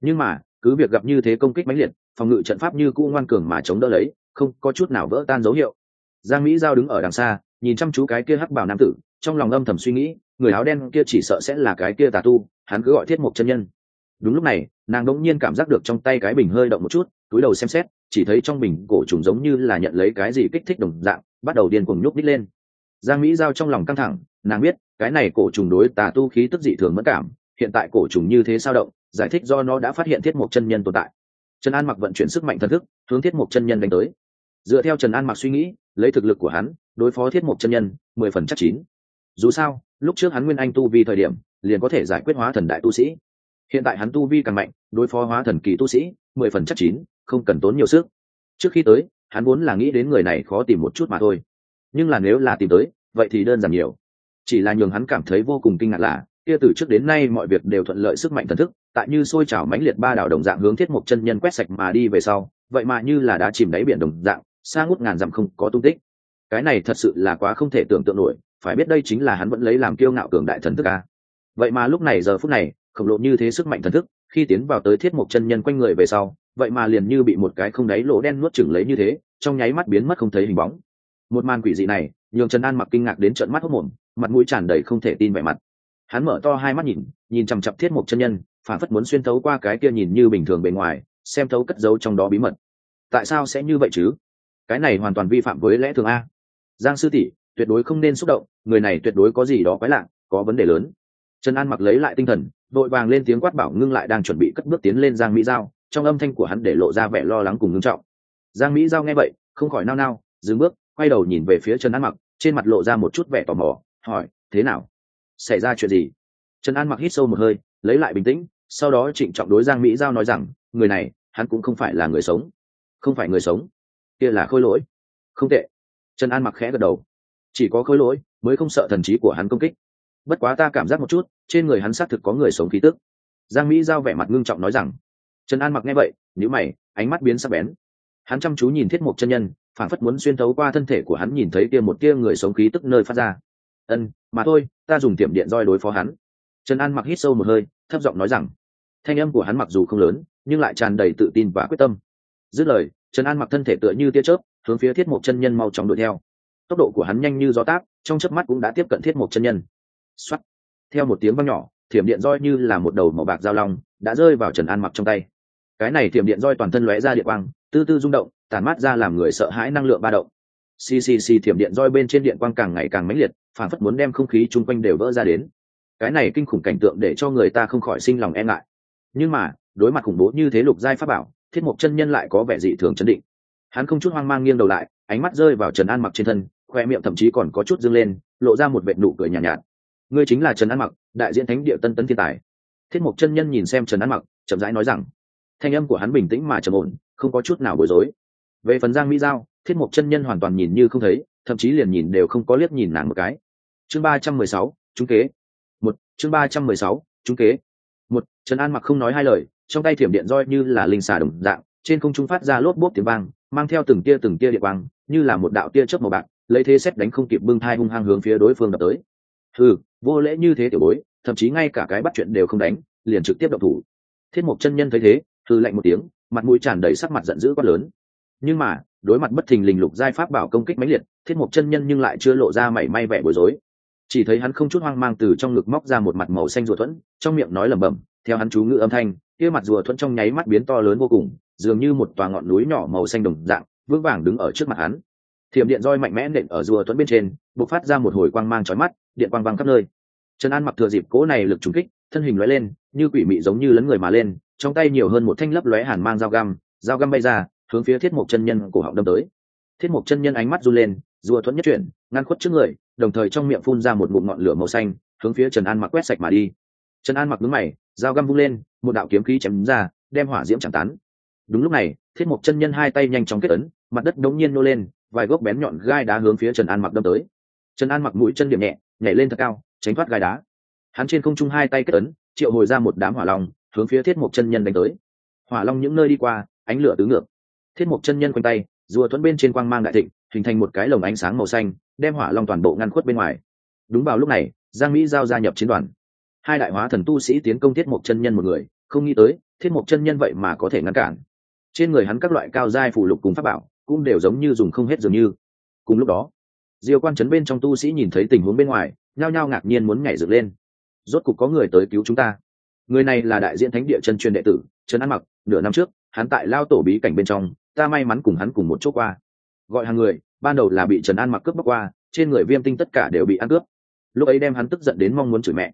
A: Nhưng mà, cứ việc gặp như thế công kích mãnh liệt, phòng ngự trận pháp như cũ ngoan cường mà chống đỡ lấy, không có chút nào vỡ tan dấu hiệu. Giang mỹ giao đứng ở đằng xa, nhìn chăm chú cái kia hắc bảo nam tử, trong lòng âm thầm suy nghĩ, người áo đen kia chỉ sợ sẽ là cái kia tà tu, hắn cứ gọi thiết mục chân nhân đúng lúc này, nàng đỗng nhiên cảm giác được trong tay cái bình hơi động một chút, túi đầu xem xét, chỉ thấy trong bình cổ trùng giống như là nhận lấy cái gì kích thích đồng dạng, bắt đầu điên cuồng nhúc nít lên. Giang mỹ giao trong lòng căng thẳng, nàng biết, cái này cổ trùng đối tà tu khí tức dị thường mất cảm, hiện tại cổ trùng như thế sao động, giải thích do nó đã phát hiện thiết mục chân nhân tồn tại. Trần an mặc vận chuyển sức mạnh thần thức, hướng thiết mục chân nhân đánh tới. Dựa theo trần an mặc suy nghĩ, lấy thực lực của hắn, đối phó thiết mục chân nhân, mười phần chắc chín. Dù sao, lúc trước hắn nguyên anh tu vi thời điểm, liền có thể giải quyết hóa thần đại tu sĩ hiện tại hắn tu vi càng mạnh, đối phó hóa thần kỳ tu sĩ, mười phần chắc chín, không cần tốn nhiều sức. Trước khi tới, hắn vốn là nghĩ đến người này khó tìm một chút mà thôi. Nhưng là nếu là tìm tới, vậy thì đơn giản nhiều. Chỉ là nhường hắn cảm thấy vô cùng kinh ngạc là, kia từ trước đến nay mọi việc đều thuận lợi sức mạnh thần thức, tại như sôi trào mãnh liệt ba đảo đồng dạng hướng thiết mục chân nhân quét sạch mà đi về sau, vậy mà như là đã chìm đáy biển đồng dạng, xa ngút ngàn dặm không có tung tích. Cái này thật sự là quá không thể tưởng tượng nổi, phải biết đây chính là hắn vẫn lấy làm kiêu ngạo cường đại thần thức a. Vậy mà lúc này giờ phút này khổng lồ như thế sức mạnh thần thức, khi tiến vào tới thiết mục chân nhân quanh người về sau, vậy mà liền như bị một cái không đáy lỗ đen nuốt chửng lấy như thế, trong nháy mắt biến mất không thấy hình bóng. Một màn quỷ dị này, nhường trần an mặc kinh ngạc đến trận mắt hốc mồm, mặt mũi tràn đầy không thể tin vẻ mặt. Hắn mở to hai mắt nhìn nhìn chằm chặp thiết mục chân nhân, phản phất muốn xuyên thấu qua cái kia nhìn như bình thường bề ngoài, xem thấu cất giấu trong đó bí mật. Tại sao sẽ như vậy chứ? Cái này hoàn toàn vi phạm với lẽ thường a. Giang sư tỷ, tuyệt đối không nên xúc động, người này tuyệt đối có gì đó quái lạ, có vấn đề lớn trần an mặc lấy lại tinh thần, đội vàng lên tiếng quát bảo ngưng lại đang chuẩn bị cất bước tiến lên giang mỹ giao, trong âm thanh của hắn để lộ ra vẻ lo lắng cùng ngưng trọng. Giang mỹ giao nghe vậy, không khỏi nao nao, dừng bước, quay đầu nhìn về phía trần an mặc, trên mặt lộ ra một chút vẻ tò mò, hỏi, thế nào? Xảy ra chuyện gì? Trần an mặc hít sâu một hơi, lấy lại bình tĩnh, sau đó trịnh trọng đối giang mỹ giao nói rằng, người này, hắn cũng không phải là người sống. Không phải người sống? Kia là khôi lỗi. Không tệ. Trần an mặc khẽ gật đầu. Chỉ có khôi lỗi, mới không sợ thần trí của hắn công kích bất quá ta cảm giác một chút, trên người hắn xác thực có người sống khí tức. Giang mỹ giao vẻ mặt ngưng trọng nói rằng, trần an mặc nghe vậy nhữ mày, ánh mắt biến sắc bén. Hắn chăm chú nhìn thiết mục chân nhân phản phất muốn xuyên thấu qua thân thể của hắn nhìn thấy kia một tia người sống khí tức nơi phát ra. Ân, mà thôi, ta dùng tiệm điện roi đối phó hắn. Trần an mặc hít sâu một hơi, thấp giọng nói rằng, thanh âm của hắn mặc dù không lớn, nhưng lại tràn đầy tự tin và quyết tâm. Dứt lời, trần an mặc thân thể tựa như tia chớp, hướng phía thiết mục chân nhân mau chóng đuổi theo. Tốc độ của hắn nhanh như gió táp, trong chớp mắt cũng đã tiếp cận thiết mục chân nhân xoắt theo một tiếng vang nhỏ thiểm điện roi như là một đầu màu bạc dao long đã rơi vào trần an mặc trong tay. Cái này thiểm điện roi toàn thân lóe ra điện quang tư tư rung động tàn mát ra làm người sợ hãi năng lượng ba động. Ccc thiểm điện roi bên trên điện quang càng ngày càng mãnh liệt phản phất muốn đem không khí chung quanh đều vỡ ra đến. Cái này kinh khủng cảnh tượng để cho người ta không khỏi sinh lòng e ngại. Nhưng mà đối mặt khủng bố như thế lục giai pháp bảo thiết mục chân nhân lại có vẻ dị thường chấn định. Hắn không chút hoang mang nghiêng đầu lại ánh mắt rơi vào trần an mặc trên thân khoe miệng thậm chí còn có chút dâng lên lộ ra một vệ nụ cười nhàn nhạt, nhạt ngươi chính là trần an mặc đại diện thánh địa tân tấn thiên tài thiết mục chân nhân nhìn xem trần an mặc chậm rãi nói rằng thanh âm của hắn bình tĩnh mà trầm ổn không có chút nào bối rối về phần giang mỹ giao thiết mục chân nhân hoàn toàn nhìn như không thấy thậm chí liền nhìn đều không có liếc nhìn nàng một cái chương ba trăm mười sáu trung kế một chương ba trăm mười sáu trung kế một trần an mặc không nói hai lời trong tay thiểm điện roi như là linh xà đồng dạng trên không trung phát ra lốp bốp tiếng vang mang theo từng tia từng tia điện quang như là một đạo tia chớp màu bạc lấy thế xét đánh không kịp bưng thai hung hăng hướng phía đối phương đập tới ừ vô lễ như thế tiểu bối, thậm chí ngay cả cái bắt chuyện đều không đánh, liền trực tiếp động thủ. Thiết mộc chân nhân thấy thế thư lạnh một tiếng, mặt mũi tràn đầy sắc mặt giận dữ quát lớn. Nhưng mà, đối mặt bất thình lình lục giai pháp bảo công kích mãnh liệt, thiết mộc chân nhân nhưng lại chưa lộ ra mảy may vẻ bối rối. Chỉ thấy hắn không chút hoang mang từ trong ngực móc ra một mặt màu xanh rùa thuẫn, trong miệng nói lẩm bẩm, theo hắn chú ngữ âm thanh, kia mặt rùa thuẫn trong nháy mắt biến to lớn vô cùng, dường như một tòa ngọn núi nhỏ màu xanh đồng dạng, vững vàng đứng ở trước mặt hắn. Thiểm điện roi mạnh mẽ nện ở rùa thuẫn bên trên, bộc phát ra một hồi quang mang chói mắt điện quang vang khắp nơi. Trần an mặc thừa dịp cố này lực trùng kích, thân hình lóe lên, như quỷ mị giống như lấn người mà lên, trong tay nhiều hơn một thanh lấp lóe hàn mang dao găm dao găm bay ra, hướng phía thiết mục chân nhân cổ họng đâm tới. Thiết mục chân nhân ánh mắt run lên, rùa thuẫn nhất chuyển, ngăn khuất trước người, đồng thời trong miệng phun ra một ngụm ngọn lửa màu xanh, hướng phía trần an mặc quét sạch mà đi. Trần an mặc đứng mày, dao găm vung lên, một đạo kiếm khí chém ra, đem hỏa diễm chẳng tán. Đúng lúc này, thiết mục chân nhân hai tay nhanh chóng kết ấn, mặt đất đống nhiên nô lên, vài gốc bén nhọn gai đá hướng phía trần an mặc đâm tới. Trần an mặc mũi chân điểm nhẹ nhảy lên thật cao, tránh thoát gai đá. Hắn trên không trung hai tay kết ấn, triệu hồi ra một đám hỏa long, hướng phía thiết mục chân nhân đánh tới. Hỏa long những nơi đi qua, ánh lửa tứ ngược. Thiết mục chân nhân quanh tay, rùa thuẫn bên trên quang mang đại thịnh, hình thành một cái lồng ánh sáng màu xanh, đem hỏa long toàn bộ ngăn khuất bên ngoài. Đúng vào lúc này, giang mỹ giao gia nhập chiến đoàn. Hai đại hóa thần tu sĩ tiến công thiết mục chân nhân một người, không nghĩ tới, thiết mục chân nhân vậy mà có thể ngăn cản. Trên người hắn các loại cao giai phụ lục cùng pháp bảo, cũng đều giống như dùng không hết dường như. Cùng lúc đó diêu quan trấn bên trong tu sĩ nhìn thấy tình huống bên ngoài, nhao nhao ngạc nhiên muốn nhảy dựng lên. Rốt cục có người tới cứu chúng ta. Người này là đại diện thánh địa chân truyền đệ tử, trần an mặc, nửa năm trước, hắn tại lao tổ bí cảnh bên trong, ta may mắn cùng hắn cùng một chỗ qua. Gọi hàng người, ban đầu là bị trần an mặc cướp bóc qua, trên người viêm tinh tất cả đều bị ăn cướp. Lúc ấy đem hắn tức giận đến mong muốn chửi mẹ.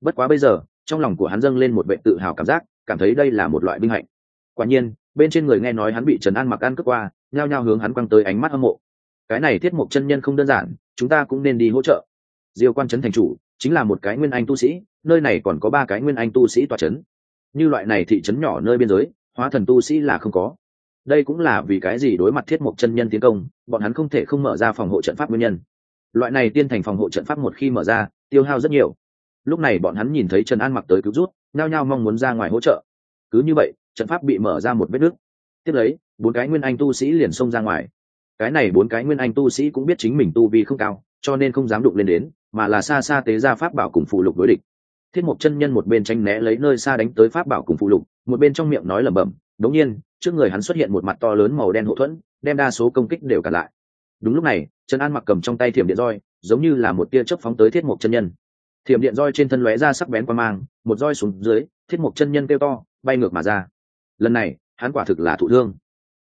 A: Bất quá bây giờ, trong lòng của hắn dâng lên một vệ tự hào cảm giác, cảm thấy đây là một loại binh hạnh. Quả nhiên, bên trên người nghe nói hắn bị trần an mặc ăn cướp qua, nhao nhao hướng hắn quăng tới ánh mắt hâm mộ cái này thiết mục chân nhân không đơn giản, chúng ta cũng nên đi hỗ trợ. Diêu quan trấn thành chủ, chính là một cái nguyên anh tu sĩ, nơi này còn có ba cái nguyên anh tu sĩ tòa trấn như loại này thị trấn nhỏ nơi biên giới, hóa thần tu sĩ là không có. Đây cũng là vì cái gì đối mặt thiết mục chân nhân tiến công, bọn hắn không thể không mở ra phòng hộ trận pháp nguyên nhân. Loại này tiên thành phòng hộ trận pháp một khi mở ra, tiêu hao rất nhiều. Lúc này bọn hắn nhìn thấy trần an mặc tới cứu rút nao nhao mong muốn ra ngoài hỗ trợ. Cứ như vậy, trận pháp bị mở ra một vết nước tiếp lấy, bốn cái nguyên anh tu sĩ liền xông ra ngoài cái này bốn cái nguyên anh tu sĩ cũng biết chính mình tu vi không cao, cho nên không dám đụng lên đến, mà là xa xa tế ra pháp bảo cùng phụ lục đối địch. Thiết mục chân nhân một bên tranh né lấy nơi xa đánh tới pháp bảo cùng phụ lục, một bên trong miệng nói lẩm bẩm, đống nhiên, trước người hắn xuất hiện một mặt to lớn màu đen hậu thuẫn, đem đa số công kích đều cản lại. Đúng lúc này, trần an mặc cầm trong tay thiểm điện roi, giống như là một tia chớp phóng tới thiết mục chân nhân. Thiểm điện roi trên thân lóe ra sắc bén qua mang, một roi xuống dưới, thiết mục chân nhân kêu to, bay ngược mà ra. Lần này, hắn quả thực là thụ thương.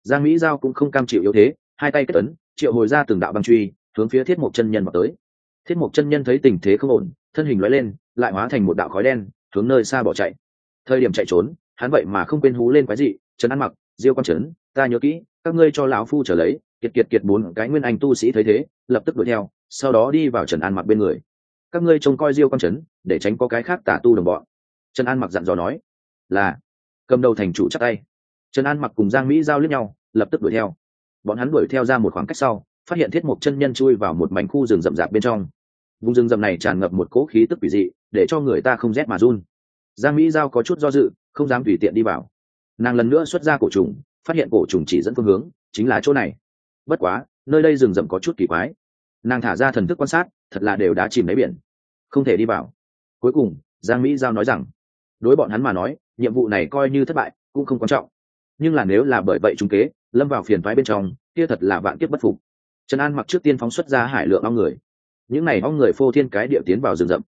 A: Giang mỹ giao cũng không cam chịu yếu thế hai tay kết ấn, triệu hồi ra từng đạo băng truy, hướng phía thiết mục chân nhân vào tới. Thiết mục chân nhân thấy tình thế không ổn, thân hình lóe lên, lại hóa thành một đạo khói đen, hướng nơi xa bỏ chạy. Thời điểm chạy trốn, hắn vậy mà không quên hú lên quái dị trấn ăn mặc, diêu quan trấn, ta nhớ kỹ, các ngươi cho lão phu trở lấy, kiệt kiệt kiệt bốn cái nguyên anh tu sĩ thấy thế, lập tức đuổi theo, sau đó đi vào trần an mặc bên người. Các ngươi trông coi diêu quan trấn, để tránh có cái khác tả tu đồng bọn. Trần an mặc dặn dò nói, là. Cầm đầu thành chủ chắc tay. Trần an mặc cùng giang mỹ giao lướt nhau, lập tức đuổi theo bọn hắn đuổi theo ra một khoảng cách sau, phát hiện thiết mộc chân nhân chui vào một mảnh khu rừng rậm rạp bên trong. Vùng rừng rậm này tràn ngập một cỗ khí tức quỷ dị, để cho người ta không rét mà run. Giang mỹ giao có chút do dự, không dám tùy tiện đi vào. Nàng lần nữa xuất ra cổ trùng, phát hiện cổ trùng chỉ dẫn phương hướng, chính là chỗ này. Bất quá, nơi đây rừng rậm có chút kỳ quái. Nàng thả ra thần thức quan sát, thật là đều đã chìm đáy biển. Không thể đi vào. Cuối cùng, giang mỹ giao nói rằng, đối bọn hắn mà nói, nhiệm vụ này coi như thất bại, cũng không quan trọng nhưng là nếu là bởi vậy chúng kế, lâm vào phiền thoái bên trong, kia thật là vạn kiếp bất phục. Trần an mặc trước tiên phóng xuất ra hải lượng ong người. Những này bao ong người phô thiên cái địa tiến vào rừng rậm.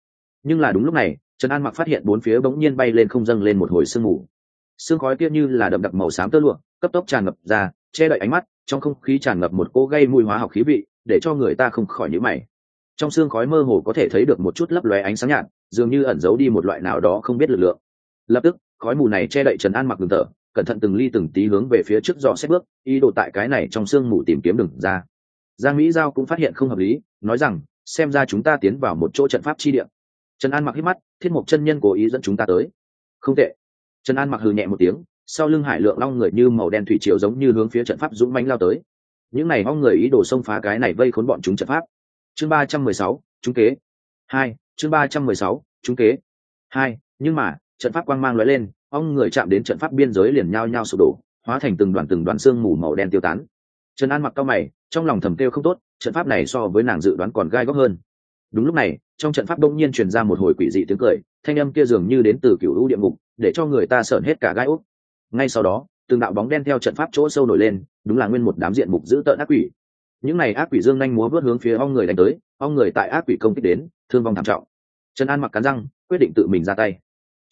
A: Nhưng là đúng lúc này, trần an mặc phát hiện bốn phía bỗng nhiên bay lên không dâng lên một hồi sương mù. Sương khói kia như là đậm đặc màu xám tơ lụa, cấp tốc tràn ngập ra, che đậy ánh mắt, trong không khí tràn ngập một cỗ gây mùi hóa học khí vị, để cho người ta không khỏi nhữ mày. Trong sương khói mơ hồ có thể thấy được một chút lấp lóe ánh sáng nhạt, dường như ẩn giấu đi một loại nào đó không biết lực lượng. Lập tức khói mù này che đậy trần an mặc đường thở, cẩn thận từng ly từng tí hướng về phía trước dò xét bước, ý đồ tại cái này trong sương mù tìm kiếm đường ra. Giang mỹ giao cũng phát hiện không hợp lý, nói rằng, xem ra chúng ta tiến vào một chỗ trận pháp chi địa. Trần an mặc hít mắt, thiết mục chân nhân cố ý dẫn chúng ta tới. Không tệ. Trần an mặc hừ nhẹ một tiếng, sau lưng hải lượng long người như màu đen thủy triều giống như hướng phía trận pháp dũng mánh lao tới. Những này ong người ý đồ xông phá cái này vây khốn bọn chúng trận pháp. Chương ba trăm mười sáu chúng kế. Hai, chương ba trăm mười sáu chúng kế. Hai, nhưng mà trận pháp quang mang lóe lên, ong người chạm đến trận pháp biên giới liền nhao nhao sụp đổ, hóa thành từng đoàn từng đoàn xương mù màu đen tiêu tán. Trần an mặc cao mày, trong lòng thầm kêu không tốt, trận pháp này so với nàng dự đoán còn gai góc hơn. Đúng lúc này, trong trận pháp đông nhiên truyền ra một hồi quỷ dị tiếng cười, thanh âm kia dường như đến từ cựu lũ địa ngục, để cho người ta sợ hết cả gai úc ngay sau đó, từng đạo bóng đen theo trận pháp chỗ sâu nổi lên, đúng là nguyên một đám diện mục dữ tợn ác quỷ. Những này ác quỷ dương nhanh múa vớt hướng phía ong người đánh tới, ong người tại ác quỷ công kích đến, thương vong thảm trọng. Trần an mặc cắn răng, quyết định tự mình ra tay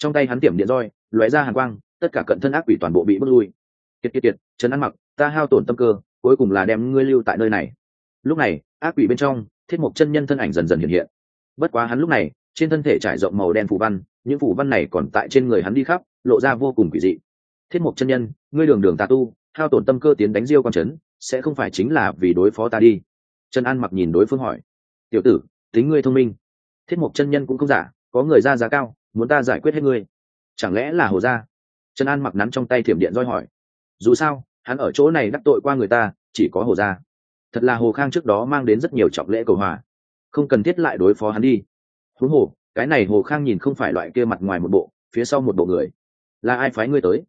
A: trong tay hắn tiệm điện roi, lóe ra hàng quang, tất cả cận thân ác quỷ toàn bộ bị bước lui. Kiệt kiệt kiệt, trần an mặc, ta hao tổn tâm cơ, cuối cùng là đem ngươi lưu tại nơi này. Lúc này, ác quỷ bên trong, thiết mục chân nhân thân ảnh dần dần hiện hiện. Bất quá hắn lúc này, trên thân thể trải rộng màu đen phủ văn, những phủ văn này còn tại trên người hắn đi khắp, lộ ra vô cùng quỷ dị. Thiết mục chân nhân, ngươi đường đường tà tu, hao tổn tâm cơ tiến đánh diêu quan trấn, sẽ không phải chính là vì đối phó ta đi. Trần an mặc nhìn đối phương hỏi. Tiểu tử, tính ngươi thông minh. Thiết mục chân nhân cũng không giả, có người ra giá cao muốn ta giải quyết hết ngươi? Chẳng lẽ là hồ gia? Trần an mặc nắm trong tay thiểm điện roi hỏi. Dù sao, hắn ở chỗ này đắc tội qua người ta, chỉ có hồ gia. Thật là hồ khang trước đó mang đến rất nhiều trọng lễ cầu hòa. Không cần thiết lại đối phó hắn đi. Thú hồ, cái này hồ khang nhìn không phải loại kia mặt ngoài một bộ, phía sau một bộ người. Là ai phái ngươi tới?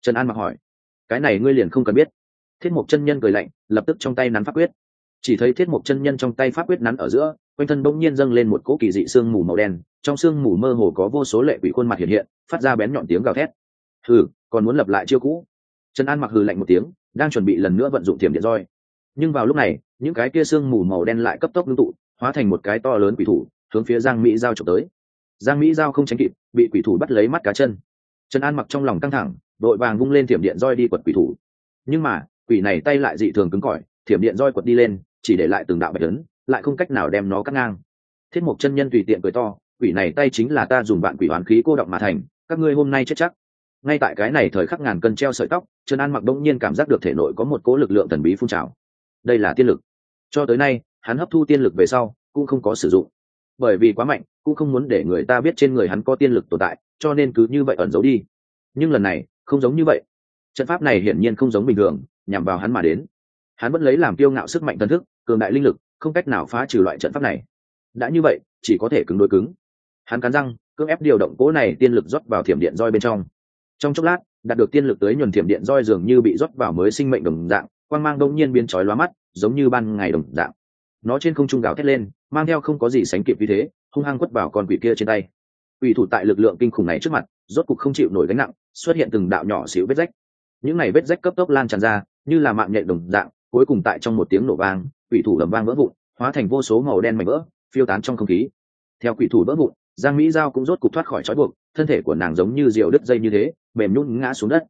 A: Trần an mặc hỏi. Cái này ngươi liền không cần biết. Thiết mục chân nhân cười lạnh, lập tức trong tay nắn pháp quyết. Chỉ thấy thiết mục chân nhân trong tay pháp quyết nắn ở giữa quanh thân bỗng nhiên dâng lên một cỗ kỳ dị sương mù màu đen, trong sương mù mơ hồ có vô số lệ quỷ khuôn mặt hiện hiện, phát ra bén nhọn tiếng gào thét. Hừ, còn muốn lập lại chiêu cũ? Trần an mặc hừ lạnh một tiếng, đang chuẩn bị lần nữa vận dụng thiểm điện roi. Nhưng vào lúc này, những cái kia sương mù màu đen lại cấp tốc ngưng tụ, hóa thành một cái to lớn quỷ thủ, hướng phía giang mỹ giao trộm tới. Giang mỹ giao không tránh kịp, bị quỷ thủ bắt lấy mắt cá chân. Trần an mặc trong lòng căng thẳng, đội vàng vung lên thiểm điện roi đi quật quỷ thủ. Nhưng mà, quỷ này tay lại dị thường cứng cỏi, thiểm điện roi quật đi lên, chỉ để lại từng đạo bạch lớn lại không cách nào đem nó cắt ngang. Thiết mục chân nhân tùy tiện cười to, quỷ này tay chính là ta dùng bạn quỷ oán khí cô động mà thành, các ngươi hôm nay chết chắc. Ngay tại cái này thời khắc ngàn cân treo sợi tóc, trần an mặc đông nhiên cảm giác được thể nội có một cố lực lượng thần bí phun trào. Đây là tiên lực. Cho tới nay, hắn hấp thu tiên lực về sau, cũng không có sử dụng. Bởi vì quá mạnh, cũng không muốn để người ta biết trên người hắn có tiên lực tồn tại, cho nên cứ như vậy ẩn giấu đi. Nhưng lần này, không giống như vậy. Trận pháp này hiển nhiên không giống bình thường, nhằm vào hắn mà đến. Hắn vẫn lấy làm kiêu ngạo sức mạnh tân thức, cường đại linh lực không cách nào phá trừ loại trận pháp này. Đã như vậy, chỉ có thể cứng đối cứng. Hắn cắn răng, cưỡng ép điều động cỗ này tiên lực rót vào thiểm điện roi bên trong. Trong chốc lát, đạt được tiên lực tới nhuần thiểm điện roi dường như bị rót vào mới sinh mệnh đồng dạng, quang mang đông nhiên biến chói lóa mắt, giống như ban ngày đồng dạng. Nó trên không trung gào thét lên, mang theo không có gì sánh kịp vì thế, hung hăng quất vào con quỷ kia trên tay. Quỷ thủ tại lực lượng kinh khủng này trước mặt, rốt cục không chịu nổi gánh nặng, xuất hiện từng đạo nhỏ xíu vết rách. Những này vết rách cấp tốc lan tràn ra, như là mạng nhạy đồng dạng, cuối cùng tại trong một tiếng nổ vang quỷ thủ lầm vang vỡ vụn, hóa thành vô số màu đen mảnh vỡ, phiêu tán trong không khí. Theo quỷ thủ vỡ vụn, giang mỹ giao cũng rốt cục thoát khỏi trói buộc, thân thể của nàng giống như rượu đứt dây như thế, mềm nhún ngã xuống đất.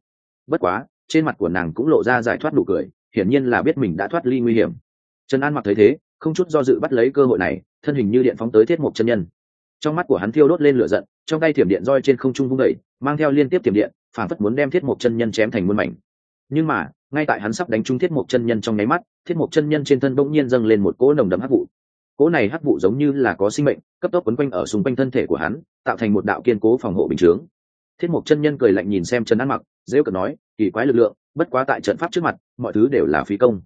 A: Bất quá, trên mặt của nàng cũng lộ ra giải thoát nụ cười, hiển nhiên là biết mình đã thoát ly nguy hiểm. Trần an mặc thấy thế, không chút do dự bắt lấy cơ hội này, thân hình như điện phóng tới thiết mục chân nhân. Trong mắt của hắn thiêu đốt lên lửa giận, trong tay thiểm điện roi trên không trung vung đẩy mang theo liên tiếp thiểm điện phản phất muốn đem thiết mục chân nhân chém thành muôn mảnh. Nhưng mà ngay tại hắn sắp đánh trúng thiết mục chân nhân trong nháy mắt, thiết mục chân nhân trên thân bỗng nhiên dâng lên một cỗ nồng đậm hắc vụ. Cỗ này hắc vụ giống như là có sinh mệnh, cấp tốc quấn quanh ở xung quanh thân thể của hắn, tạo thành một đạo kiên cố phòng hộ bình chướng. Thiết mục chân nhân cười lạnh nhìn xem trần an mặc dễ cận nói, kỳ quái lực lượng, bất quá tại trận pháp trước mặt, mọi thứ đều là phí công.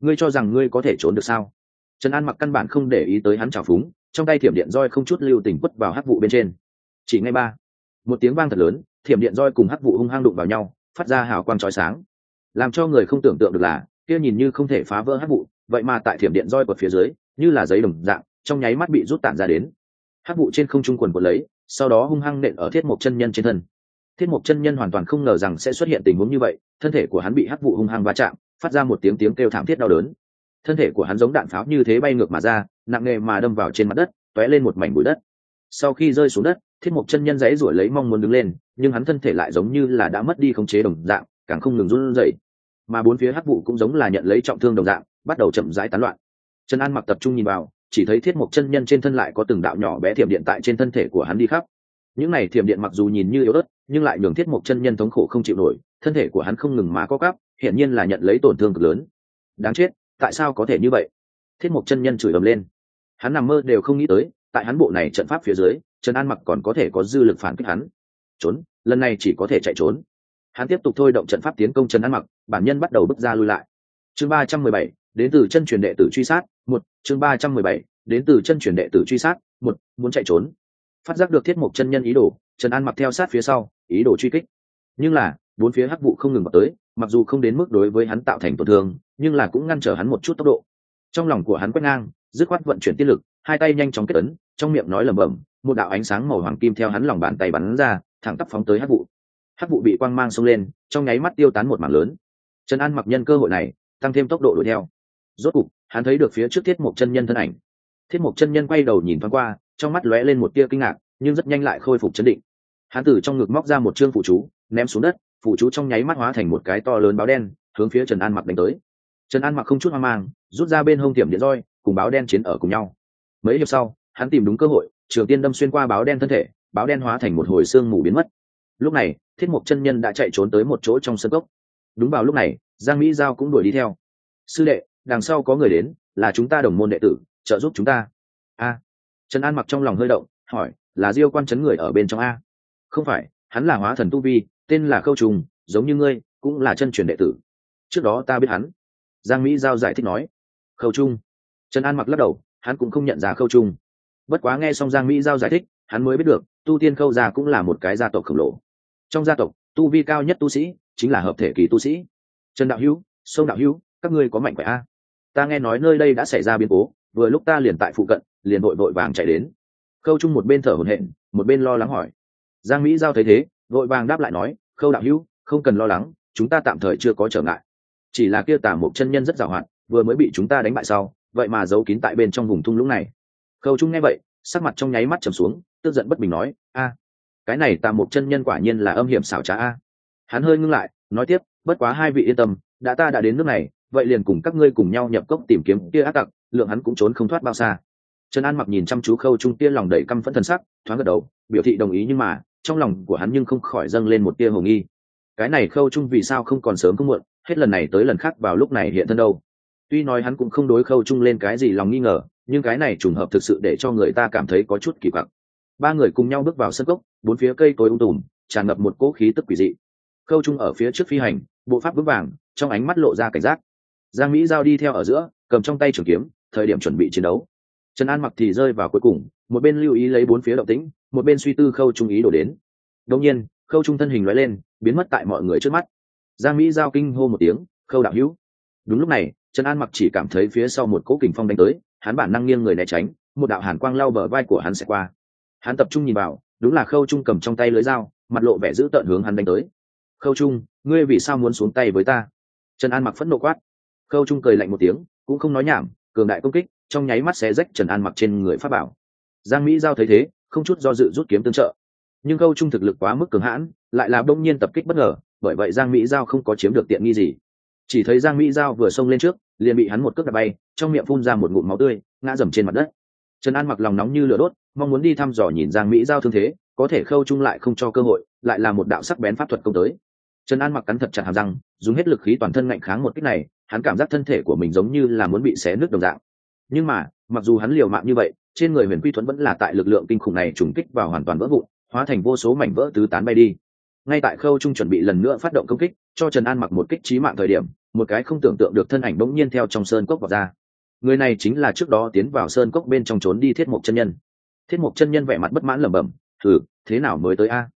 A: Ngươi cho rằng ngươi có thể trốn được sao? Trần an mặc căn bản không để ý tới hắn trào phúng, trong tay thiểm điện roi không chút lưu tình quất vào hắc vụ bên trên. Chỉ ngay ba, một tiếng vang thật lớn, thiểm điện roi cùng hắc vụ hung hăng đụng vào nhau, phát ra hào quang chói sáng làm cho người không tưởng tượng được là, kia nhìn như không thể phá vỡ hắc vụ, vậy mà tại thiểm điện roi quật phía dưới, như là giấy đồng dạng, trong nháy mắt bị rút tản ra đến. Hắc vụ trên không trung quần quật lấy, sau đó hung hăng nện ở thiết mộc chân nhân trên thân. Thiết mộc chân nhân hoàn toàn không ngờ rằng sẽ xuất hiện tình huống như vậy, thân thể của hắn bị hắc vụ hung hăng va chạm, phát ra một tiếng tiếng kêu thảm thiết đau đớn. Thân thể của hắn giống đạn pháo như thế bay ngược mà ra, nặng nề mà đâm vào trên mặt đất t lên một mảnh bụi đất. Sau khi rơi xuống đất, thiết mộc chân nhân dãy rủi lấy mong muốn đứng lên, nhưng hắn thân thể lại giống như là đã mất đi khống chế đồng dạng, càng không ngừng run rẩy mà bốn phía hắc vụ cũng giống là nhận lấy trọng thương đồng dạng, bắt đầu chậm rãi tán loạn. Trần an mặc tập trung nhìn vào, chỉ thấy thiết mộc chân nhân trên thân lại có từng đạo nhỏ bé thiểm điện tại trên thân thể của hắn đi khắp. Những này thiểm điện mặc dù nhìn như yếu ớt, nhưng lại nhường thiết mộc chân nhân thống khổ không chịu nổi, thân thể của hắn không ngừng má có cắp hiển nhiên là nhận lấy tổn thương cực lớn. Đáng chết, tại sao có thể như vậy? Thiết mộc chân nhân chửi ầm lên. Hắn nằm mơ đều không nghĩ tới, tại hắn bộ này trận pháp phía dưới, trần an mặc còn có thể có dư lực phản kích hắn. Trốn, lần này chỉ có thể chạy trốn hắn tiếp tục thôi động trận pháp tiến công trần an mặc, bản nhân bắt đầu bước ra lui lại. Chương ba trăm mười bảy, đến từ chân truyền đệ tử truy sát, một, chương ba trăm mười bảy, đến từ chân truyền đệ tử truy sát, một, muốn chạy trốn. Phát giác được thiết mục chân nhân ý đồ, trần an mặc theo sát phía sau, ý đồ truy kích. Nhưng là, bốn phía hắc vụ không ngừng vào tới, mặc dù không đến mức đối với hắn tạo thành tổn thương, nhưng là cũng ngăn trở hắn một chút tốc độ. Trong lòng của hắn quét ngang, dứt khoát vận chuyển tiết lực, hai tay nhanh chóng kết ấn, trong miệng nói lẩm bẩm, một đạo ánh sáng màu hoàng kim theo hắn lòng bàn tay bắn ra, thẳng tắp phóng tới hắc vụ hắc vụ bị quang mang xông lên, trong nháy mắt tiêu tán một mảng lớn. Trần an mặc nhân cơ hội này, tăng thêm tốc độ đuổi theo. Rốt cục, hắn thấy được phía trước thiết mục chân nhân thân ảnh. Thiết mục chân nhân quay đầu nhìn thoáng qua, trong mắt lóe lên một tia kinh ngạc, nhưng rất nhanh lại khôi phục chấn định. Hắn từ trong ngực móc ra một chương phụ chú, ném xuống đất, phụ chú trong nháy mắt hóa thành một cái to lớn báo đen, hướng phía trần an mặc đánh tới. Trần an mặc không chút hoang mang, rút ra bên hông tiệm điện roi, cùng báo đen chiến ở cùng nhau. Mấy hiệp sau, hắn tìm đúng cơ hội, trường tiên đâm xuyên qua báo đen thân thể, báo đen hóa thành một hồi xương mù biến mất. Lúc này thiết mục chân nhân đã chạy trốn tới một chỗ trong sân cốc. Đúng vào lúc này, giang mỹ giao cũng đuổi đi theo. Sư đệ, đằng sau có người đến, là chúng ta đồng môn đệ tử, trợ giúp chúng ta. A. Trần an mặc trong lòng hơi động, hỏi, là diêu quan chấn người ở bên trong a? Không phải, hắn là hóa thần tu vi, tên là khâu trùng, giống như ngươi, cũng là chân truyền đệ tử. Trước đó ta biết hắn. Giang mỹ giao giải thích nói. Khâu trung trần an mặc lắc đầu, hắn cũng không nhận ra khâu trung bất quá nghe xong giang mỹ giao giải thích, hắn mới biết được, tu tiên khâu gia cũng là một cái gia tộc khổng lồ trong gia tộc, tu vi cao nhất tu sĩ chính là hợp thể kỳ tu sĩ. Trần đạo hữu, sông đạo hữu, các ngươi có mạnh khỏe a? Ta nghe nói nơi đây đã xảy ra biến cố, vừa lúc ta liền tại phụ cận, liền vội vội vàng chạy đến. Khâu trung một bên thở hổn hển, một bên lo lắng hỏi. Giang mỹ giao thấy thế, vội vàng đáp lại nói, khâu đạo hữu, không cần lo lắng, chúng ta tạm thời chưa có trở ngại. Chỉ là kia tả một chân nhân rất giàu hạn, vừa mới bị chúng ta đánh bại sau, vậy mà giấu kín tại bên trong vùng thung lũng này. Khâu trung nghe vậy, sắc mặt trong nháy mắt trầm xuống, tức giận bất bình nói, a cái này tạm một chân nhân quả nhiên là âm hiểm xảo trá a. Hắn hơi ngưng lại, nói tiếp, bất quá hai vị yên tâm, đã ta đã đến nước này, vậy liền cùng các ngươi cùng nhau nhập cốc tìm kiếm kia ác tặc, lượng hắn cũng trốn không thoát bao xa. Trần an mặc nhìn chăm chú khâu trung tia lòng đầy căm phẫn thần sắc, thoáng gật đầu, biểu thị đồng ý nhưng mà, trong lòng của hắn nhưng không khỏi dâng lên một tia hồ nghi. Cái này khâu trung vì sao không còn sớm không muộn, hết lần này tới lần khác vào lúc này hiện thân đâu. Tuy nói hắn cũng không đối khâu trung lên cái gì lòng nghi ngờ, nhưng cái này trùng hợp thực sự để cho người ta cảm thấy có chút kỳ quặc ba người cùng nhau bước vào sân gốc bốn phía cây cối ung tùm, tràn ngập một cỗ khí tức quỷ dị. Khâu trung ở phía trước phi hành, bộ pháp vững vàng, trong ánh mắt lộ ra cảnh giác. Giang mỹ giao đi theo ở giữa, cầm trong tay trường kiếm, thời điểm chuẩn bị chiến đấu. Trần an mặc thì rơi vào cuối cùng, một bên lưu ý lấy bốn phía động tĩnh, một bên suy tư khâu trung ý đổ đến. Đông nhiên, khâu trung thân hình loại lên, biến mất tại mọi người trước mắt. Giang mỹ giao kinh hô một tiếng, khâu đạo hữu. Đúng lúc này, trần an mặc chỉ cảm thấy phía sau một cỗ kình phong đánh tới, hắn bản năng nghiêng người né tránh, một đạo hàn quang lau bờ vai của hắn sẽ qua hắn tập trung nhìn vào, đúng là khâu trung cầm trong tay lưới dao, mặt lộ vẻ giữ tợn hướng hắn đánh tới. Khâu trung, ngươi vì sao muốn xuống tay với ta? Trần an mặc phẫn nộ quát. Khâu trung cười lạnh một tiếng, cũng không nói nhảm, cường đại công kích, trong nháy mắt xé rách trần an mặc trên người pháp bảo. Giang mỹ giao thấy thế, không chút do dự rút kiếm tương trợ. Nhưng khâu trung thực lực quá mức cường hãn, lại là đông nhiên tập kích bất ngờ, bởi vậy giang mỹ giao không có chiếm được tiện nghi gì. Chỉ thấy giang mỹ giao vừa xông lên trước, liền bị hắn một cước đạp bay, trong miệng phun ra một ngụm máu tươi, ngã dầm trên mặt đất trần an mặc lòng nóng như lửa đốt, mong muốn đi thăm dò nhìn giang mỹ giao thương thế, có thể khâu trung lại không cho cơ hội, lại là một đạo sắc bén pháp thuật công tới. Trần an mặc cắn thật chặt hàm răng, dùng hết lực khí toàn thân ngạnh kháng một cách này, hắn cảm giác thân thể của mình giống như là muốn bị xé nước đồng dạng. Nhưng mà, mặc dù hắn liều mạng như vậy, trên người huyền quy thuẫn vẫn là tại lực lượng kinh khủng này trùng kích vào hoàn toàn vỡ vụn, hóa thành vô số mảnh vỡ tứ tán bay đi. Ngay tại khâu trung chuẩn bị lần nữa phát động công kích, cho trần an mặc một kích trí mạng thời điểm, một cái không tưởng tượng được thân ảnh bỗng nhiên theo trong sơn cốc vào ra người này chính là trước đó tiến vào sơn cốc bên trong trốn đi thiết mục chân nhân. Thiết mục chân nhân vẻ mặt bất mãn lẩm bẩm thử thế nào mới tới a?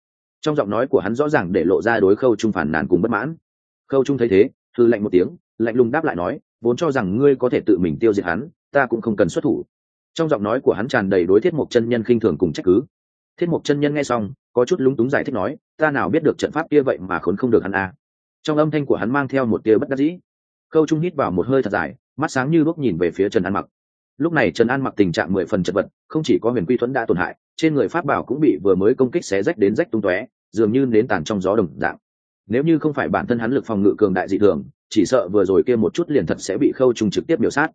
A: Trong giọng nói của hắn rõ ràng để lộ ra đối khâu trung phản nàn cùng bất mãn. Khâu trung thấy thế thư lạnh một tiếng, lạnh lùng đáp lại nói, vốn cho rằng ngươi có thể tự mình tiêu diệt hắn, ta cũng không cần xuất thủ. Trong giọng nói của hắn tràn đầy đối thiết mục chân nhân khinh thường cùng trách cứ. Thiết mục chân nhân nghe xong, có chút lúng túng giải thích nói, ta nào biết được trận pháp kia vậy mà khốn không được hắn a? Trong âm thanh của hắn mang theo một tia bất đắc dĩ. Khâu trung hít vào một hơi thật dài mắt sáng như lúc nhìn về phía trần an mặc. Lúc này trần an mặc tình trạng mười phần chật vật, không chỉ có huyền quy thuẫn đã tổn hại, trên người pháp bảo cũng bị vừa mới công kích xé rách đến rách tung tóe, dường như nến tàn trong gió đồng dạng. Nếu như không phải bản thân hắn lực phòng ngự cường đại dị thường, chỉ sợ vừa rồi kia một chút liền thật sẽ bị khâu trung trực tiếp biểu sát.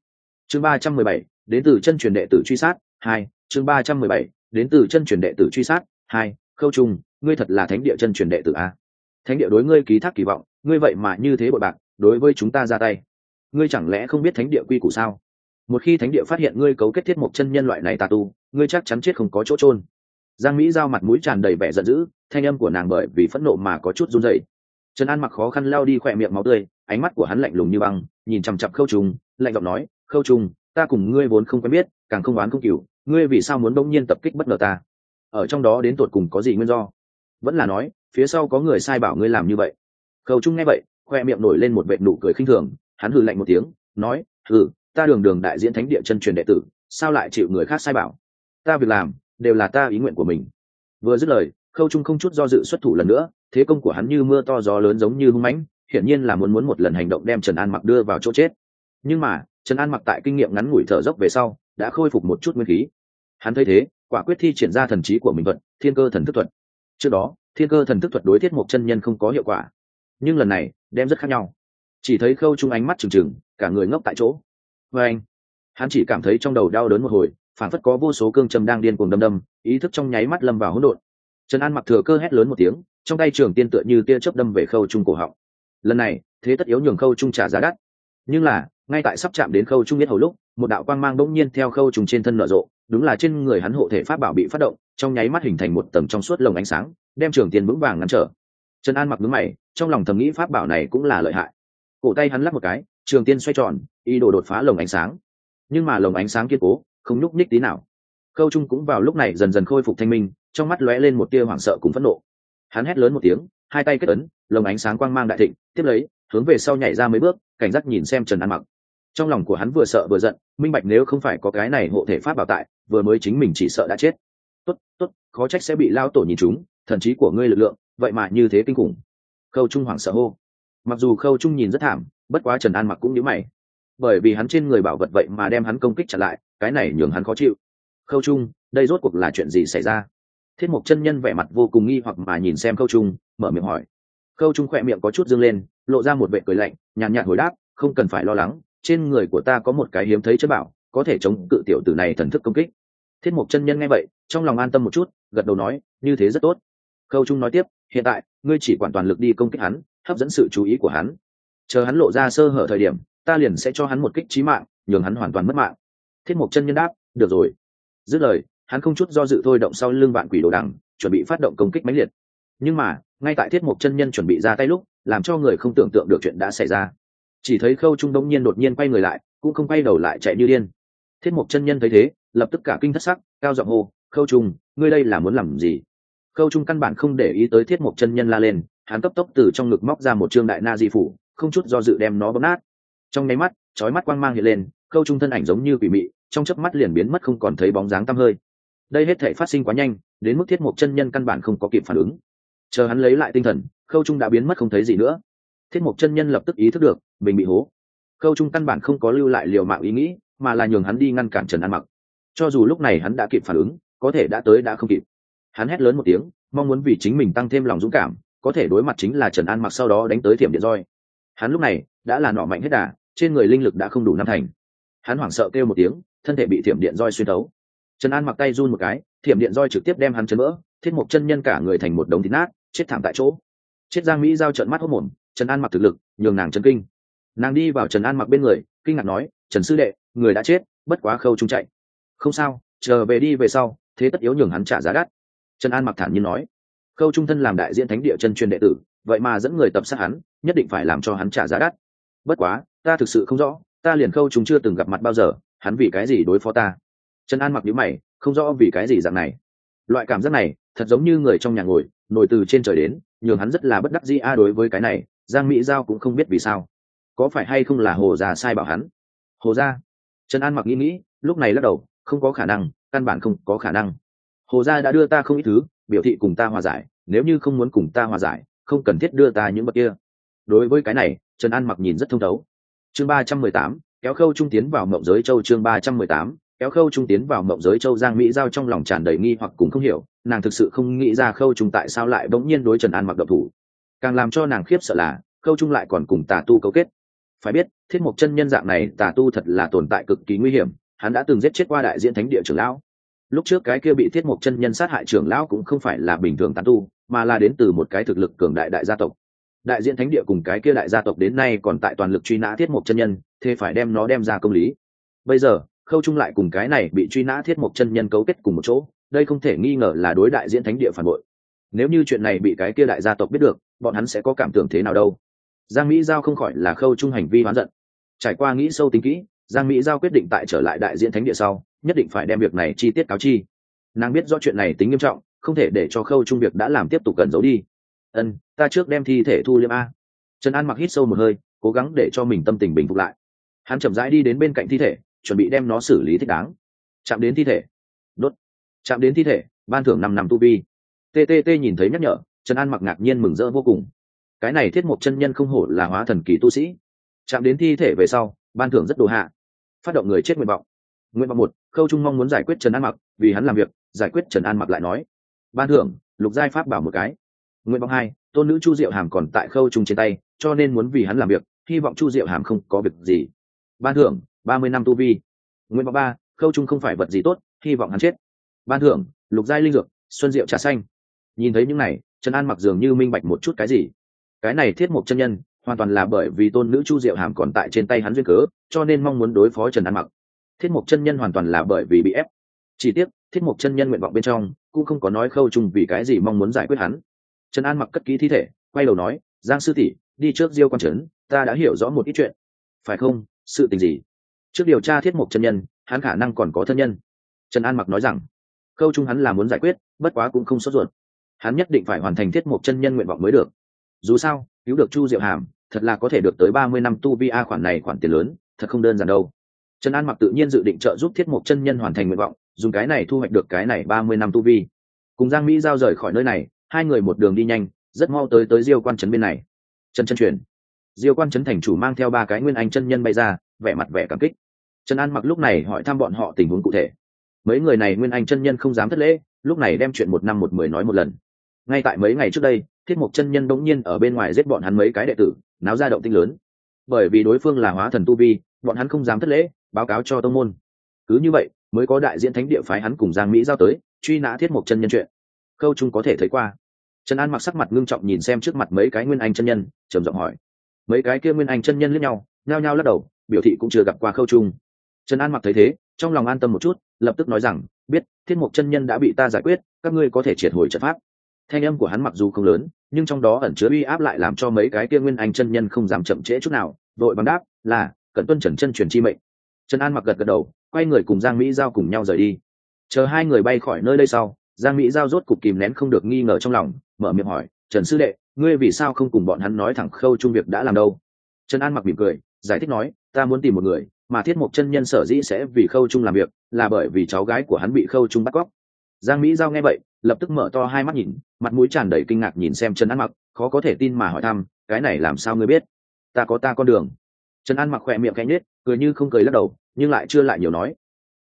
A: Chương ba trăm mười bảy, đến từ chân truyền đệ tử truy sát, hai, chương ba trăm mười bảy, đến từ chân truyền đệ tử truy sát, hai, khâu trung, ngươi thật là thánh địa chân truyền đệ tử a. Thánh địa đối ngươi ký thác kỳ vọng, ngươi vậy mà như thế bội bạc, đối với chúng ta ra tay ngươi chẳng lẽ không biết thánh địa quy củ sao? Một khi thánh địa phát hiện ngươi cấu kết thiết một chân nhân loại này tà tu, ngươi chắc chắn chết không có chỗ trôn giang mỹ giao mặt mũi tràn đầy vẻ giận dữ, thanh âm của nàng bởi vì phẫn nộ mà có chút run dậy trần an mặc khó khăn lao đi khỏe miệng máu tươi, ánh mắt của hắn lạnh lùng như băng, nhìn chằm chặp khâu trùng lạnh giọng nói, khâu trùng ta cùng ngươi vốn không quen biết, càng không oán không cừu, ngươi vì sao muốn đông nhiên tập kích bất ngờ ta? Ở trong đó đến tột cùng có gì nguyên do? Vẫn là nói, phía sau có người sai bảo ngươi làm như vậy. Khâu trung nghe vậy khoe miệng nổi lên một vệ nụ cười khinh thường hắn hừ lạnh một tiếng, nói, hừ, ta đường đường đại diễn thánh địa chân truyền đệ tử, sao lại chịu người khác sai bảo? Ta việc làm, đều là ta ý nguyện của mình. Vừa dứt lời, khâu trung không chút do dự xuất thủ lần nữa, thế công của hắn như mưa to gió lớn giống như hung mãnh, hiển nhiên là muốn muốn một lần hành động đem trần an mặc đưa vào chỗ chết. Nhưng mà, trần an mặc tại kinh nghiệm ngắn ngủi thở dốc về sau, đã khôi phục một chút nguyên khí. Hắn thấy thế, quả quyết thi triển ra thần trí của mình thuật, thiên cơ thần thức thuật. Trước đó, thiên cơ thần thức thuật đối thiết một chân nhân không có hiệu quả. Nhưng lần này, đem rất khác nhau chỉ thấy khâu trung ánh mắt trừng trừng, cả người ngốc tại chỗ. Vê anh, hắn chỉ cảm thấy trong đầu đau đớn một hồi phản phất có vô số cương châm đang điên cuồng đâm đâm, ý thức trong nháy mắt lâm vào hỗn độn. Trần an mặc thừa cơ hét lớn một tiếng, trong tay trường tiên tựa như tia chớp đâm về khâu trung cổ họng. Lần này, thế tất yếu nhường khâu trung trả giá đắt. Nhưng là, ngay tại sắp chạm đến khâu trung biết hầu lúc, một đạo quang mang bỗng nhiên theo khâu trùng trên thân nở rộ, đúng là trên người hắn hộ thể pháp bảo bị phát động, trong nháy mắt hình thành một tầng trong suốt lồng ánh sáng, đem trường tiền vững vàng ngăn trở. Trần an mặc đứng mày, trong lòng thầm nghĩ pháp bảo này cũng là lợi hại cổ tay hắn lắc một cái, trường tiên xoay tròn, ý đồ đột phá lồng ánh sáng. Nhưng mà lồng ánh sáng kiên cố, không nhúc nhích tí nào. Khâu trung cũng vào lúc này dần dần khôi phục thanh minh, trong mắt lóe lên một tia hoảng sợ cùng phẫn nộ. Hắn hét lớn một tiếng, hai tay kết ấn, lồng ánh sáng quang mang đại thịnh, tiếp lấy, hướng về sau nhảy ra mấy bước, cảnh giác nhìn xem trần an mặc. Trong lòng của hắn vừa sợ vừa giận, minh bạch nếu không phải có cái này hộ thể pháp bảo tại, vừa mới chính mình chỉ sợ đã chết. Tốt tốt, khó trách sẽ bị lao tổ nhìn chúng thần trí của ngươi lực lượng, vậy mà như thế kinh khủng. Khâu trung hoảng sợ hô mặc dù khâu trung nhìn rất thảm, bất quá trần an mặc cũng nhớ mày. Bởi vì hắn trên người bảo vật vậy mà đem hắn công kích chặn lại, cái này nhường hắn khó chịu. Khâu trung, đây rốt cuộc là chuyện gì xảy ra? Thiết mục chân nhân vẻ mặt vô cùng nghi hoặc mà nhìn xem khâu trung, mở miệng hỏi. Khâu trung khỏe miệng có chút dâng lên, lộ ra một vệ cười lạnh, nhàn nhạt hồi đáp, không cần phải lo lắng, trên người của ta có một cái hiếm thấy chất bảo, có thể chống cự tiểu tử này thần thức công kích. Thiết mục chân nhân nghe vậy, trong lòng an tâm một chút, gật đầu nói, như thế rất tốt. Khâu trung nói tiếp, hiện tại, ngươi chỉ quản toàn lực đi công kích hắn hấp dẫn sự chú ý của hắn. Chờ hắn lộ ra sơ hở thời điểm, ta liền sẽ cho hắn một kích trí mạng, nhường hắn hoàn toàn mất mạng. Thiết mục chân nhân đáp, được rồi. Dứt lời, hắn không chút do dự thôi động sau lưng vạn quỷ đồ đằng, chuẩn bị phát động công kích mãnh liệt. Nhưng mà, ngay tại thiết mục chân nhân chuẩn bị ra tay lúc, làm cho người không tưởng tượng được chuyện đã xảy ra. Chỉ thấy khâu trung đông nhiên đột nhiên quay người lại, cũng không quay đầu lại chạy như điên. Thiết mục chân nhân thấy thế, lập tức cả kinh thất sắc, cao giọng hô, khâu trung, ngươi đây là muốn làm gì? Khâu trung căn bản không để ý tới thiết mục chân nhân la lên hắn cấp tốc từ trong ngực móc ra một trương đại na di phủ, không chút do dự đem nó bóp nát. Trong nháy mắt, chói mắt quang mang hiện lên, khâu trung thân ảnh giống như quỷ mị, trong chớp mắt liền biến mất không còn thấy bóng dáng tăm hơi. Đây hết thể phát sinh quá nhanh, đến mức thiết mục chân nhân căn bản không có kịp phản ứng. Chờ hắn lấy lại tinh thần, khâu trung đã biến mất không thấy gì nữa. Thiết mục chân nhân lập tức ý thức được, mình bị hố. Khâu trung căn bản không có lưu lại liều mạng ý nghĩ, mà là nhường hắn đi ngăn cản trần an mặc. Cho dù lúc này hắn đã kịp phản ứng, có thể đã tới đã không kịp. Hắn hét lớn một tiếng, mong muốn vì chính mình tăng thêm lòng dũng cảm có thể đối mặt chính là trần an mặc sau đó đánh tới thiểm điện roi. Hắn lúc này đã là nọ mạnh hết đà, trên người linh lực đã không đủ năm thành. Hắn hoảng sợ kêu một tiếng, thân thể bị thiểm điện roi xuyên tấu trần an mặc tay run một cái, thiểm điện roi trực tiếp đem hắn chấn vỡ, thiết mộc chân nhân cả người thành một đống thịt nát, chết thảm tại chỗ. Chết giang mỹ giao trận mắt hốc mồm trần an mặc thực lực, nhường nàng chân kinh. Nàng đi vào trần an mặc bên người, kinh ngạc nói, trần sư đệ, người đã chết, bất quá khâu trung chạy. Không sao, chờ về đi về sau, thế tất yếu nhường hắn trả giá đắt. Trần an mặc thản nhiên nói khâu trung thân làm đại diện thánh địa chân truyền đệ tử, vậy mà dẫn người tập sát hắn, nhất định phải làm cho hắn trả giá đắt. Bất quá, ta thực sự không rõ, ta liền khâu chúng chưa từng gặp mặt bao giờ, hắn vì cái gì đối phó ta? Trần an mặc nhữ mày, không rõ vì cái gì dạng này. Loại cảm giác này, thật giống như người trong nhà ngồi nổi từ trên trời đến, nhường hắn rất là bất đắc dĩ a đối với cái này, giang mỹ giao cũng không biết vì sao. Có phải hay không là hồ già sai bảo hắn? Hồ gia? Trần an mặc nghĩ nghĩ, lúc này lắc đầu, không có khả năng, căn bản không có khả năng. Hồ gia đã đưa ta không ít thứ biểu thị cùng ta hòa giải, nếu như không muốn cùng ta hòa giải, không cần thiết đưa ta những bậc kia. Đối với cái này, trần an mặc nhìn rất thông thấu. Chương ba trăm mười tám, kéo khâu trung tiến vào mộng giới châu chương ba trăm mười tám, kéo khâu trung tiến vào mộng giới châu giang mỹ giao trong lòng tràn đầy nghi hoặc cùng không hiểu, nàng thực sự không nghĩ ra khâu trung tại sao lại bỗng nhiên đối trần an mặc độc thủ. Càng làm cho nàng khiếp sợ là, khâu trung lại còn cùng tà tu cấu kết. Phải biết, thiết mục chân nhân dạng này tà tu thật là tồn tại cực kỳ nguy hiểm, hắn đã từng giết chết qua đại diện thánh địa trưởng lão lúc trước cái kia bị thiết mục chân nhân sát hại trưởng lão cũng không phải là bình thường tán tu, mà là đến từ một cái thực lực cường đại đại gia tộc. Đại diện thánh địa cùng cái kia đại gia tộc đến nay còn tại toàn lực truy nã thiết mục chân nhân, thế phải đem nó đem ra công lý. Bây giờ, khâu trung lại cùng cái này bị truy nã thiết mục chân nhân cấu kết cùng một chỗ, đây không thể nghi ngờ là đối đại diễn thánh địa phản bội. Nếu như chuyện này bị cái kia đại gia tộc biết được, bọn hắn sẽ có cảm tưởng thế nào đâu? Giang mỹ giao không khỏi là khâu trung hành vi hoán giận. Trải qua nghĩ sâu tính kỹ, giang mỹ giao quyết định tại trở lại đại diễn thánh địa sau nhất định phải đem việc này chi tiết cáo chi. Nàng biết do chuyện này tính nghiêm trọng, không thể để cho khâu trung việc đã làm tiếp tục cần giấu đi. Ân, ta trước đem thi thể thu liêm a. Trần an mặc hít sâu một hơi, cố gắng để cho mình tâm tình bình phục lại. Hắn chậm rãi đi đến bên cạnh thi thể, chuẩn bị đem nó xử lý thích đáng. Chạm đến thi thể. Đốt. Chạm đến thi thể, ban thưởng năm năm tu vi. Ttt nhìn thấy nhắc nhở, trần an mặc ngạc nhiên mừng rỡ vô cùng. Cái này thiết mục chân nhân không hổ là hóa thần kỳ tu sĩ. Chạm đến thi thể về sau, ban thưởng rất đồ hạ. Phát động người chết nguyện vọng nguyện vọng một, khâu trung mong muốn giải quyết trần an mặc, vì hắn làm việc, giải quyết trần an mặc lại nói. Ban thưởng, lục giai pháp bảo một cái. Nguyện vọng hai, tôn nữ chu diệu hàm còn tại khâu trung trên tay, cho nên muốn vì hắn làm việc, hy vọng chu diệu hàm không có việc gì. Ban thưởng, ba mươi năm tu vi. Nguyện vọng ba, khâu trung không phải vật gì tốt, hy vọng hắn chết. Ban thưởng, lục giai linh dược, xuân diệu trà xanh. Nhìn thấy những này, trần an mặc dường như minh bạch một chút cái gì. Cái này thiết mục chân nhân, hoàn toàn là bởi vì tôn nữ chu diệu hàm còn tại trên tay hắn duyên cớ, cho nên mong muốn đối phó trần an mặc thiết mục chân nhân hoàn toàn là bởi vì bị ép. Chỉ tiếc, thiết mục chân nhân nguyện vọng bên trong cũng không có nói khâu chung vì cái gì mong muốn giải quyết hắn. Trần an mặc cất ký thi thể, quay đầu nói, giang sư tỷ, đi trước diêu quan trấn, ta đã hiểu rõ một ít chuyện. Phải không? Sự tình gì? Trước điều tra thiết mục chân nhân, hắn khả năng còn có thân nhân. Trần an mặc nói rằng, khâu chung hắn là muốn giải quyết, bất quá cũng không sốt ruột. Hắn nhất định phải hoàn thành thiết mục chân nhân nguyện vọng mới được. Dù sao, cứu được chu diệu hàm, thật là có thể được tới ba mươi năm tu vi a khoản này khoản tiền lớn, thật không đơn giản đâu trần an mặc tự nhiên dự định trợ giúp thiết mục chân nhân hoàn thành nguyện vọng, dùng cái này thu hoạch được cái này ba mươi năm tu vi. Cùng giang mỹ giao rời khỏi nơi này, hai người một đường đi nhanh, rất mau tới tới diêu quan trấn bên này. Trần chân truyền. Diêu quan trấn thành chủ mang theo ba cái nguyên anh chân nhân bay ra, vẻ mặt vẻ cảm kích. Trần an mặc lúc này hỏi thăm bọn họ tình huống cụ thể. Mấy người này nguyên anh chân nhân không dám thất lễ, lúc này đem chuyện một năm một mười nói một lần. Ngay tại mấy ngày trước đây, thiết mục chân nhân bỗng nhiên ở bên ngoài giết bọn hắn mấy cái đệ tử, náo ra động tinh lớn. Bởi vì đối phương là hóa thần tu vi, bọn hắn không dám thất lễ báo cáo cho tông môn. Cứ như vậy, mới có đại diện thánh địa phái hắn cùng giang mỹ giao tới, truy nã thiết mục chân nhân chuyện. Khâu trung có thể thấy qua. Trần an mặc sắc mặt ngưng trọng nhìn xem trước mặt mấy cái nguyên anh chân nhân, trầm giọng hỏi. Mấy cái kia nguyên anh chân nhân lẫn nhau, nhao nhao lắc đầu, biểu thị cũng chưa gặp qua khâu trung. Trần an mặc thấy thế, trong lòng an tâm một chút, lập tức nói rằng, biết, thiết mục chân nhân đã bị ta giải quyết, các ngươi có thể triệt hồi trận pháp. Thanh âm của hắn mặc dù không lớn, nhưng trong đó ẩn chứa uy áp lại làm cho mấy cái kia nguyên anh chân nhân không dám chậm trễ chút nào đội bằng đáp là cần tuân trần chân truyền chi mệnh trần an mặc gật gật đầu, quay người cùng giang mỹ giao cùng nhau rời đi. Chờ hai người bay khỏi nơi đây sau, giang mỹ giao rốt cục kìm nén không được nghi ngờ trong lòng, mở miệng hỏi, trần sư đệ, ngươi vì sao không cùng bọn hắn nói thẳng khâu chung việc đã làm đâu? Trần an mặc mỉm cười, giải thích nói, ta muốn tìm một người, mà thiết mục chân nhân sở dĩ sẽ vì khâu chung làm việc, là bởi vì cháu gái của hắn bị khâu chung bắt cóc. Giang mỹ giao nghe vậy, lập tức mở to hai mắt nhìn, mặt mũi tràn đầy kinh ngạc nhìn xem trần an mặc, khó có thể tin mà hỏi thăm, cái này làm sao ngươi biết? Ta có ta con đường trần an mặc khỏe miệng cánh nết cười như không cười lắc đầu, nhưng lại chưa lại nhiều nói.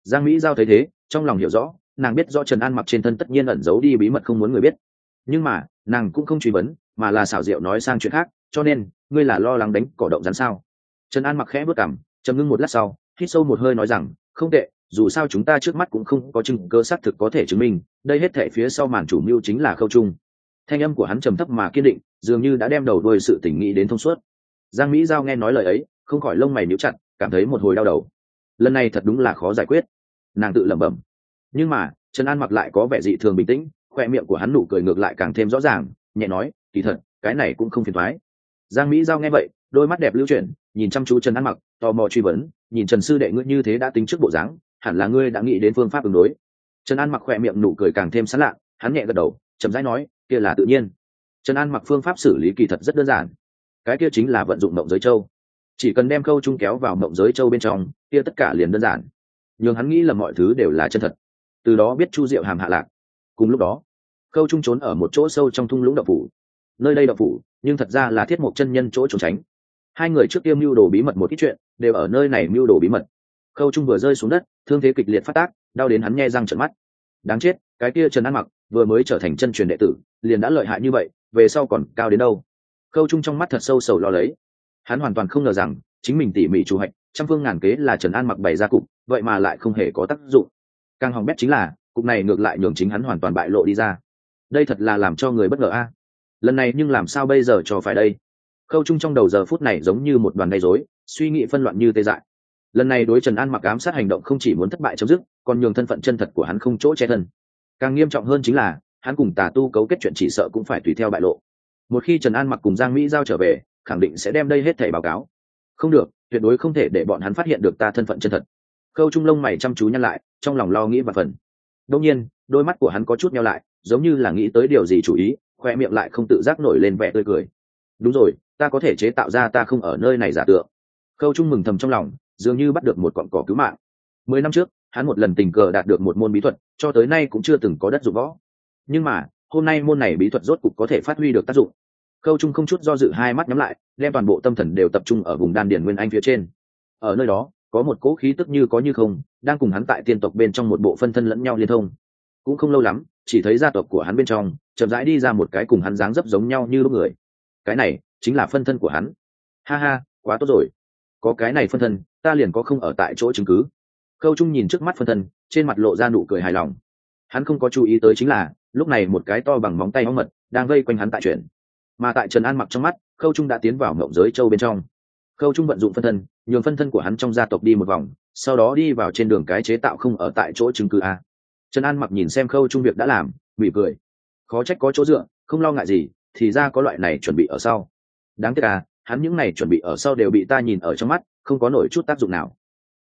A: Giang mỹ giao thấy thế, trong lòng hiểu rõ, nàng biết do trần an mặc trên thân tất nhiên ẩn giấu đi bí mật không muốn người biết. Nhưng mà, nàng cũng không truy vấn, mà là xảo diệu nói sang chuyện khác, cho nên, ngươi là lo lắng đánh cỏ động rắn sao? Trần an mặc khẽ bước cảm chấm ngưng một lát sau, hít sâu một hơi nói rằng, không tệ, dù sao chúng ta trước mắt cũng không có chứng cơ xác thực có thể chứng minh, đây hết thể phía sau màn chủ mưu chính là khâu trung thanh âm của hắn trầm thấp mà kiên định, dường như đã đem đầu đuôi sự tình nghĩ đến thông suốt. Giang mỹ giao nghe nói lời ấy không khỏi lông mày níu chặt, cảm thấy một hồi đau đầu. Lần này thật đúng là khó giải quyết. Nàng tự lẩm bẩm. Nhưng mà, trần an mặc lại có vẻ dị thường bình tĩnh, khoe miệng của hắn nụ cười ngược lại càng thêm rõ ràng, nhẹ nói, kỳ thật, cái này cũng không phiền thoái giang mỹ giao nghe vậy, đôi mắt đẹp lưu chuyển, nhìn chăm chú trần an mặc, tò mò truy vấn, nhìn trần sư đệ ngươi như thế đã tính trước bộ dáng, hẳn là ngươi đã nghĩ đến phương pháp ứng đối. Trần an mặc khoe miệng nụ cười càng thêm sán lạ, hắn nhẹ gật đầu, chậm rãi nói, kia là tự nhiên. Trần an mặc phương pháp xử lý kỳ thật rất đơn giản. Cái kia chính là vận dụng mộng giới châu chỉ cần đem câu trung kéo vào mộng giới châu bên trong, kia tất cả liền đơn giản. Nhưng hắn nghĩ là mọi thứ đều là chân thật. Từ đó biết chu diệu hàm hạ lạc. Cùng lúc đó câu trung trốn ở một chỗ sâu trong thung lũng đậu phủ. Nơi đây đậu phủ, nhưng thật ra là thiết mộc chân nhân chỗ trốn tránh. Hai người trước tiêm mưu đồ bí mật một ít chuyện, đều ở nơi này mưu đồ bí mật. Khâu trung vừa rơi xuống đất, thương thế kịch liệt phát tác, đau đến hắn nghe răng trận mắt. Đáng chết, cái kia trần an mặc, vừa mới trở thành chân truyền đệ tử, liền đã lợi hại như vậy, về sau còn cao đến đâu? Khâu trung trong mắt thật sâu sầu lo lấy hắn hoàn toàn không ngờ rằng chính mình tỉ mỉ chủ hạch trăm phương ngàn kế là trần an mặc bày ra cục, vậy mà lại không hề có tác dụng. Càng hỏng bét chính là, cục này ngược lại nhường chính hắn hoàn toàn bại lộ đi ra. Đây thật là làm cho người bất ngờ a. Lần này nhưng làm sao bây giờ cho phải đây? Khâu trung trong đầu giờ phút này giống như một đoàn gây rối, suy nghĩ phân loạn như tê dại. Lần này đối trần an mặc ám sát hành động không chỉ muốn thất bại chấm dứt, còn nhường thân phận chân thật của hắn không chỗ che thân. Càng nghiêm trọng hơn chính là, hắn cùng tà tu cấu kết chuyện chỉ sợ cũng phải tùy theo bại lộ. Một khi trần an mặc cùng giang mỹ giao trở về khẳng định sẽ đem đây hết thể báo cáo. Không được, tuyệt đối không thể để bọn hắn phát hiện được ta thân phận chân thật. Khâu trung lông mày chăm chú nhăn lại, trong lòng lo nghĩ và phần đông nhiên, đôi mắt của hắn có chút nhau lại, giống như là nghĩ tới điều gì chủ ý, khoe miệng lại không tự giác nổi lên vẻ tươi cười. Đúng rồi, ta có thể chế tạo ra ta không ở nơi này giả tượng. Khâu trung mừng thầm trong lòng, dường như bắt được một cọn cỏ cứu mạng. Mười năm trước, hắn một lần tình cờ đạt được một môn bí thuật, cho tới nay cũng chưa từng có đất dụng võ. Nhưng mà, hôm nay môn này bí thuật rốt cục có thể phát huy được tác dụng khâu trung không chút do dự hai mắt nhắm lại, đem toàn bộ tâm thần đều tập trung ở vùng đan điền nguyên anh phía trên. Ở nơi đó, có một cỗ khí tức như có như không, đang cùng hắn tại tiên tộc bên trong một bộ phân thân lẫn nhau liên thông. Cũng không lâu lắm, chỉ thấy gia tộc của hắn bên trong, chậm rãi đi ra một cái cùng hắn dáng dấp giống nhau như lúc người. Cái này, chính là phân thân của hắn. Ha ha, quá tốt rồi. Có cái này phân thân, ta liền có không ở tại chỗ chứng cứ. Khâu trung nhìn trước mắt phân thân, trên mặt lộ ra nụ cười hài lòng. Hắn không có chú ý tới chính là, lúc này một cái to bằng móng tay óng mật, đang vây quanh hắn tại chuyển mà tại trần an mặc trong mắt khâu trung đã tiến vào mộng giới châu bên trong khâu trung vận dụng phân thân nhường phân thân của hắn trong gia tộc đi một vòng sau đó đi vào trên đường cái chế tạo không ở tại chỗ chứng cứ a trần an mặc nhìn xem khâu trung việc đã làm mỉm cười khó trách có chỗ dựa không lo ngại gì thì ra có loại này chuẩn bị ở sau đáng tiếc à hắn những này chuẩn bị ở sau đều bị ta nhìn ở trong mắt không có nổi chút tác dụng nào